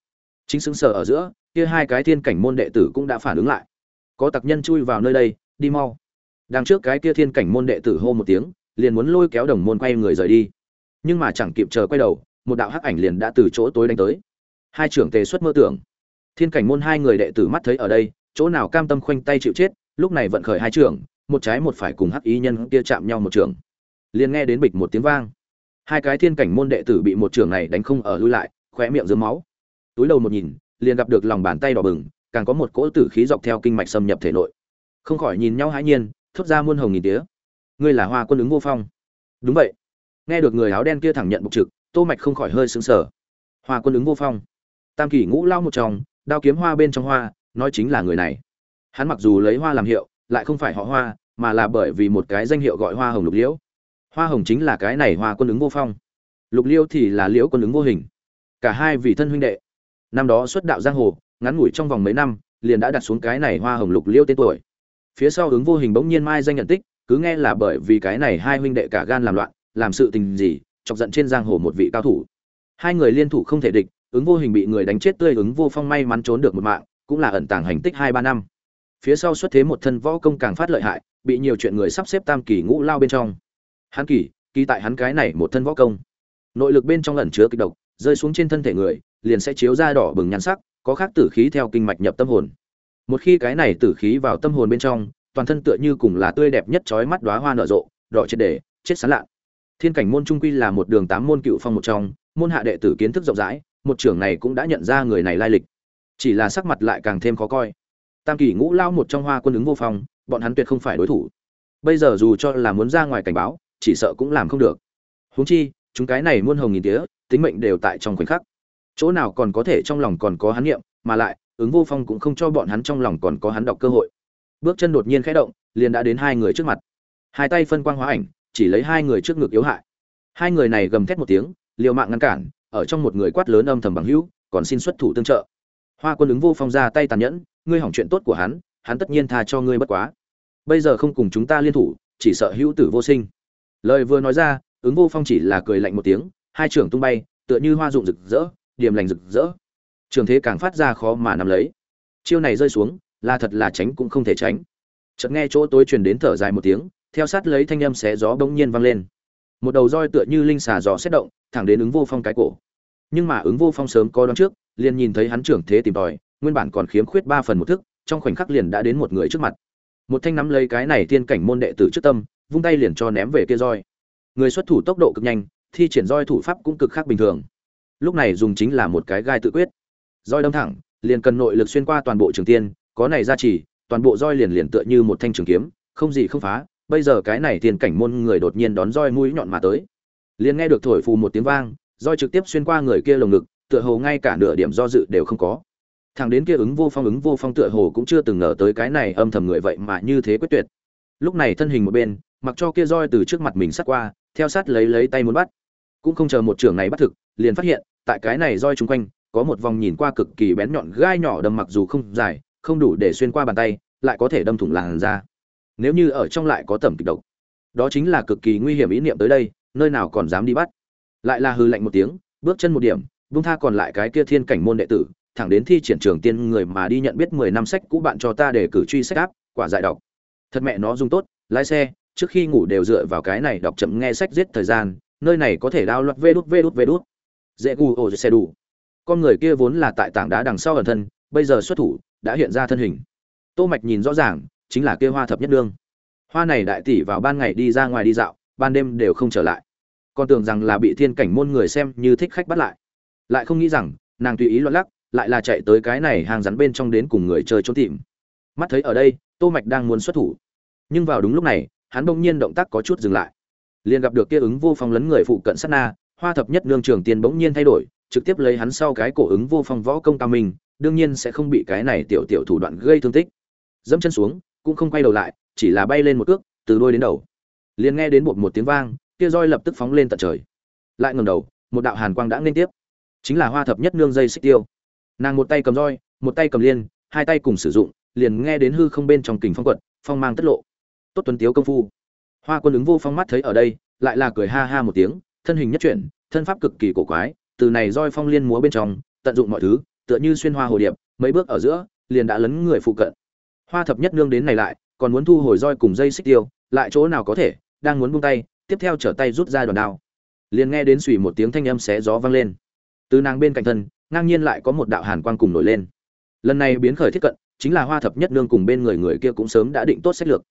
Chính xứng sở ở giữa, kia hai cái thiên cảnh môn đệ tử cũng đã phản ứng lại. Có tặc nhân chui vào nơi đây, đi mau đằng trước cái kia thiên cảnh môn đệ tử hô một tiếng, liền muốn lôi kéo đồng môn quay người rời đi. Nhưng mà chẳng kịp chờ quay đầu, một đạo hắc ảnh liền đã từ chỗ tối đánh tới. Hai trưởng tề xuất mơ tưởng. Thiên cảnh môn hai người đệ tử mắt thấy ở đây, chỗ nào cam tâm khoanh tay chịu chết, lúc này vận khởi hai trưởng, một trái một phải cùng hắc ý nhân kia chạm nhau một trường. Liền nghe đến bịch một tiếng vang. Hai cái thiên cảnh môn đệ tử bị một trường này đánh không ở lui lại, khóe miệng dưới máu. Túi đầu một nhìn, liền gặp được lòng bàn tay đỏ bừng, càng có một cỗ tử khí dọc theo kinh mạch xâm nhập thể nội. Không khỏi nhìn nhau hãi nhiên thốt ra muôn hồng nghìn tía. Ngươi là hoa quân ứng vô phong. Đúng vậy. Nghe được người áo đen kia thẳng nhận bục trực tô mạch không khỏi hơi sững sờ. Hoa quân ứng vô phong. Tam kỳ ngũ lao một tròng, đao kiếm hoa bên trong hoa nói chính là người này. Hắn mặc dù lấy hoa làm hiệu lại không phải họ hoa mà là bởi vì một cái danh hiệu gọi hoa hồng lục liễu. Hoa hồng chính là cái này hoa quân ứng vô phong. Lục liễu thì là liễu quân ứng vô hình. Cả hai vì thân huynh đệ. Năm đó xuất đạo giang hồ ngắn ngủi trong vòng mấy năm liền đã đặt xuống cái này hoa hồng lục liễu tên tuổi phía sau ứng vô hình bỗng nhiên mai danh nhận tích, cứ nghe là bởi vì cái này hai huynh đệ cả gan làm loạn, làm sự tình gì, chọc giận trên giang hồ một vị cao thủ. Hai người liên thủ không thể địch, ứng vô hình bị người đánh chết tươi ứng vô phong may mắn trốn được một mạng, cũng là ẩn tàng hành tích hai ba năm. Phía sau xuất thế một thân võ công càng phát lợi hại, bị nhiều chuyện người sắp xếp tam kỳ ngũ lao bên trong. Hắn kỳ kỳ tại hắn cái này một thân võ công. Nội lực bên trong ẩn chứa kịch độc, rơi xuống trên thân thể người, liền sẽ chiếu ra đỏ bừng nhăn sắc, có khác tử khí theo kinh mạch nhập tâm hồn một khi cái này tử khí vào tâm hồn bên trong, toàn thân tựa như cùng là tươi đẹp nhất chói mắt đóa hoa nở rộ, đỏ chết để, chết sán lạ thiên cảnh môn trung quy là một đường tám môn cựu phong một trong, môn hạ đệ tử kiến thức rộng rãi, một trưởng này cũng đã nhận ra người này lai lịch. Chỉ là sắc mặt lại càng thêm khó coi. Tam kỳ ngũ lao một trong hoa quân ứng vô phong, bọn hắn tuyệt không phải đối thủ. Bây giờ dù cho là muốn ra ngoài cảnh báo, chỉ sợ cũng làm không được. Huống chi, chúng cái này muôn hồng nghìn tía, tính mệnh đều tại trong khoảnh khắc. Chỗ nào còn có thể trong lòng còn có hắn niệm, mà lại ứng vô phong cũng không cho bọn hắn trong lòng còn có hắn đọc cơ hội. Bước chân đột nhiên khẽ động, liền đã đến hai người trước mặt. Hai tay phân quang hóa ảnh, chỉ lấy hai người trước ngực yếu hại. Hai người này gầm thét một tiếng, liều mạng ngăn cản, ở trong một người quát lớn âm thầm bằng hữu, còn xin xuất thủ tương trợ. Hoa quân ứng vô phong ra tay tàn nhẫn, ngươi hỏng chuyện tốt của hắn hắn tất nhiên tha cho ngươi bất quá. Bây giờ không cùng chúng ta liên thủ, chỉ sợ hữu tử vô sinh. Lời vừa nói ra, ứng vô phong chỉ là cười lạnh một tiếng, hai trưởng tung bay, tựa như hoa rụng rực rỡ, điềm lành rực rỡ trường thế càng phát ra khó mà nắm lấy. Chiêu này rơi xuống, là thật là tránh cũng không thể tránh. Chợt nghe chỗ tối truyền đến thở dài một tiếng, theo sát lấy thanh âm xé gió bỗng nhiên vang lên. Một đầu roi tựa như linh xà giò xét động, thẳng đến ứng vô phong cái cổ. Nhưng mà ứng vô phong sớm có đón trước, liền nhìn thấy hắn trưởng thế tìm tòi, nguyên bản còn khiếm khuyết ba phần một thức, trong khoảnh khắc liền đã đến một người trước mặt. Một thanh nắm lấy cái này tiên cảnh môn đệ tử trước tâm, vung tay liền cho ném về kia roi. Người xuất thủ tốc độ cực nhanh, thi triển roi thủ pháp cũng cực khác bình thường. Lúc này dùng chính là một cái gai tự quyết roi đâm thẳng, liền cần nội lực xuyên qua toàn bộ trường tiên, có này ra chỉ, toàn bộ roi liền liền tựa như một thanh trường kiếm, không gì không phá, bây giờ cái này tiền cảnh môn người đột nhiên đón roi mũi nhọn mà tới. Liền nghe được thổi phù một tiếng vang, roi trực tiếp xuyên qua người kia lồng ngực, tựa hồ ngay cả nửa điểm do dự đều không có. Thằng đến kia ứng vô phong, ứng vô phong tựa hồ cũng chưa từng ngờ tới cái này âm thầm người vậy mà như thế quyết tuyệt. Lúc này thân hình một bên, mặc cho kia roi từ trước mặt mình sát qua, theo sát lấy lấy tay muốn bắt. Cũng không chờ một trưởng này bắt thực, liền phát hiện, tại cái này roi chung quanh có một vòng nhìn qua cực kỳ bén nhọn gai nhỏ đâm mặc dù không dài, không đủ để xuyên qua bàn tay, lại có thể đâm thủng làn da. Nếu như ở trong lại có tẩm kịch độc, đó chính là cực kỳ nguy hiểm ý niệm tới đây, nơi nào còn dám đi bắt. Lại là hư lạnh một tiếng, bước chân một điểm, vung tha còn lại cái kia thiên cảnh môn đệ tử, thẳng đến thi triển trường tiên người mà đi nhận biết mười năm sách cũ bạn cho ta để cử truy sách áp, quả giải đọc. Thật mẹ nó dùng tốt, lái xe, trước khi ngủ đều dựa vào cái này đọc chậm nghe sách giết thời gian, nơi này có thể đao loạt vê đút vê đút vê đút. Dễ gu ổ xe đủ con người kia vốn là tại tảng đá đằng sau ẩn thân, bây giờ xuất thủ, đã hiện ra thân hình. Tô mạch nhìn rõ ràng, chính là kia hoa thập nhất đương. Hoa này đại tỷ vào ban ngày đi ra ngoài đi dạo, ban đêm đều không trở lại. Con tưởng rằng là bị thiên cảnh môn người xem như thích khách bắt lại. Lại không nghĩ rằng, nàng tùy ý loạn lắc, lại là chạy tới cái này hàng rắn bên trong đến cùng người chơi trốn tìm. Mắt thấy ở đây, tô mạch đang muốn xuất thủ. Nhưng vào đúng lúc này, hắn bỗng nhiên động tác có chút dừng lại. Liền gặp được kia ứng vô phong lấn người phụ cận sát na, hoa thập nhất nương trường tiền bỗng nhiên thay đổi trực tiếp lấy hắn sau cái cổ ứng vô phong võ công cao minh, đương nhiên sẽ không bị cái này tiểu tiểu thủ đoạn gây thương tích. Dẫm chân xuống, cũng không quay đầu lại, chỉ là bay lên một cước, từ đuôi đến đầu. Liền nghe đến một một tiếng vang, kia roi lập tức phóng lên tận trời. Lại ngẩng đầu, một đạo hàn quang đã liên tiếp. Chính là hoa thập nhất nương dây xích tiêu. Nàng một tay cầm roi, một tay cầm liên, hai tay cùng sử dụng, liền nghe đến hư không bên trong kình phong quật, phong mang tất lộ. Tốt tuấn tiếu công phu. Hoa quân ứng vô phong mắt thấy ở đây, lại là cười ha ha một tiếng, thân hình nhất chuyển, thân pháp cực kỳ cổ quái từ này roi phong liên múa bên trong, tận dụng mọi thứ, tựa như xuyên hoa hồ điệp, mấy bước ở giữa, liền đã lấn người phụ cận. Hoa thập nhất nương đến này lại, còn muốn thu hồi roi cùng dây xích tiêu, lại chỗ nào có thể, đang muốn buông tay, tiếp theo trở tay rút ra đòn đao. Liền nghe đến xùy một tiếng thanh âm xé gió vang lên. Từ nàng bên cạnh thân, ngang nhiên lại có một đạo hàn quang cùng nổi lên. Lần này biến khởi thiết cận, chính là hoa thập nhất nương cùng bên người người kia cũng sớm đã định tốt sách lược.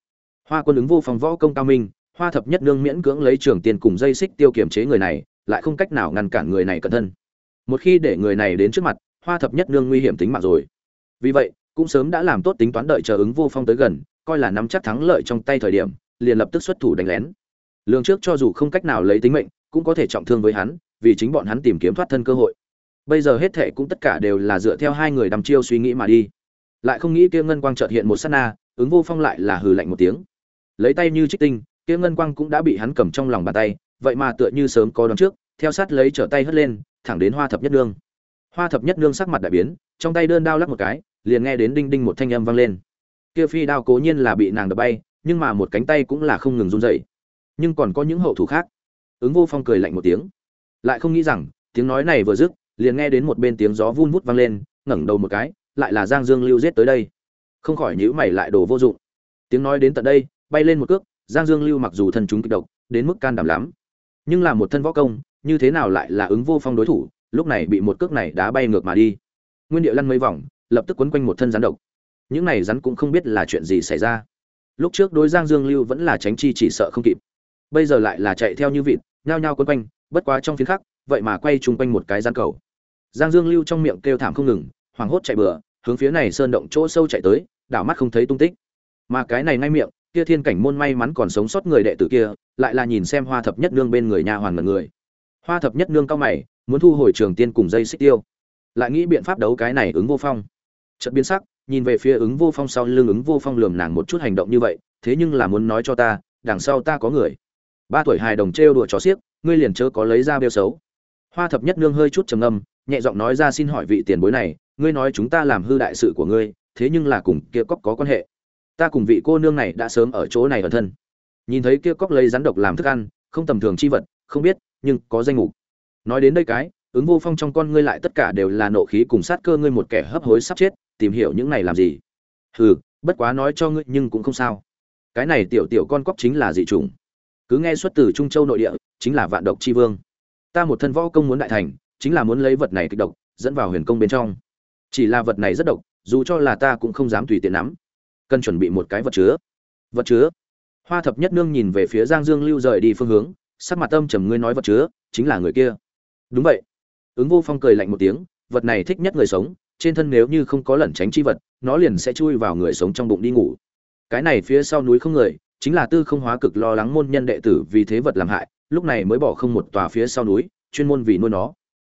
Hoa quân ứng vô phòng võ công cao minh, hoa thập nhất nương miễn cưỡng lấy trường tiền cùng dây xích tiêu kiềm chế người này lại không cách nào ngăn cản người này cẩn thân. Một khi để người này đến trước mặt, hoa thập nhất nương nguy hiểm tính mạng rồi. Vì vậy, cũng sớm đã làm tốt tính toán đợi chờ ứng vô phong tới gần, coi là nắm chắc thắng lợi trong tay thời điểm, liền lập tức xuất thủ đánh lén. Lương trước cho dù không cách nào lấy tính mệnh, cũng có thể trọng thương với hắn, vì chính bọn hắn tìm kiếm thoát thân cơ hội. Bây giờ hết thệ cũng tất cả đều là dựa theo hai người đăm chiêu suy nghĩ mà đi. Lại không nghĩ kia ngân quang chợt hiện một sát na, ứng vô phong lại là hừ lạnh một tiếng. Lấy tay như trích tinh, kia ngân quang cũng đã bị hắn cầm trong lòng bàn tay vậy mà tựa như sớm có đón trước, theo sát lấy trở tay hất lên, thẳng đến hoa thập nhất nương. Hoa thập nhất nương sắc mặt đại biến, trong tay đơn đao lắc một cái, liền nghe đến đinh đinh một thanh âm vang lên. Kia phi đao cố nhiên là bị nàng đập bay, nhưng mà một cánh tay cũng là không ngừng run rẩy. Nhưng còn có những hậu thủ khác. Ứng vô phong cười lạnh một tiếng. Lại không nghĩ rằng, tiếng nói này vừa dứt, liền nghe đến một bên tiếng gió vun vút vang lên, ngẩng đầu một cái, lại là giang dương lưu giết tới đây. Không khỏi nhíu mày lại đồ vô dụng. Tiếng nói đến tận đây, bay lên một cước, giang dương lưu mặc dù thân chúng kịch độc, đến mức can đảm lắm nhưng là một thân võ công, như thế nào lại là ứng vô phong đối thủ, lúc này bị một cước này đá bay ngược mà đi. Nguyên điệu lăn mấy vòng, lập tức quấn quanh một thân rắn độc. Những này rắn cũng không biết là chuyện gì xảy ra. Lúc trước đối giang dương lưu vẫn là tránh chi chỉ sợ không kịp. Bây giờ lại là chạy theo như vịt, nhao nhao quấn quanh, bất quá trong phiến khắc, vậy mà quay chung quanh một cái gian cầu. Giang dương lưu trong miệng kêu thảm không ngừng, hoảng hốt chạy bừa, hướng phía này sơn động chỗ sâu chạy tới, đảo mắt không thấy tung tích. Mà cái này ngay miệng, kia thiên cảnh môn may mắn còn sống sót người đệ tử kia lại là nhìn xem hoa thập nhất nương bên người nhà hoàn mật người. Hoa thập nhất nương cao mày, muốn thu hồi trường tiên cùng dây xích tiêu. Lại nghĩ biện pháp đấu cái này ứng vô phong. Chợt biến sắc, nhìn về phía ứng vô phong sau lưng ứng vô phong lườm nàng một chút hành động như vậy, thế nhưng là muốn nói cho ta, đằng sau ta có người. Ba tuổi hài đồng trêu đùa chó xiếc, ngươi liền chớ có lấy ra bêu xấu. Hoa thập nhất nương hơi chút trầm ngâm, nhẹ giọng nói ra xin hỏi vị tiền bối này, ngươi nói chúng ta làm hư đại sự của ngươi, thế nhưng là cùng kia cóc có quan hệ. Ta cùng vị cô nương này đã sớm ở chỗ này ở thân nhìn thấy kia cóc lấy rắn độc làm thức ăn, không tầm thường chi vật, không biết, nhưng có danh mục. Nói đến đây cái, ứng vô phong trong con ngươi lại tất cả đều là nộ khí cùng sát cơ ngươi một kẻ hấp hối sắp chết, tìm hiểu những này làm gì. Hừ, bất quá nói cho ngươi nhưng cũng không sao. Cái này tiểu tiểu con cóc chính là dị chủng. Cứ nghe xuất từ trung châu nội địa, chính là vạn độc chi vương. Ta một thân võ công muốn đại thành, chính là muốn lấy vật này kịch độc, dẫn vào huyền công bên trong. Chỉ là vật này rất độc, dù cho là ta cũng không dám tùy tiện nắm. Cần chuẩn bị một cái vật chứa. Vật chứa? Hoa thập nhất nương nhìn về phía giang dương lưu rời đi phương hướng, sắc mặt âm trầm, ngươi nói vật chứa, chính là người kia. Đúng vậy. Ứng vô phong cười lạnh một tiếng, vật này thích nhất người sống, trên thân nếu như không có lẩn tránh chi vật, nó liền sẽ chui vào người sống trong bụng đi ngủ. Cái này phía sau núi không người, chính là tư không hóa cực lo lắng môn nhân đệ tử vì thế vật làm hại, lúc này mới bỏ không một tòa phía sau núi, chuyên môn vì nuôi nó.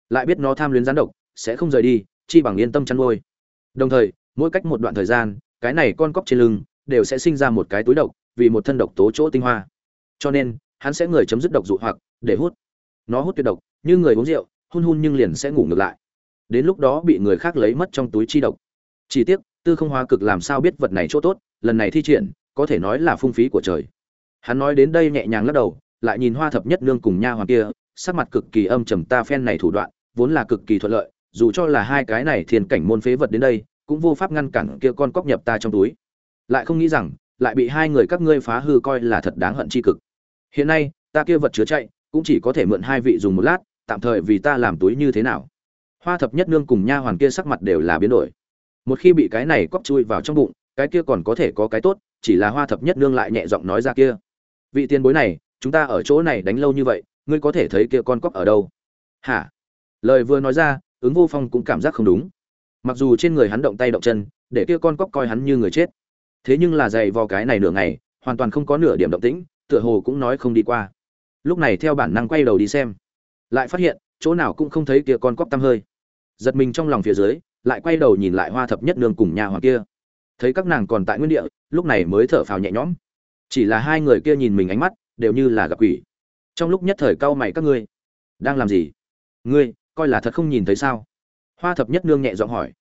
Lại biết nó tham luyến gián độc, sẽ không rời đi, chi bằng yên tâm chăn nuôi. Đồng thời, mỗi cách một đoạn thời gian, cái này con cóc trên lưng, đều sẽ sinh ra một cái túi độc vì một thân độc tố chỗ tinh hoa. Cho nên, hắn sẽ người chấm dứt độc dụ hoặc, để hút. Nó hút tuyệt độc, như người uống rượu, hun hun nhưng liền sẽ ngủ ngược lại. Đến lúc đó bị người khác lấy mất trong túi chi độc. Chỉ tiếc, tư không hóa cực làm sao biết vật này chỗ tốt, lần này thi triển, có thể nói là phung phí của trời. Hắn nói đến đây nhẹ nhàng lắc đầu, lại nhìn hoa thập nhất nương cùng nha hoàng kia, sắc mặt cực kỳ âm trầm ta phen này thủ đoạn, vốn là cực kỳ thuận lợi, dù cho là hai cái này thiên cảnh môn phế vật đến đây, cũng vô pháp ngăn cản kia con cóc nhập ta trong túi. Lại không nghĩ rằng lại bị hai người các ngươi phá hư coi là thật đáng hận chi cực. Hiện nay, ta kia vật chứa chạy, cũng chỉ có thể mượn hai vị dùng một lát, tạm thời vì ta làm túi như thế nào. Hoa thập nhất nương cùng nha hoàn kia sắc mặt đều là biến đổi. Một khi bị cái này cóp chui vào trong bụng, cái kia còn có thể có cái tốt, chỉ là hoa thập nhất nương lại nhẹ giọng nói ra kia. Vị tiền bối này, chúng ta ở chỗ này đánh lâu như vậy, ngươi có thể thấy kia con cóp ở đâu? Hả? Lời vừa nói ra, ứng vô phong cũng cảm giác không đúng. Mặc dù trên người hắn động tay động chân, để kia con cóc coi hắn như người chết thế nhưng là dày vò cái này nửa ngày, hoàn toàn không có nửa điểm động tĩnh, tựa hồ cũng nói không đi qua. Lúc này theo bản năng quay đầu đi xem, lại phát hiện, chỗ nào cũng không thấy kia con cóc tăm hơi. Giật mình trong lòng phía dưới, lại quay đầu nhìn lại hoa thập nhất nương cùng nhà hoàng kia. Thấy các nàng còn tại nguyên địa, lúc này mới thở phào nhẹ nhõm. Chỉ là hai người kia nhìn mình ánh mắt, đều như là gặp quỷ. Trong lúc nhất thời cau mày các ngươi. Đang làm gì? Ngươi, coi là thật không nhìn thấy sao? Hoa thập nhất nương nhẹ giọng hỏi.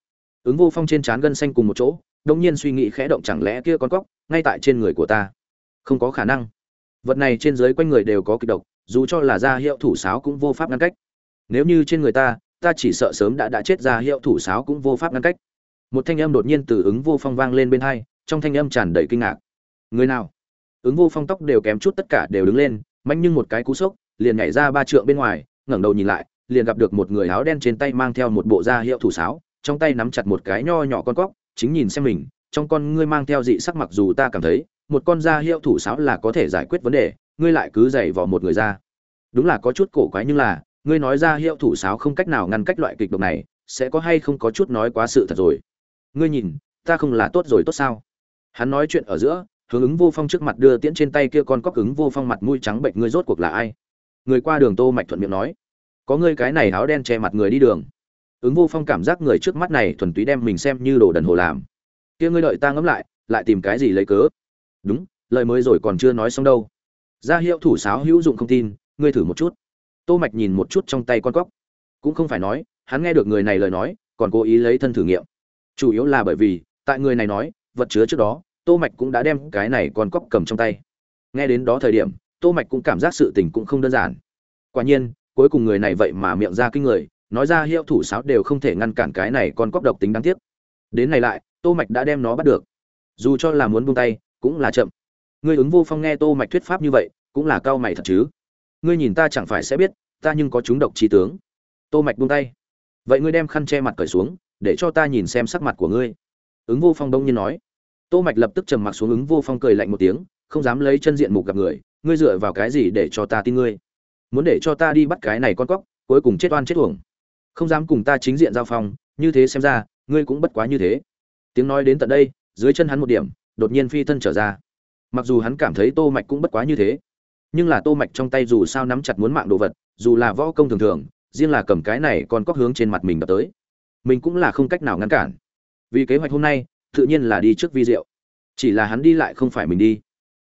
Ứng vô phong trên trán gân xanh cùng một chỗ đông nhiên suy nghĩ khẽ động chẳng lẽ kia con cóc ngay tại trên người của ta? Không có khả năng. Vật này trên dưới quanh người đều có kịch độc, dù cho là ra hiệu thủ sáo cũng vô pháp ngăn cách. Nếu như trên người ta ta chỉ sợ sớm đã đã chết ra hiệu thủ sáo cũng vô pháp ngăn cách. Một thanh âm đột nhiên từ ứng vô phong vang lên bên hai, trong thanh âm tràn đầy kinh ngạc. Người nào? Ứng vô phong tóc đều kém chút tất cả đều đứng lên, manh nhưng một cái cú sốc, liền nhảy ra ba trượng bên ngoài, ngẩng đầu nhìn lại, liền gặp được một người áo đen trên tay mang theo một bộ da hiệu thủ sáo, trong tay nắm chặt một cái nho nhỏ con cóc chính nhìn xem mình, trong con ngươi mang theo dị sắc mặc dù ta cảm thấy, một con da hiệu thủ sáo là có thể giải quyết vấn đề, ngươi lại cứ giày vào một người ra. Đúng là có chút cổ quái nhưng là, ngươi nói ra hiệu thủ sáo không cách nào ngăn cách loại kịch độc này, sẽ có hay không có chút nói quá sự thật rồi? Ngươi nhìn, ta không là tốt rồi tốt sao? Hắn nói chuyện ở giữa, hướng ứng vô phong trước mặt đưa tiễn trên tay kia con cóc ứng vô phong mặt mũi trắng bệnh ngươi rốt cuộc là ai? Người qua đường tô mạch thuận miệng nói, có ngươi cái này áo đen che mặt người đi đường ứng vô phong cảm giác người trước mắt này thuần túy đem mình xem như đồ đần hồ làm. Kia ngươi đợi ta ngẫm lại lại tìm cái gì lấy cớ? Đúng, lời mới rồi còn chưa nói xong đâu. Ra hiệu thủ sáo hữu dụng không tin, ngươi thử một chút. Tô mạch nhìn một chút trong tay con cóc. Cũng không phải nói, hắn nghe được người này lời nói, còn cố ý lấy thân thử nghiệm. Chủ yếu là bởi vì, tại người này nói, vật chứa trước đó, tô mạch cũng đã đem cái này con cóc cầm trong tay. Nghe đến đó thời điểm, tô mạch cũng cảm giác sự tình cũng không đơn giản. Quả nhiên, cuối cùng người này vậy mà miệng ra kinh người nói ra hiệu thủ sáo đều không thể ngăn cản cái này con cóc độc tính đáng tiếc. Đến này lại, tô mạch đã đem nó bắt được. Dù cho là muốn buông tay, cũng là chậm. Ngươi ứng vô phong nghe tô mạch thuyết pháp như vậy, cũng là cao mày thật chứ. Ngươi nhìn ta chẳng phải sẽ biết, ta nhưng có chúng độc trí tướng. Tô mạch buông tay. Vậy ngươi đem khăn che mặt cởi xuống, để cho ta nhìn xem sắc mặt của ngươi. Ứng vô phong đông nhiên nói. Tô mạch lập tức trầm mặt xuống ứng vô phong cười lạnh một tiếng, không dám lấy chân diện mục gặp người, ngươi dựa vào cái gì để cho ta tin ngươi? Muốn để cho ta đi bắt cái này con cóc cuối cùng chết oan chết uổng không dám cùng ta chính diện giao phong, như thế xem ra, ngươi cũng bất quá như thế. Tiếng nói đến tận đây, dưới chân hắn một điểm, đột nhiên phi thân trở ra. Mặc dù hắn cảm thấy tô mạch cũng bất quá như thế, nhưng là tô mạch trong tay dù sao nắm chặt muốn mạng đồ vật, dù là võ công thường thường, riêng là cầm cái này còn có hướng trên mặt mình đập tới. Mình cũng là không cách nào ngăn cản. Vì kế hoạch hôm nay, tự nhiên là đi trước vi diệu. Chỉ là hắn đi lại không phải mình đi.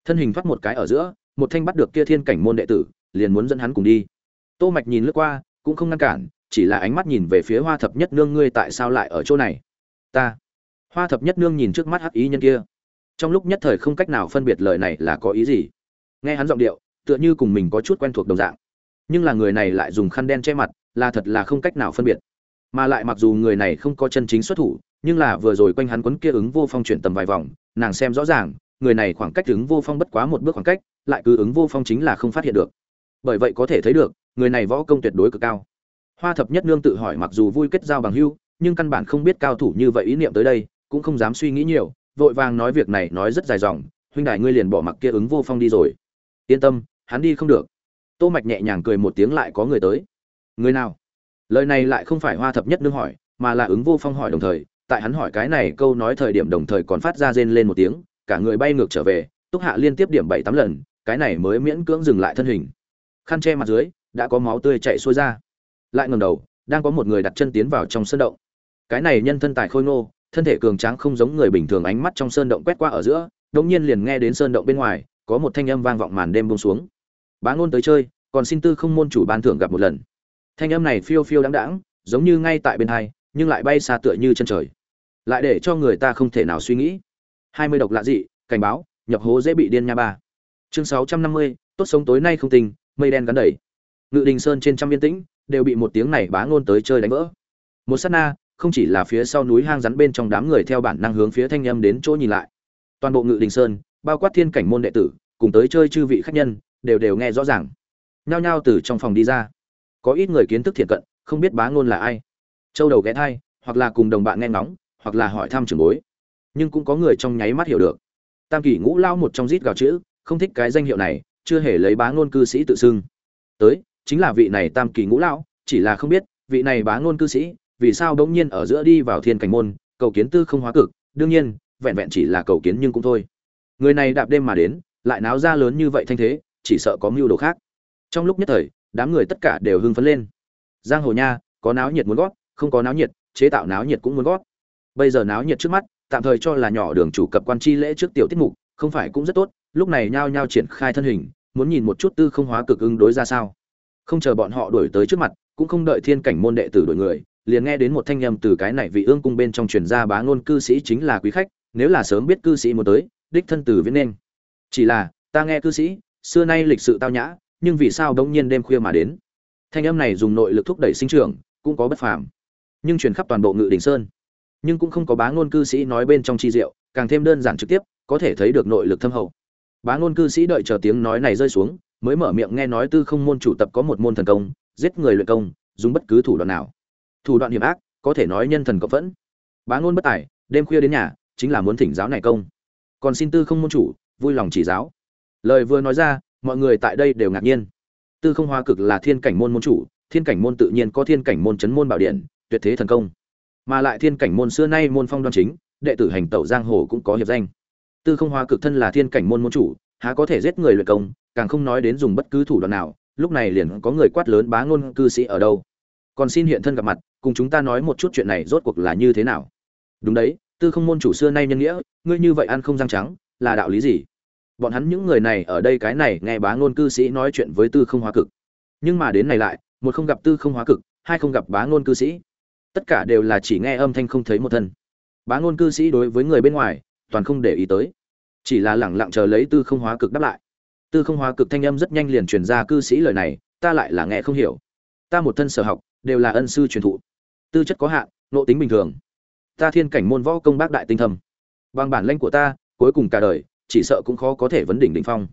Thân hình thoát một cái ở giữa, một thanh bắt được kia thiên cảnh môn đệ tử, liền muốn dẫn hắn cùng đi. Tô mạch nhìn lướt qua, cũng không ngăn cản chỉ là ánh mắt nhìn về phía hoa thập nhất nương, ngươi tại sao lại ở chỗ này? Ta. Hoa thập nhất nương nhìn trước mắt hắc ý nhân kia. Trong lúc nhất thời không cách nào phân biệt lời này là có ý gì. Nghe hắn giọng điệu, tựa như cùng mình có chút quen thuộc đồng dạng. Nhưng là người này lại dùng khăn đen che mặt, là thật là không cách nào phân biệt. Mà lại mặc dù người này không có chân chính xuất thủ, nhưng là vừa rồi quanh hắn quấn kia ứng vô phong chuyển tầm vài vòng, nàng xem rõ ràng, người này khoảng cách ứng vô phong bất quá một bước khoảng cách, lại cứ ứng vô phong chính là không phát hiện được. Bởi vậy có thể thấy được, người này võ công tuyệt đối cực cao hoa thập nhất nương tự hỏi mặc dù vui kết giao bằng hưu, nhưng căn bản không biết cao thủ như vậy ý niệm tới đây, cũng không dám suy nghĩ nhiều, vội vàng nói việc này nói rất dài dòng, huynh đại ngươi liền bỏ mặc kia ứng vô phong đi rồi. Yên tâm, hắn đi không được. Tô mạch nhẹ nhàng cười một tiếng lại có người tới. Người nào? Lời này lại không phải hoa thập nhất nương hỏi, mà là ứng vô phong hỏi đồng thời, tại hắn hỏi cái này câu nói thời điểm đồng thời còn phát ra rên lên một tiếng, cả người bay ngược trở về, túc hạ liên tiếp điểm bảy tám lần, cái này mới miễn cưỡng dừng lại thân hình. Khăn che mặt dưới, đã có máu tươi chảy xuôi ra lại ngẩng đầu, đang có một người đặt chân tiến vào trong sơn động. Cái này nhân thân tài khôi ngô, thân thể cường tráng không giống người bình thường ánh mắt trong sơn động quét qua ở giữa, đột nhiên liền nghe đến sơn động bên ngoài, có một thanh âm vang vọng màn đêm buông xuống. Bá ngôn tới chơi, còn xin tư không môn chủ ban thưởng gặp một lần. Thanh âm này phiêu phiêu đáng đáng giống như ngay tại bên hai, nhưng lại bay xa tựa như chân trời. Lại để cho người ta không thể nào suy nghĩ. Hai mươi độc lạ dị, cảnh báo, nhập hố dễ bị điên nha ba. Chương sáu trăm năm mươi, tốt sống tối nay không tình, mây đen gắn đầy. Ngự đình sơn trên trăm yên tĩnh đều bị một tiếng này bá ngôn tới chơi đánh vỡ. Một sát na, không chỉ là phía sau núi hang rắn bên trong đám người theo bản năng hướng phía thanh âm đến chỗ nhìn lại. Toàn bộ ngự đình sơn, bao quát thiên cảnh môn đệ tử, cùng tới chơi chư vị khách nhân, đều đều nghe rõ ràng. Nhao nhao từ trong phòng đi ra. Có ít người kiến thức thiện cận, không biết bá ngôn là ai. Châu đầu ghé thai, hoặc là cùng đồng bạn nghe ngóng, hoặc là hỏi thăm trưởng bối. Nhưng cũng có người trong nháy mắt hiểu được. Tam kỷ ngũ lao một trong rít gào chữ, không thích cái danh hiệu này, chưa hề lấy bá ngôn cư sĩ tự xưng. Tới chính là vị này tam kỳ ngũ lão, chỉ là không biết, vị này bá ngôn cư sĩ, vì sao bỗng nhiên ở giữa đi vào thiên cảnh môn, cầu kiến tư không hóa cực, đương nhiên, vẹn vẹn chỉ là cầu kiến nhưng cũng thôi. Người này đạp đêm mà đến, lại náo ra lớn như vậy thanh thế, chỉ sợ có mưu đồ khác. Trong lúc nhất thời, đám người tất cả đều hưng phấn lên. Giang hồ nha, có náo nhiệt muốn gót, không có náo nhiệt, chế tạo náo nhiệt cũng muốn gót. Bây giờ náo nhiệt trước mắt, tạm thời cho là nhỏ đường chủ cập quan chi lễ trước tiểu tiết mục, không phải cũng rất tốt, lúc này nhao nhao triển khai thân hình, muốn nhìn một chút tư không hóa cực ứng đối ra sao không chờ bọn họ đuổi tới trước mặt, cũng không đợi thiên cảnh môn đệ tử đuổi người, liền nghe đến một thanh âm từ cái này vị ương cung bên trong truyền ra bá ngôn cư sĩ chính là quý khách, nếu là sớm biết cư sĩ muốn tới, đích thân từ viễn nên. Chỉ là, ta nghe cư sĩ, xưa nay lịch sự tao nhã, nhưng vì sao đống nhiên đêm khuya mà đến? Thanh âm này dùng nội lực thúc đẩy sinh trưởng, cũng có bất phàm. Nhưng truyền khắp toàn bộ ngự đình sơn. Nhưng cũng không có bá ngôn cư sĩ nói bên trong chi diệu, càng thêm đơn giản trực tiếp, có thể thấy được nội lực thâm hậu. Bá ngôn cư sĩ đợi chờ tiếng nói này rơi xuống mới mở miệng nghe nói tư không môn chủ tập có một môn thần công, giết người luyện công, dùng bất cứ thủ đoạn nào. Thủ đoạn hiểm ác, có thể nói nhân thần cộng phẫn. Bá ngôn bất tài, đêm khuya đến nhà, chính là muốn thỉnh giáo này công. Còn xin tư không môn chủ, vui lòng chỉ giáo. Lời vừa nói ra, mọi người tại đây đều ngạc nhiên. Tư không hoa cực là thiên cảnh môn môn chủ, thiên cảnh môn tự nhiên có thiên cảnh môn chấn môn bảo điện, tuyệt thế thần công. Mà lại thiên cảnh môn xưa nay môn phong đoan chính, đệ tử hành tẩu giang hồ cũng có hiệp danh. Tư không hoa cực thân là thiên cảnh môn môn chủ, há có thể giết người luyện công càng không nói đến dùng bất cứ thủ đoạn nào, lúc này liền có người quát lớn bá ngôn cư sĩ ở đâu. Còn xin hiện thân gặp mặt, cùng chúng ta nói một chút chuyện này rốt cuộc là như thế nào. Đúng đấy, tư không môn chủ xưa nay nhân nghĩa, ngươi như vậy ăn không răng trắng, là đạo lý gì? Bọn hắn những người này ở đây cái này nghe bá ngôn cư sĩ nói chuyện với tư không hóa cực. Nhưng mà đến này lại, một không gặp tư không hóa cực, hai không gặp bá ngôn cư sĩ. Tất cả đều là chỉ nghe âm thanh không thấy một thân. Bá ngôn cư sĩ đối với người bên ngoài, toàn không để ý tới. Chỉ là lẳng lặng chờ lấy tư không hóa cực đáp lại tư không hóa cực thanh âm rất nhanh liền truyền ra cư sĩ lời này, ta lại là nghe không hiểu. Ta một thân sở học, đều là ân sư truyền thụ. Tư chất có hạn nộ tính bình thường. Ta thiên cảnh môn võ công bác đại tinh thầm bằng bản lanh của ta, cuối cùng cả đời, chỉ sợ cũng khó có thể vấn đỉnh đỉnh phong.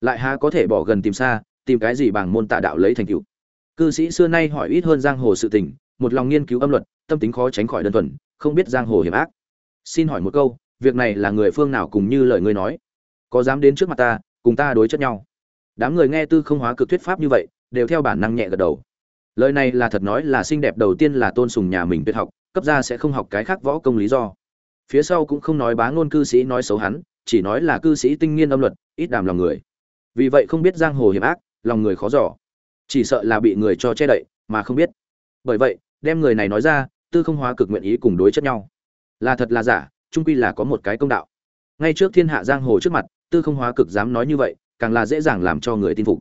Lại há có thể bỏ gần tìm xa, tìm cái gì bằng môn tạ đạo lấy thành tựu. Cư sĩ xưa nay hỏi ít hơn giang hồ sự tình, một lòng nghiên cứu âm luật, tâm tính khó tránh khỏi đơn thuần, không biết giang hồ hiểm ác. Xin hỏi một câu, việc này là người phương nào cùng như lời ngươi nói? Có dám đến trước mặt ta cùng ta đối chất nhau. Đám người nghe tư không hóa cực thuyết pháp như vậy, đều theo bản năng nhẹ gật đầu. Lời này là thật nói là xinh đẹp đầu tiên là tôn sùng nhà mình tuyệt học, cấp ra sẽ không học cái khác võ công lý do. Phía sau cũng không nói bá ngôn cư sĩ nói xấu hắn, chỉ nói là cư sĩ tinh nghiên âm luật, ít đàm lòng người. Vì vậy không biết giang hồ hiểm ác, lòng người khó giỏ chỉ sợ là bị người cho che đậy, mà không biết. Bởi vậy, đem người này nói ra, tư không hóa cực nguyện ý cùng đối chất nhau. Là thật là giả trung quy là có một cái công đạo. Ngay trước thiên hạ giang hồ trước mặt tư không hóa cực dám nói như vậy, càng là dễ dàng làm cho người tin phục.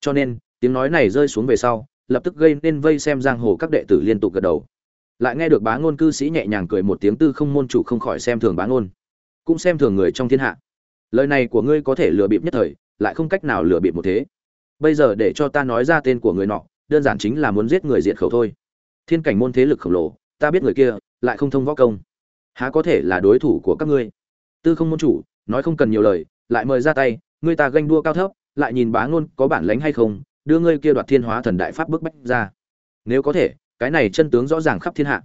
Cho nên, tiếng nói này rơi xuống về sau, lập tức gây nên vây xem giang hồ các đệ tử liên tục gật đầu. Lại nghe được bá ngôn cư sĩ nhẹ nhàng cười một tiếng tư không môn chủ không khỏi xem thường bá ngôn. Cũng xem thường người trong thiên hạ. Lời này của ngươi có thể lừa bịp nhất thời, lại không cách nào lừa bịp một thế. Bây giờ để cho ta nói ra tên của người nọ, đơn giản chính là muốn giết người diệt khẩu thôi. Thiên cảnh môn thế lực khổng lồ, ta biết người kia, lại không thông võ công. Há có thể là đối thủ của các ngươi? Tư không môn chủ, nói không cần nhiều lời lại mời ra tay, ngươi ta ganh đua cao thấp, lại nhìn bá ngôn có bản lánh hay không, đưa ngươi kia đoạt thiên hóa thần đại pháp bức bách ra. Nếu có thể, cái này chân tướng rõ ràng khắp thiên hạ.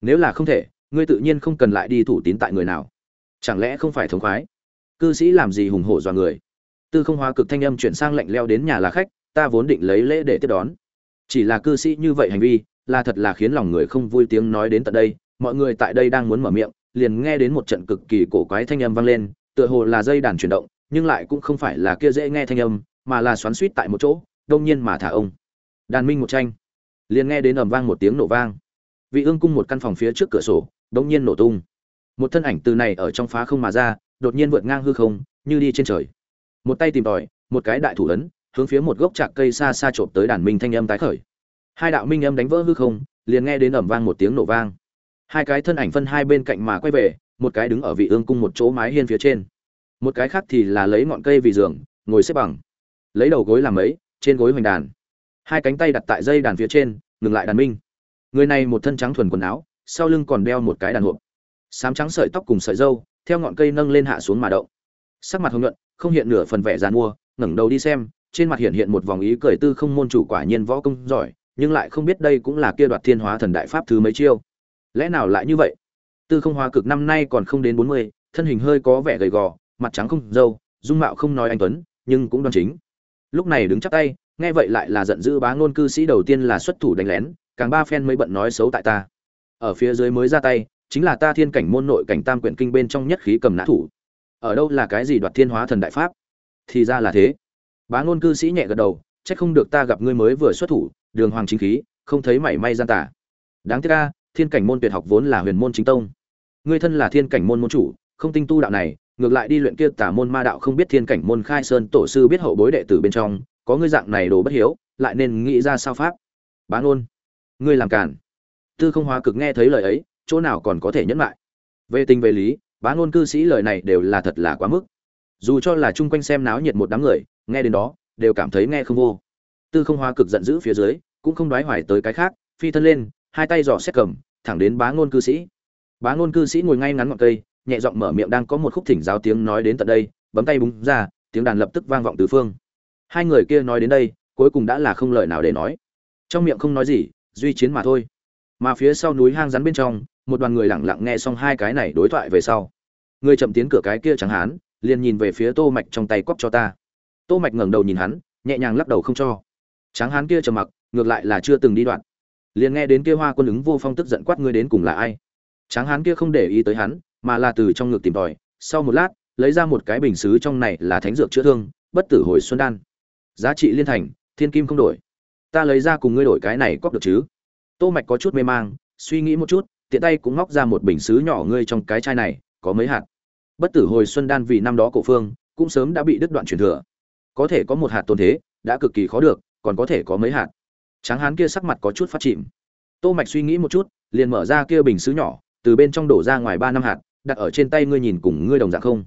Nếu là không thể, ngươi tự nhiên không cần lại đi thủ tín tại người nào. Chẳng lẽ không phải thống khoái? Cư sĩ làm gì hùng hổ dọa người? Tư không hóa cực thanh âm chuyển sang lạnh leo đến nhà là khách, ta vốn định lấy lễ để tiếp đón. Chỉ là cư sĩ như vậy hành vi, là thật là khiến lòng người không vui tiếng nói đến tận đây. Mọi người tại đây đang muốn mở miệng, liền nghe đến một trận cực kỳ cổ quái thanh âm vang lên tựa hồ là dây đàn chuyển động, nhưng lại cũng không phải là kia dễ nghe thanh âm, mà là xoắn xuýt tại một chỗ, đông nhiên mà thả ông. Đàn minh một tranh. Liền nghe đến ầm vang một tiếng nổ vang. Vị ương cung một căn phòng phía trước cửa sổ, đông nhiên nổ tung. Một thân ảnh từ này ở trong phá không mà ra, đột nhiên vượt ngang hư không, như đi trên trời. Một tay tìm tòi, một cái đại thủ ấn, hướng phía một gốc trạc cây xa xa trộm tới đàn minh thanh âm tái khởi. Hai đạo minh âm đánh vỡ hư không, liền nghe đến ầm vang một tiếng nổ vang. Hai cái thân ảnh phân hai bên cạnh mà quay về một cái đứng ở vị ương cung một chỗ mái hiên phía trên. Một cái khác thì là lấy ngọn cây vì giường, ngồi xếp bằng. Lấy đầu gối làm ấy, trên gối hoành đàn. Hai cánh tay đặt tại dây đàn phía trên, ngừng lại đàn minh. Người này một thân trắng thuần quần áo, sau lưng còn đeo một cái đàn hộp. Sám trắng sợi tóc cùng sợi dâu theo ngọn cây nâng lên hạ xuống mà đậu sắc mặt hồng nhuận, không hiện nửa phần vẻ dàn mua ngẩng đầu đi xem, trên mặt hiện hiện một vòng ý cười tư không môn chủ quả nhiên võ công giỏi, nhưng lại không biết đây cũng là kia đoạt thiên hóa thần đại pháp thứ mấy chiêu. Lẽ nào lại như vậy? Tư không Hoa cực năm nay còn không đến bốn mươi, thân hình hơi có vẻ gầy gò, mặt trắng không dâu dung mạo không nói anh tuấn, nhưng cũng đoan chính. Lúc này đứng chắp tay, nghe vậy lại là giận dữ bá ngôn cư sĩ đầu tiên là xuất thủ đánh lén, càng ba phen mới bận nói xấu tại ta. Ở phía dưới mới ra tay, chính là ta thiên cảnh môn nội cảnh tam quyển kinh bên trong nhất khí cầm nã thủ. Ở đâu là cái gì đoạt thiên hóa thần đại pháp? Thì ra là thế. Bá ngôn cư sĩ nhẹ gật đầu trách không được ta gặp ngươi mới vừa xuất thủ, đường hoàng chính khí, không thấy mảy may gian tả đáng tiếc a, thiên cảnh môn tuyệt học vốn là huyền môn chính tông ngươi thân là thiên cảnh môn môn chủ, không tinh tu đạo này, ngược lại đi luyện kia tả môn ma đạo không biết thiên cảnh môn khai sơn tổ sư biết hậu bối đệ tử bên trong, có ngươi dạng này đồ bất hiếu, lại nên nghĩ ra sao pháp? Bá ngôn, ngươi làm cản. Tư không hóa cực nghe thấy lời ấy, chỗ nào còn có thể nhẫn lại về tình về lý, bá ngôn cư sĩ lời này đều là thật là quá mức. Dù cho là chung quanh xem náo nhiệt một đám người, nghe đến đó, đều cảm thấy nghe không vô. Tư không hóa cực giận dữ phía dưới, cũng không đoái hoài tới cái khác, phi thân lên, hai tay giỏ xét cầm, thẳng đến bá ngôn cư sĩ bá ngôn cư sĩ ngồi ngay ngắn ngọn cây, nhẹ giọng mở miệng đang có một khúc thỉnh giáo tiếng nói đến tận đây, bấm tay búng ra, tiếng đàn lập tức vang vọng tứ phương. Hai người kia nói đến đây, cuối cùng đã là không lời nào để nói. Trong miệng không nói gì, duy chiến mà thôi. Mà phía sau núi hang rắn bên trong, một đoàn người lặng lặng nghe xong hai cái này đối thoại về sau. Người chậm tiến cửa cái kia chẳng hán, liền nhìn về phía tô mạch trong tay quắp cho ta. Tô mạch ngẩng đầu nhìn hắn, nhẹ nhàng lắc đầu không cho. Tráng hán kia trầm mặc, ngược lại là chưa từng đi đoạn. Liền nghe đến kia hoa quân ứng vô phong tức giận quát ngươi đến cùng là ai? Tráng hán kia không để ý tới hắn, mà là từ trong ngực tìm tòi, sau một lát, lấy ra một cái bình sứ trong này là thánh dược chữa thương, bất tử hồi xuân đan. Giá trị liên thành, thiên kim không đổi. Ta lấy ra cùng ngươi đổi cái này cóp được chứ? Tô mạch có chút mê mang, suy nghĩ một chút, tiện tay cũng móc ra một bình sứ nhỏ ngươi trong cái chai này, có mấy hạt. Bất tử hồi xuân đan vì năm đó cổ phương, cũng sớm đã bị đứt đoạn truyền thừa. Có thể có một hạt tồn thế, đã cực kỳ khó được, còn có thể có mấy hạt. Tráng hán kia sắc mặt có chút phát chìm. Tô mạch suy nghĩ một chút, liền mở ra kia bình sứ nhỏ từ bên trong đổ ra ngoài ba năm hạt, đặt ở trên tay ngươi nhìn cùng ngươi đồng dạng không.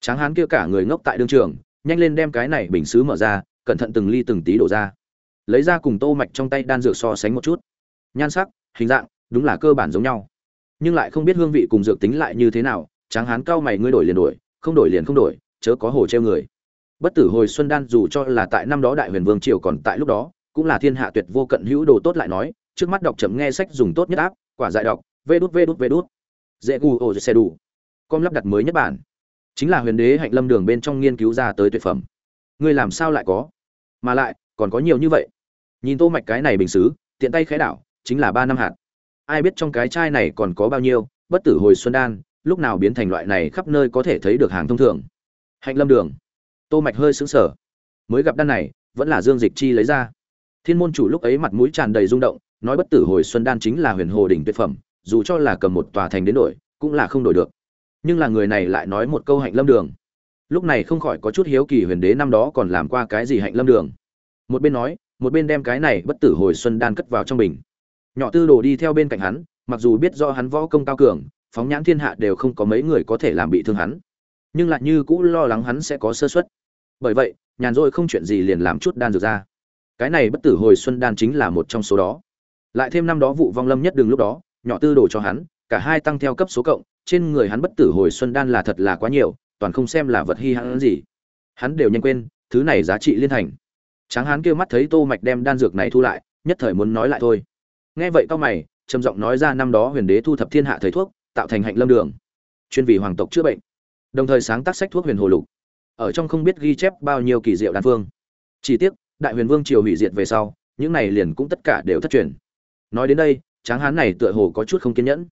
Tráng hán kia cả người ngốc tại đương trường, nhanh lên đem cái này bình xứ mở ra, cẩn thận từng ly từng tí đổ ra. Lấy ra cùng tô mạch trong tay đan dược so sánh một chút. Nhan sắc, hình dạng, đúng là cơ bản giống nhau. Nhưng lại không biết hương vị cùng dược tính lại như thế nào, tráng hán cao mày ngươi đổi liền đổi, không đổi liền không đổi, chớ có hồ treo người. Bất tử hồi xuân đan dù cho là tại năm đó đại huyền vương triều còn tại lúc đó, cũng là thiên hạ tuyệt vô cận hữu đồ tốt lại nói, trước mắt đọc chậm nghe sách dùng tốt nhất áp, quả dại đọc vê đút vê đút vê đút. Dễ gù ổ xe đủ. Com lắp đặt mới nhất bản. Chính là huyền đế hạnh lâm đường bên trong nghiên cứu ra tới tuyệt phẩm. Ngươi làm sao lại có? Mà lại, còn có nhiều như vậy. Nhìn tô mạch cái này bình xứ, tiện tay khẽ đảo, chính là ba năm hạt. Ai biết trong cái chai này còn có bao nhiêu, bất tử hồi xuân đan, lúc nào biến thành loại này khắp nơi có thể thấy được hàng thông thường. Hạnh lâm đường. Tô mạch hơi sững sờ. Mới gặp đan này, vẫn là dương dịch chi lấy ra. Thiên môn chủ lúc ấy mặt mũi tràn đầy rung động, nói bất tử hồi xuân đan chính là huyền hồ đỉnh tuyệt phẩm dù cho là cầm một tòa thành đến đổi, cũng là không đổi được. Nhưng là người này lại nói một câu hạnh lâm đường. Lúc này không khỏi có chút hiếu kỳ huyền đế năm đó còn làm qua cái gì hạnh lâm đường. Một bên nói, một bên đem cái này bất tử hồi xuân đan cất vào trong bình. Nhỏ tư đồ đi theo bên cạnh hắn, mặc dù biết do hắn võ công cao cường, phóng nhãn thiên hạ đều không có mấy người có thể làm bị thương hắn. Nhưng lại như cũ lo lắng hắn sẽ có sơ suất. Bởi vậy, nhàn rỗi không chuyện gì liền làm chút đan dược ra. Cái này bất tử hồi xuân đan chính là một trong số đó. Lại thêm năm đó vụ vong lâm nhất đường lúc đó nhỏ tư đồ cho hắn, cả hai tăng theo cấp số cộng, trên người hắn bất tử hồi xuân đan là thật là quá nhiều, toàn không xem là vật hi hãn gì. Hắn đều nhanh quên, thứ này giá trị liên thành. Tráng hắn kia mắt thấy tô mạch đem đan dược này thu lại, nhất thời muốn nói lại thôi. Nghe vậy cao mày, trầm giọng nói ra năm đó huyền đế thu thập thiên hạ thầy thuốc, tạo thành hạnh lâm đường. Chuyên vì hoàng tộc chữa bệnh. Đồng thời sáng tác sách thuốc huyền hồ lục. Ở trong không biết ghi chép bao nhiêu kỳ diệu đan phương. Chỉ tiếc, đại huyền vương triều hủy diệt về sau, những này liền cũng tất cả đều thất truyền. Nói đến đây tráng hán này tựa hồ có chút không kiên nhẫn.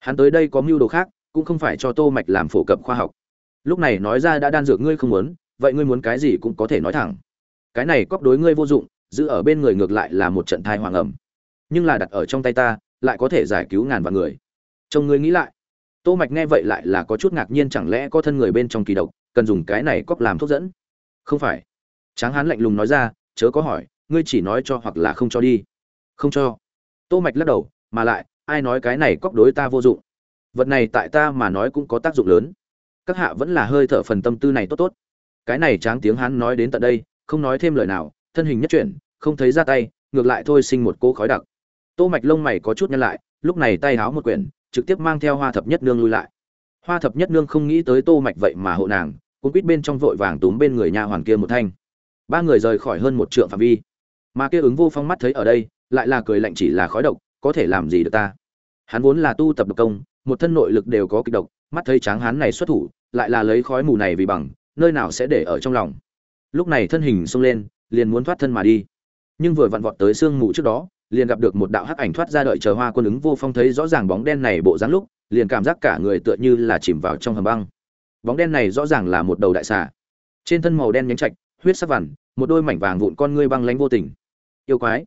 Hắn tới đây có mưu đồ khác, cũng không phải cho tô mạch làm phổ cập khoa học. Lúc này nói ra đã đan dược ngươi không muốn, vậy ngươi muốn cái gì cũng có thể nói thẳng. Cái này cóp đối ngươi vô dụng, giữ ở bên người ngược lại là một trận thai hoàng ẩm. Nhưng là đặt ở trong tay ta, lại có thể giải cứu ngàn vạn người. Trông ngươi nghĩ lại. Tô mạch nghe vậy lại là có chút ngạc nhiên chẳng lẽ có thân người bên trong kỳ độc, cần dùng cái này cóp làm thuốc dẫn? Không phải. Tráng hán lạnh lùng nói ra, chớ có hỏi, ngươi chỉ nói cho hoặc là không cho đi. Không cho tô mạch lắc đầu, mà lại, ai nói cái này cóc đối ta vô dụng? Vật này tại ta mà nói cũng có tác dụng lớn. Các hạ vẫn là hơi thở phần tâm tư này tốt tốt. Cái này tráng tiếng hắn nói đến tận đây, không nói thêm lời nào, thân hình nhất chuyển, không thấy ra tay, ngược lại thôi sinh một cô khói đặc. Tô mạch lông mày có chút nhăn lại, lúc này tay háo một quyển, trực tiếp mang theo hoa thập nhất nương lui lại. Hoa thập nhất nương không nghĩ tới tô mạch vậy mà hộ nàng cũng quýt bên trong vội vàng túm bên người nhà hoàng kia một thanh. Ba người rời khỏi hơn một trượng phạm vi. Mà kia ứng vô phong mắt thấy ở đây lại là cười lạnh chỉ là khói độc, có thể làm gì được ta? Hắn vốn là tu tập độc công, một thân nội lực đều có kịch độc, mắt thấy tráng hán này xuất thủ, lại là lấy khói mù này vì bằng, nơi nào sẽ để ở trong lòng? Lúc này thân hình xông lên, liền muốn thoát thân mà đi. Nhưng vừa vặn vọt tới sương mù trước đó, liền gặp được một đạo hắc ảnh thoát ra đợi chờ hoa quân ứng vô phong thấy rõ ràng bóng đen này bộ dáng lúc, liền cảm giác cả người tựa như là chìm vào trong hầm băng. Bóng đen này rõ ràng là một đầu đại xà. Trên thân màu đen nhánh trạch, huyết sắc vằn, một đôi mảnh vàng vụn con ngươi băng lánh vô tình. Yêu quái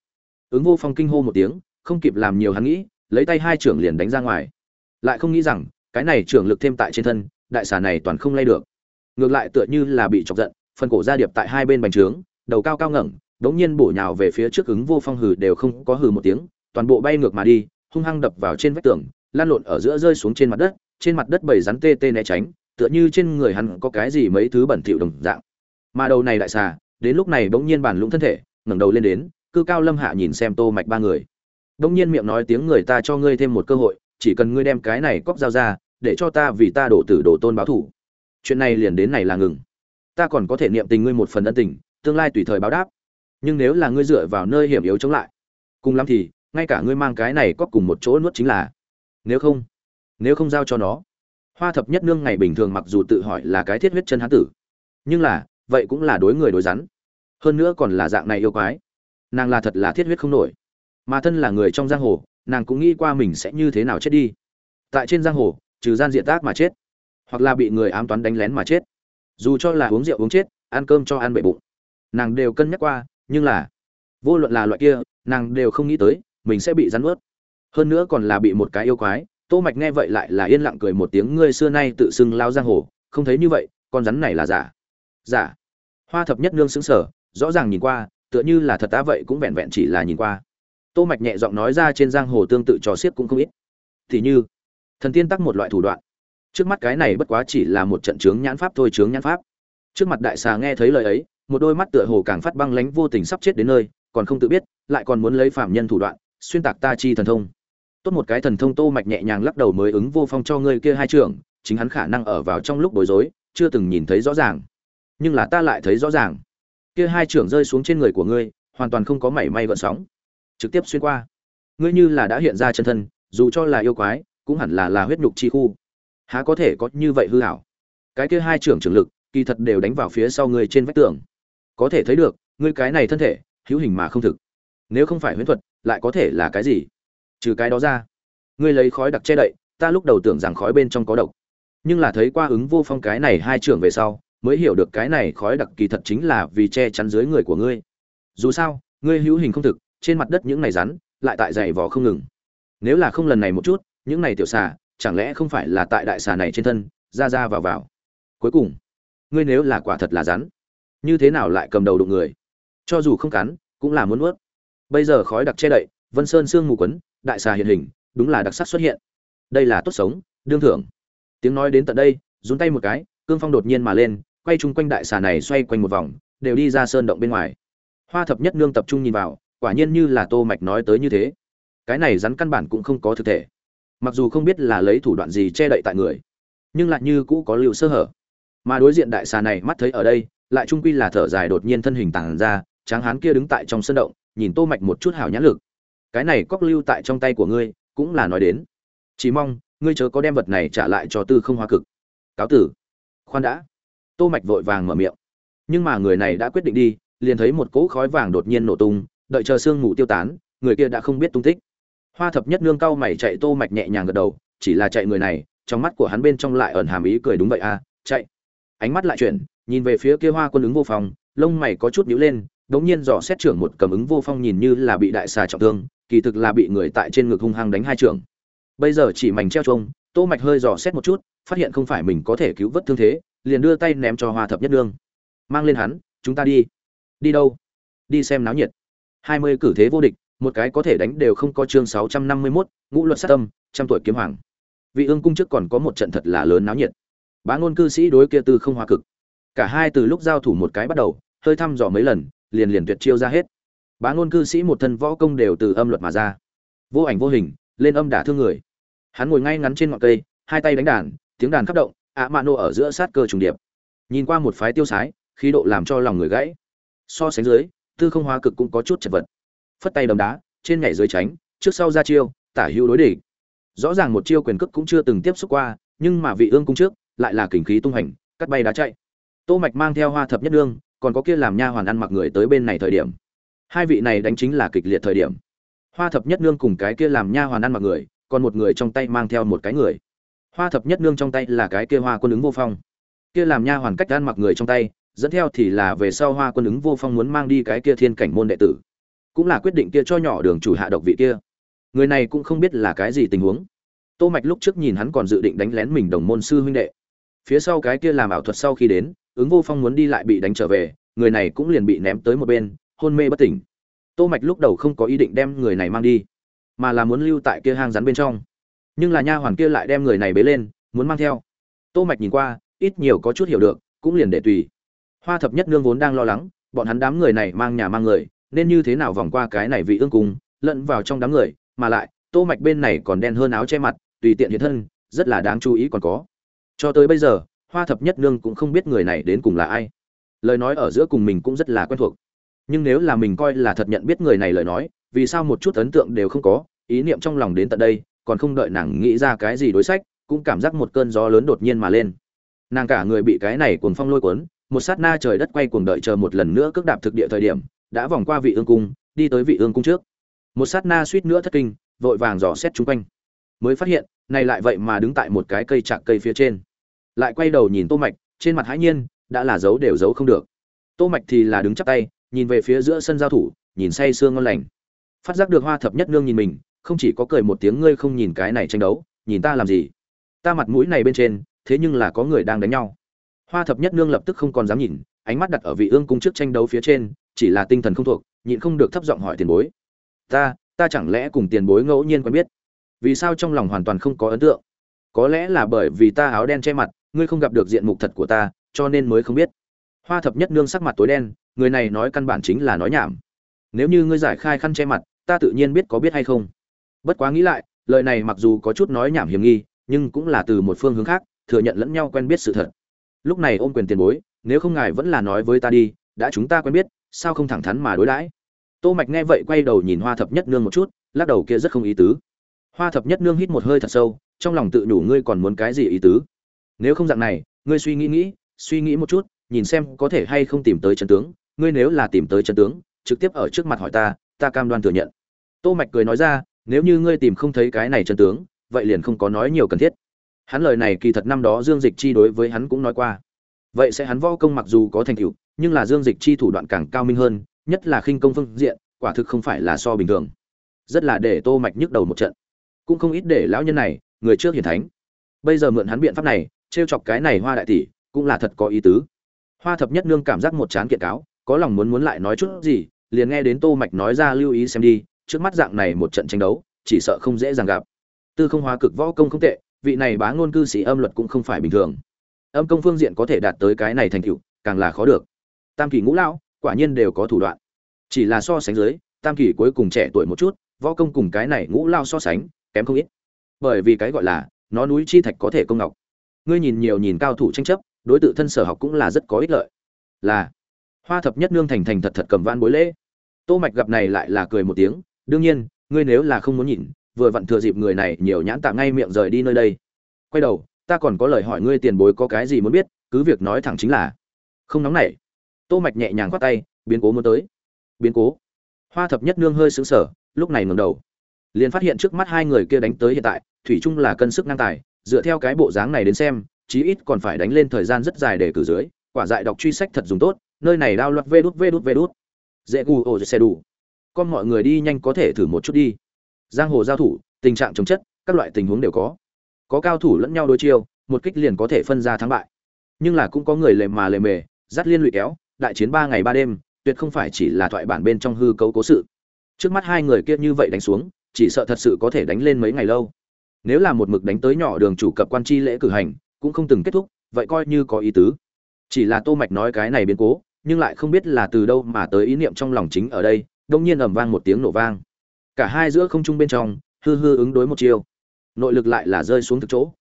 ứng vô phong kinh hô một tiếng, không kịp làm nhiều hắn nghĩ, lấy tay hai trưởng liền đánh ra ngoài. Lại không nghĩ rằng, cái này trưởng lực thêm tại trên thân, đại xà này toàn không lay được. Ngược lại tựa như là bị chọc giận, phần cổ ra điệp tại hai bên bành trướng, đầu cao cao ngẩng, đống nhiên bổ nhào về phía trước ứng vô phong hừ đều không có hừ một tiếng, toàn bộ bay ngược mà đi, hung hăng đập vào trên vách tường, lan lộn ở giữa rơi xuống trên mặt đất, trên mặt đất bầy rắn tê tê né tránh, tựa như trên người hắn có cái gì mấy thứ bẩn thỉu đồng dạng. Mà đầu này đại xà, đến lúc này bỗng nhiên bản lũng thân thể, ngẩng đầu lên đến cư cao lâm hạ nhìn xem tô mạch ba người. Đông nhiên miệng nói tiếng người ta cho ngươi thêm một cơ hội, chỉ cần ngươi đem cái này cóc dao ra, để cho ta vì ta đổ tử đổ tôn báo thủ. Chuyện này liền đến này là ngừng. Ta còn có thể niệm tình ngươi một phần ân tình, tương lai tùy thời báo đáp. Nhưng nếu là ngươi dựa vào nơi hiểm yếu chống lại, cùng lắm thì, ngay cả ngươi mang cái này cóc cùng một chỗ nuốt chính là. Nếu không nếu không giao cho nó, hoa thập nhất nương ngày bình thường mặc dù tự hỏi là cái thiết huyết chân hán tử, nhưng là, vậy cũng là đối người đối rắn. Hơn nữa còn là dạng này yêu quái nàng là thật là thiết huyết không nổi. Mà thân là người trong giang hồ, nàng cũng nghĩ qua mình sẽ như thế nào chết đi. Tại trên giang hồ, trừ gian diện tác mà chết, hoặc là bị người ám toán đánh lén mà chết. Dù cho là uống rượu uống chết, ăn cơm cho ăn bệ bụng, nàng đều cân nhắc qua, nhưng là, vô luận là loại kia, nàng đều không nghĩ tới, mình sẽ bị rắn ướt hơn nữa còn là bị một cái yêu quái, tô mạch nghe vậy lại là yên lặng cười một tiếng, ngươi xưa nay tự xưng lao giang hồ, không thấy như vậy, con rắn này là giả. Giả. Hoa thập nhất nương sững sờ, rõ ràng nhìn qua tựa như là thật ta vậy cũng vẹn vẹn chỉ là nhìn qua. Tô mạch nhẹ giọng nói ra trên giang hồ tương tự trò xiếc cũng không ít. Thì như, thần tiên tắc một loại thủ đoạn. Trước mắt cái này bất quá chỉ là một trận chướng nhãn pháp thôi, chướng nhãn pháp. Trước mặt đại xà nghe thấy lời ấy, một đôi mắt tựa hồ càng phát băng lánh vô tình sắp chết đến nơi, còn không tự biết, lại còn muốn lấy phạm nhân thủ đoạn, xuyên tạc ta chi thần thông. Tốt một cái thần thông tô mạch nhẹ nhàng lắc đầu mới ứng vô phong cho ngươi kia hai trưởng, chính hắn khả năng ở vào trong lúc bối rối, chưa từng nhìn thấy rõ ràng. Nhưng là ta lại thấy rõ ràng kia hai trưởng rơi xuống trên người của ngươi, hoàn toàn không có mảy may gợn sóng. Trực tiếp xuyên qua. Ngươi như là đã hiện ra chân thân, dù cho là yêu quái, cũng hẳn là là huyết nhục chi khu. Há có thể có như vậy hư hảo? Cái kia hai trưởng trưởng lực, kỳ thật đều đánh vào phía sau ngươi trên vách tường. Có thể thấy được, ngươi cái này thân thể, hữu hình mà không thực. Nếu không phải huyễn thuật, lại có thể là cái gì? Trừ cái đó ra, ngươi lấy khói đặc che đậy, ta lúc đầu tưởng rằng khói bên trong có độc. Nhưng là thấy qua ứng vô phong cái này hai trưởng về sau mới hiểu được cái này khói đặc kỳ thật chính là vì che chắn dưới người của ngươi. Dù sao, ngươi hữu hình không thực, trên mặt đất những này rắn, lại tại dày vò không ngừng. Nếu là không lần này một chút, những này tiểu xà, chẳng lẽ không phải là tại đại xà này trên thân, ra ra vào vào. Cuối cùng, ngươi nếu là quả thật là rắn, như thế nào lại cầm đầu đụng người? Cho dù không cắn, cũng là muốn nuốt. Bây giờ khói đặc che đậy, vân sơn sương mù quấn, đại xà hiện hình, đúng là đặc sắc xuất hiện. Đây là tốt sống, đương thưởng. Tiếng nói đến tận đây, run tay một cái, cương phong đột nhiên mà lên quay chung quanh đại xà này xoay quanh một vòng, đều đi ra sơn động bên ngoài. Hoa thập nhất nương tập trung nhìn vào, quả nhiên như là tô mạch nói tới như thế. Cái này rắn căn bản cũng không có thực thể. Mặc dù không biết là lấy thủ đoạn gì che đậy tại người, nhưng lại như cũ có lưu sơ hở. Mà đối diện đại xà này mắt thấy ở đây, lại trung quy là thở dài đột nhiên thân hình tàng ra, tráng hán kia đứng tại trong sân động, nhìn tô mạch một chút hảo nhãn lực. Cái này cóc lưu tại trong tay của ngươi, cũng là nói đến. Chỉ mong, ngươi chớ có đem vật này trả lại cho tư không hoa cực. Cáo tử. Khoan đã tô mạch vội vàng mở miệng. Nhưng mà người này đã quyết định đi, liền thấy một cỗ khói vàng đột nhiên nổ tung, đợi chờ sương mù tiêu tán, người kia đã không biết tung tích. Hoa thập nhất nương cao mày chạy tô mạch nhẹ nhàng gật đầu, chỉ là chạy người này, trong mắt của hắn bên trong lại ẩn hàm ý cười đúng vậy à chạy. Ánh mắt lại chuyển, nhìn về phía kia hoa quân ứng vô phong, lông mày có chút nhíu lên, đống nhiên dò xét trưởng một cầm ứng vô phong nhìn như là bị đại xà trọng thương, kỳ thực là bị người tại trên ngực hung hăng đánh hai trưởng. Bây giờ chỉ mảnh treo trông, tô mạch hơi dò xét một chút, phát hiện không phải mình có thể cứu vớt thương thế liền đưa tay ném cho hoa thập nhất nương. Mang lên hắn, chúng ta đi. Đi đâu? Đi xem náo nhiệt. Hai mươi cử thế vô địch, một cái có thể đánh đều không có chương sáu trăm năm mươi mốt, ngũ luật sát tâm, trăm tuổi kiếm hoàng. Vị ương cung trước còn có một trận thật là lớn náo nhiệt. Bá ngôn cư sĩ đối kia tư không hòa cực. Cả hai từ lúc giao thủ một cái bắt đầu, hơi thăm dò mấy lần, liền liền tuyệt chiêu ra hết. Bá ngôn cư sĩ một thân võ công đều từ âm luật mà ra. Vô ảnh vô hình, lên âm đả thương người. Hắn ngồi ngay ngắn trên ngọn cây, hai tay đánh đàn, tiếng đàn khắp động ạ mạ nô ở giữa sát cơ trùng điệp. Nhìn qua một phái tiêu sái, khí độ làm cho lòng người gãy. So sánh dưới, tư không hóa cực cũng có chút chật vật. Phất tay đấm đá, trên nhảy dưới tránh, trước sau ra chiêu, tả hữu đối địch. Rõ ràng một chiêu quyền cước cũng chưa từng tiếp xúc qua, nhưng mà vị ương cung trước, lại là kình khí tung hành, cắt bay đá chạy. Tô mạch mang theo hoa thập nhất đương, còn có kia làm nha hoàn ăn mặc người tới bên này thời điểm. Hai vị này đánh chính là kịch liệt thời điểm. Hoa thập nhất nương cùng cái kia làm nha hoàn ăn mặc người, còn một người trong tay mang theo một cái người hoa thập nhất nương trong tay là cái kia hoa quân ứng vô phong. Kia làm nha hoàn cách gan mặc người trong tay, dẫn theo thì là về sau hoa quân ứng vô phong muốn mang đi cái kia thiên cảnh môn đệ tử. Cũng là quyết định kia cho nhỏ đường chủ hạ độc vị kia. Người này cũng không biết là cái gì tình huống. Tô mạch lúc trước nhìn hắn còn dự định đánh lén mình đồng môn sư huynh đệ. Phía sau cái kia làm ảo thuật sau khi đến, ứng vô phong muốn đi lại bị đánh trở về, người này cũng liền bị ném tới một bên, hôn mê bất tỉnh. Tô mạch lúc đầu không có ý định đem người này mang đi, mà là muốn lưu tại kia hang rắn bên trong nhưng là nha hoàn kia lại đem người này bế lên, muốn mang theo. Tô mạch nhìn qua, ít nhiều có chút hiểu được, cũng liền để tùy. Hoa thập nhất nương vốn đang lo lắng, bọn hắn đám người này mang nhà mang người, nên như thế nào vòng qua cái này vị ương cung, lẫn vào trong đám người, mà lại, tô mạch bên này còn đen hơn áo che mặt, tùy tiện hiện thân, rất là đáng chú ý còn có. Cho tới bây giờ, hoa thập nhất nương cũng không biết người này đến cùng là ai. Lời nói ở giữa cùng mình cũng rất là quen thuộc. Nhưng nếu là mình coi là thật nhận biết người này lời nói, vì sao một chút ấn tượng đều không có, ý niệm trong lòng đến tận đây còn không đợi nàng nghĩ ra cái gì đối sách, cũng cảm giác một cơn gió lớn đột nhiên mà lên. Nàng cả người bị cái này cuồng phong lôi cuốn, một sát na trời đất quay cuồng đợi chờ một lần nữa cước đạp thực địa thời điểm, đã vòng qua vị ương cung, đi tới vị ương cung trước. Một sát na suýt nữa thất kinh, vội vàng dò xét chung quanh. Mới phát hiện, này lại vậy mà đứng tại một cái cây chạc cây phía trên. Lại quay đầu nhìn tô mạch, trên mặt hãi nhiên, đã là giấu đều giấu không được. Tô mạch thì là đứng chắp tay, nhìn về phía giữa sân giao thủ, nhìn say sương ngon lành. Phát giác được hoa thập nhất nương nhìn mình không chỉ có cười một tiếng ngươi không nhìn cái này tranh đấu, nhìn ta làm gì? Ta mặt mũi này bên trên, thế nhưng là có người đang đánh nhau. Hoa thập nhất nương lập tức không còn dám nhìn, ánh mắt đặt ở vị ương cung trước tranh đấu phía trên, chỉ là tinh thần không thuộc, nhịn không được thấp giọng hỏi tiền bối. Ta ta chẳng lẽ cùng tiền bối ngẫu nhiên quen biết? Vì sao trong lòng hoàn toàn không có ấn tượng? Có lẽ là bởi vì ta áo đen che mặt, ngươi không gặp được diện mục thật của ta, cho nên mới không biết. Hoa thập nhất nương sắc mặt tối đen, người này nói căn bản chính là nói nhảm. Nếu như ngươi giải khai khăn che mặt, ta tự nhiên biết có biết hay không bất quá nghĩ lại, lời này mặc dù có chút nói nhảm hiểm nghi, nhưng cũng là từ một phương hướng khác, thừa nhận lẫn nhau quen biết sự thật. Lúc này ôm quyền tiền bối, nếu không ngài vẫn là nói với ta đi, đã chúng ta quen biết, sao không thẳng thắn mà đối đãi? Tô mạch nghe vậy quay đầu nhìn hoa thập nhất nương một chút, lắc đầu kia rất không ý tứ. Hoa thập nhất nương hít một hơi thật sâu, trong lòng tự nhủ ngươi còn muốn cái gì ý tứ? Nếu không dạng này, ngươi suy nghĩ nghĩ, suy nghĩ một chút, nhìn xem có thể hay không tìm tới chân tướng. Ngươi nếu là tìm tới chân tướng, trực tiếp ở trước mặt hỏi ta ta cam đoan thừa nhận. Tô mạch cười nói ra nếu như ngươi tìm không thấy cái này chân tướng, vậy liền không có nói nhiều cần thiết. Hắn lời này kỳ thật năm đó dương dịch chi đối với hắn cũng nói qua. Vậy sẽ hắn võ công mặc dù có thành tựu, nhưng là dương dịch chi thủ đoạn càng cao minh hơn, nhất là khinh công phương diện, quả thực không phải là so bình thường. Rất là để tô mạch nhức đầu một trận. Cũng không ít để lão nhân này, người trước hiển thánh. Bây giờ mượn hắn biện pháp này, trêu chọc cái này hoa đại tỷ, cũng là thật có ý tứ. Hoa thập nhất nương cảm giác một chán kiện cáo, có lòng muốn muốn lại nói chút gì, liền nghe đến tô mạch nói ra lưu ý xem đi trước mắt dạng này một trận tranh đấu, chỉ sợ không dễ dàng gặp. Tư không hóa cực võ công không tệ, vị này bá ngôn cư sĩ âm luật cũng không phải bình thường. Âm công phương diện có thể đạt tới cái này thành tựu, càng là khó được. Tam kỳ ngũ lão, quả nhiên đều có thủ đoạn. Chỉ là so sánh dưới, tam kỳ cuối cùng trẻ tuổi một chút, võ công cùng cái này ngũ lao so sánh, kém không ít. Bởi vì cái gọi là, nó núi chi thạch có thể công ngọc. Ngươi nhìn nhiều nhìn cao thủ tranh chấp, đối tự thân sở học cũng là rất có ích lợi. Là, hoa thập nhất nương thành thành thật thật cầm van bối lễ. Tô mạch gặp này lại là cười một tiếng đương nhiên, ngươi nếu là không muốn nhìn, vừa vặn thừa dịp người này nhiều nhãn tạm ngay miệng rời đi nơi đây. Quay đầu, ta còn có lời hỏi ngươi tiền bối có cái gì muốn biết, cứ việc nói thẳng chính là. Không nóng nảy. Tô mạch nhẹ nhàng khoát tay, biến cố muốn tới. Biến cố. Hoa thập nhất nương hơi sững sờ, lúc này ngẩng đầu. Liền phát hiện trước mắt hai người kia đánh tới hiện tại, thủy chung là cân sức năng tài, dựa theo cái bộ dáng này đến xem, chí ít còn phải đánh lên thời gian rất dài để cử dưới, quả dại đọc truy sách thật dùng tốt, nơi này đao loạt vê đút vê đút vê đút. Dễ gù ổ xe đủ con mọi người đi nhanh có thể thử một chút đi. Giang hồ giao thủ, tình trạng chống chất, các loại tình huống đều có. Có cao thủ lẫn nhau đối chiêu, một kích liền có thể phân ra thắng bại. Nhưng là cũng có người lề mà lề mề, dắt liên lụy kéo, đại chiến ba ngày ba đêm, tuyệt không phải chỉ là thoại bản bên trong hư cấu cố sự. Trước mắt hai người kia như vậy đánh xuống, chỉ sợ thật sự có thể đánh lên mấy ngày lâu. Nếu là một mực đánh tới nhỏ đường chủ cập quan chi lễ cử hành, cũng không từng kết thúc, vậy coi như có ý tứ. Chỉ là tô mạch nói cái này biến cố, nhưng lại không biết là từ đâu mà tới ý niệm trong lòng chính ở đây đông nhiên ầm vang một tiếng nổ vang. Cả hai giữa không trung bên trong, hư hư ứng đối một chiêu. Nội lực lại là rơi xuống thực chỗ.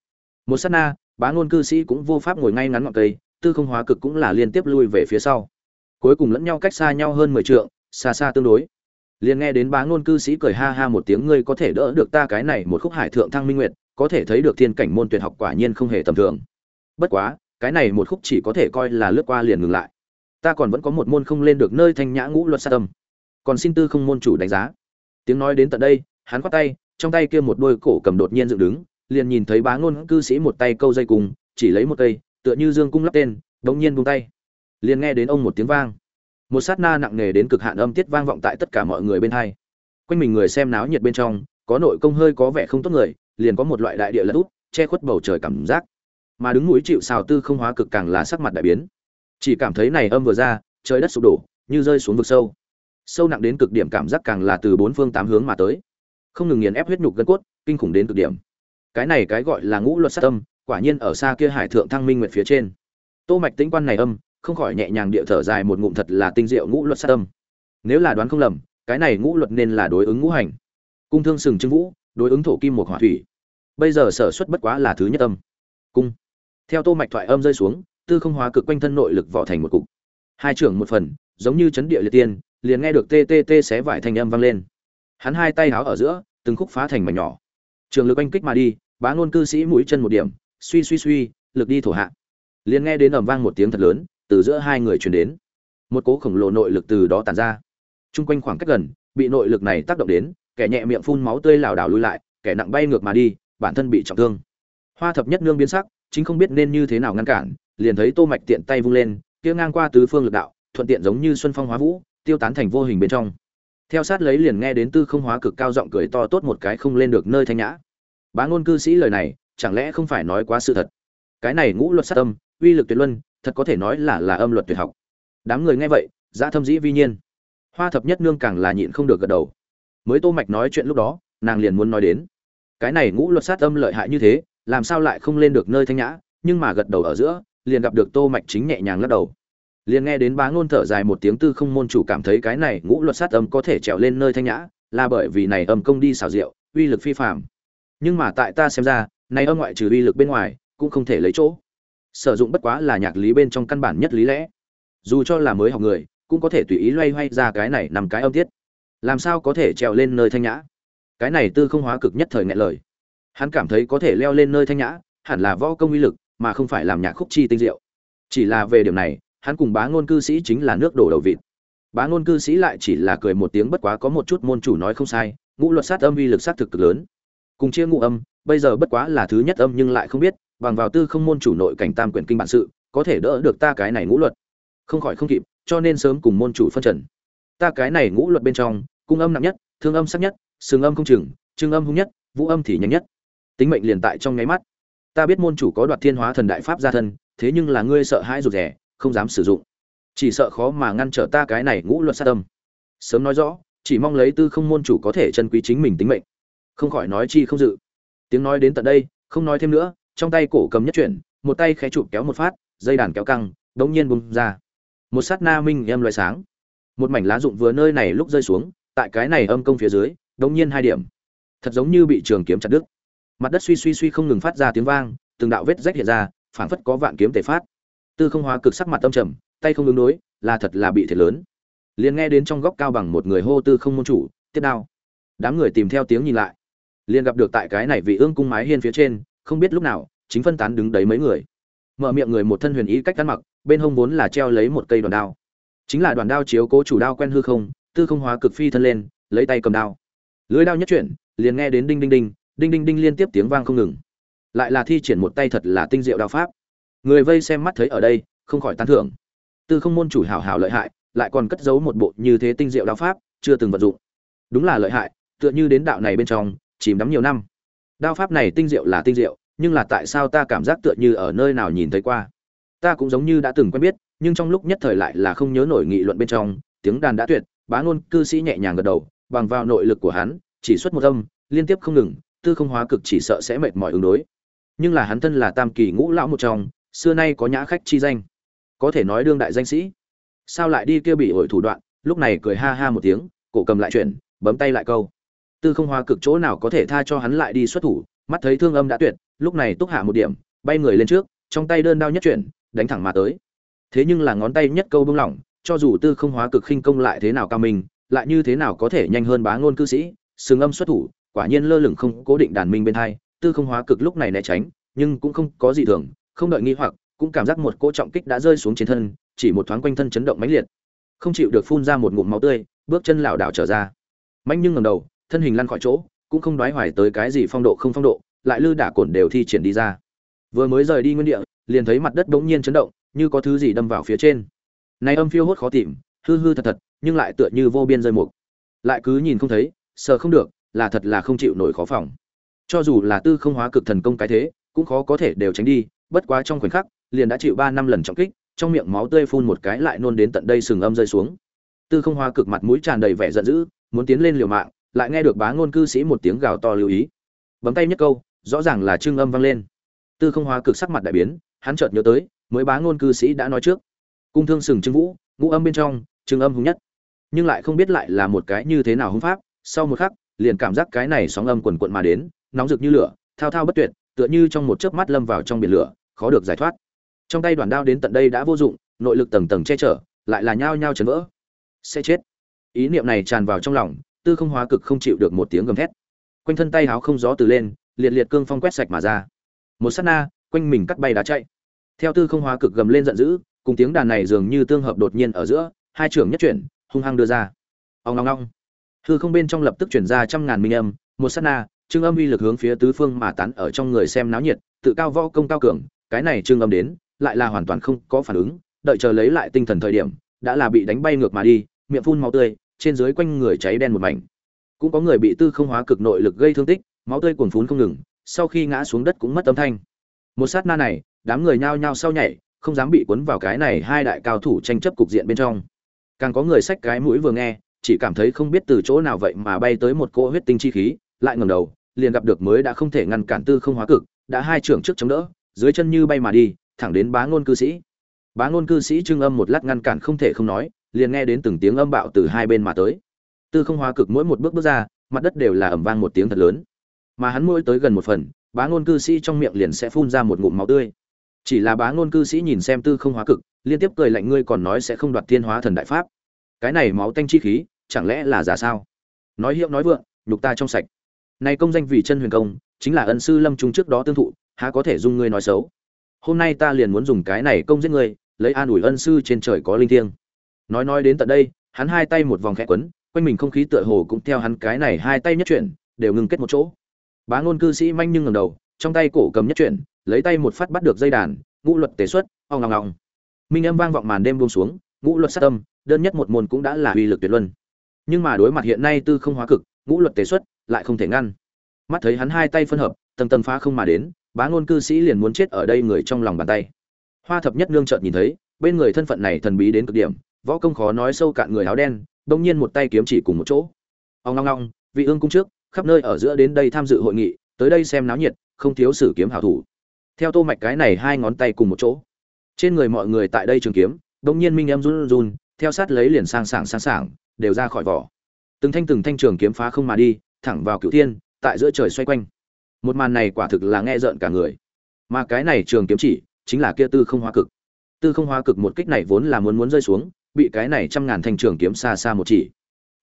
Một sát na, bá ngôn cư sĩ cũng vô pháp ngồi ngay ngắn ngọn cây, tư không hóa cực cũng là liên tiếp lui về phía sau. Cuối cùng lẫn nhau cách xa nhau hơn mười trượng, xa xa tương đối. Liền nghe đến bá ngôn cư sĩ cười ha ha một tiếng, ngươi có thể đỡ được ta cái này một khúc hải thượng thăng minh nguyệt, có thể thấy được thiên cảnh môn tuyệt học quả nhiên không hề tầm thường. Bất quá, cái này một khúc chỉ có thể coi là lướt qua liền ngừng lại. Ta còn vẫn có một môn không lên được nơi thanh nhã ngũ luật sa tâm còn xin tư không môn chủ đánh giá. Tiếng nói đến tận đây, hắn khoát tay, trong tay kia một đôi cổ cầm đột nhiên dựng đứng, liền nhìn thấy bá ngôn cư sĩ một tay câu dây cùng, chỉ lấy một cây, tựa như dương cung lắp tên, đống nhiên buông tay. Liền nghe đến ông một tiếng vang. Một sát na nặng nề đến cực hạn âm tiết vang vọng tại tất cả mọi người bên hai. Quanh mình người xem náo nhiệt bên trong, có nội công hơi có vẻ không tốt người, liền có một loại đại địa lật út che khuất bầu trời cảm giác. Mà đứng núi chịu xào tư không hóa cực càng là sắc mặt đại biến. Chỉ cảm thấy này âm vừa ra, trời đất sụp đổ, như rơi xuống vực sâu sâu nặng đến cực điểm cảm giác càng là từ bốn phương tám hướng mà tới. Không ngừng nghiền ép huyết nhục gân cốt, kinh khủng đến cực điểm. Cái này cái gọi là ngũ luật sát tâm. quả nhiên ở xa kia hải thượng thăng minh nguyệt phía trên. Tô mạch tĩnh quan này âm, không khỏi nhẹ nhàng địa thở dài một ngụm thật là tinh diệu ngũ luật sát tâm. nếu là đoán không lầm, cái này ngũ luật nên là đối ứng ngũ hành. Cung thương sừng trưng vũ, đối ứng thổ kim một hỏa thủy. Bây giờ sở xuất bất quá là thứ nhất âm. Cung. Theo tô mạch thoại âm rơi xuống, tư không hóa cực quanh thân nội lực vỏ thành một cục. Hai trưởng một phần, giống như chấn địa liệt tiên liền nghe được tê tê tê xé vải thanh âm vang lên. Hắn hai tay háo ở giữa, từng khúc phá thành mảnh nhỏ. Trường lực oanh kích mà đi, bá ngôn cư sĩ mũi chân một điểm, suy suy suy, lực đi thổ hạ. Liền nghe đến ầm vang một tiếng thật lớn, từ giữa hai người truyền đến. Một cố khổng lồ nội lực từ đó tàn ra. Chung quanh khoảng cách gần, bị nội lực này tác động đến, kẻ nhẹ miệng phun máu tươi lảo đảo lùi lại, kẻ nặng bay ngược mà đi, bản thân bị trọng thương. Hoa thập nhất nương biến sắc, chính không biết nên như thế nào ngăn cản, liền thấy tô mạch tiện tay vung lên, kia ngang qua tứ phương lực đạo, thuận tiện giống như xuân phong hóa vũ tiêu tán thành vô hình bên trong. Theo sát lấy liền nghe đến tư không hóa cực cao giọng cười to tốt một cái không lên được nơi thanh nhã. Bá ngôn cư sĩ lời này, chẳng lẽ không phải nói quá sự thật? Cái này ngũ luật sát âm, uy lực tuyệt luân, thật có thể nói là là âm luật tuyệt học. Đám người nghe vậy, dã thâm dĩ vi nhiên. Hoa thập nhất nương càng là nhịn không được gật đầu. Mới tô mạch nói chuyện lúc đó, nàng liền muốn nói đến. Cái này ngũ luật sát âm lợi hại như thế, làm sao lại không lên được nơi thanh nhã, nhưng mà gật đầu ở giữa, liền gặp được tô mạch chính nhẹ nhàng lắc đầu liền nghe đến bá ngôn thở dài một tiếng tư không môn chủ cảm thấy cái này ngũ luật sát âm có thể trèo lên nơi thanh nhã, là bởi vì này âm công đi xảo diệu, uy lực phi phàm. Nhưng mà tại ta xem ra, này âm ngoại trừ uy lực bên ngoài, cũng không thể lấy chỗ. Sử dụng bất quá là nhạc lý bên trong căn bản nhất lý lẽ. Dù cho là mới học người, cũng có thể tùy ý loay hoay ra cái này nằm cái âm tiết. Làm sao có thể trèo lên nơi thanh nhã? Cái này tư không hóa cực nhất thời ngại lời. Hắn cảm thấy có thể leo lên nơi thanh nhã, hẳn là võ công uy lực, mà không phải làm nhạc khúc chi tinh diệu. Chỉ là về điểm này hắn cùng bá ngôn cư sĩ chính là nước đổ đầu vịt. Bá ngôn cư sĩ lại chỉ là cười một tiếng bất quá có một chút môn chủ nói không sai, ngũ luật sát âm uy lực sát thực cực lớn. Cùng chia ngũ âm, bây giờ bất quá là thứ nhất âm nhưng lại không biết, bằng vào tư không môn chủ nội cảnh tam quyển kinh bản sự, có thể đỡ được ta cái này ngũ luật. Không khỏi không kịp, cho nên sớm cùng môn chủ phân trần. Ta cái này ngũ luật bên trong, cung âm nặng nhất, thương âm sắc nhất, sừng âm không chừng, trưng âm hung nhất, vũ âm thì nhanh nhất. Tính mệnh liền tại trong nháy mắt. Ta biết môn chủ có đoạt thiên hóa thần đại pháp gia thân, thế nhưng là ngươi sợ hãi rụt rẻ không dám sử dụng. Chỉ sợ khó mà ngăn trở ta cái này ngũ luật sát tâm. Sớm nói rõ, chỉ mong lấy tư không môn chủ có thể chân quý chính mình tính mệnh. Không khỏi nói chi không dự. Tiếng nói đến tận đây, không nói thêm nữa, trong tay cổ cầm nhất chuyển, một tay khẽ chụp kéo một phát, dây đàn kéo căng, đống nhiên bung ra. Một sát na minh em loại sáng. Một mảnh lá rụng vừa nơi này lúc rơi xuống, tại cái này âm công phía dưới, đống nhiên hai điểm. Thật giống như bị trường kiếm chặt đứt. Mặt đất suy suy suy không ngừng phát ra tiếng vang, từng đạo vết rách hiện ra, phảng phất có vạn kiếm tề phát tư không hóa cực sắc mặt tâm trầm, tay không ứng đối, là thật là bị thiệt lớn. Liền nghe đến trong góc cao bằng một người hô tư không môn chủ, tiếp đao. Đám người tìm theo tiếng nhìn lại. Liền gặp được tại cái này vị ương cung mái hiên phía trên, không biết lúc nào, chính phân tán đứng đấy mấy người. Mở miệng người một thân huyền ý cách cắn mặc, bên hông vốn là treo lấy một cây đoàn đao. Chính là đoàn đao chiếu cố chủ đao quen hư không, tư không hóa cực phi thân lên, lấy tay cầm đao. Lưới đao nhất chuyển, liền nghe đến đinh đinh đinh đinh đinh đinh liên tiếp tiếng vang không ngừng. Lại là thi triển một tay thật là tinh diệu đao pháp người vây xem mắt thấy ở đây, không khỏi tán thưởng. Tư không môn chủ hảo hảo lợi hại, lại còn cất giấu một bộ như thế tinh diệu đao pháp, chưa từng vận dụng. Đúng là lợi hại, tựa như đến đạo này bên trong, chìm đắm nhiều năm. Đao pháp này tinh diệu là tinh diệu, nhưng là tại sao ta cảm giác tựa như ở nơi nào nhìn thấy qua? Ta cũng giống như đã từng quen biết, nhưng trong lúc nhất thời lại là không nhớ nổi nghị luận bên trong, tiếng đàn đã tuyệt, bá ngôn, cư sĩ nhẹ nhàng gật đầu, bằng vào nội lực của hắn, chỉ xuất một âm, liên tiếp không ngừng, tư không hóa cực chỉ sợ sẽ mệt mỏi ứng đối. Nhưng là hắn thân là tam kỳ ngũ lão một trong xưa nay có nhã khách chi danh. Có thể nói đương đại danh sĩ. Sao lại đi kia bị ổi thủ đoạn, lúc này cười ha ha một tiếng, cổ cầm lại chuyển, bấm tay lại câu. Tư không Hoa cực chỗ nào có thể tha cho hắn lại đi xuất thủ, mắt thấy thương âm đã tuyệt, lúc này túc hạ một điểm, bay người lên trước, trong tay đơn đao nhất chuyển, đánh thẳng mà tới. Thế nhưng là ngón tay nhất câu bưng lỏng, cho dù tư không hóa cực khinh công lại thế nào cao minh, lại như thế nào có thể nhanh hơn bá ngôn cư sĩ, sừng âm xuất thủ, quả nhiên lơ lửng không cố định đàn minh bên hai, tư không hóa cực lúc này né tránh, nhưng cũng không có gì thường không đợi nghi hoặc, cũng cảm giác một cỗ trọng kích đã rơi xuống trên thân, chỉ một thoáng quanh thân chấn động mãnh liệt. Không chịu được phun ra một ngụm máu tươi, bước chân lảo đảo trở ra. Mạnh nhưng ngầm đầu, thân hình lăn khỏi chỗ, cũng không đoái hoài tới cái gì phong độ không phong độ, lại lư đả cồn đều thi triển đi ra. Vừa mới rời đi nguyên địa, liền thấy mặt đất bỗng nhiên chấn động, như có thứ gì đâm vào phía trên. Này âm phiêu hốt khó tìm, hư hư thật thật, nhưng lại tựa như vô biên rơi mục. Lại cứ nhìn không thấy sợ không được, là thật là không chịu nổi khó phòng. Cho dù là tư không hóa cực thần công cái thế, cũng khó có thể đều tránh đi bất quá trong khoảnh khắc, liền đã chịu ba năm lần trọng kích, trong miệng máu tươi phun một cái lại nôn đến tận đây sừng âm rơi xuống. Tư không hóa cực mặt mũi tràn đầy vẻ giận dữ, muốn tiến lên liều mạng, lại nghe được bá ngôn cư sĩ một tiếng gào to lưu ý. Bấm tay nhất câu, rõ ràng là trương âm vang lên. Tư không hóa cực sắc mặt đại biến, hắn chợt nhớ tới, mới bá ngôn cư sĩ đã nói trước. Cung thương sừng trưng vũ, ngũ âm bên trong, trương âm hùng nhất. Nhưng lại không biết lại là một cái như thế nào hung pháp, sau một khắc, liền cảm giác cái này sóng âm quần quận mà đến, nóng rực như lửa, thao thao bất tuyệt, tựa như trong một chớp mắt lâm vào trong biển lửa khó được giải thoát. Trong tay đoàn đao đến tận đây đã vô dụng, nội lực tầng tầng che chở, lại là nhao nhao chấn vỡ. Sẽ chết. Ý niệm này tràn vào trong lòng, tư không hóa cực không chịu được một tiếng gầm thét. Quanh thân tay háo không gió từ lên, liệt liệt cương phong quét sạch mà ra. Một sát na, quanh mình cắt bay đá chạy. Theo tư không hóa cực gầm lên giận dữ, cùng tiếng đàn này dường như tương hợp đột nhiên ở giữa, hai trưởng nhất chuyển, hung hăng đưa ra. Ông long long hư không bên trong lập tức chuyển ra trăm ngàn minh âm, một sát na, trương âm uy lực hướng phía tứ phương mà tán ở trong người xem náo nhiệt, tự cao võ công cao cường cái này trương âm đến, lại là hoàn toàn không có phản ứng, đợi chờ lấy lại tinh thần thời điểm, đã là bị đánh bay ngược mà đi, miệng phun máu tươi, trên dưới quanh người cháy đen một mảnh. Cũng có người bị tư không hóa cực nội lực gây thương tích, máu tươi cuồn phún không ngừng, sau khi ngã xuống đất cũng mất âm thanh. Một sát na này, đám người nhao nhao sau nhảy, không dám bị cuốn vào cái này hai đại cao thủ tranh chấp cục diện bên trong. Càng có người xách cái mũi vừa nghe, chỉ cảm thấy không biết từ chỗ nào vậy mà bay tới một cỗ huyết tinh chi khí, lại ngẩng đầu, liền gặp được mới đã không thể ngăn cản tư không hóa cực, đã hai trưởng trước chống đỡ dưới chân như bay mà đi, thẳng đến bá ngôn cư sĩ. Bá ngôn cư sĩ trưng âm một lát ngăn cản không thể không nói, liền nghe đến từng tiếng âm bạo từ hai bên mà tới. Tư không hóa cực mỗi một bước bước ra, mặt đất đều là ẩm vang một tiếng thật lớn. Mà hắn mỗi tới gần một phần, bá ngôn cư sĩ trong miệng liền sẽ phun ra một ngụm máu tươi. Chỉ là bá ngôn cư sĩ nhìn xem tư không hóa cực, liên tiếp cười lạnh ngươi còn nói sẽ không đoạt thiên hóa thần đại pháp. Cái này máu tanh chi khí, chẳng lẽ là giả sao? Nói hiệu nói vượng, nhục ta trong sạch. Này công danh vì chân huyền công, chính là ân sư lâm trung trước đó tương thụ há có thể dung ngươi nói xấu. Hôm nay ta liền muốn dùng cái này công giết ngươi, lấy an ủi ân sư trên trời có linh thiêng. Nói nói đến tận đây, hắn hai tay một vòng khẽ quấn, quanh mình không khí tựa hồ cũng theo hắn cái này hai tay nhất chuyển, đều ngừng kết một chỗ. Bá ngôn cư sĩ manh nhưng ngầm đầu, trong tay cổ cầm nhất chuyển, lấy tay một phát bắt được dây đàn, ngũ luật tế xuất, ong ngong ngong minh âm vang vọng màn đêm buông xuống, ngũ luật sát tâm, đơn nhất một môn cũng đã là uy lực tuyệt luân. Nhưng mà đối mặt hiện nay tư không hóa cực, ngũ luật tế xuất lại không thể ngăn. Mắt thấy hắn hai tay phân hợp, tầng tầng phá không mà đến bá ngôn cư sĩ liền muốn chết ở đây người trong lòng bàn tay. Hoa thập nhất nương chợt nhìn thấy, bên người thân phận này thần bí đến cực điểm, võ công khó nói sâu cạn người áo đen, bỗng nhiên một tay kiếm chỉ cùng một chỗ. Ông long long vị ương cung trước, khắp nơi ở giữa đến đây tham dự hội nghị, tới đây xem náo nhiệt, không thiếu sử kiếm hảo thủ. Theo tô mạch cái này hai ngón tay cùng một chỗ. Trên người mọi người tại đây trường kiếm, bỗng nhiên minh em run run, theo sát lấy liền sang sảng sang sảng, đều ra khỏi vỏ. Từng thanh từng thanh trường kiếm phá không mà đi, thẳng vào cửu thiên, tại giữa trời xoay quanh một màn này quả thực là nghe rợn cả người. Mà cái này trường kiếm chỉ, chính là kia tư không hóa cực. Tư không hóa cực một kích này vốn là muốn muốn rơi xuống, bị cái này trăm ngàn thanh trường kiếm xa xa một chỉ.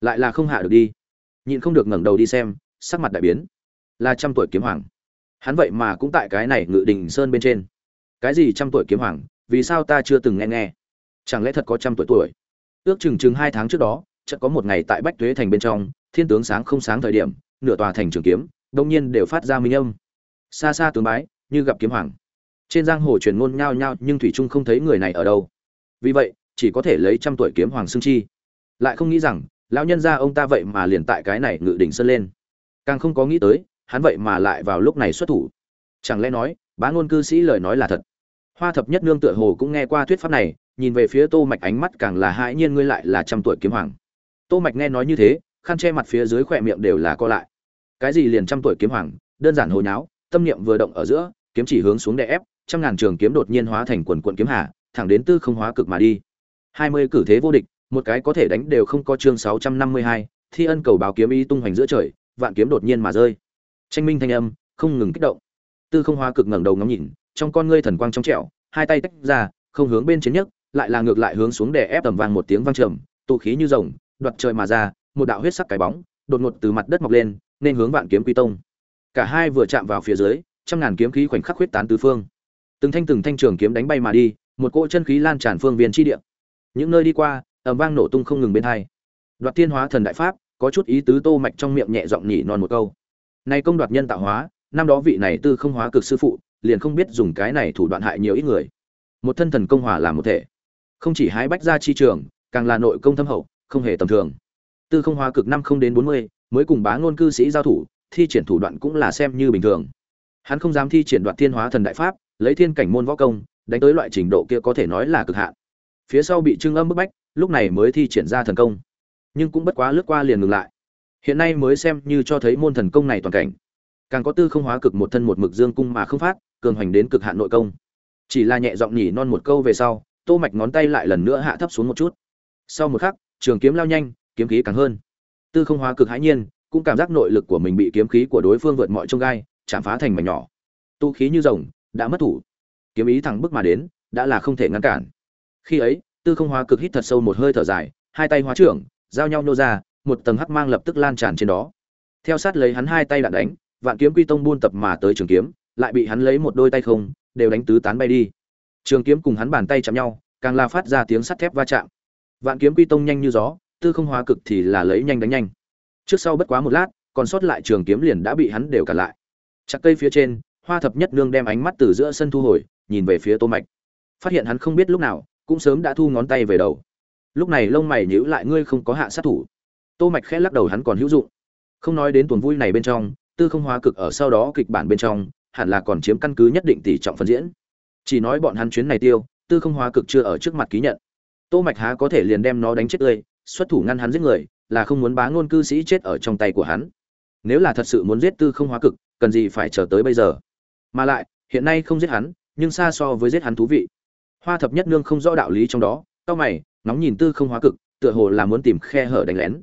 Lại là không hạ được đi. Nhịn không được ngẩng đầu đi xem, sắc mặt đại biến. Là trăm tuổi kiếm hoàng. Hắn vậy mà cũng tại cái này ngự đình sơn bên trên. Cái gì trăm tuổi kiếm hoàng, vì sao ta chưa từng nghe nghe? Chẳng lẽ thật có trăm tuổi tuổi? Ước chừng chừng hai tháng trước đó, chợt có một ngày tại bách tuế thành bên trong, thiên tướng sáng không sáng thời điểm, nửa tòa thành trường kiếm đông nhiên đều phát ra minh âm. Xa xa tướng bái, như gặp kiếm hoàng. Trên giang hồ truyền ngôn nhao nhao, nhưng thủy trung không thấy người này ở đâu. Vì vậy, chỉ có thể lấy trăm tuổi kiếm hoàng xương chi. Lại không nghĩ rằng, lão nhân gia ông ta vậy mà liền tại cái này ngự đỉnh sơn lên. Càng không có nghĩ tới, hắn vậy mà lại vào lúc này xuất thủ. Chẳng lẽ nói, bá ngôn cư sĩ lời nói là thật? Hoa thập nhất nương tựa hồ cũng nghe qua thuyết pháp này, nhìn về phía tô mạch ánh mắt càng là hãi nhiên ngươi lại là trăm tuổi kiếm hoàng. Tô mạch nghe nói như thế, khăn che mặt phía dưới khỏe miệng đều là co lại cái gì liền trăm tuổi kiếm hoàng, đơn giản hồi nháo, tâm niệm vừa động ở giữa, kiếm chỉ hướng xuống đè ép, trăm ngàn trường kiếm đột nhiên hóa thành quần quận kiếm hà, thẳng đến tư không hóa cực mà đi. Hai mươi cử thế vô địch, một cái có thể đánh đều không có chương sáu trăm năm mươi hai, thi ân cầu báo kiếm y tung hoành giữa trời, vạn kiếm đột nhiên mà rơi. Tranh minh thanh âm, không ngừng kích động. Tư không hóa cực ngẩng đầu ngắm nhìn, trong con ngươi thần quang trong trẻo, hai tay tách ra, không hướng bên chiến nhất lại là ngược lại hướng xuống đè ép tầm vang một tiếng vang trầm, tụ khí như rồng, đoạt trời mà ra, một đạo huyết sắc cái bóng đột ngột từ mặt đất mọc lên, nên hướng vạn kiếm quy tông. Cả hai vừa chạm vào phía dưới, trăm ngàn kiếm khí khoảnh khắc huyết tán tứ phương. Từng thanh từng thanh trường kiếm đánh bay mà đi, một cỗ chân khí lan tràn phương viên chi địa. Những nơi đi qua, ầm vang nổ tung không ngừng bên hai. Đoạt thiên hóa thần đại pháp, có chút ý tứ tô mạch trong miệng nhẹ giọng nhỉ non một câu. Này công đoạt nhân tạo hóa, năm đó vị này tư không hóa cực sư phụ, liền không biết dùng cái này thủ đoạn hại nhiều ít người. Một thân thần công hòa làm một thể. Không chỉ hái bách ra chi trường, càng là nội công thâm hậu, không hề tầm thường tư không hóa cực năm không đến bốn mươi, mới cùng bá ngôn cư sĩ giao thủ, thi triển thủ đoạn cũng là xem như bình thường. Hắn không dám thi triển đoạn thiên hóa thần đại pháp, lấy thiên cảnh môn võ công, đánh tới loại trình độ kia có thể nói là cực hạn. Phía sau bị trưng âm bức bách, lúc này mới thi triển ra thần công. Nhưng cũng bất quá lướt qua liền ngừng lại. Hiện nay mới xem như cho thấy môn thần công này toàn cảnh. Càng có tư không hóa cực một thân một mực dương cung mà không phát, cường hoành đến cực hạn nội công. Chỉ là nhẹ giọng nhỉ non một câu về sau, tô mạch ngón tay lại lần nữa hạ thấp xuống một chút. Sau một khắc, trường kiếm lao nhanh kiếm khí càng hơn. Tư không hóa cực hãi nhiên, cũng cảm giác nội lực của mình bị kiếm khí của đối phương vượt mọi trông gai, chạm phá thành mảnh nhỏ. Tu khí như rồng, đã mất thủ. Kiếm ý thẳng bước mà đến, đã là không thể ngăn cản. Khi ấy, tư không hóa cực hít thật sâu một hơi thở dài, hai tay hóa trưởng, giao nhau nô ra, một tầng hắc mang lập tức lan tràn trên đó. Theo sát lấy hắn hai tay đạn đánh, vạn kiếm quy tông buôn tập mà tới trường kiếm, lại bị hắn lấy một đôi tay không, đều đánh tứ tán bay đi. Trường kiếm cùng hắn bàn tay chạm nhau, càng là phát ra tiếng sắt thép va chạm. Vạn kiếm quy tông nhanh như gió tư không hóa cực thì là lấy nhanh đánh nhanh. Trước sau bất quá một lát, còn sót lại trường kiếm liền đã bị hắn đều cản lại. Chặt cây phía trên, hoa thập nhất nương đem ánh mắt từ giữa sân thu hồi, nhìn về phía tô mạch. Phát hiện hắn không biết lúc nào, cũng sớm đã thu ngón tay về đầu. Lúc này lông mày nhíu lại ngươi không có hạ sát thủ. Tô mạch khẽ lắc đầu hắn còn hữu dụng. Không nói đến tuần vui này bên trong, tư không hóa cực ở sau đó kịch bản bên trong, hẳn là còn chiếm căn cứ nhất định tỷ trọng phần diễn. Chỉ nói bọn hắn chuyến này tiêu, tư không hóa cực chưa ở trước mặt ký nhận. Tô mạch há có thể liền đem nó đánh chết tươi xuất thủ ngăn hắn giết người, là không muốn bá ngôn cư sĩ chết ở trong tay của hắn. Nếu là thật sự muốn giết tư không hóa cực, cần gì phải chờ tới bây giờ? Mà lại, hiện nay không giết hắn, nhưng xa so với giết hắn thú vị. Hoa thập nhất nương không rõ đạo lý trong đó tao mày nóng nhìn tư không hóa cực, tựa hồ là muốn tìm khe hở đánh lén.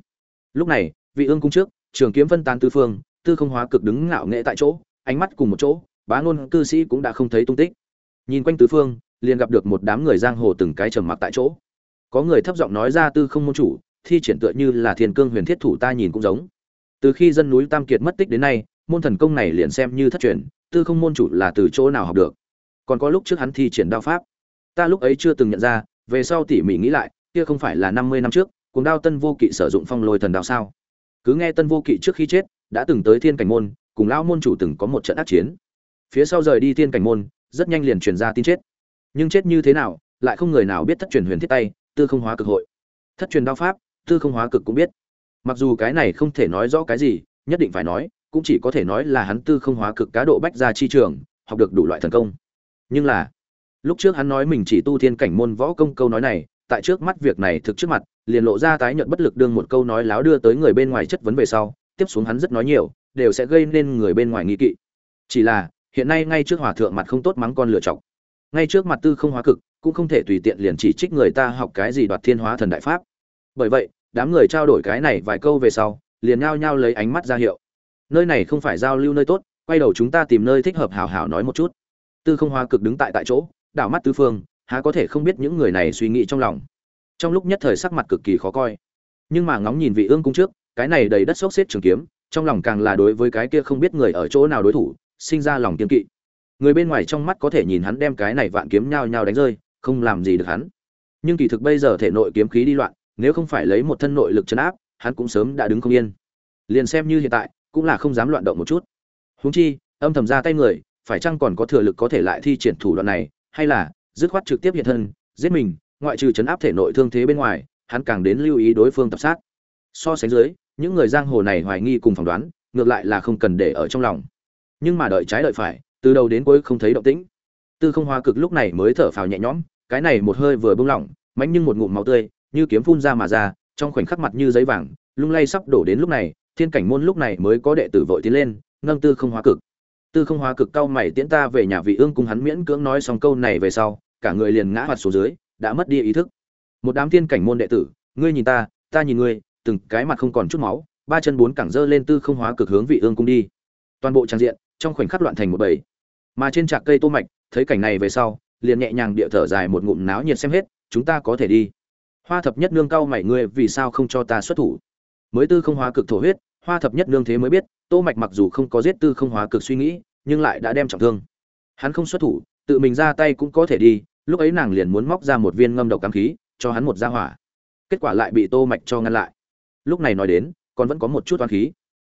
Lúc này, vị ương cung trước, trường kiếm phân tán tư phương, tư không hóa cực đứng ngạo nghệ tại chỗ, ánh mắt cùng một chỗ, bá ngôn cư sĩ cũng đã không thấy tung tích. Nhìn quanh tứ phương, liền gặp được một đám người giang hồ từng cái trầm mặc tại chỗ có người thấp giọng nói ra tư không môn chủ, thi triển tựa như là thiên cương huyền thiết thủ ta nhìn cũng giống. Từ khi dân núi tam kiệt mất tích đến nay, môn thần công này liền xem như thất truyền, tư không môn chủ là từ chỗ nào học được? Còn có lúc trước hắn thi triển đao pháp. Ta lúc ấy chưa từng nhận ra, về sau tỉ mỉ nghĩ lại, kia không phải là năm mươi năm trước cùng đao tân vô kỵ sử dụng phong lôi thần đao sao? Cứ nghe tân vô kỵ trước khi chết, đã từng tới thiên cảnh môn, cùng lão môn chủ từng có một trận ác chiến. Phía sau rời đi thiên cảnh môn, rất nhanh liền truyền ra tin chết. Nhưng chết như thế nào, lại không người nào biết thất truyền huyền thiết tay tư không hóa cực hội. Thất truyền đao pháp, tư không hóa cực cũng biết. Mặc dù cái này không thể nói rõ cái gì, nhất định phải nói, cũng chỉ có thể nói là hắn tư không hóa cực cá độ bách ra chi trường, học được đủ loại thần công. Nhưng là, lúc trước hắn nói mình chỉ tu thiên cảnh môn võ công câu nói này, tại trước mắt việc này thực trước mặt, liền lộ ra tái nhận bất lực đương một câu nói láo đưa tới người bên ngoài chất vấn về sau, tiếp xuống hắn rất nói nhiều, đều sẽ gây nên người bên ngoài nghi kỵ. Chỉ là, hiện nay ngay trước hòa thượng mặt không tốt mắng con lựa chọc. Ngay trước mặt tư không hóa cực cũng không thể tùy tiện liền chỉ trích người ta học cái gì đoạt thiên hóa thần đại pháp. Bởi vậy, đám người trao đổi cái này vài câu về sau, liền nhao nhao lấy ánh mắt ra hiệu. Nơi này không phải giao lưu nơi tốt, quay đầu chúng ta tìm nơi thích hợp hảo hảo nói một chút. Tư không hoa cực đứng tại tại chỗ, đảo mắt tứ phương, há có thể không biết những người này suy nghĩ trong lòng. Trong lúc nhất thời sắc mặt cực kỳ khó coi. Nhưng mà ngóng nhìn vị ương cung trước, cái này đầy đất xốc xếp trường kiếm, trong lòng càng là đối với cái kia không biết người ở chỗ nào đối thủ, sinh ra lòng kiên kỵ. Người bên ngoài trong mắt có thể nhìn hắn đem cái này vạn kiếm nhao nhao đánh rơi không làm gì được hắn. Nhưng kỳ thực bây giờ thể nội kiếm khí đi loạn, nếu không phải lấy một thân nội lực chấn áp, hắn cũng sớm đã đứng không yên. Liền xem như hiện tại, cũng là không dám loạn động một chút. Huống chi, âm thầm ra tay người, phải chăng còn có thừa lực có thể lại thi triển thủ đoạn này, hay là, dứt khoát trực tiếp hiện thân, giết mình, ngoại trừ chấn áp thể nội thương thế bên ngoài, hắn càng đến lưu ý đối phương tập sát. So sánh dưới, những người giang hồ này hoài nghi cùng phỏng đoán, ngược lại là không cần để ở trong lòng. Nhưng mà đợi trái đợi phải, từ đầu đến cuối không thấy động tĩnh tư không hoa cực lúc này mới thở phào nhẹ nhõm, cái này một hơi vừa bung lỏng, mánh nhưng một ngụm máu tươi, như kiếm phun ra mà ra, trong khoảnh khắc mặt như giấy vàng, lung lay sắp đổ đến lúc này, thiên cảnh môn lúc này mới có đệ tử vội tiến lên, nâng tư không hóa cực. Tư không hóa cực cao mày tiễn ta về nhà vị ương cùng hắn miễn cưỡng nói xong câu này về sau, cả người liền ngã hoạt xuống dưới, đã mất đi ý thức. Một đám thiên cảnh môn đệ tử, ngươi nhìn ta ta nhìn ngươi, từng cái mặt không còn chút máu, ba chân bốn cẳng dơ lên tư không hóa cực hướng vị ương cung đi. Toàn bộ trang diện, trong khoảnh khắc loạn thành một bầy. Mà trên trạc cây tô mạch thấy cảnh này về sau, liền nhẹ nhàng địa thở dài một ngụm náo nhiệt xem hết, chúng ta có thể đi. Hoa thập nhất nương cao mày, ngươi vì sao không cho ta xuất thủ? Mới tư không hóa cực thổ huyết, hoa thập nhất nương thế mới biết, tô mạch mặc dù không có giết tư không hóa cực suy nghĩ, nhưng lại đã đem trọng thương. Hắn không xuất thủ, tự mình ra tay cũng có thể đi, lúc ấy nàng liền muốn móc ra một viên ngâm độc cam khí, cho hắn một gia hỏa. Kết quả lại bị tô mạch cho ngăn lại. Lúc này nói đến, còn vẫn có một chút oán khí.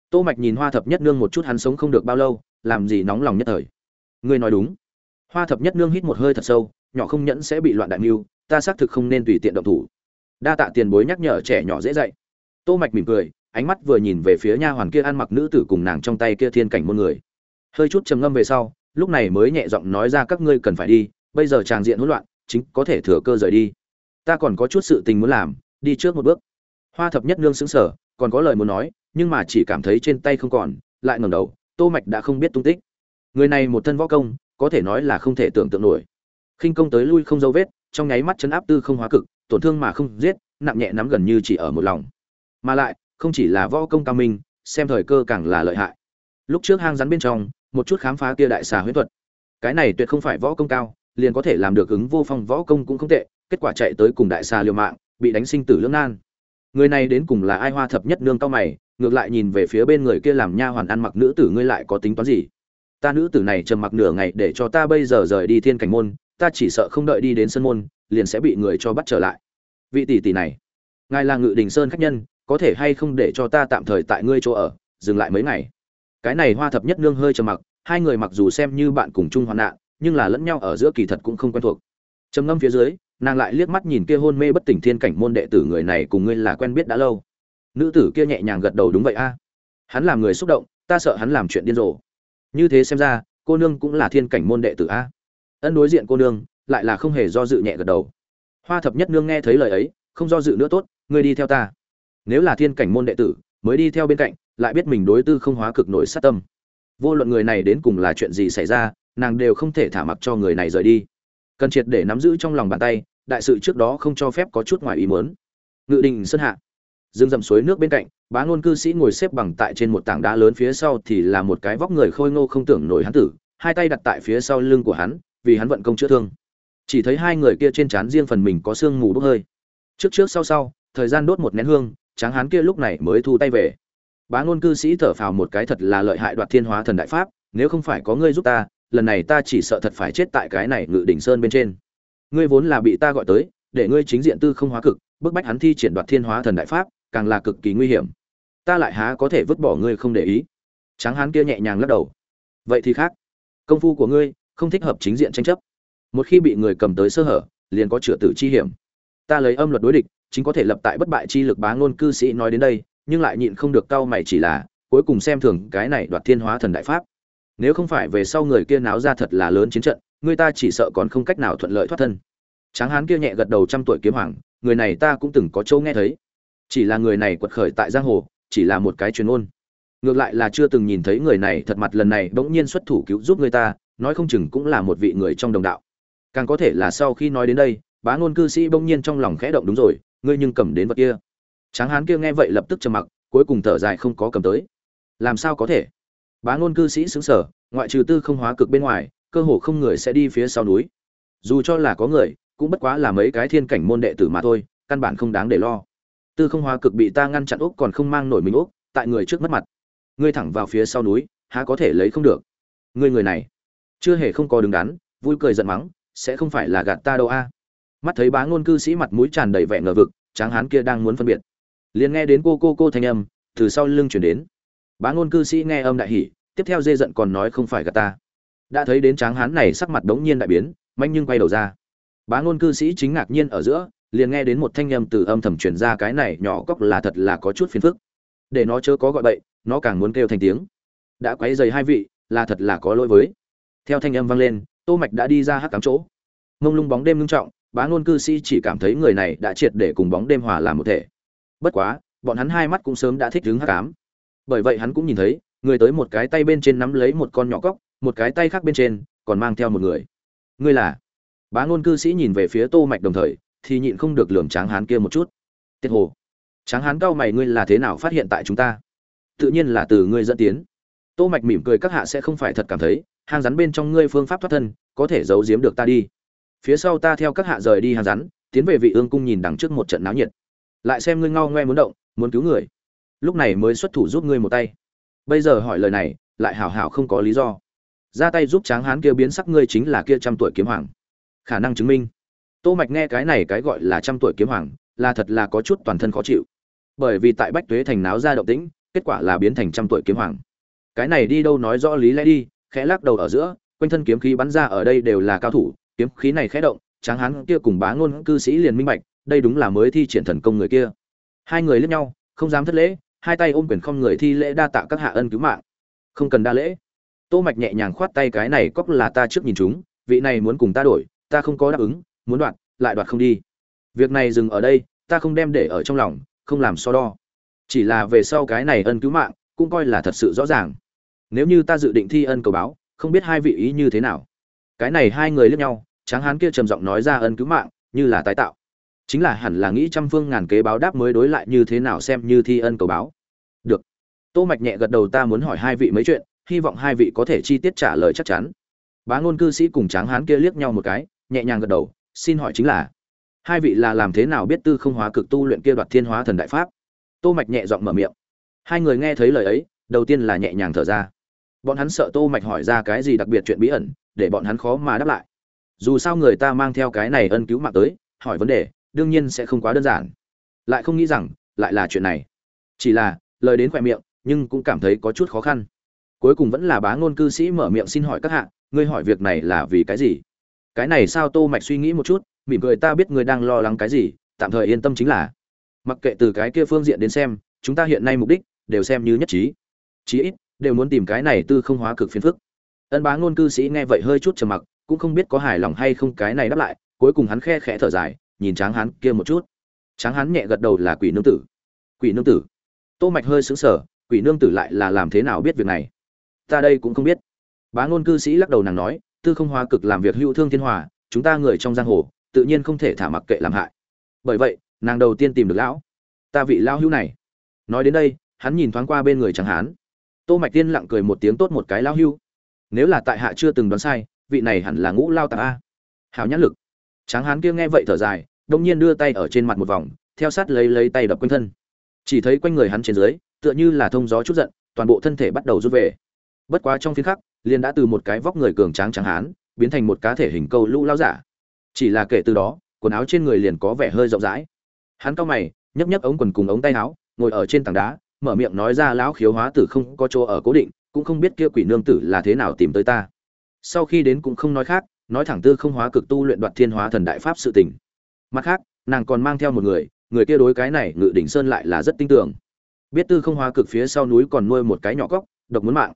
Tô mạch nhìn hoa thập nhất nương một chút, hắn sống không được bao lâu, làm gì nóng lòng nhất thời. Ngươi nói đúng hoa thập nhất nương hít một hơi thật sâu, nhỏ không nhẫn sẽ bị loạn đại mưu, ta xác thực không nên tùy tiện động thủ. Đa tạ tiền bối nhắc nhở trẻ nhỏ dễ dạy. Tô mạch mỉm cười, ánh mắt vừa nhìn về phía nha hoàn kia ăn mặc nữ tử cùng nàng trong tay kia thiên cảnh môn người. Hơi chút trầm ngâm về sau, lúc này mới nhẹ giọng nói ra các ngươi cần phải đi, bây giờ tràng diện hỗn loạn, chính có thể thừa cơ rời đi. Ta còn có chút sự tình muốn làm, đi trước một bước. Hoa thập nhất nương sững sờ, còn có lời muốn nói, nhưng mà chỉ cảm thấy trên tay không còn, lại ngẩng đầu, tô mạch đã không biết tung tích. Người này một thân võ công có thể nói là không thể tưởng tượng nổi. Khinh công tới lui không dấu vết, trong nháy mắt chấn áp tư không hóa cực, tổn thương mà không giết, nặng nhẹ nắm gần như chỉ ở một lòng. Mà lại, không chỉ là võ công cao minh, xem thời cơ càng là lợi hại. Lúc trước hang rắn bên trong, một chút khám phá kia đại xà huyết thuật. Cái này tuyệt không phải võ công cao, liền có thể làm được ứng vô phong võ công cũng không tệ, kết quả chạy tới cùng đại xà liều mạng, bị đánh sinh tử lưỡng nan. Người này đến cùng là ai hoa thập nhất nương cao mày, ngược lại nhìn về phía bên người kia làm nha hoàn ăn mặc nữ tử ngươi lại có tính toán gì? Ta nữ tử này trầm mặc nửa ngày để cho ta bây giờ rời đi thiên cảnh môn, ta chỉ sợ không đợi đi đến sân môn, liền sẽ bị người cho bắt trở lại. Vị tỷ tỷ này, ngài là ngự đình sơn khách nhân, có thể hay không để cho ta tạm thời tại ngươi chỗ ở, dừng lại mấy ngày? Cái này hoa thập nhất nương hơi trầm mặc, hai người mặc dù xem như bạn cùng chung hoạn nạn, nhưng là lẫn nhau ở giữa kỳ thật cũng không quen thuộc. Trầm ngâm phía dưới, nàng lại liếc mắt nhìn kia hôn mê bất tỉnh thiên cảnh môn đệ tử người này cùng ngươi là quen biết đã lâu. Nữ tử kia nhẹ nhàng gật đầu đúng vậy a. Hắn làm người xúc động, ta sợ hắn làm chuyện điên rồ như thế xem ra, cô nương cũng là thiên cảnh môn đệ tử a. Ân đối diện cô nương, lại là không hề do dự nhẹ gật đầu. Hoa thập nhất nương nghe thấy lời ấy, không do dự nữa tốt, ngươi đi theo ta. Nếu là thiên cảnh môn đệ tử, mới đi theo bên cạnh, lại biết mình đối tư không hóa cực nổi sát tâm. Vô luận người này đến cùng là chuyện gì xảy ra, nàng đều không thể thả mặc cho người này rời đi. Cần triệt để nắm giữ trong lòng bàn tay, đại sự trước đó không cho phép có chút ngoài ý muốn. Ngự đình sơn hạ. Dương dầm suối nước bên cạnh bá ngôn cư sĩ ngồi xếp bằng tại trên một tảng đá lớn phía sau thì là một cái vóc người khôi ngô không tưởng nổi hắn tử, hai tay đặt tại phía sau lưng của hắn, vì hắn vận công chữa thương. Chỉ thấy hai người kia trên trán riêng phần mình có sương mù bốc hơi. Trước trước sau sau, thời gian đốt một nén hương, tráng hắn kia lúc này mới thu tay về. Bá ngôn cư sĩ thở phào một cái thật là lợi hại đoạt thiên hóa thần đại pháp, nếu không phải có ngươi giúp ta, lần này ta chỉ sợ thật phải chết tại cái này ngự đỉnh sơn bên trên. Ngươi vốn là bị ta gọi tới, để ngươi chính diện tư không hóa cực, bức bách hắn thi triển đoạt thiên hóa thần đại pháp càng là cực kỳ nguy hiểm. Ta lại há có thể vứt bỏ ngươi không để ý. Tráng hán kia nhẹ nhàng lắc đầu. Vậy thì khác. Công phu của ngươi không thích hợp chính diện tranh chấp. Một khi bị người cầm tới sơ hở, liền có chữa tử chi hiểm. Ta lấy âm luật đối địch, chính có thể lập tại bất bại chi lực bá ngôn cư sĩ nói đến đây, nhưng lại nhịn không được cau mày chỉ là, cuối cùng xem thường cái này đoạt thiên hóa thần đại pháp. Nếu không phải về sau người kia náo ra thật là lớn chiến trận, người ta chỉ sợ còn không cách nào thuận lợi thoát thân. Tráng hán kia nhẹ gật đầu trăm tuổi kiếm hoàng, người này ta cũng từng có châu nghe thấy chỉ là người này quật khởi tại giang hồ, chỉ là một cái truyền ôn ngược lại là chưa từng nhìn thấy người này thật mặt lần này bỗng nhiên xuất thủ cứu giúp người ta, nói không chừng cũng là một vị người trong đồng đạo. Càng có thể là sau khi nói đến đây, bá ngôn cư sĩ bỗng nhiên trong lòng khẽ động đúng rồi, ngươi nhưng cầm đến vật kia. Tráng hán kia nghe vậy lập tức trầm mặc, cuối cùng thở dài không có cầm tới. Làm sao có thể? Bá ngôn cư sĩ xứng sở ngoại trừ tư không hóa cực bên ngoài, cơ hồ không người sẽ đi phía sau núi. Dù cho là có người, cũng bất quá là mấy cái thiên cảnh môn đệ tử mà thôi, căn bản không đáng để lo tư không hóa cực bị ta ngăn chặn úc còn không mang nổi mình úc, tại người trước mất mặt. Ngươi thẳng vào phía sau núi, há có thể lấy không được. Ngươi người này, chưa hề không có đứng đắn, vui cười giận mắng, sẽ không phải là gạt ta đâu a. Mắt thấy bá ngôn cư sĩ mặt mũi tràn đầy vẻ ngờ vực, tráng hán kia đang muốn phân biệt. Liền nghe đến cô cô cô thanh âm, từ sau lưng chuyển đến. Bá ngôn cư sĩ nghe âm đại hỉ, tiếp theo dê giận còn nói không phải gạt ta. Đã thấy đến tráng hán này sắc mặt đống nhiên đại biến, manh nhưng quay đầu ra. Bá ngôn cư sĩ chính ngạc nhiên ở giữa liền nghe đến một thanh âm từ âm thầm truyền ra cái này nhỏ cóc là thật là có chút phiền phức. Để nó chớ có gọi bậy, nó càng muốn kêu thành tiếng. Đã quấy dày hai vị, là thật là có lỗi với. Theo thanh âm vang lên, tô mạch đã đi ra hắc cám chỗ. Mông lung bóng đêm ngưng trọng, bá ngôn cư sĩ chỉ cảm thấy người này đã triệt để cùng bóng đêm hòa làm một thể. Bất quá, bọn hắn hai mắt cũng sớm đã thích đứng hắc ám. Bởi vậy hắn cũng nhìn thấy, người tới một cái tay bên trên nắm lấy một con nhỏ cóc một cái tay khác bên trên còn mang theo một người. Ngươi là? Bá ngôn cư sĩ nhìn về phía tô mạch đồng thời thì nhịn không được lườm tráng hán kia một chút. Tiết hồ, tráng hán cao mày ngươi là thế nào phát hiện tại chúng ta? Tự nhiên là từ ngươi dẫn tiến. Tô mạch mỉm cười các hạ sẽ không phải thật cảm thấy, hang rắn bên trong ngươi phương pháp thoát thân, có thể giấu giếm được ta đi. Phía sau ta theo các hạ rời đi hang rắn, tiến về vị ương cung nhìn đằng trước một trận náo nhiệt. Lại xem ngươi ngao ngoe muốn động, muốn cứu người. Lúc này mới xuất thủ giúp ngươi một tay. Bây giờ hỏi lời này, lại hảo hảo không có lý do. Ra tay giúp tráng hán kia biến sắc ngươi chính là kia trăm tuổi kiếm hoàng. Khả năng chứng minh tô mạch nghe cái này cái gọi là trăm tuổi kiếm hoàng, là thật là có chút toàn thân khó chịu. Bởi vì tại bách tuế thành náo ra động tĩnh, kết quả là biến thành trăm tuổi kiếm hoàng. Cái này đi đâu nói rõ lý lẽ đi, khẽ lắc đầu ở giữa, quanh thân kiếm khí bắn ra ở đây đều là cao thủ, kiếm khí này khẽ động, tráng hán kia cùng bá ngôn cư sĩ liền minh bạch, đây đúng là mới thi triển thần công người kia. Hai người lẫn nhau, không dám thất lễ, hai tay ôm quyền không người thi lễ đa tạ các hạ ân cứu mạng. Không cần đa lễ. Tô mạch nhẹ nhàng khoát tay cái này cóc là ta trước nhìn chúng, vị này muốn cùng ta đổi, ta không có đáp ứng muốn đoạt, lại đoạt không đi. Việc này dừng ở đây, ta không đem để ở trong lòng, không làm so đo. Chỉ là về sau cái này ân cứu mạng, cũng coi là thật sự rõ ràng. Nếu như ta dự định thi ân cầu báo, không biết hai vị ý như thế nào. Cái này hai người liếc nhau, tráng hán kia trầm giọng nói ra ân cứu mạng, như là tái tạo. Chính là hẳn là nghĩ trăm phương ngàn kế báo đáp mới đối lại như thế nào xem như thi ân cầu báo. Được. Tô mạch nhẹ gật đầu ta muốn hỏi hai vị mấy chuyện, hy vọng hai vị có thể chi tiết trả lời chắc chắn. Bá ngôn cư sĩ cùng tráng hán kia liếc nhau một cái, nhẹ nhàng gật đầu xin hỏi chính là, hai vị là làm thế nào biết tư không hóa cực tu luyện kia đoạt thiên hóa thần đại pháp? Tô mạch nhẹ giọng mở miệng. Hai người nghe thấy lời ấy, đầu tiên là nhẹ nhàng thở ra. Bọn hắn sợ tô mạch hỏi ra cái gì đặc biệt chuyện bí ẩn, để bọn hắn khó mà đáp lại. Dù sao người ta mang theo cái này ân cứu mạng tới, hỏi vấn đề, đương nhiên sẽ không quá đơn giản. Lại không nghĩ rằng, lại là chuyện này. Chỉ là, lời đến khoe miệng, nhưng cũng cảm thấy có chút khó khăn. Cuối cùng vẫn là bá ngôn cư sĩ mở miệng xin hỏi các hạ, ngươi hỏi việc này là vì cái gì? Cái này sao tô mạch suy nghĩ một chút, mỉm cười, ta biết người đang lo lắng cái gì, tạm thời yên tâm chính là. Mặc kệ từ cái kia phương diện đến xem, chúng ta hiện nay mục đích đều xem như nhất trí. Chí ít, đều muốn tìm cái này tư không hóa cực phiền phức. Ân bá ngôn cư sĩ nghe vậy hơi chút trầm mặc, cũng không biết có hài lòng hay không cái này đáp lại, cuối cùng hắn khe khẽ thở dài, nhìn tráng hắn kia một chút. Tráng hắn nhẹ gật đầu là quỷ nương tử. Quỷ nương tử? Tô mạch hơi sững sờ, quỷ nương tử lại là làm thế nào biết việc này? Ta đây cũng không biết. Bá ngôn cư sĩ lắc đầu nàng nói tư không hóa cực làm việc hữu thương thiên hòa, chúng ta người trong giang hồ, tự nhiên không thể thả mặc kệ làm hại. Bởi vậy, nàng đầu tiên tìm được lão, ta vị lão hữu này. Nói đến đây, hắn nhìn thoáng qua bên người tráng hán. Tô mạch tiên lặng cười một tiếng tốt một cái lão hữu. Nếu là tại hạ chưa từng đoán sai, vị này hẳn là ngũ lao tạc a. Hảo nhãn lực. Tráng hán kia nghe vậy thở dài, đông nhiên đưa tay ở trên mặt một vòng, theo sát lấy lấy tay đập quanh thân. Chỉ thấy quanh người hắn trên dưới, tựa như là thông gió chút giận, toàn bộ thân thể bắt đầu rút về. Bất quá trong phiến khắc liền đã từ một cái vóc người cường tráng tráng hán, biến thành một cá thể hình câu lũ lao giả. Chỉ là kể từ đó, quần áo trên người liền có vẻ hơi rộng rãi. Hắn cao mày nhấp nhấp ống quần cùng ống tay áo, ngồi ở trên tảng đá, mở miệng nói ra lão khiếu hóa tử không có chỗ ở cố định, cũng không biết kia quỷ nương tử là thế nào tìm tới ta. Sau khi đến cũng không nói khác, nói thẳng tư không hóa cực tu luyện đoạt thiên hóa thần đại pháp sự tình. Mặt khác, nàng còn mang theo một người người kia đối cái này ngự đỉnh sơn lại là rất tin tưởng. Biết tư không hóa cực phía sau núi còn nuôi một cái nhỏ cóc độc muốn mạng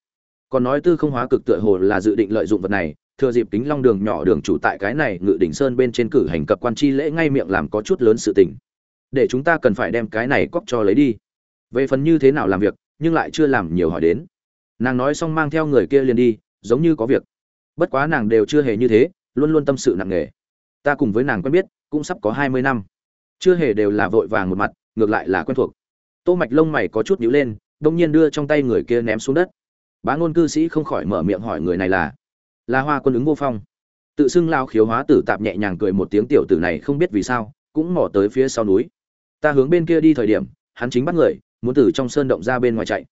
còn nói tư không hóa cực tựa hồ là dự định lợi dụng vật này, thừa dịp kính long đường nhỏ đường chủ tại cái này ngự đỉnh sơn bên trên cử hành cập quan chi lễ ngay miệng làm có chút lớn sự tình. Để chúng ta cần phải đem cái này cóc cho lấy đi. Về phần như thế nào làm việc, nhưng lại chưa làm nhiều hỏi đến. Nàng nói xong mang theo người kia liền đi, giống như có việc. Bất quá nàng đều chưa hề như thế, luôn luôn tâm sự nặng nề. Ta cùng với nàng quen biết, cũng sắp có hai mươi năm. Chưa hề đều là vội vàng một mặt, ngược lại là quen thuộc. Tô mạch lông mày có chút nhíu lên, đông nhiên đưa trong tay người kia ném xuống đất bá ngôn cư sĩ không khỏi mở miệng hỏi người này là là hoa quân ứng vô phong. Tự xưng lao khiếu hóa tử tạp nhẹ nhàng cười một tiếng tiểu tử này không biết vì sao, cũng mò tới phía sau núi. Ta hướng bên kia đi thời điểm, hắn chính bắt người, muốn từ trong sơn động ra bên ngoài chạy.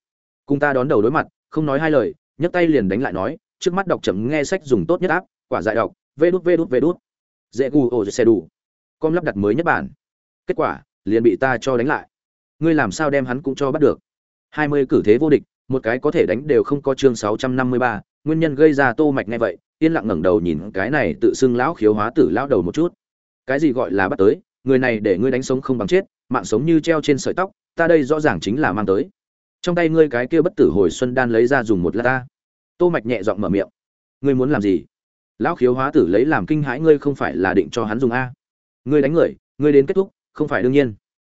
Cùng ta đón đầu đối mặt, không nói hai lời, nhấc tay liền đánh lại nói, trước mắt đọc chậm nghe sách dùng tốt nhất áp, quả dại đọc, vê đút vê đút vê đút. Dễ gu ổ xe đủ. Com lắp đặt mới nhất bản. Kết quả, liền bị ta cho đánh lại. Ngươi làm sao đem hắn cũng cho bắt được? Hai mươi cử thế vô địch một cái có thể đánh đều không có chương sáu trăm năm mươi ba, nguyên nhân gây ra tô mạch nghe vậy, yên lặng ngẩng đầu nhìn cái này tự xưng lão khiếu hóa tử lão đầu một chút. Cái gì gọi là bắt tới, người này để ngươi đánh sống không bằng chết, mạng sống như treo trên sợi tóc, ta đây rõ ràng chính là mang tới. Trong tay ngươi cái kia bất tử hồi xuân đan lấy ra dùng một lát ta. Tô mạch nhẹ giọng mở miệng. Ngươi muốn làm gì? Lão khiếu hóa tử lấy làm kinh hãi ngươi không phải là định cho hắn dùng a. Ngươi đánh người, ngươi đến kết thúc, không phải đương nhiên.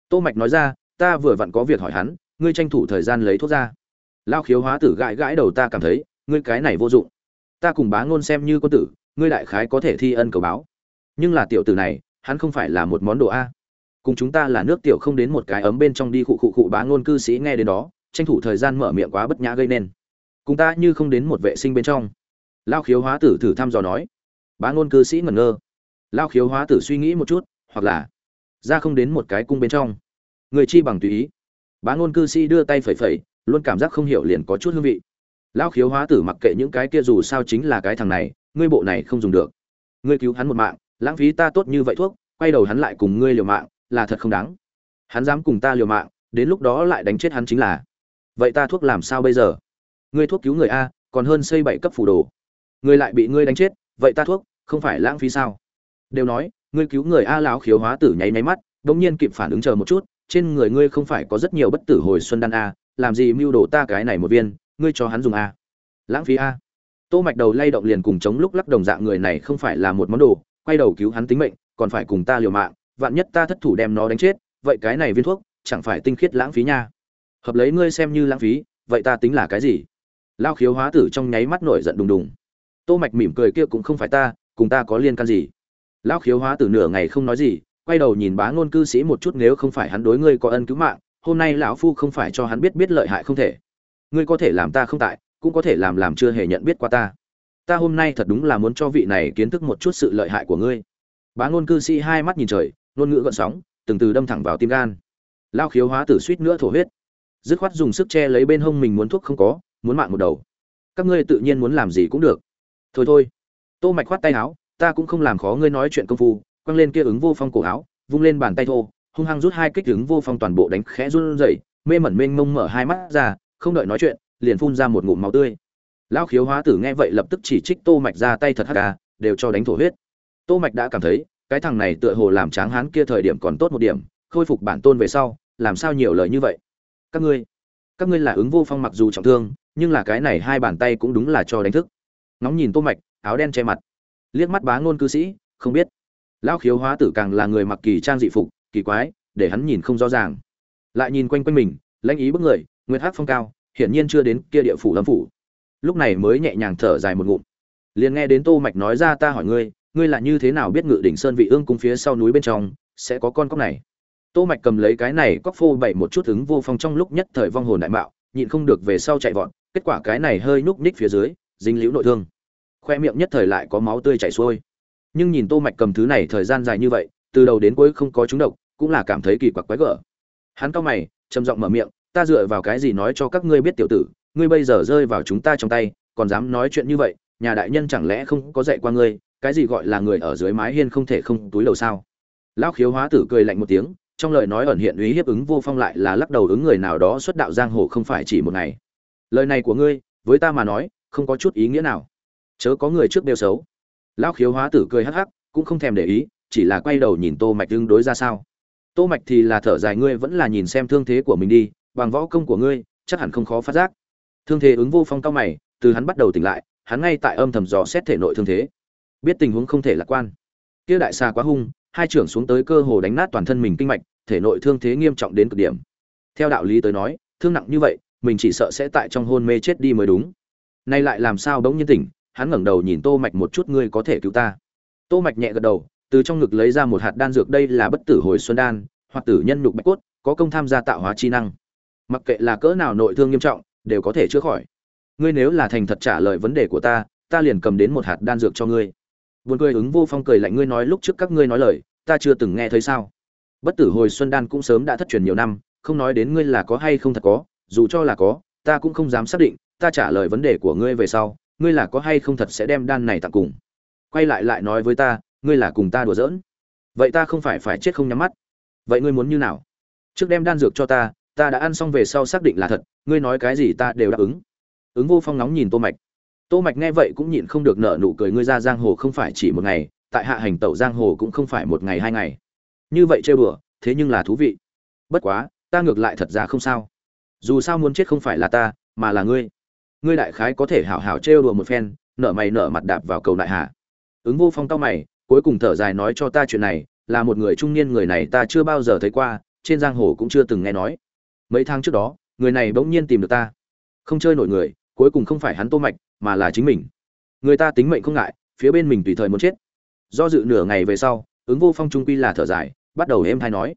Tô mạch nói ra, ta vừa vặn có việc hỏi hắn, ngươi tranh thủ thời gian lấy thuốc ra lão khiếu hóa tử gãi gãi đầu ta cảm thấy, ngươi cái này vô dụng. Ta cùng bá ngôn xem như quân tử, ngươi đại khái có thể thi ân cầu báo. Nhưng là tiểu tử này, hắn không phải là một món đồ a. Cùng chúng ta là nước tiểu không đến một cái ấm bên trong đi khụ khụ khụ bá ngôn cư sĩ nghe đến đó, tranh thủ thời gian mở miệng quá bất nhã gây nên. Cùng ta như không đến một vệ sinh bên trong. Lao khiếu hóa tử thử thăm dò nói. Bá ngôn cư sĩ ngẩn ngơ. Lao khiếu hóa tử suy nghĩ một chút, hoặc là ra không đến một cái cung bên trong. Người chi bằng tùy ý. Bá ngôn cư sĩ đưa tay phẩy phẩy luôn cảm giác không hiểu liền có chút hương vị. Lao khiếu hóa tử mặc kệ những cái kia dù sao chính là cái thằng này, ngươi bộ này không dùng được. Ngươi cứu hắn một mạng, lãng phí ta tốt như vậy thuốc, quay đầu hắn lại cùng ngươi liều mạng, là thật không đáng. Hắn dám cùng ta liều mạng, đến lúc đó lại đánh chết hắn chính là. Vậy ta thuốc làm sao bây giờ? Ngươi thuốc cứu người a, còn hơn xây bảy cấp phủ đồ. Ngươi lại bị ngươi đánh chết, vậy ta thuốc, không phải lãng phí sao? Đều nói, ngươi cứu người a lão khiếu hóa tử nháy nháy mắt, đống nhiên kịp phản ứng chờ một chút, trên người ngươi không phải có rất nhiều bất tử hồi xuân đan a làm gì mưu đồ ta cái này một viên, ngươi cho hắn dùng a. Lãng phí a. Tô mạch đầu lay động liền cùng chống lúc lắc đồng dạng người này không phải là một món đồ, quay đầu cứu hắn tính mệnh, còn phải cùng ta liều mạng, vạn nhất ta thất thủ đem nó đánh chết, vậy cái này viên thuốc, chẳng phải tinh khiết lãng phí nha. Hợp lấy ngươi xem như lãng phí, vậy ta tính là cái gì? Lao khiếu hóa tử trong nháy mắt nổi giận đùng đùng. Tô mạch mỉm cười kia cũng không phải ta, cùng ta có liên can gì? Lao khiếu hóa tử nửa ngày không nói gì, quay đầu nhìn bá ngôn cư sĩ một chút nếu không phải hắn đối ngươi có ân cứu mạng hôm nay lão phu không phải cho hắn biết biết lợi hại không thể. Ngươi có thể làm ta không tại, cũng có thể làm làm chưa hề nhận biết qua ta. Ta hôm nay thật đúng là muốn cho vị này kiến thức một chút sự lợi hại của ngươi. Bá ngôn cư sĩ hai mắt nhìn trời, ngôn ngữ gợn sóng, từng từ đâm thẳng vào tim gan. Lao khiếu hóa tử suýt nữa thổ huyết. Dứt khoát dùng sức che lấy bên hông mình muốn thuốc không có, muốn mạng một đầu. Các ngươi tự nhiên muốn làm gì cũng được. Thôi thôi. Tô mạch khoát tay áo, ta cũng không làm khó ngươi nói chuyện công phu, quăng lên kia ứng vô phong cổ áo, vung lên bàn tay thô hung hăng rút hai kích ứng vô phong toàn bộ đánh khẽ run rẩy, mê mẩn mênh mông mở hai mắt ra, không đợi nói chuyện, liền phun ra một ngụm máu tươi. Lão khiếu hóa tử nghe vậy lập tức chỉ trích tô mạch ra tay thật hắc ca đều cho đánh thổ huyết. Tô mạch đã cảm thấy, cái thằng này tựa hồ làm tráng hán kia thời điểm còn tốt một điểm, khôi phục bản tôn về sau, làm sao nhiều lời như vậy? Các ngươi các ngươi là ứng vô phong mặc dù trọng thương, nhưng là cái này hai bàn tay cũng đúng là cho đánh thức. Ngóng nhìn tô mạch, áo đen che mặt. Liếc mắt bá ngôn cư sĩ, không biết. Lão khiếu hóa tử càng là người mặc kỳ trang dị phục kỳ quái, để hắn nhìn không rõ ràng. Lại nhìn quanh quanh mình, lãnh ý bức người, nguyệt hắc phong cao, hiển nhiên chưa đến kia địa phủ lâm phủ. Lúc này mới nhẹ nhàng thở dài một ngụm. Liền nghe đến tô mạch nói ra ta hỏi ngươi ngươi là như thế nào biết ngự đỉnh sơn vị ương cung phía sau núi bên trong, sẽ có con cóc này? Tô mạch cầm lấy cái này cóc phô bảy một chút ứng vô phong trong lúc nhất thời vong hồn đại mạo, nhịn không được về sau chạy vọt, kết quả cái này hơi núc ních phía dưới, dính liễu nội thương. Khoe miệng nhất thời lại có máu tươi chảy xuôi. Nhưng nhìn tô mạch cầm thứ này thời gian dài như vậy từ đầu đến cuối không có chúng độc, cũng là cảm thấy kỳ quặc quái gở. Hắn cao mày, trầm giọng mở miệng, ta dựa vào cái gì nói cho các ngươi biết tiểu tử, ngươi bây giờ rơi vào chúng ta trong tay, còn dám nói chuyện như vậy, nhà đại nhân chẳng lẽ không có dạy qua ngươi, cái gì gọi là người ở dưới mái hiên không thể không túi lầu sao? Lão khiếu hóa tử cười lạnh một tiếng, trong lời nói ẩn hiện ý hiếp ứng vô phong lại là lắc đầu ứng người nào đó xuất đạo giang hồ không phải chỉ một ngày. Lời này của ngươi, với ta mà nói, không có chút ý nghĩa nào. Chớ có người trước đều xấu. Lão khiếu hóa tử cười hắc hắc, cũng không thèm để ý chỉ là quay đầu nhìn tô mạch tương đối ra sao. Tô mạch thì là thở dài, ngươi vẫn là nhìn xem thương thế của mình đi, bằng võ công của ngươi, chắc hẳn không khó phát giác. Thương thế ứng vô phong cao mày, từ hắn bắt đầu tỉnh lại, hắn ngay tại âm thầm dò xét thể nội thương thế. Biết tình huống không thể lạc quan. Kia đại xa quá hung, hai trưởng xuống tới cơ hồ đánh nát toàn thân mình kinh mạch, thể nội thương thế nghiêm trọng đến cực điểm. Theo đạo lý tới nói, thương nặng như vậy, mình chỉ sợ sẽ tại trong hôn mê chết đi mới đúng. Nay lại làm sao bỗng nhiên tỉnh, hắn ngẩng đầu nhìn tô mạch một chút, ngươi có thể cứu ta. Tô mạch nhẹ gật đầu từ trong ngực lấy ra một hạt đan dược, đây là bất tử hồi xuân đan, hoặc tử nhân nhục bạch cốt, có công tham gia tạo hóa chi năng. Mặc kệ là cỡ nào nội thương nghiêm trọng, đều có thể chữa khỏi. Ngươi nếu là thành thật trả lời vấn đề của ta ta liền cầm đến một hạt đan dược cho ngươi. Buồn cười ứng vô phong cười lạnh, ngươi nói lúc trước các ngươi nói lời, ta chưa từng nghe thấy sao? Bất tử hồi xuân đan cũng sớm đã thất truyền nhiều năm, không nói đến ngươi là có hay không thật có, dù cho là có, ta cũng không dám xác định, ta trả lời vấn đề của ngươi về sau, ngươi là có hay không thật sẽ đem đan này tặng cùng. Quay lại lại nói với ta ngươi là cùng ta đùa giỡn. Vậy ta không phải phải chết không nhắm mắt. Vậy ngươi muốn như nào? Trước đem đan dược cho ta ta đã ăn xong về sau xác định là thật, ngươi nói cái gì ta đều đáp ứng. Ứng vô phong nóng nhìn tô mạch. Tô mạch nghe vậy cũng nhịn không được nở nụ cười, ngươi ra giang hồ không phải chỉ một ngày, tại hạ hành tẩu giang hồ cũng không phải một ngày hai ngày. Như vậy chơi đùa, thế nhưng là thú vị. Bất quá, ta ngược lại thật ra không sao. Dù sao muốn chết không phải là ta, mà là ngươi. Ngươi đại khái có thể hảo hảo trêu đùa một phen, nở mày nở mặt đạp vào cầu đại hạ. Ứng vô phong tao mày cuối cùng thở dài nói cho ta chuyện này, là một người trung niên người này ta chưa bao giờ thấy qua, trên giang hồ cũng chưa từng nghe nói. Mấy tháng trước đó, người này bỗng nhiên tìm được ta. Không chơi nổi người, cuối cùng không phải hắn tô mạch, mà là chính mình. Người ta tính mệnh không ngại, phía bên mình tùy thời muốn chết. Do dự nửa ngày về sau, ứng vô phong trung quy là thở dài, bắt đầu êm thay nói.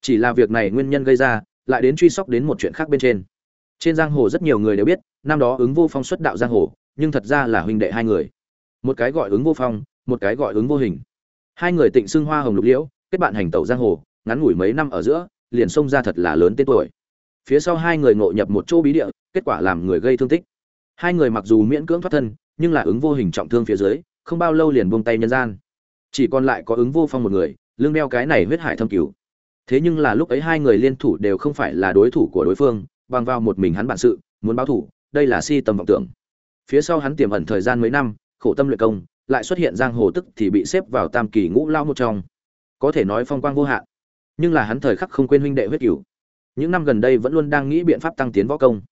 Chỉ là việc này nguyên nhân gây ra, lại đến truy sóc đến một chuyện khác bên trên. Trên giang hồ rất nhiều người đều biết, năm đó ứng vô phong xuất đạo giang hồ, nhưng thật ra là huynh đệ hai người. Một cái gọi ứng vô phong một cái gọi ứng vô hình. Hai người tịnh xưng hoa hồng lục liễu, kết bạn hành tẩu giang hồ, ngắn ngủi mấy năm ở giữa, liền xông ra thật là lớn tên tuổi. Phía sau hai người ngộ nhập một chỗ bí địa, kết quả làm người gây thương tích. Hai người mặc dù miễn cưỡng thoát thân, nhưng là ứng vô hình trọng thương phía dưới, không bao lâu liền buông tay nhân gian. Chỉ còn lại có ứng vô phong một người lương đeo cái này huyết hải thâm cửu. Thế nhưng là lúc ấy hai người liên thủ đều không phải là đối thủ của đối phương, bằng vào một mình hắn bản sự, muốn báo thủ, đây là si tầm vọng tưởng. Phía sau hắn tiềm ẩn thời gian mấy năm, khổ tâm luyện công lại xuất hiện giang hồ tức thì bị xếp vào tam kỳ ngũ lao một trong. Có thể nói phong quang vô hạn, nhưng là hắn thời khắc không quên huynh đệ huyết cửu. Những năm gần đây vẫn luôn đang nghĩ biện pháp tăng tiến võ công.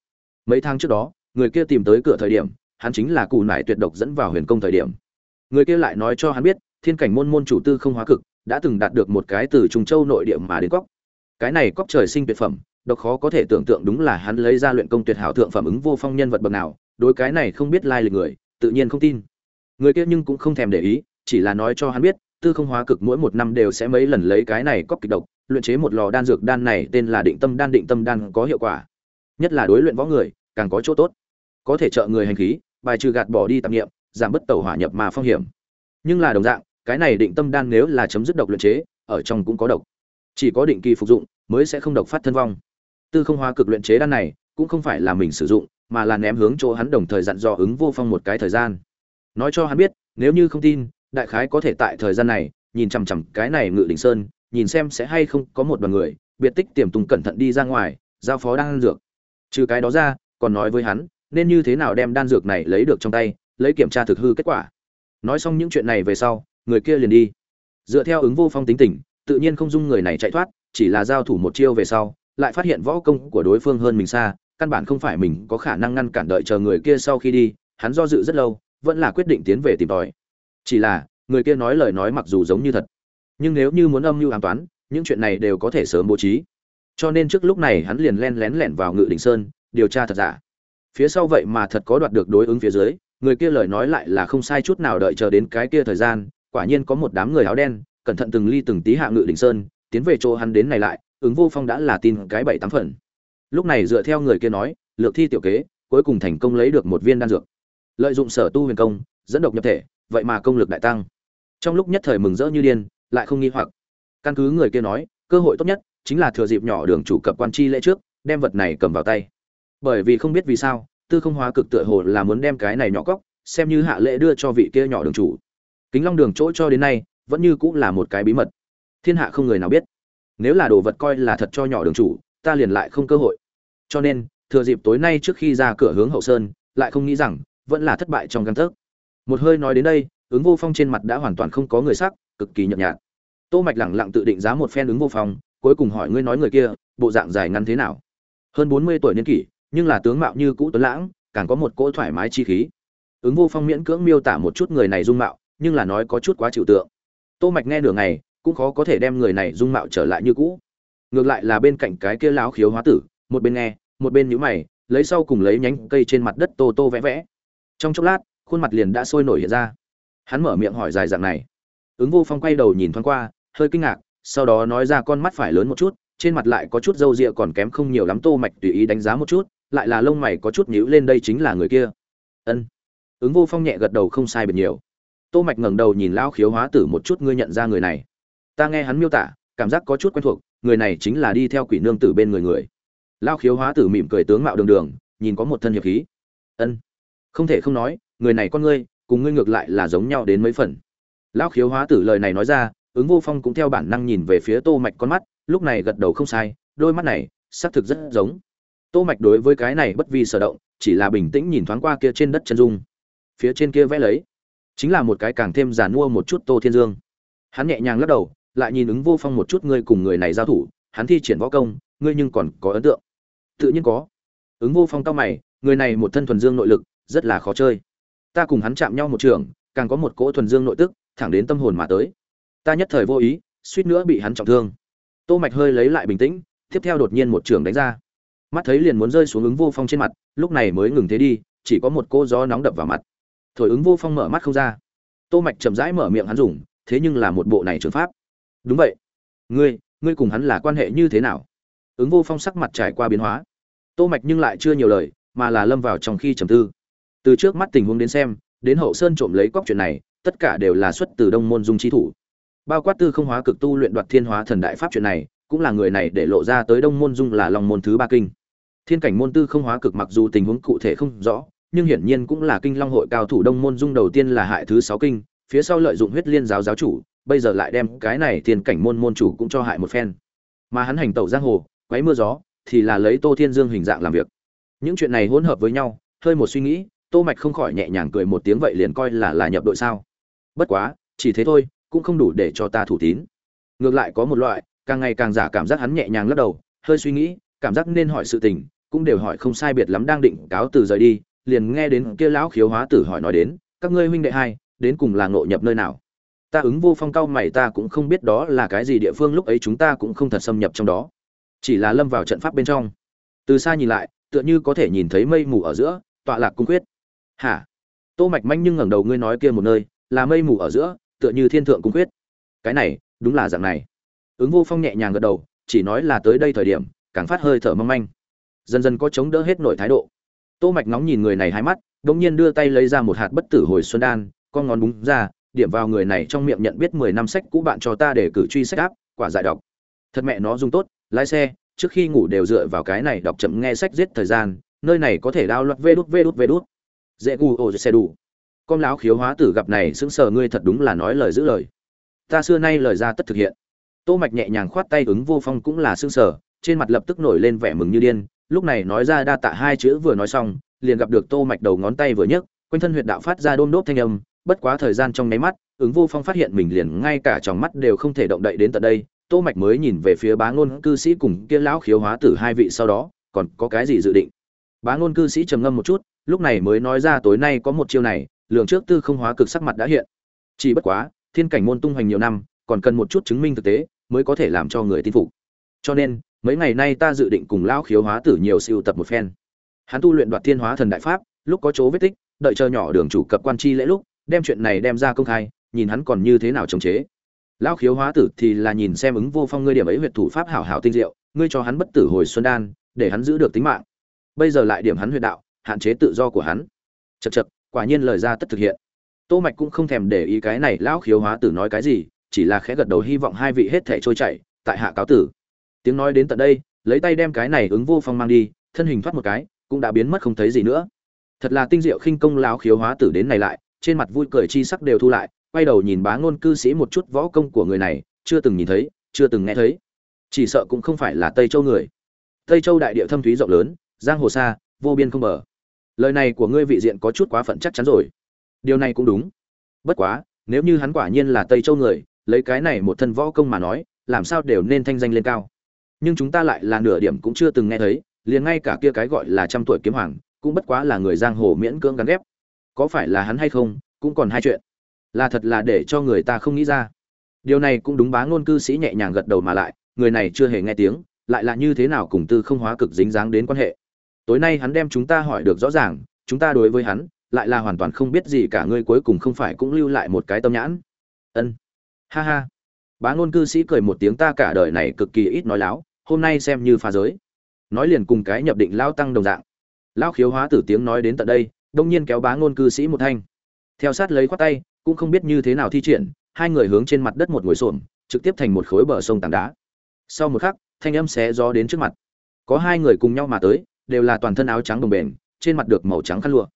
Mấy tháng trước đó, người kia tìm tới cửa thời điểm, hắn chính là cù nải tuyệt độc dẫn vào huyền công thời điểm. Người kia lại nói cho hắn biết, thiên cảnh môn môn chủ tư không hóa cực, đã từng đạt được một cái từ trùng châu nội địa mà đến cóc cái này cóc trời sinh tuyệt phẩm, độc khó có thể tưởng tượng đúng là hắn lấy ra luyện công tuyệt hảo thượng phẩm ứng vô phong nhân vật bậc nào, đối cái này không biết lai lịch người, tự nhiên không tin người kia nhưng cũng không thèm để ý, chỉ là nói cho hắn biết, tư không hóa cực mỗi một năm đều sẽ mấy lần lấy cái này cóc kịch độc, luyện chế một lò đan dược đan này tên là định tâm đan, định tâm đan có hiệu quả. Nhất là đối luyện võ người, càng có chỗ tốt. Có thể trợ người hành khí, bài trừ gạt bỏ đi tạp nghiệm giảm bất tẩu hỏa nhập mà phong hiểm. Nhưng là đồng dạng, cái này định tâm đan nếu là chấm dứt độc luyện chế, ở trong cũng có độc. Chỉ có định kỳ phục dụng, mới sẽ không độc phát thân vong. Tư không hóa cực luyện chế đan này, cũng không phải là mình sử dụng, mà là ném hướng chỗ hắn đồng thời dặn dò ứng vô phong một cái thời gian nói cho hắn biết, nếu như không tin, đại khái có thể tại thời gian này, nhìn chằm chằm cái này ngự đỉnh sơn, nhìn xem sẽ hay không có một đoàn người, biệt tích tiềm tùng cẩn thận đi ra ngoài, giao phó đan dược. Trừ cái đó ra, còn nói với hắn, nên như thế nào đem đan dược này lấy được trong tay, lấy kiểm tra thực hư kết quả. Nói xong những chuyện này về sau, người kia liền đi. Dựa theo ứng vô phong tính tình, tự nhiên không dung người này chạy thoát, chỉ là giao thủ một chiêu về sau, lại phát hiện võ công của đối phương hơn mình xa, căn bản không phải mình có khả năng ngăn cản đợi chờ người kia sau khi đi, hắn do dự rất lâu vẫn là quyết định tiến về tìm tòi. Chỉ là, người kia nói lời nói mặc dù giống như thật. Nhưng nếu như muốn âm mưu an toán, những chuyện này đều có thể sớm bố trí. Cho nên trước lúc này hắn liền len lén lẻn vào ngự đỉnh sơn, điều tra thật giả. Phía sau vậy mà thật có đoạt được đối ứng phía dưới, người kia lời nói lại là không sai chút nào đợi chờ đến cái kia thời gian, quả nhiên có một đám người áo đen, cẩn thận từng ly từng tí hạ ngự đỉnh sơn, tiến về chỗ hắn đến này lại, ứng vô phong đã là tin cái bảy tám phần. Lúc này dựa theo người kia nói, lược thi tiểu kế, cuối cùng thành công lấy được một viên đan dược lợi dụng sở tu huyền công, dẫn độc nhập thể, vậy mà công lực đại tăng. Trong lúc nhất thời mừng rỡ như điên, lại không nghi hoặc. Căn cứ người kia nói, cơ hội tốt nhất chính là thừa dịp nhỏ đường chủ cập quan chi lễ trước, đem vật này cầm vào tay. Bởi vì không biết vì sao, tư không hóa cực tựa hồ là muốn đem cái này nhỏ cóc, xem như hạ lễ đưa cho vị kia nhỏ đường chủ. Kính long đường chỗ cho đến nay, vẫn như cũng là một cái bí mật. Thiên hạ không người nào biết. Nếu là đồ vật coi là thật cho nhỏ đường chủ, ta liền lại không cơ hội. Cho nên, thừa dịp tối nay trước khi ra cửa hướng hậu sơn, lại không nghĩ rằng vẫn là thất bại trong căn thức một hơi nói đến đây, ứng vô phong trên mặt đã hoàn toàn không có người sắc, cực kỳ nhợt nhạt. Tô mạch lẳng lặng tự định giá một phen ứng vô phong, cuối cùng hỏi ngươi nói người kia, bộ dạng dài ngắn thế nào? Hơn 40 tuổi niên kỷ, nhưng là tướng mạo như cũ tuấn lãng, càng có một cỗ thoải mái chi khí. Ứng vô phong miễn cưỡng miêu tả một chút người này dung mạo, nhưng là nói có chút quá chịu tượng. Tô mạch nghe nửa ngày, cũng khó có thể đem người này dung mạo trở lại như cũ. Ngược lại là bên cạnh cái kia láo khiếu hóa tử, một bên nghe, một bên nhíu mày, lấy sau cùng lấy nhánh cây trên mặt đất tô tô vẽ vẽ trong chốc lát, khuôn mặt liền đã sôi nổi hiện ra. Hắn mở miệng hỏi dài dạng này. Ứng vô phong quay đầu nhìn thoáng qua, hơi kinh ngạc, sau đó nói ra con mắt phải lớn một chút, trên mặt lại có chút râu ria còn kém không nhiều lắm tô mạch tùy ý đánh giá một chút, lại là lông mày có chút nhíu lên đây chính là người kia. Ân. Ứng vô phong nhẹ gật đầu không sai biệt nhiều. Tô mạch ngẩng đầu nhìn lão khiếu hóa tử một chút, ngươi nhận ra người này. Ta nghe hắn miêu tả, cảm giác có chút quen thuộc, người này chính là đi theo quỷ nương tử bên người người. Lão khiếu hóa tử mỉm cười tướng mạo đường đường, nhìn có một thân hiệp khí. Ân không thể không nói, người này con ngươi, cùng ngươi ngược lại là giống nhau đến mấy phần. Lão khiếu hóa tử lời này nói ra, ứng vô phong cũng theo bản năng nhìn về phía tô mạch con mắt, lúc này gật đầu không sai, đôi mắt này, xác thực rất giống. Tô mạch đối với cái này bất vi sở động, chỉ là bình tĩnh nhìn thoáng qua kia trên đất chân dung. Phía trên kia vẽ lấy, chính là một cái càng thêm giàn mua một chút tô thiên dương. Hắn nhẹ nhàng lắc đầu, lại nhìn ứng vô phong một chút ngươi cùng người này giao thủ, hắn thi triển võ công, ngươi nhưng còn có ấn tượng. Tự nhiên có. Ứng vô phong cao mày, người này một thân thuần dương nội lực rất là khó chơi. Ta cùng hắn chạm nhau một trường, càng có một cỗ thuần dương nội tức, thẳng đến tâm hồn mà tới. Ta nhất thời vô ý, suýt nữa bị hắn trọng thương. Tô mạch hơi lấy lại bình tĩnh, tiếp theo đột nhiên một trường đánh ra. Mắt thấy liền muốn rơi xuống ứng vô phong trên mặt, lúc này mới ngừng thế đi, chỉ có một cô gió nóng đập vào mặt. Thổi ứng vô phong mở mắt không ra. Tô mạch chậm rãi mở miệng hắn dùng, thế nhưng là một bộ này trường pháp. Đúng vậy. Ngươi ngươi cùng hắn là quan hệ như thế nào? Ứng vô phong sắc mặt trải qua biến hóa. Tô mạch nhưng lại chưa nhiều lời, mà là lâm vào trong khi trầm tư từ trước mắt tình huống đến xem, đến hậu sơn trộm lấy cóc chuyện này, tất cả đều là xuất từ đông môn dung chi thủ. Bao quát tư không hóa cực tu luyện đoạt thiên hóa thần đại pháp chuyện này, cũng là người này để lộ ra tới đông môn dung là lòng môn thứ ba kinh. Thiên cảnh môn tư không hóa cực mặc dù tình huống cụ thể không rõ, nhưng hiển nhiên cũng là kinh long hội cao thủ đông môn dung đầu tiên là hại thứ sáu kinh, phía sau lợi dụng huyết liên giáo giáo chủ, bây giờ lại đem cái này thiên cảnh môn môn chủ cũng cho hại một phen. Mà hắn hành tẩu giang hồ, quấy mưa gió, thì là lấy tô thiên dương hình dạng làm việc. Những chuyện này hỗn hợp với nhau, hơi một suy nghĩ tô mạch không khỏi nhẹ nhàng cười một tiếng vậy liền coi là là nhập đội sao. Bất quá, chỉ thế thôi, cũng không đủ để cho ta thủ tín. Ngược lại có một loại, càng ngày càng giả cảm giác hắn nhẹ nhàng lắc đầu, hơi suy nghĩ, cảm giác nên hỏi sự tình, cũng đều hỏi không sai biệt lắm đang định cáo từ rời đi, liền nghe đến kia lão khiếu hóa tử hỏi nói đến, các ngươi huynh đệ hai, đến cùng là ngộ nhập nơi nào? Ta ứng vô phong cao mày ta cũng không biết đó là cái gì địa phương lúc ấy chúng ta cũng không thật xâm nhập trong đó. Chỉ là lâm vào trận pháp bên trong. Từ xa nhìn lại, tựa như có thể nhìn thấy mây mù ở giữa, tọa lạc cung quyết hả? Tô mạch manh nhưng ngẩng đầu ngươi nói kia một nơi, là mây mù ở giữa, tựa như thiên thượng cung quyết cái này, đúng là dạng này. Ứng vô phong nhẹ nhàng gật đầu, chỉ nói là tới đây thời điểm, càng phát hơi thở mong manh. Dần dần có chống đỡ hết nổi thái độ. Tô mạch ngóng nhìn người này hai mắt đống nhiên đưa tay lấy ra một hạt bất tử hồi xuân đan, con ngón búng ra, điểm vào người này trong miệng nhận biết 10 năm sách cũ bạn cho ta để cử truy sách áp, quả giải đọc. Thật mẹ nó dùng tốt, lái xe, trước khi ngủ đều dựa vào cái này đọc chậm nghe sách giết thời gian, nơi này có thể đao loạt vê đút vê đút vê đút dễ gu ô xe đủ. Con láo khiếu hóa tử gặp này sững sờ ngươi thật đúng là nói lời giữ lời. Ta xưa nay lời ra tất thực hiện. Tô mạch nhẹ nhàng khoát tay ứng vô phong cũng là sững sờ, trên mặt lập tức nổi lên vẻ mừng như điên, lúc này nói ra đa tạ hai chữ vừa nói xong, liền gặp được tô mạch đầu ngón tay vừa nhấc, quanh thân huyệt đạo phát ra đôn đốp thanh âm, bất quá thời gian trong nháy mắt, ứng vô phong phát hiện mình liền ngay cả trong mắt đều không thể động đậy đến tận đây, tô mạch mới nhìn về phía bá ngôn cư sĩ cùng kia lão khiếu hóa tử hai vị sau đó, còn có cái gì dự định? Bá ngôn cư sĩ trầm ngâm một chút lúc này mới nói ra tối nay có một chiêu này lượng trước tư không hóa cực sắc mặt đã hiện. Chỉ bất quá, thiên cảnh môn tung hoành nhiều năm, còn cần một chút chứng minh thực tế, mới có thể làm cho người tin phục. Cho nên, mấy ngày nay ta dự định cùng lão khiếu hóa tử nhiều siêu tập một phen. Hắn tu luyện đoạt thiên hóa thần đại pháp, lúc có chỗ vết tích, đợi chờ nhỏ đường chủ cập quan chi lễ lúc, đem chuyện này đem ra công khai, nhìn hắn còn như thế nào chống chế. Lão khiếu hóa tử thì là nhìn xem ứng vô phong ngươi điểm ấy huyệt thủ pháp hảo hảo tinh diệu, ngươi cho hắn bất tử hồi xuân đan, để hắn giữ được tính mạng. Bây giờ lại điểm hắn huyệt đạo hạn chế tự do của hắn. Chật chật quả nhiên lời ra tất thực hiện. Tô mạch cũng không thèm để ý cái này lão khiếu hóa tử nói cái gì, chỉ là khẽ gật đầu hy vọng hai vị hết thể trôi chảy, tại hạ cáo tử. Tiếng nói đến tận đây, lấy tay đem cái này ứng vô phong mang đi, thân hình thoát một cái, cũng đã biến mất không thấy gì nữa. Thật là tinh diệu khinh công lão khiếu hóa tử đến này lại, trên mặt vui cười chi sắc đều thu lại, quay đầu nhìn bá ngôn cư sĩ một chút võ công của người này, chưa từng nhìn thấy, chưa từng nghe thấy. Chỉ sợ cũng không phải là tây châu người. Tây châu đại địa thâm thúy rộng lớn, giang hồ xa, vô biên không bờ lời này của ngươi vị diện có chút quá phận chắc chắn rồi. Điều này cũng đúng. Bất quá, nếu như hắn quả nhiên là tây châu người, lấy cái này một thân võ công mà nói, làm sao đều nên thanh danh lên cao. Nhưng chúng ta lại là nửa điểm cũng chưa từng nghe thấy, liền ngay cả kia cái gọi là trăm tuổi kiếm hoàng, cũng bất quá là người giang hồ miễn cưỡng gắn ghép. Có phải là hắn hay không, cũng còn hai chuyện. Là thật là để cho người ta không nghĩ ra. Điều này cũng đúng bá ngôn cư sĩ nhẹ nhàng gật đầu mà lại, người này chưa hề nghe tiếng, lại là như thế nào cùng tư không hóa cực dính dáng đến quan hệ tối nay hắn đem chúng ta hỏi được rõ ràng, chúng ta đối với hắn, lại là hoàn toàn không biết gì cả, ngươi cuối cùng không phải cũng lưu lại một cái tâm nhãn. Ân. Ha ha. Bá ngôn cư sĩ cười một tiếng ta cả đời này cực kỳ ít nói láo, hôm nay xem như pha giới. Nói liền cùng cái nhập định lao tăng đồng dạng. Lao khiếu hóa tử tiếng nói đến tận đây, đông nhiên kéo bá ngôn cư sĩ một thanh. Theo sát lấy khoát tay, cũng không biết như thế nào thi triển, hai người hướng trên mặt đất một ngồi xổm, trực tiếp thành một khối bờ sông tảng đá. Sau một khắc, thanh âm xé gió đến trước mặt. Có hai người cùng nhau mà tới đều là toàn thân áo trắng đồng bền, trên mặt được màu trắng khăn lụa.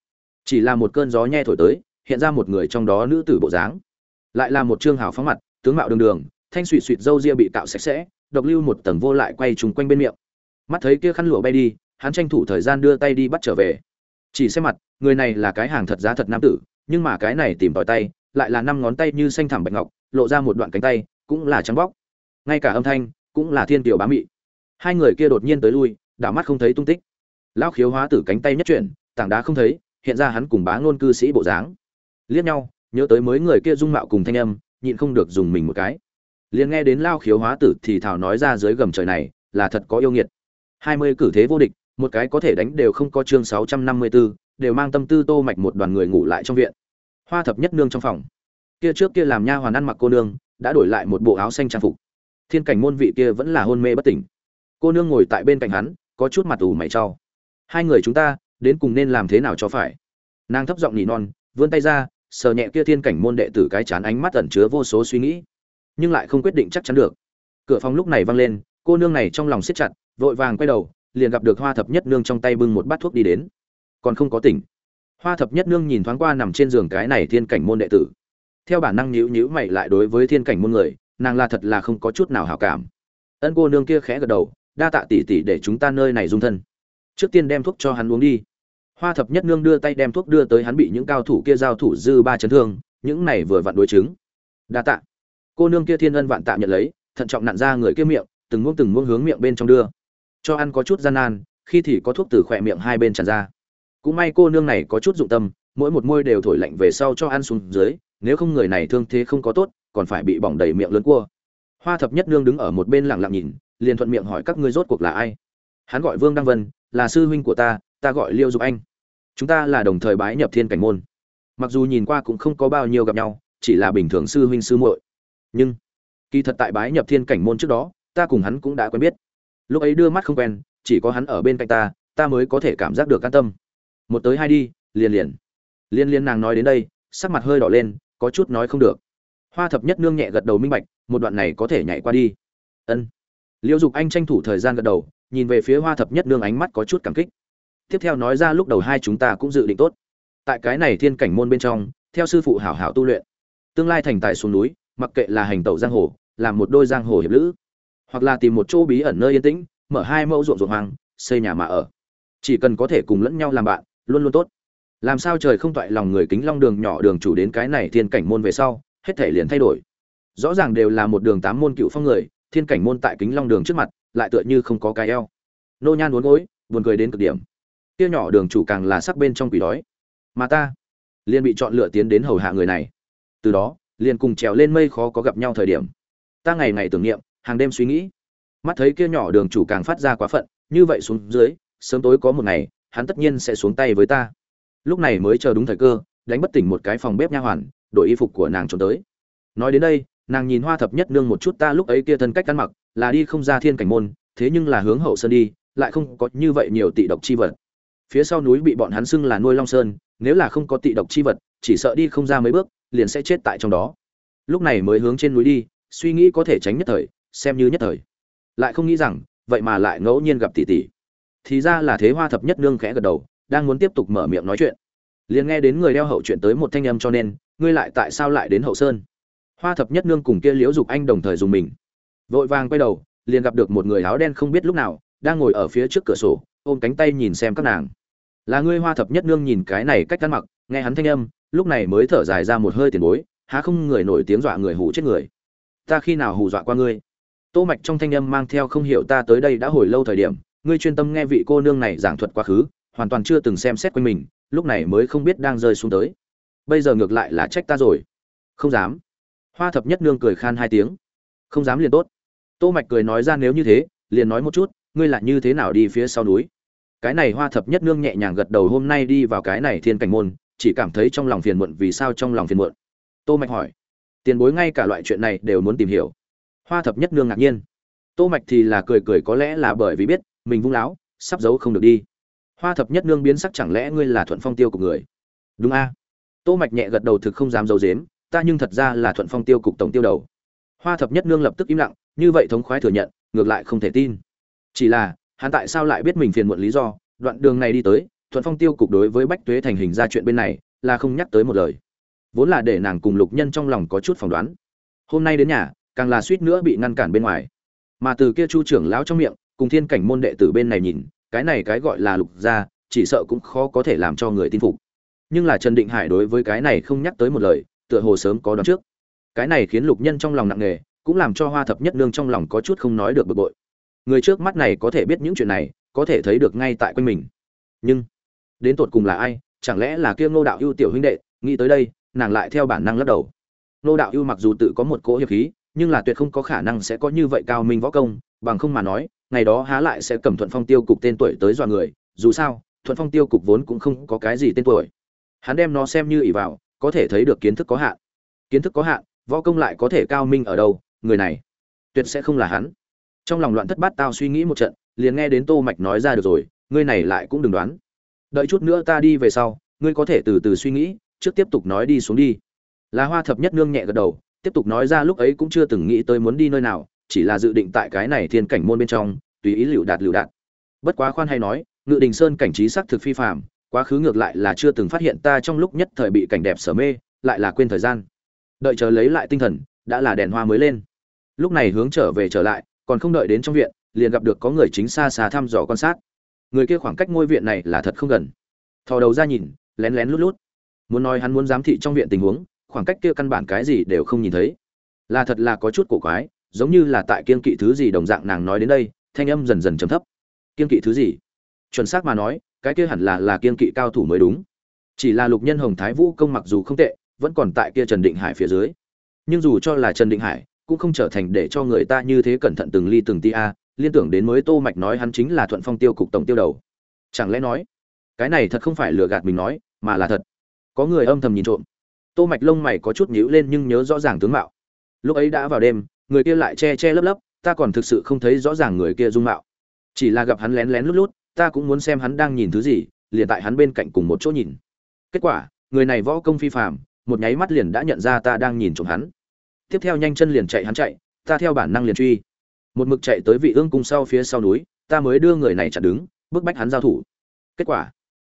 Chỉ là một cơn gió nhe thổi tới, hiện ra một người trong đó nữ tử bộ dáng. Lại là một trương hào phóng mặt, tướng mạo đường đường, thanh suỵ suỵt râu ria bị cạo sạch sẽ, độc lưu một tầng vô lại quay trùng quanh bên miệng. Mắt thấy kia khăn lụa bay đi, hắn tranh thủ thời gian đưa tay đi bắt trở về. Chỉ xem mặt, người này là cái hàng thật giá thật nam tử, nhưng mà cái này tìm tòi tay, lại là năm ngón tay như xanh thẳm bạch ngọc, lộ ra một đoạn cánh tay, cũng là trắng bóc. Ngay cả âm thanh, cũng là thiên kiều bá mị. Hai người kia đột nhiên tới lui, đảo mắt không thấy tung tích lão khiếu hóa tử cánh tay nhất chuyển tảng đá không thấy hiện ra hắn cùng bá ngôn cư sĩ bộ dáng. Liếc nhau nhớ tới mới người kia dung mạo cùng thanh âm nhịn không được dùng mình một cái. Liền nghe đến lao khiếu hóa tử thì thảo nói ra dưới gầm trời này là thật có yêu nghiệt. Hai mươi cử thế vô địch một cái có thể đánh đều không có chương sáu trăm năm mươi 654, đều mang tâm tư tô mạch một đoàn người ngủ lại trong viện. Hoa thập nhất nương trong phòng. Kia trước kia làm nha hoàn ăn mặc cô nương đã đổi lại một bộ áo xanh trang phục. Thiên cảnh môn vị kia vẫn là hôn mê bất tỉnh. Cô nương ngồi tại bên cạnh hắn có chút mặt ủ mày trao hai người chúng ta, đến cùng nên làm thế nào cho phải? Nàng thấp giọng nỉ non, vươn tay ra, sờ nhẹ kia thiên cảnh môn đệ tử cái chán ánh mắt ẩn chứa vô số suy nghĩ. Nhưng lại không quyết định chắc chắn được. Cửa phòng lúc này văng lên, cô nương này trong lòng siết chặt, vội vàng quay đầu, liền gặp được hoa thập nhất nương trong tay bưng một bát thuốc đi đến. Còn không có tỉnh. Hoa thập nhất nương nhìn thoáng qua nằm trên giường cái này thiên cảnh môn đệ tử. Theo bản năng nhíu nhíu mày lại đối với thiên cảnh môn người, nàng là thật là không có chút nào hảo cảm. Ân cô nương kia khẽ gật đầu, đa tạ tỷ tỷ để chúng ta nơi này dung thân trước tiên đem thuốc cho hắn uống đi. Hoa thập nhất nương đưa tay đem thuốc đưa tới hắn bị những cao thủ kia giao thủ dư ba chấn thương, những này vừa vặn đối chứng. Đa tạ. Cô nương kia thiên ân vạn tạ nhận lấy, thận trọng nặn ra người kia miệng, từng muỗng từng muỗng hướng miệng bên trong đưa. Cho ăn có chút gian nan, khi thì có thuốc từ khỏe miệng hai bên tràn ra. Cũng may cô nương này có chút dụng tâm, mỗi một môi đều thổi lạnh về sau cho ăn xuống dưới, nếu không người này thương thế không có tốt, còn phải bị bỏng đầy miệng lớn cua. Hoa thập nhất nương đứng ở một bên lặng lặng nhìn, liền thuận miệng hỏi các ngươi rốt cuộc là ai. Hắn gọi vương đăng vân là sư huynh của ta ta gọi liêu dục anh. Chúng ta là đồng thời bái nhập thiên cảnh môn. Mặc dù nhìn qua cũng không có bao nhiêu gặp nhau, chỉ là bình thường sư huynh sư muội. Nhưng, kỳ thật tại bái nhập thiên cảnh môn trước đó, ta cùng hắn cũng đã quen biết. Lúc ấy đưa mắt không quen, chỉ có hắn ở bên cạnh ta ta mới có thể cảm giác được an tâm. Một tới hai đi, liền liền. Liên liên nàng nói đến đây, sắc mặt hơi đỏ lên, có chút nói không được. Hoa thập nhất nương nhẹ gật đầu minh bạch, một đoạn này có thể nhảy qua đi. Ân. Liễu dục anh tranh thủ thời gian gật đầu nhìn về phía hoa thập nhất nương ánh mắt có chút cảm kích. Tiếp theo nói ra lúc đầu hai chúng ta cũng dự định tốt. Tại cái này thiên cảnh môn bên trong, theo sư phụ hảo hảo tu luyện, tương lai thành tài xuống núi, mặc kệ là hành tẩu giang hồ làm một đôi giang hồ hiệp lữ, hoặc là tìm một chỗ bí ẩn nơi yên tĩnh, mở hai mẫu ruộng ruộng hoang, xây nhà mà ở. Chỉ cần có thể cùng lẫn nhau làm bạn, luôn luôn tốt. Làm sao trời không toại lòng người kính long đường nhỏ đường chủ đến cái này thiên cảnh môn về sau, hết thể liền thay đổi. Rõ ràng đều là một đường tám môn cựu phong người thiên cảnh môn tại kính long đường trước mặt, lại tựa như không có cái eo. Nô nhan uốn gối, buồn cười đến cực điểm. Kia nhỏ đường chủ càng là sắc bên trong quỷ đói. Mà ta, liền bị chọn lựa tiến đến hầu hạ người này. Từ đó, liền cùng trèo lên mây khó có gặp nhau thời điểm. Ta ngày ngày tưởng niệm, hàng đêm suy nghĩ. Mắt thấy kia nhỏ đường chủ càng phát ra quá phận, như vậy xuống dưới, sớm tối có một ngày, hắn tất nhiên sẽ xuống tay với ta. Lúc này mới chờ đúng thời cơ, đánh bất tỉnh một cái phòng bếp nha hoàn, đổi y phục của nàng trốn tới. Nói đến đây nàng nhìn hoa thập nhất nương một chút ta lúc ấy kia thân cách ăn mặc, là đi không ra thiên cảnh môn, thế nhưng là hướng hậu sơn đi, lại không có như vậy nhiều tị độc chi vật. Phía sau núi bị bọn hắn xưng là nuôi long sơn, nếu là không có tị độc chi vật, chỉ sợ đi không ra mấy bước, liền sẽ chết tại trong đó. Lúc này mới hướng trên núi đi, suy nghĩ có thể tránh nhất thời, xem như nhất thời. Lại không nghĩ rằng, vậy mà lại ngẫu nhiên gặp tỷ tỷ. Thì ra là thế hoa thập nhất nương khẽ gật đầu, đang muốn tiếp tục mở miệng nói chuyện. Liền nghe đến người đeo hậu chuyện tới một thanh âm cho nên, ngươi lại tại sao lại đến hậu sơn? Hoa thập nhất nương cùng kia liễu dục anh đồng thời dùng mình. Vội vàng quay đầu, liền gặp được một người áo đen không biết lúc nào, đang ngồi ở phía trước cửa sổ, ôm cánh tay nhìn xem các nàng. Là ngươi? Hoa thập nhất nương nhìn cái này cách ăn mặc, nghe hắn thanh âm, lúc này mới thở dài ra một hơi tiền bối, há không người nổi tiếng dọa người hù chết người. Ta khi nào hù dọa qua ngươi? Tô mạch trong thanh âm mang theo không hiểu ta tới đây đã hồi lâu thời điểm, ngươi chuyên tâm nghe vị cô nương này giảng thuật quá khứ, hoàn toàn chưa từng xem xét quanh mình, lúc này mới không biết đang rơi xuống tới. Bây giờ ngược lại là trách ta rồi. Không dám hoa thập nhất nương cười khan hai tiếng. Không dám liền tốt. Tô mạch cười nói ra nếu như thế, liền nói một chút, ngươi là như thế nào đi phía sau núi? Cái này hoa thập nhất nương nhẹ nhàng gật đầu hôm nay đi vào cái này thiên cảnh môn, chỉ cảm thấy trong lòng phiền muộn, vì sao trong lòng phiền muộn? Tô mạch hỏi. Tiền bối ngay cả loại chuyện này đều muốn tìm hiểu. Hoa thập nhất nương ngạc nhiên. Tô mạch thì là cười cười có lẽ là bởi vì biết, mình vung láo, sắp giấu không được đi. Hoa thập nhất nương biến sắc chẳng lẽ ngươi là thuận phong tiêu của người? Đúng a. Tô mạch nhẹ gật đầu thực không dám giấu giếm ta nhưng thật ra là thuận phong tiêu cục tổng tiêu đầu. Hoa thập nhất nương lập tức im lặng, như vậy thống khoái thừa nhận, ngược lại không thể tin. Chỉ là, hắn tại sao lại biết mình phiền muộn lý do? Đoạn đường này đi tới, thuận phong tiêu cục đối với bách tuế thành hình ra chuyện bên này, là không nhắc tới một lời. Vốn là để nàng cùng lục nhân trong lòng có chút phỏng đoán. Hôm nay đến nhà, càng là suýt nữa bị ngăn cản bên ngoài. Mà từ kia chu trưởng lão trong miệng, cùng thiên cảnh môn đệ tử bên này nhìn, cái này cái gọi là lục gia, chỉ sợ cũng khó có thể làm cho người tin phục. Nhưng là trần định hải đối với cái này không nhắc tới một lời tựa hồ sớm có đoán trước. Cái này khiến lục nhân trong lòng nặng nề, cũng làm cho hoa thập nhất nương trong lòng có chút không nói được bực bội. Người trước mắt này có thể biết những chuyện này, có thể thấy được ngay tại quanh mình. Nhưng, đến tột cùng là ai? Chẳng lẽ là kia ngô đạo ưu tiểu huynh đệ? Nghĩ tới đây, nàng lại theo bản năng lắc đầu. Ngô đạo ưu mặc dù tự có một cỗ hiệp khí, nhưng là tuyệt không có khả năng sẽ có như vậy cao minh võ công, bằng không mà nói, ngày đó há lại sẽ cầm thuận phong tiêu cục tên tuổi tới dọa người. Dù sao, thuận phong tiêu cục vốn cũng không có cái gì tên tuổi. Hắn đem nó xem như ỷ vào có thể thấy được kiến thức có hạn. Kiến thức có hạn, võ công lại có thể cao minh ở đâu, người này tuyệt sẽ không là hắn. Trong lòng loạn thất bát tao suy nghĩ một trận, liền nghe đến tô mạch nói ra được rồi, ngươi này lại cũng đừng đoán. Đợi chút nữa ta đi về sau, ngươi có thể từ từ suy nghĩ, trước tiếp tục nói đi xuống đi. Là hoa thập nhất nương nhẹ gật đầu, tiếp tục nói ra lúc ấy cũng chưa từng nghĩ tới muốn đi nơi nào, chỉ là dự định tại cái này thiên cảnh môn bên trong, tùy ý lựu đạt lựu đạt bất quá khoan hay nói, ngự đình sơn cảnh trí sắc thực phi phàm quá khứ ngược lại là chưa từng phát hiện ta trong lúc nhất thời bị cảnh đẹp sở mê, lại là quên thời gian. Đợi chờ lấy lại tinh thần, đã là đèn hoa mới lên. Lúc này hướng trở về trở lại, còn không đợi đến trong viện, liền gặp được có người chính xa xa thăm dò quan sát. Người kia khoảng cách ngôi viện này là thật không gần. Thò đầu ra nhìn, lén lén lút lút. Muốn nói hắn muốn giám thị trong viện tình huống, khoảng cách kia căn bản cái gì đều không nhìn thấy. Là thật là có chút cổ quái, giống như là tại kiên kỵ thứ gì đồng dạng nàng nói đến đây, thanh âm dần dần trầm thấp. Kiên kỵ thứ gì? Chuẩn xác mà nói cái kia hẳn là là kiên kỵ cao thủ mới đúng. Chỉ là lục nhân hồng thái vũ công mặc dù không tệ, vẫn còn tại kia trần định hải phía dưới. Nhưng dù cho là trần định hải, cũng không trở thành để cho người ta như thế cẩn thận từng ly từng ti a, liên tưởng đến mới tô mạch nói hắn chính là thuận phong tiêu cục tổng tiêu đầu. Chẳng lẽ nói, cái này thật không phải lừa gạt mình nói, mà là thật. Có người âm thầm nhìn trộm. Tô mạch lông mày có chút nhíu lên nhưng nhớ rõ ràng tướng mạo. Lúc ấy đã vào đêm, người kia lại che che lấp lấp, ta còn thực sự không thấy rõ ràng người kia dung mạo. Chỉ là gặp hắn lén lén lút lút ta cũng muốn xem hắn đang nhìn thứ gì, liền tại hắn bên cạnh cùng một chỗ nhìn. Kết quả, người này võ công phi phàm, một nháy mắt liền đã nhận ra ta đang nhìn trộm hắn. Tiếp theo nhanh chân liền chạy hắn chạy, ta theo bản năng liền truy. Một mực chạy tới vị ương cung sau phía sau núi, ta mới đưa người này chặn đứng, bức bách hắn giao thủ. Kết quả,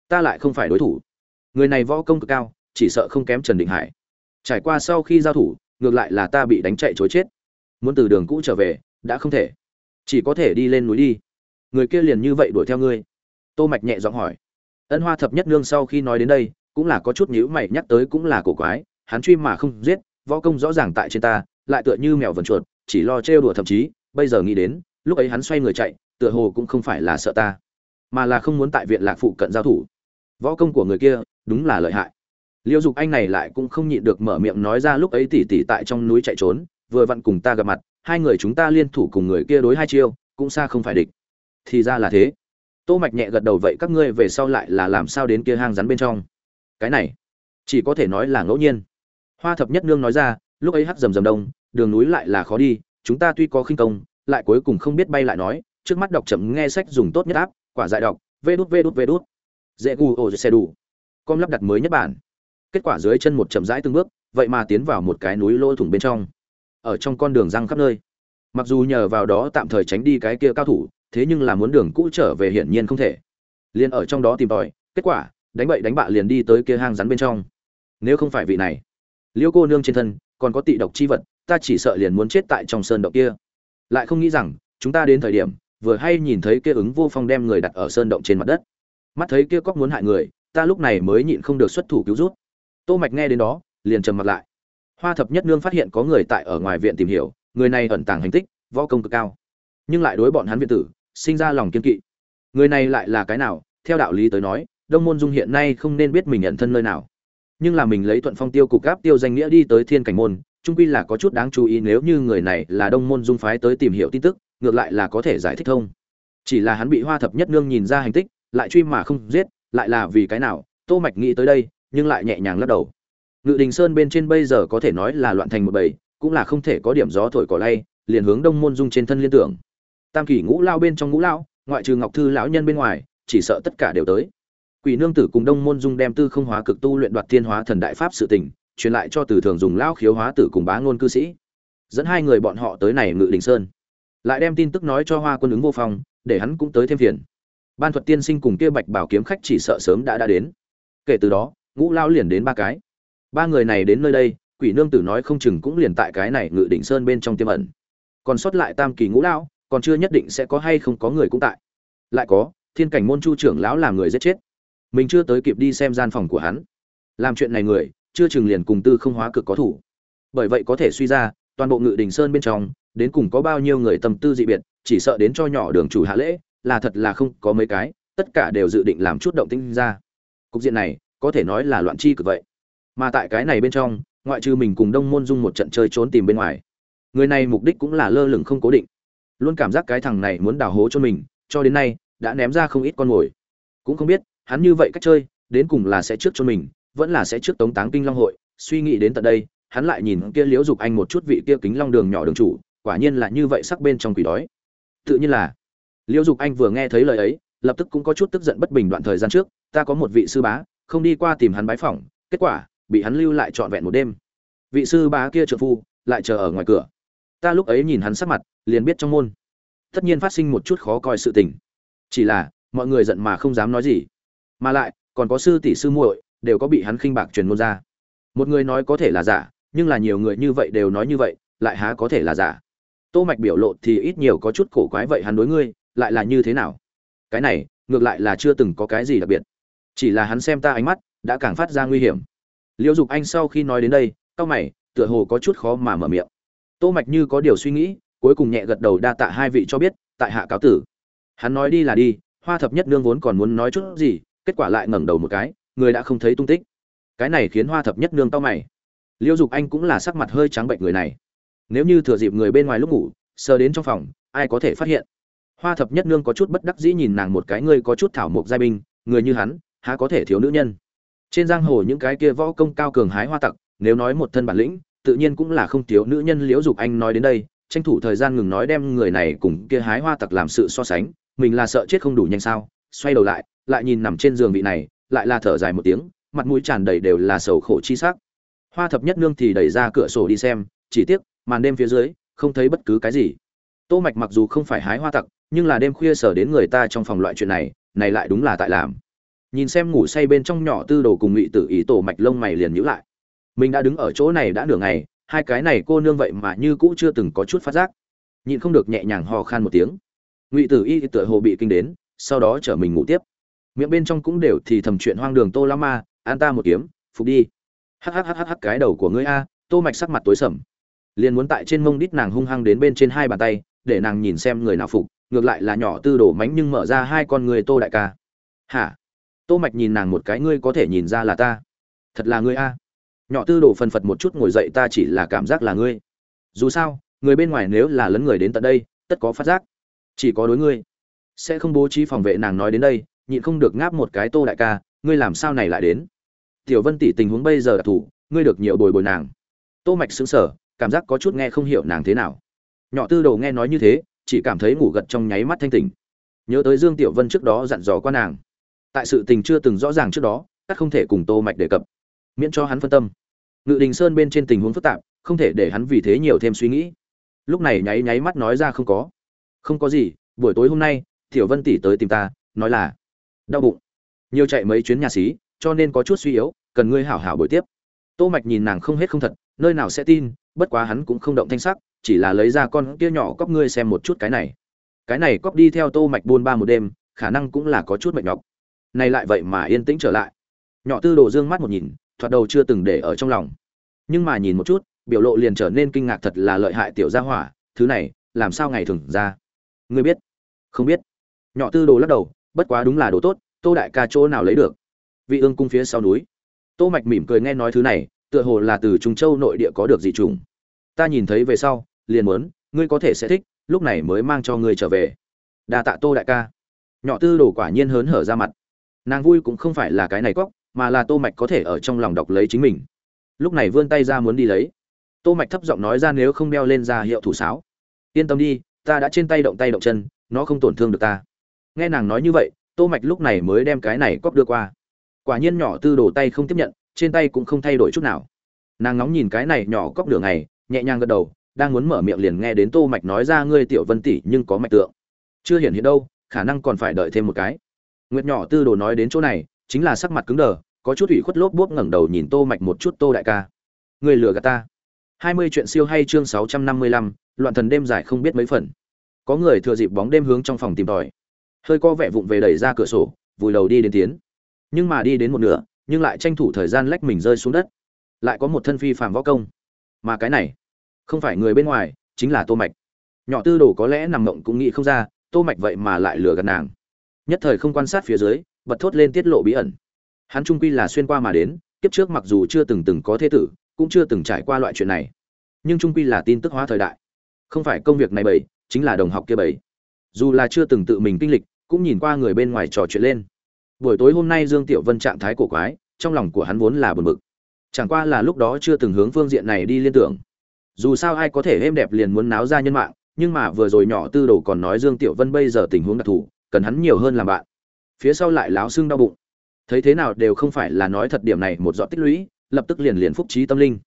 ta lại không phải đối thủ. Người này võ công cực cao, chỉ sợ không kém trần định hải. Trải qua sau khi giao thủ, ngược lại là ta bị đánh chạy chối chết. Muốn từ đường cũ trở về, đã không thể. Chỉ có thể đi lên núi đi người kia liền như vậy đuổi theo ngươi? Tô mạch nhẹ giọng hỏi. Ân hoa thập nhất nương sau khi nói đến đây, cũng là có chút nhíu mày nhắc tới cũng là cổ quái, hắn truy mà không giết, võ công rõ ràng tại trên ta, lại tựa như mèo vần chuột, chỉ lo trêu đùa thậm chí, bây giờ nghĩ đến, lúc ấy hắn xoay người chạy, tựa hồ cũng không phải là sợ ta, mà là không muốn tại viện lạc phụ cận giao thủ. Võ công của người kia, đúng là lợi hại. Liêu dục anh này lại cũng không nhịn được mở miệng nói ra lúc ấy tỉ tỉ tại trong núi chạy trốn, vừa vặn cùng ta gặp mặt, hai người chúng ta liên thủ cùng người kia đối hai chiêu, cũng xa không phải địch thì ra là thế. Tô mạch nhẹ gật đầu, vậy các ngươi về sau lại là làm sao đến kia hang rắn bên trong? Cái này, chỉ có thể nói là ngẫu nhiên. Hoa thập nhất nương nói ra, lúc ấy hắc rầm rầm đông, đường núi lại là khó đi, chúng ta tuy có khinh công, lại cuối cùng không biết bay lại nói, trước mắt đọc chậm nghe sách dùng tốt nhất áp, quả dại đọc, vê đút vê đút vê đút. Dễ gù ổ xe đủ. Com lắp đặt mới nhất bản. Kết quả dưới chân một chậm rãi từng bước, vậy mà tiến vào một cái núi lỗ thủng bên trong. Ở trong con đường răng khắp nơi. Mặc dù nhờ vào đó tạm thời tránh đi cái kia cao thủ thế nhưng là muốn đường cũ trở về hiển nhiên không thể. Liền ở trong đó tìm tòi, kết quả, đánh bậy đánh bạ liền đi tới kia hang rắn bên trong. Nếu không phải vị này liễu cô nương trên thân, còn có tị độc chi vật, ta chỉ sợ liền muốn chết tại trong sơn động kia. Lại không nghĩ rằng, chúng ta đến thời điểm, vừa hay nhìn thấy kia ứng vô phong đem người đặt ở sơn động trên mặt đất. Mắt thấy kia cóc muốn hại người, ta lúc này mới nhịn không được xuất thủ cứu rút. Tô mạch nghe đến đó, liền trầm mặt lại. Hoa thập nhất nương phát hiện có người tại ở ngoài viện tìm hiểu, người này ẩn tàng hành tích, võ công cực cao. Nhưng lại đối bọn hắn viện tử sinh ra lòng kiên kỵ. Người này lại là cái nào? Theo đạo lý tới nói, đông môn dung hiện nay không nên biết mình nhận thân nơi nào. Nhưng là mình lấy thuận phong tiêu cục gáp tiêu danh nghĩa đi tới thiên cảnh môn trung quy là có chút đáng chú ý nếu như người này là đông môn dung phái tới tìm hiểu tin tức, ngược lại là có thể giải thích thông. Chỉ là hắn bị hoa thập nhất nương nhìn ra hành tích, lại truy mà không giết, lại là vì cái nào? Tô mạch nghĩ tới đây, nhưng lại nhẹ nhàng lắc đầu. Ngự đình sơn bên trên bây giờ có thể nói là loạn thành một bầy, cũng là không thể có điểm gió thổi cỏ lay, liền hướng đông môn dung trên thân liên tưởng tam kỳ ngũ lao bên trong ngũ lao, ngoại trừ ngọc thư lão nhân bên ngoài, chỉ sợ tất cả đều tới. Quỷ nương tử cùng đông môn dung đem tư không hóa cực tu luyện đoạt thiên hóa thần đại pháp sự tình, truyền lại cho từ thường dùng lao khiếu hóa tử cùng bá ngôn cư sĩ. Dẫn hai người bọn họ tới này ngự đình sơn. Lại đem tin tức nói cho hoa quân ứng vô phong, để hắn cũng tới thêm phiền. Ban thuật tiên sinh cùng kia bạch bảo kiếm khách chỉ sợ sớm đã đã đến. Kể từ đó, ngũ lao liền đến ba cái. Ba người này đến nơi đây, quỷ nương tử nói không chừng cũng liền tại cái này ngự đỉnh sơn bên trong tiêm ẩn. Còn sót lại tam kỳ ngũ lao còn chưa nhất định sẽ có hay không có người cũng tại. Lại có, thiên cảnh môn chu trưởng lão làm người giết chết. Mình chưa tới kịp đi xem gian phòng của hắn. Làm chuyện này người, chưa chừng liền cùng tư không hóa cực có thủ. Bởi vậy có thể suy ra, toàn bộ ngự đình sơn bên trong, đến cùng có bao nhiêu người tâm tư dị biệt, chỉ sợ đến cho nhỏ đường chủ hạ lễ, là thật là không có mấy cái, tất cả đều dự định làm chút động tinh ra. Cục diện này, có thể nói là loạn chi cực vậy. Mà tại cái này bên trong, ngoại trừ mình cùng đông môn dung một trận chơi trốn tìm bên ngoài, người này mục đích cũng là lơ lửng không cố định luôn cảm giác cái thằng này muốn đào hố cho mình, cho đến nay, đã ném ra không ít con mồi. Cũng không biết, hắn như vậy cách chơi, đến cùng là sẽ trước cho mình, vẫn là sẽ trước tống táng kinh long hội. Suy nghĩ đến tận đây, hắn lại nhìn kia liễu dục anh một chút vị kia kính long đường nhỏ đường chủ, quả nhiên là như vậy sắc bên trong quỷ đói. Tự nhiên là, liễu dục anh vừa nghe thấy lời ấy, lập tức cũng có chút tức giận bất bình đoạn thời gian trước, ta có một vị sư bá, không đi qua tìm hắn bái phỏng, kết quả, bị hắn lưu lại trọn vẹn một đêm. Vị sư bá kia trợ phu, lại chờ ở ngoài cửa ta lúc ấy nhìn hắn sắc mặt, liền biết trong môn. Tất nhiên phát sinh một chút khó coi sự tình. Chỉ là, mọi người giận mà không dám nói gì. Mà lại, còn có sư tỷ sư muội, đều có bị hắn khinh bạc truyền môn ra. Một người nói có thể là giả, nhưng là nhiều người như vậy đều nói như vậy, lại há có thể là giả? Tô mạch biểu lộ thì ít nhiều có chút cổ quái vậy hắn đối ngươi, lại là như thế nào? Cái này, ngược lại là chưa từng có cái gì đặc biệt. Chỉ là hắn xem ta ánh mắt, đã càng phát ra nguy hiểm. Liễu dục anh sau khi nói đến đây cao mày, tựa hồ có chút khó mà mở miệng tô mạch như có điều suy nghĩ, cuối cùng nhẹ gật đầu đa tạ hai vị cho biết, tại hạ cáo tử. Hắn nói đi là đi, hoa thập nhất nương vốn còn muốn nói chút gì, kết quả lại ngẩng đầu một cái, người đã không thấy tung tích. Cái này khiến hoa thập nhất nương tao mày. Liêu dục anh cũng là sắc mặt hơi trắng bệnh người này. Nếu như thừa dịp người bên ngoài lúc ngủ, sờ đến trong phòng, ai có thể phát hiện? Hoa thập nhất nương có chút bất đắc dĩ nhìn nàng một cái, ngươi có chút thảo mộc giai binh, người như hắn, há có thể thiếu nữ nhân? Trên giang hồ những cái kia võ công cao cường hái hoa tặc, nếu nói một thân bản lĩnh tự nhiên cũng là không thiếu nữ nhân liễu dục anh nói đến đây, tranh thủ thời gian ngừng nói đem người này cùng kia hái hoa tặc làm sự so sánh, mình là sợ chết không đủ nhanh sao, xoay đầu lại lại nhìn nằm trên giường vị này, lại là thở dài một tiếng, mặt mũi tràn đầy đều là sầu khổ chi sắc. Hoa thập nhất nương thì đẩy ra cửa sổ đi xem, chỉ tiếc, màn đêm phía dưới, không thấy bất cứ cái gì. Tô mạch mặc dù không phải hái hoa tặc, nhưng là đêm khuya sở đến người ta trong phòng loại chuyện này này lại đúng là tại làm. Nhìn xem ngủ say bên trong nhỏ tư đồ cùng ngụy tử ý tổ mạch lông mày liền nhíu lại mình đã đứng ở chỗ này đã nửa ngày, hai cái này cô nương vậy mà như cũ chưa từng có chút phát giác. Nhịn không được nhẹ nhàng hò khan một tiếng. Ngụy tử y tựa hồ bị kinh đến, sau đó chở mình ngủ tiếp. Miệng bên trong cũng đều thì thầm chuyện hoang đường tô la ma, an ta một kiếm, phục đi. Hhhhh cái đầu của ngươi a. Tô mạch sắc mặt tối sầm. Liền muốn tại trên mông đít nàng hung hăng đến bên trên hai bàn tay, để nàng nhìn xem người nào phục, ngược lại là nhỏ tư đổ mánh nhưng mở ra hai con người tô đại ca. Hả? Tô mạch nhìn nàng một cái, ngươi có thể nhìn ra là ta. Thật là ngươi a nhỏ tư đồ phần phật một chút ngồi dậy ta chỉ là cảm giác là ngươi. Dù sao, người bên ngoài nếu là lấn người đến tận đây, tất có phát giác. Chỉ có đối ngươi. Sẽ không bố trí phòng vệ nàng nói đến đây, nhịn không được ngáp một cái tô đại ca, ngươi làm sao này lại đến? Tiểu vân tỷ tình huống bây giờ đặc thủ, ngươi được nhiều bồi bồi nàng. Tô mạch sững sờ, cảm giác có chút nghe không hiểu nàng thế nào. Nhỏ tư đồ nghe nói như thế, chỉ cảm thấy ngủ gật trong nháy mắt thanh tỉnh. Nhớ tới dương tiểu vân trước đó dặn dò qua nàng. Tại sự tình chưa từng rõ ràng trước đó, các không thể cùng tô mạch đề cập miễn cho hắn phân tâm. Ngự đình sơn bên trên tình huống phức tạp, không thể để hắn vì thế nhiều thêm suy nghĩ. Lúc này nháy nháy mắt nói ra không có. Không có gì, buổi tối hôm nay, tiểu vân tỷ tới tìm ta, nói là, đau bụng. Nhiều chạy mấy chuyến nhà xí, cho nên có chút suy yếu, cần ngươi hảo hảo buổi tiếp. Tô mạch nhìn nàng không hết không thật, nơi nào sẽ tin, bất quá hắn cũng không động thanh sắc, chỉ là lấy ra con kia nhỏ cóc ngươi xem một chút cái này. Cái này cóc đi theo tô mạch buôn ba một đêm, khả năng cũng là có chút mệt nhọc. Này lại vậy mà yên tĩnh trở lại. Nhỏ tư đồ dương mắt một nhìn thoạt đầu chưa từng để ở trong lòng. Nhưng mà nhìn một chút, biểu lộ liền trở nên kinh ngạc thật là lợi hại tiểu gia hỏa, thứ này, làm sao ngày thường ra? Ngươi biết? Không biết. Nhỏ tư đồ lắc đầu, bất quá đúng là đồ tốt, tô đại ca chỗ nào lấy được? Vị ương cung phía sau núi. Tô mạch mỉm cười nghe nói thứ này, tựa hồ là từ trung châu nội địa có được dị trùng ta nhìn thấy về sau, liền muốn, ngươi có thể sẽ thích, lúc này mới mang cho ngươi trở về. Đa tạ tô đại ca. Nhỏ tư đồ quả nhiên hớn hở ra mặt. Nàng vui cũng không phải là cái này cóc mà là tô mạch có thể ở trong lòng đọc lấy chính mình. Lúc này vươn tay ra muốn đi lấy. Tô mạch thấp giọng nói ra nếu không đeo lên ra hiệu thủ sáo. Yên tâm đi, ta đã trên tay động tay động chân, nó không tổn thương được ta. Nghe nàng nói như vậy, tô mạch lúc này mới đem cái này cóp đưa qua. Quả nhiên nhỏ tư đồ tay không tiếp nhận, trên tay cũng không thay đổi chút nào. Nàng ngóng nhìn cái này nhỏ cóp đường này nhẹ nhàng gật đầu, đang muốn mở miệng liền nghe đến tô mạch nói ra ngươi tiểu vân tỷ nhưng có mạch tượng. Chưa hiện hiện đâu, khả năng còn phải đợi thêm một cái. Nguyệt nhỏ tư đồ nói đến chỗ này chính là sắc mặt cứng đờ có chút ủy khuất lốp bốp ngẩng đầu nhìn tô mạch một chút tô đại ca người lừa gạt ta. 20 chuyện siêu hay chương 655, loạn thần đêm dài không biết mấy phần. Có người thừa dịp bóng đêm hướng trong phòng tìm tòi. Hơi co vẻ vụng về đẩy ra cửa sổ vùi đầu đi đến tiến. Nhưng mà đi đến một nửa nhưng lại tranh thủ thời gian lách mình rơi xuống đất. Lại có một thân phi phàm võ công. Mà cái này không phải người bên ngoài chính là tô mạch. Nhỏ tư đồ có lẽ nằm mộng cũng nghĩ không ra tô mạch vậy mà lại lừa gạt nàng. Nhất thời không quan sát phía dưới bật thốt lên tiết lộ bí ẩn. Hắn trung quy là xuyên qua mà đến, kiếp trước mặc dù chưa từng từng có thế tử, cũng chưa từng trải qua loại chuyện này. Nhưng trung quy là tin tức hóa thời đại. Không phải công việc này bầy, chính là đồng học kia bầy. Dù là chưa từng tự mình kinh lịch, cũng nhìn qua người bên ngoài trò chuyện lên. Buổi tối hôm nay dương tiểu vân trạng thái cổ quái, trong lòng của hắn vốn là buồn bực. Chẳng qua là lúc đó chưa từng hướng phương diện này đi liên tưởng. Dù sao ai có thể êm đẹp liền muốn náo ra nhân mạng, nhưng mà vừa rồi nhỏ tư đồ còn nói dương tiểu vân bây giờ tình huống đặc thù, cần hắn nhiều hơn làm bạn phía sau lại láo xương đau bụng. Thấy thế nào đều không phải là nói thật điểm này, một dọn tích lũy, lập tức liền liền phúc trí tâm linh.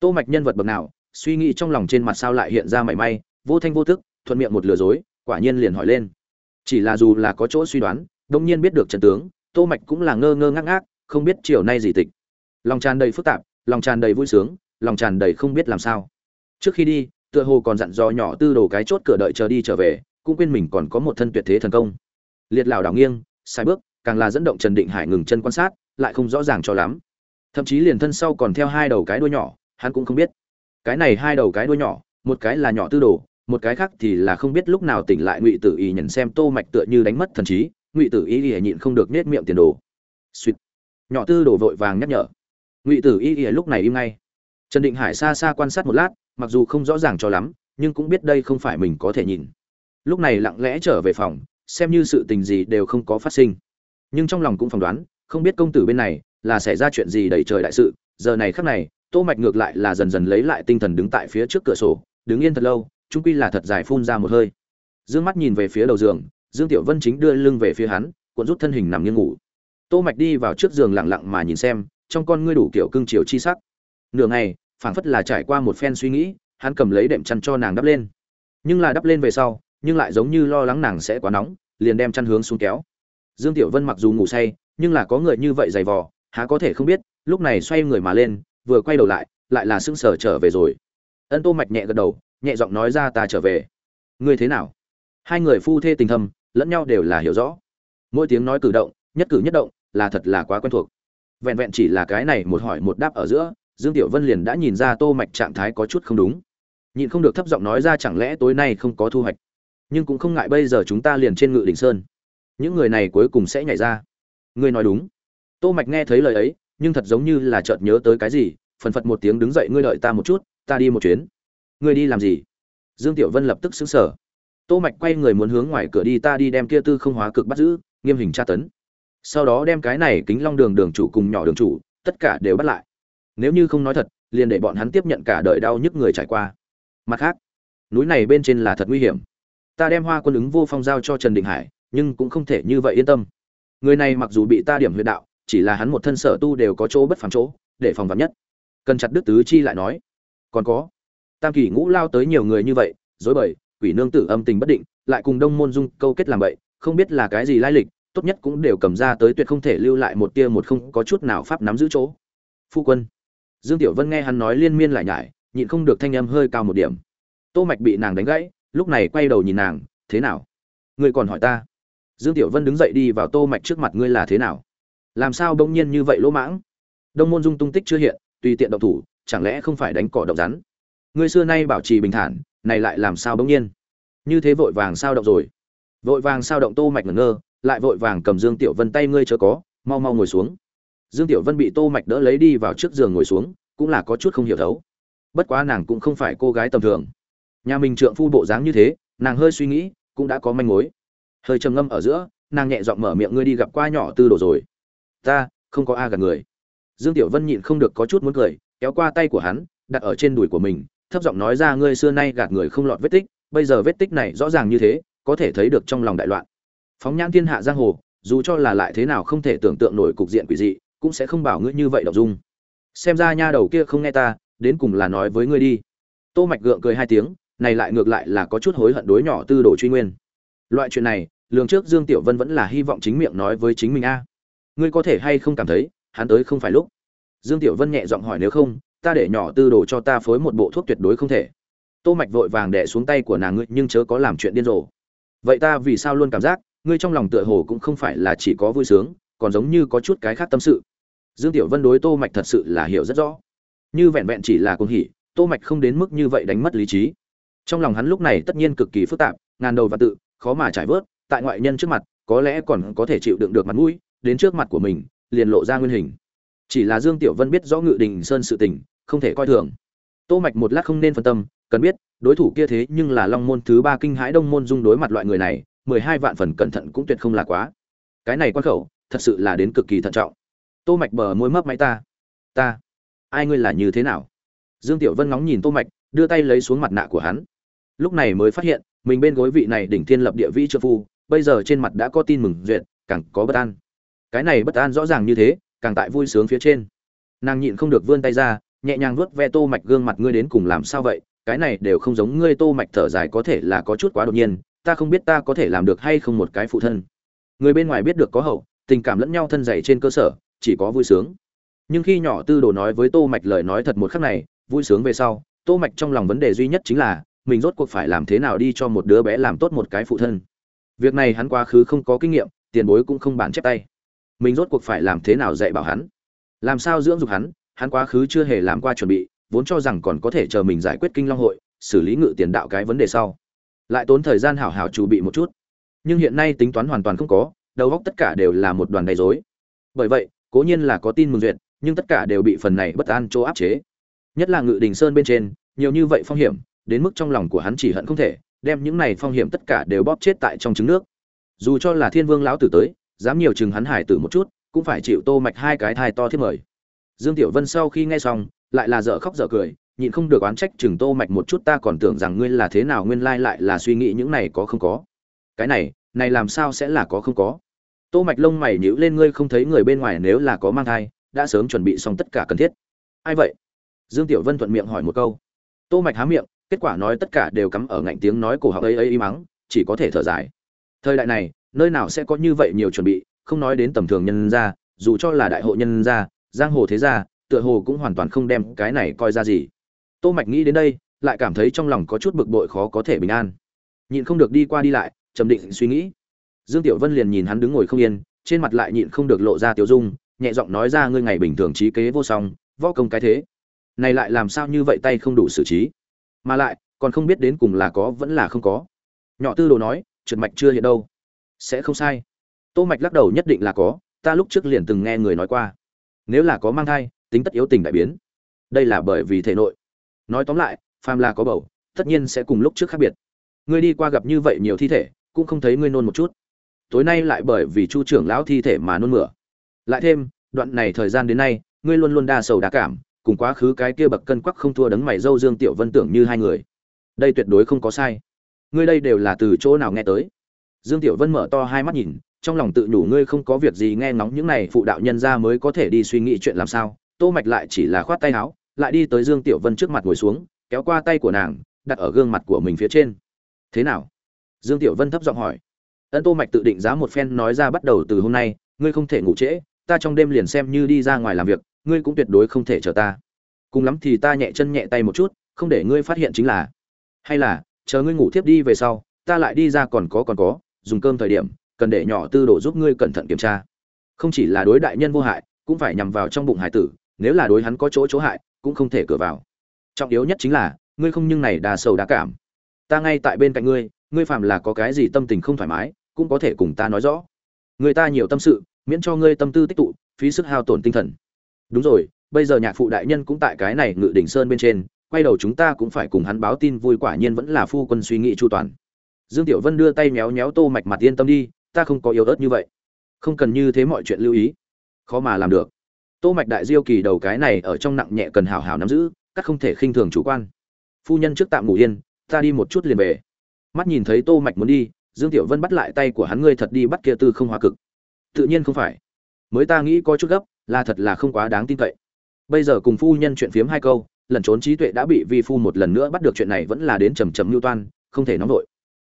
Tô mạch nhân vật bậc nào, suy nghĩ trong lòng trên mặt sao lại hiện ra mảy may, vô thanh vô tức, thuận miệng một lừa dối, quả nhiên liền hỏi lên. Chỉ là dù là có chỗ suy đoán, đông nhiên biết được trận tướng, tô mạch cũng là ngơ ngơ ngác ngác, không biết chiều nay gì tịch. Lòng tràn đầy phức tạp, lòng tràn đầy vui sướng, lòng tràn đầy không biết làm sao. Trước khi đi, tựa hồ còn dặn dò nhỏ tư đồ cái chốt cửa đợi chờ đi trở về, cũng quên mình còn có một thân tuyệt thế thần công. Liệt lảo đảo nghiêng sai bước, càng là dẫn động trần định hải ngừng chân quan sát, lại không rõ ràng cho lắm. Thậm chí liền thân sau còn theo hai đầu cái đuôi nhỏ, hắn cũng không biết. Cái này hai đầu cái đuôi nhỏ, một cái là nhỏ tư đồ, một cái khác thì là không biết lúc nào tỉnh lại ngụy tử y nhận xem tô mạch tựa như đánh mất thần trí, ngụy tử y lìa nhịn không được nết miệng tiền đồ. Suýt nhỏ tư đồ vội vàng nhắc nhở. Ngụy tử y lìa lúc này im ngay. Trần định hải xa xa quan sát một lát, mặc dù không rõ ràng cho lắm, nhưng cũng biết đây không phải mình có thể nhìn. Lúc này lặng lẽ trở về phòng xem như sự tình gì đều không có phát sinh. Nhưng trong lòng cũng phỏng đoán, không biết công tử bên này là xảy ra chuyện gì đầy trời đại sự, giờ này khắc này, tô mạch ngược lại là dần dần lấy lại tinh thần đứng tại phía trước cửa sổ, đứng yên thật lâu trung quy là thật dài phun ra một hơi. Dương mắt nhìn về phía đầu giường, dương tiểu vân chính đưa lưng về phía hắn, cuộn rút thân hình nằm nghiêng ngủ. Tô mạch đi vào trước giường lặng lặng mà nhìn xem, trong con ngươi đủ kiểu cương chiều chi sắc. Nửa ngày, phảng phất là trải qua một phen suy nghĩ, hắn cầm lấy đệm chăn cho nàng đắp lên. Nhưng là đắp lên về sau nhưng lại giống như lo lắng nàng sẽ quá nóng, liền đem chăn hướng xuống kéo. Dương tiểu vân mặc dù ngủ say, nhưng là có người như vậy dày vò, há có thể không biết, lúc này xoay người mà lên, vừa quay đầu lại lại là sững sờ trở về rồi. Ân tô mạch nhẹ gật đầu, nhẹ giọng nói ra ta trở về. Ngươi thế nào? Hai người phu thê tình thâm, lẫn nhau đều là hiểu rõ. Mỗi tiếng nói cử động, nhất cử nhất động, là thật là quá quen thuộc. Vẹn vẹn chỉ là cái này một hỏi một đáp ở giữa, dương tiểu vân liền đã nhìn ra tô mạch trạng thái có chút không đúng. Nhịn không được thấp giọng nói ra chẳng lẽ tối nay không có thu hoạch? Nhưng cũng không ngại bây giờ chúng ta liền trên ngự đỉnh sơn. Những người này cuối cùng sẽ nhảy ra. Ngươi nói đúng. Tô mạch nghe thấy lời ấy, nhưng thật giống như là chợt nhớ tới cái gì, phần phật một tiếng đứng dậy, ngươi đợi ta một chút, ta đi một chuyến. Ngươi đi làm gì? Dương tiểu vân lập tức xứng sở tô mạch quay người muốn hướng ngoài cửa đi, ta đi đem kia tư không hóa cực bắt giữ, nghiêm hình tra tấn. Sau đó đem cái này kính long đường đường chủ cùng nhỏ đường chủ, tất cả đều bắt lại. Nếu như không nói thật, liền để bọn hắn tiếp nhận cả đời đau nhức người trải qua. Mặt khác, núi này bên trên là thật nguy hiểm ta đem hoa quân ứng vô phong giao cho trần định hải, nhưng cũng không thể như vậy yên tâm. Người này mặc dù bị ta điểm huyệt đạo, chỉ là hắn một thân sở tu đều có chỗ bất phàm chỗ, để phòng vắn nhất. Cần chặt đức tứ chi lại nói. Còn có, tam kỳ ngũ lao tới nhiều người như vậy, dối bời, quỷ nương tử âm tình bất định, lại cùng đông môn dung câu kết làm vậy không biết là cái gì lai lịch, tốt nhất cũng đều cầm ra tới tuyệt không thể lưu lại một tia một không có chút nào pháp nắm giữ chỗ. Phu quân, dương tiểu vân nghe hắn nói liên miên lại nhải, nhịn không được thanh âm hơi cao một điểm. Tô mạch bị nàng đánh gãy lúc này quay đầu nhìn nàng, thế nào? Ngươi còn hỏi ta? Dương tiểu vân đứng dậy đi vào tô mạch trước mặt, ngươi là thế nào? Làm sao bỗng nhiên như vậy lỗ mãng? Đông môn dung tung tích chưa hiện, tùy tiện động thủ, chẳng lẽ không phải đánh cỏ động rắn? Ngươi xưa nay bảo trì bình thản, này lại làm sao bỗng nhiên? Như thế vội vàng sao động rồi? Vội vàng sao động tô mạch ngẩn ngơ, lại vội vàng cầm dương tiểu vân tay, ngươi chớ có, mau mau ngồi xuống. Dương tiểu vân bị tô mạch đỡ lấy đi vào trước giường ngồi xuống, cũng là có chút không hiểu thấu. Bất quá nàng cũng không phải cô gái tầm thường nhà mình trượng phu bộ dáng như thế, nàng hơi suy nghĩ, cũng đã có manh mối. Hơi trầm ngâm ở giữa, nàng nhẹ giọng mở miệng, ngươi đi gặp qua nhỏ tư đồ rồi. Ta, không có a gạt người. Dương tiểu vân nhịn không được có chút muốn cười, kéo qua tay của hắn, đặt ở trên đùi của mình, thấp giọng nói ra, ngươi xưa nay gạt người không lọt vết tích, bây giờ vết tích này rõ ràng như thế, có thể thấy được trong lòng đại loạn. Phóng nhãn thiên hạ giang hồ, dù cho là lại thế nào không thể tưởng tượng nổi cục diện quỷ dị, cũng sẽ không bảo ngươi như vậy đọc dung. Xem ra nha đầu kia không nghe ta, đến cùng là nói với ngươi đi. Tô mạch gượng cười hai tiếng này lại ngược lại là có chút hối hận đối nhỏ tư đồ truy nguyên. Loại chuyện này, lường trước dương tiểu vân vẫn là hy vọng chính miệng nói với chính mình a. Ngươi có thể hay không cảm thấy, hắn tới không phải lúc. Dương tiểu vân nhẹ giọng hỏi nếu không, ta để nhỏ tư đồ cho ta phối một bộ thuốc tuyệt đối không thể. Tô mạch vội vàng đè xuống tay của nàng ngươi, nhưng chớ có làm chuyện điên rồ. Vậy ta vì sao luôn cảm giác, ngươi trong lòng tựa hồ cũng không phải là chỉ có vui sướng, còn giống như có chút cái khác tâm sự. Dương tiểu vân đối tô mạch thật sự là hiểu rất rõ. Như vẹn vẹn chỉ là cuồng hỉ, tô mạch không đến mức như vậy đánh mất lý trí trong lòng hắn lúc này tất nhiên cực kỳ phức tạp, ngàn đầu và tự, khó mà trải vớt, tại ngoại nhân trước mặt, có lẽ còn có thể chịu đựng được mặt mũi, đến trước mặt của mình, liền lộ ra nguyên hình. Chỉ là dương tiểu vân biết rõ ngự đình sơn sự tình, không thể coi thường. Tô mạch một lát không nên phân tâm, cần biết, đối thủ kia thế nhưng là long môn thứ ba kinh hãi đông môn dung đối mặt loại người này, mười hai vạn phần cẩn thận cũng tuyệt không là quá. Cái này quan khẩu, thật sự là đến cực kỳ thận trọng. Tô mạch bờ môi mấp máy ta. Ta. Ai ngươi là như thế nào? Dương tiểu vân ngóng nhìn tô mạch, đưa tay lấy xuống mặt nạ của hắn lúc này mới phát hiện, mình bên gối vị này đỉnh thiên lập địa vĩ trợ phu, bây giờ trên mặt đã có tin mừng duyệt, càng có bất an. Cái này bất an rõ ràng như thế, càng tại vui sướng phía trên. Nàng nhịn không được vươn tay ra, nhẹ nhàng vuốt ve tô mạch gương mặt, ngươi đến cùng làm sao vậy? Cái này đều không giống ngươi. Tô mạch thở dài, có thể là có chút quá đột nhiên, ta không biết ta có thể làm được hay không một cái phụ thân. Người bên ngoài biết được có hậu, tình cảm lẫn nhau thân dày trên cơ sở, chỉ có vui sướng. Nhưng khi nhỏ tư đồ nói với tô mạch lời nói thật một khắc này, vui sướng về sau, tô mạch trong lòng vấn đề duy nhất chính là mình rốt cuộc phải làm thế nào đi cho một đứa bé làm tốt một cái phụ thân. Việc này hắn quá khứ không có kinh nghiệm, tiền bối cũng không bản chép tay. Mình rốt cuộc phải làm thế nào dạy bảo hắn? Làm sao dưỡng dục hắn? Hắn quá khứ chưa hề làm qua chuẩn bị, vốn cho rằng còn có thể chờ mình giải quyết kinh long hội, xử lý ngự tiền đạo cái vấn đề sau. Lại tốn thời gian hảo hảo chuẩn bị một chút. Nhưng hiện nay tính toán hoàn toàn không có, đầu óc tất cả đều là một đoàn đầy rối. Bởi vậy, cố nhiên là có tin mừng duyệt, nhưng tất cả đều bị phần này bất an chỗ áp chế. Nhất là ngự đình sơn bên trên, nhiều như vậy phong hiểm đến mức trong lòng của hắn chỉ hận không thể, đem những này phong hiểm tất cả đều bóp chết tại trong trứng nước. Dù cho là thiên vương lão tử tới, dám nhiều chừng hắn hải tử một chút, cũng phải chịu tô mạch hai cái thai to thiết mời. Dương tiểu vân sau khi nghe xong, lại là dở khóc dở cười, nhịn không được oán trách chừng tô mạch một chút ta còn tưởng rằng ngươi là thế nào nguyên lai lại là suy nghĩ những này có không có. Cái này này làm sao sẽ là có không có? Tô mạch lông mày nhíu lên ngươi không thấy người bên ngoài nếu là có mang thai, đã sớm chuẩn bị xong tất cả cần thiết. Ai vậy? Dương tiểu vân thuận miệng hỏi một câu. Tô mạch há miệng kết quả nói tất cả đều cắm ở ngạnh tiếng nói cổ họng ấy ấy y mắng chỉ có thể thở dài. Thời đại này, nơi nào sẽ có như vậy nhiều chuẩn bị, không nói đến tầm thường nhân gia, dù cho là đại hộ nhân gia, giang hồ thế gia, tựa hồ cũng hoàn toàn không đem cái này coi ra gì. Tô mạch nghĩ đến đây, lại cảm thấy trong lòng có chút bực bội khó có thể bình an. Nhịn không được đi qua đi lại, trầm định suy nghĩ. Dương tiểu vân liền nhìn hắn đứng ngồi không yên, trên mặt lại nhịn không được lộ ra tiểu dung, nhẹ giọng nói ra, ngươi ngày bình thường trí kế vô song, võ công cái thế. Này lại làm sao như vậy tay không đủ xử trí? Mà lại, còn không biết đến cùng là có vẫn là không có. Nhỏ tư đồ nói, trượt mạch chưa hiện đâu. Sẽ không sai. Tô mạch lắc đầu, nhất định là có, ta lúc trước liền từng nghe người nói qua. Nếu là có mang thai, tính tất yếu tình đại biến. Đây là bởi vì thể nội. Nói tóm lại, phàm là có bầu, tất nhiên sẽ cùng lúc trước khác biệt. Ngươi đi qua gặp như vậy nhiều thi thể, cũng không thấy ngươi nôn một chút. Tối nay lại bởi vì chu trưởng lão thi thể mà nôn mửa. Lại thêm, đoạn này thời gian đến nay, ngươi luôn luôn đa sầu đa cảm cùng quá khứ cái kia bậc cân quắc không thua đấng mày dâu dương tiểu vân tưởng như hai người. Đây tuyệt đối không có sai. Ngươi đây đều là từ chỗ nào nghe tới? Dương tiểu vân mở to hai mắt nhìn, trong lòng tự nhủ ngươi không có việc gì nghe ngóng những này phụ đạo nhân ra mới có thể đi suy nghĩ chuyện làm sao. Tô mạch lại chỉ là khoát tay áo, lại đi tới dương tiểu vân trước mặt ngồi xuống, kéo qua tay của nàng, đặt ở gương mặt của mình phía trên. Thế nào? Dương tiểu vân thấp giọng hỏi. Ân tô mạch tự định giá một phen nói ra bắt đầu từ hôm nay, ngươi không thể ngủ trễ, ta trong đêm liền xem như đi ra ngoài làm việc ngươi cũng tuyệt đối không thể chờ ta. Cùng lắm thì ta nhẹ chân nhẹ tay một chút, không để ngươi phát hiện chính là. Hay là, chờ ngươi ngủ tiếp đi về sau, ta lại đi ra còn có còn có, dùng cơm thời điểm, cần để nhỏ tư đồ giúp ngươi cẩn thận kiểm tra. Không chỉ là đối đại nhân vô hại, cũng phải nhằm vào trong bụng hải tử, nếu là đối hắn có chỗ chỗ hại, cũng không thể cửa vào. Trọng yếu nhất chính là, ngươi không nhưng này đà sầu đã cảm. Ta ngay tại bên cạnh ngươi ngươi phạm là có cái gì tâm tình không thoải mái, cũng có thể cùng ta nói rõ. Người ta nhiều tâm sự, miễn cho ngươi tâm tư tích tụ, phí sức hao tổn tinh thần đúng rồi, bây giờ nhạc phụ đại nhân cũng tại cái này ngự đỉnh sơn bên trên, quay đầu chúng ta cũng phải cùng hắn báo tin vui quả nhiên vẫn là phu quân suy nghĩ chu toàn. Dương tiểu vân đưa tay méo méo tô mạch mặt yên tâm đi, ta không có yếu ớt như vậy. Không cần như thế mọi chuyện lưu ý. Khó mà làm được. Tô mạch đại diêu kỳ đầu cái này ở trong nặng nhẹ cần hảo hảo nắm giữ, các không thể khinh thường chủ quan. Phu nhân trước tạm ngủ yên, ta đi một chút liền về. Mắt nhìn thấy tô mạch muốn đi, dương tiểu vân bắt lại tay của hắn ngươi thật đi bắt kia tư không hóa cực. Tự nhiên không phải. Mới ta nghĩ có chút gấp là thật là không quá đáng tin cậy. Bây giờ cùng phu nhân chuyện phiếm hai câu lần trốn trí tuệ đã bị vi phu một lần nữa bắt được chuyện này vẫn là đến trầm trầm lưu toan, không thể nóng nổi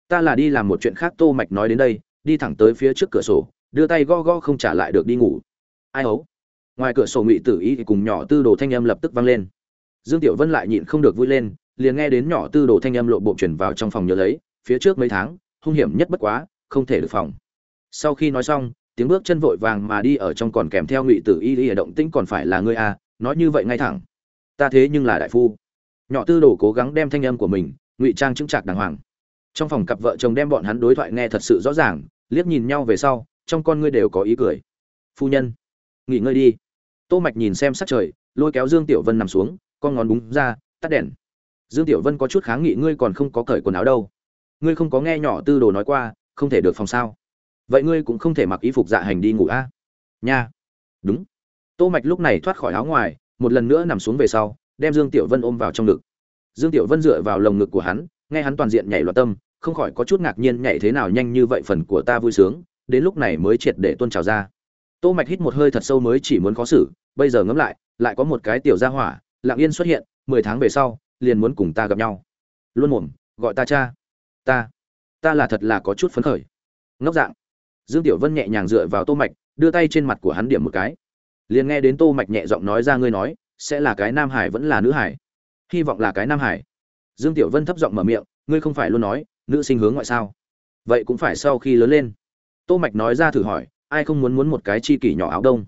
ta là đi làm một chuyện khác, tô mạch nói đến đây, đi thẳng tới phía trước cửa sổ, đưa tay go go không trả lại được đi ngủ. Ai ấu ngoài cửa sổ ngụy tử ý thì cùng nhỏ tư đồ thanh âm lập tức vang lên. Dương tiểu vân lại nhịn không được vui lên, liền nghe đến nhỏ tư đồ thanh âm lộ bộ chuyển vào trong phòng nhớ lấy, phía trước mấy tháng, hung hiểm nhất bất quá, không thể được phòng. Sau khi nói xong tiếng bước chân vội vàng mà đi ở trong còn kèm theo ngụy tử y y động tĩnh còn phải là ngươi à nói như vậy ngay thẳng. Ta thế nhưng là đại phu. Nhỏ tư đồ cố gắng đem thanh âm của mình, ngụy trang chứng trạc đàng hoàng. Trong phòng cặp vợ chồng đem bọn hắn đối thoại nghe thật sự rõ ràng, liếc nhìn nhau về sau, trong con ngươi đều có ý cười. Phu nhân, nghỉ ngơi đi. Tô mạch nhìn xem sắc trời, lôi kéo dương tiểu vân nằm xuống, con ngón búng ra, tắt đèn. Dương tiểu vân có chút kháng nghị ngươi còn không có cởi quần áo đâu. Ngươi không có nghe nhỏ tư đồ nói qua, không thể được phòng sao vậy ngươi cũng không thể mặc y phục dạ hành đi ngủ a? À? nha. Đúng. Tô mạch lúc này thoát khỏi áo ngoài, một lần nữa nằm xuống về sau, đem dương tiểu vân ôm vào trong ngực. Dương tiểu vân dựa vào lồng ngực của hắn, nghe hắn toàn diện nhảy loạn tâm, không khỏi có chút ngạc nhiên nhảy thế nào nhanh như vậy phần của ta vui sướng, đến lúc này mới triệt để tuôn trào ra. Tô mạch hít một hơi thật sâu mới chỉ muốn khó xử, bây giờ ngẫm lại lại có một cái tiểu gia hỏa, lặng yên xuất hiện, mười tháng về sau, liền muốn cùng ta gặp nhau. Luôn mồm, gọi ta cha. Ta. Ta là thật là có chút phấn khởi. Ngốc dạng dương tiểu vân nhẹ nhàng dựa vào tô mạch, đưa tay trên mặt của hắn điểm một cái. Liền nghe đến tô mạch nhẹ giọng nói ra ngươi nói, sẽ là cái nam hải vẫn là nữ hải? Hy vọng là cái nam hải. Dương tiểu vân thấp giọng mở miệng, ngươi không phải luôn nói, nữ sinh hướng ngoại sao? Vậy cũng phải sau khi lớn lên. Tô mạch nói ra thử hỏi, ai không muốn muốn một cái chi kỷ nhỏ áo đông?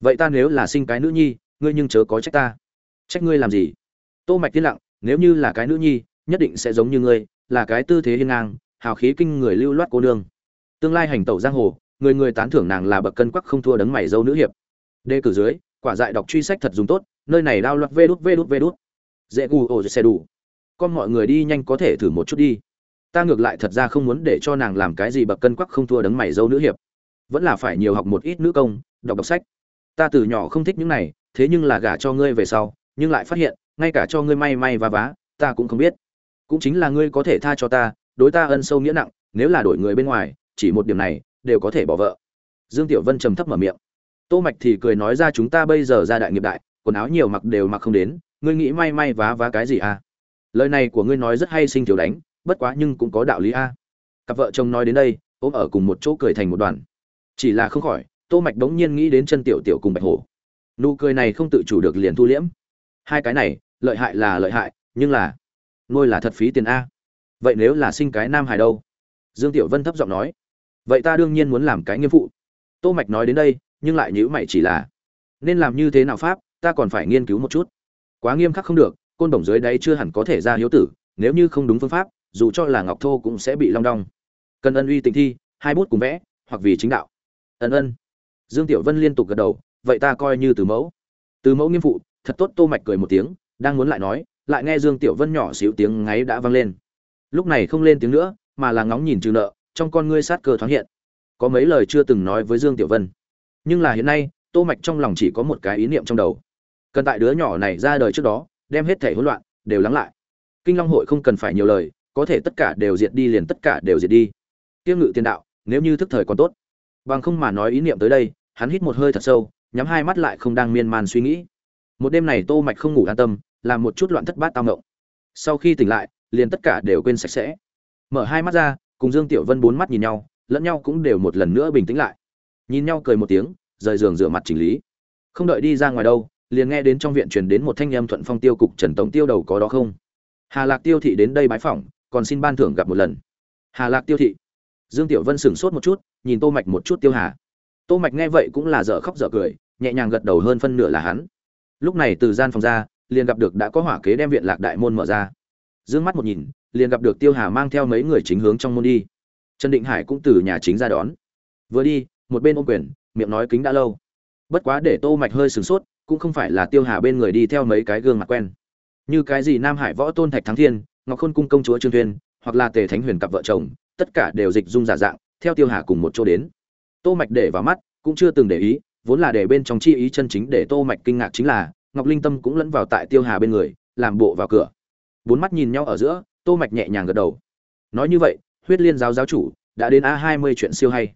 Vậy ta nếu là sinh cái nữ nhi, ngươi nhưng chớ có trách ta. Trách ngươi làm gì? Tô mạch tiến lặng, nếu như là cái nữ nhi, nhất định sẽ giống như ngươi, là cái tư thế hiên ngang, hào khí kinh người lưu loát cô nương tương lai hành tẩu giang hồ, người người tán thưởng nàng là bậc cân quắc không thua đấng mày dâu nữ hiệp. Đề cử dưới, quả dại đọc truy sách thật dùng tốt, nơi này đao loạt vê đút vê đút vê đút. Dễ gu ổ xe đủ. Con mọi người đi nhanh có thể thử một chút đi. Ta ngược lại thật ra không muốn để cho nàng làm cái gì bậc cân quắc không thua đấng mày dâu nữ hiệp. Vẫn là phải nhiều học một ít nữ công, đọc đọc sách. Ta từ nhỏ không thích những này, thế nhưng là gả cho ngươi về sau, nhưng lại phát hiện, ngay cả cho ngươi may may và vá, ta cũng không biết. Cũng chính là ngươi có thể tha cho ta, đối ta ân sâu nghĩa nặng, nếu là đổi người bên ngoài chỉ một điểm này, đều có thể bỏ vợ. Dương tiểu vân trầm thấp mở miệng. Tô mạch thì cười nói ra chúng ta bây giờ ra đại nghiệp đại, quần áo nhiều mặc đều mặc không đến, ngươi nghĩ may may vá vá cái gì à? Lời này của ngươi nói rất hay sinh thiếu đánh, bất quá nhưng cũng có đạo lý a. Cặp vợ chồng nói đến đây, ôm ở cùng một chỗ cười thành một đoàn. Chỉ là không khỏi, tô mạch đống nhiên nghĩ đến chân tiểu tiểu cùng bạch hổ. Nụ cười này không tự chủ được liền thu liễm. Hai cái này, lợi hại là lợi hại, nhưng là nuôi là thật phí tiền a. Vậy nếu là sinh cái nam hài đâu? Dương tiểu vân thấp giọng nói vậy ta đương nhiên muốn làm cái nghiêm phụ. Tô mạch nói đến đây, nhưng lại nhíu mày chỉ là, nên làm như thế nào pháp, ta còn phải nghiên cứu một chút. Quá nghiêm khắc không được, côn đồng dưới đấy chưa hẳn có thể ra hiếu tử, nếu như không đúng phương pháp, dù cho là ngọc thô cũng sẽ bị long đong. Cần ân uy tình thi, hai bút cùng vẽ, hoặc vì chính đạo. Ân ân. Dương tiểu vân liên tục gật đầu, vậy ta coi như từ mẫu. Từ mẫu nghiêm phụ. Thật tốt, tô mạch cười một tiếng, đang muốn lại nói, lại nghe dương tiểu vân nhỏ xíu tiếng ngáy đã vang lên. Lúc này không lên tiếng nữa, mà là ngóng nhìn trừ nợ trong con ngươi sát cơ thoáng hiện. Có mấy lời chưa từng nói với dương tiểu vân. Nhưng là hiện nay, tô mạch trong lòng chỉ có một cái ý niệm trong đầu. Cần tại đứa nhỏ này ra đời trước đó, đem hết thể hỗn loạn, đều lắng lại. Kinh long hội không cần phải nhiều lời, có thể tất cả đều diệt đi liền tất cả đều diệt đi. Tiêu ngự tiền đạo, nếu như thức thời còn tốt. Bằng không mà nói ý niệm tới đây, hắn hít một hơi thật sâu, nhắm hai mắt lại không đang miên man suy nghĩ. Một đêm này tô mạch không ngủ an tâm, làm một chút loạn thất bát tao ngộng. Sau khi tỉnh lại, liền tất cả đều quên sạch sẽ. Mở hai mắt ra cùng dương tiểu vân bốn mắt nhìn nhau, lẫn nhau cũng đều một lần nữa bình tĩnh lại. Nhìn nhau cười một tiếng, rời giường rửa mặt chỉnh lý. Không đợi đi ra ngoài đâu, liền nghe đến trong viện truyền đến một thanh âm thuận phong tiêu cục trần tổng tiêu đầu có đó không? Hà lạc tiêu thị đến đây bái phỏng, còn xin ban thưởng gặp một lần. Hà lạc tiêu thị. Dương tiểu vân sửng sốt một chút, nhìn tô mạch một chút tiêu hà. Tô mạch nghe vậy cũng là dở khóc dở cười, nhẹ nhàng gật đầu hơn phân nửa là hắn. Lúc này từ gian phòng ra, liền gặp được đã có hỏa kế đem viện lạc đại môn mở ra. Dương mắt một nhìn liền gặp được tiêu hà mang theo mấy người chính hướng trong môn đi. Trần định hải cũng từ nhà chính ra đón. Vừa đi, một bên ôm quyền, miệng nói kính đã lâu. Bất quá để tô mạch hơi sửng sốt, cũng không phải là tiêu hà bên người đi theo mấy cái gương mặt quen. Như cái gì nam hải võ tôn thạch thắng thiên, ngọc khôn cung công chúa trương tuyên, hoặc là tề thánh huyền cặp vợ chồng, tất cả đều dịch dung giả dạng, theo tiêu hà cùng một chỗ đến. Tô mạch để vào mắt, cũng chưa từng để ý, vốn là để bên trong chi ý chân chính để tô mạch kinh ngạc chính là, ngọc linh tâm cũng lẫn vào tại tiêu hà bên người, làm bộ vào cửa. Bốn mắt nhìn nhau ở giữa tô mạch nhẹ nhàng gật đầu. Nói như vậy, huyết liên giáo giáo chủ đã đến a 20 chuyện siêu hay.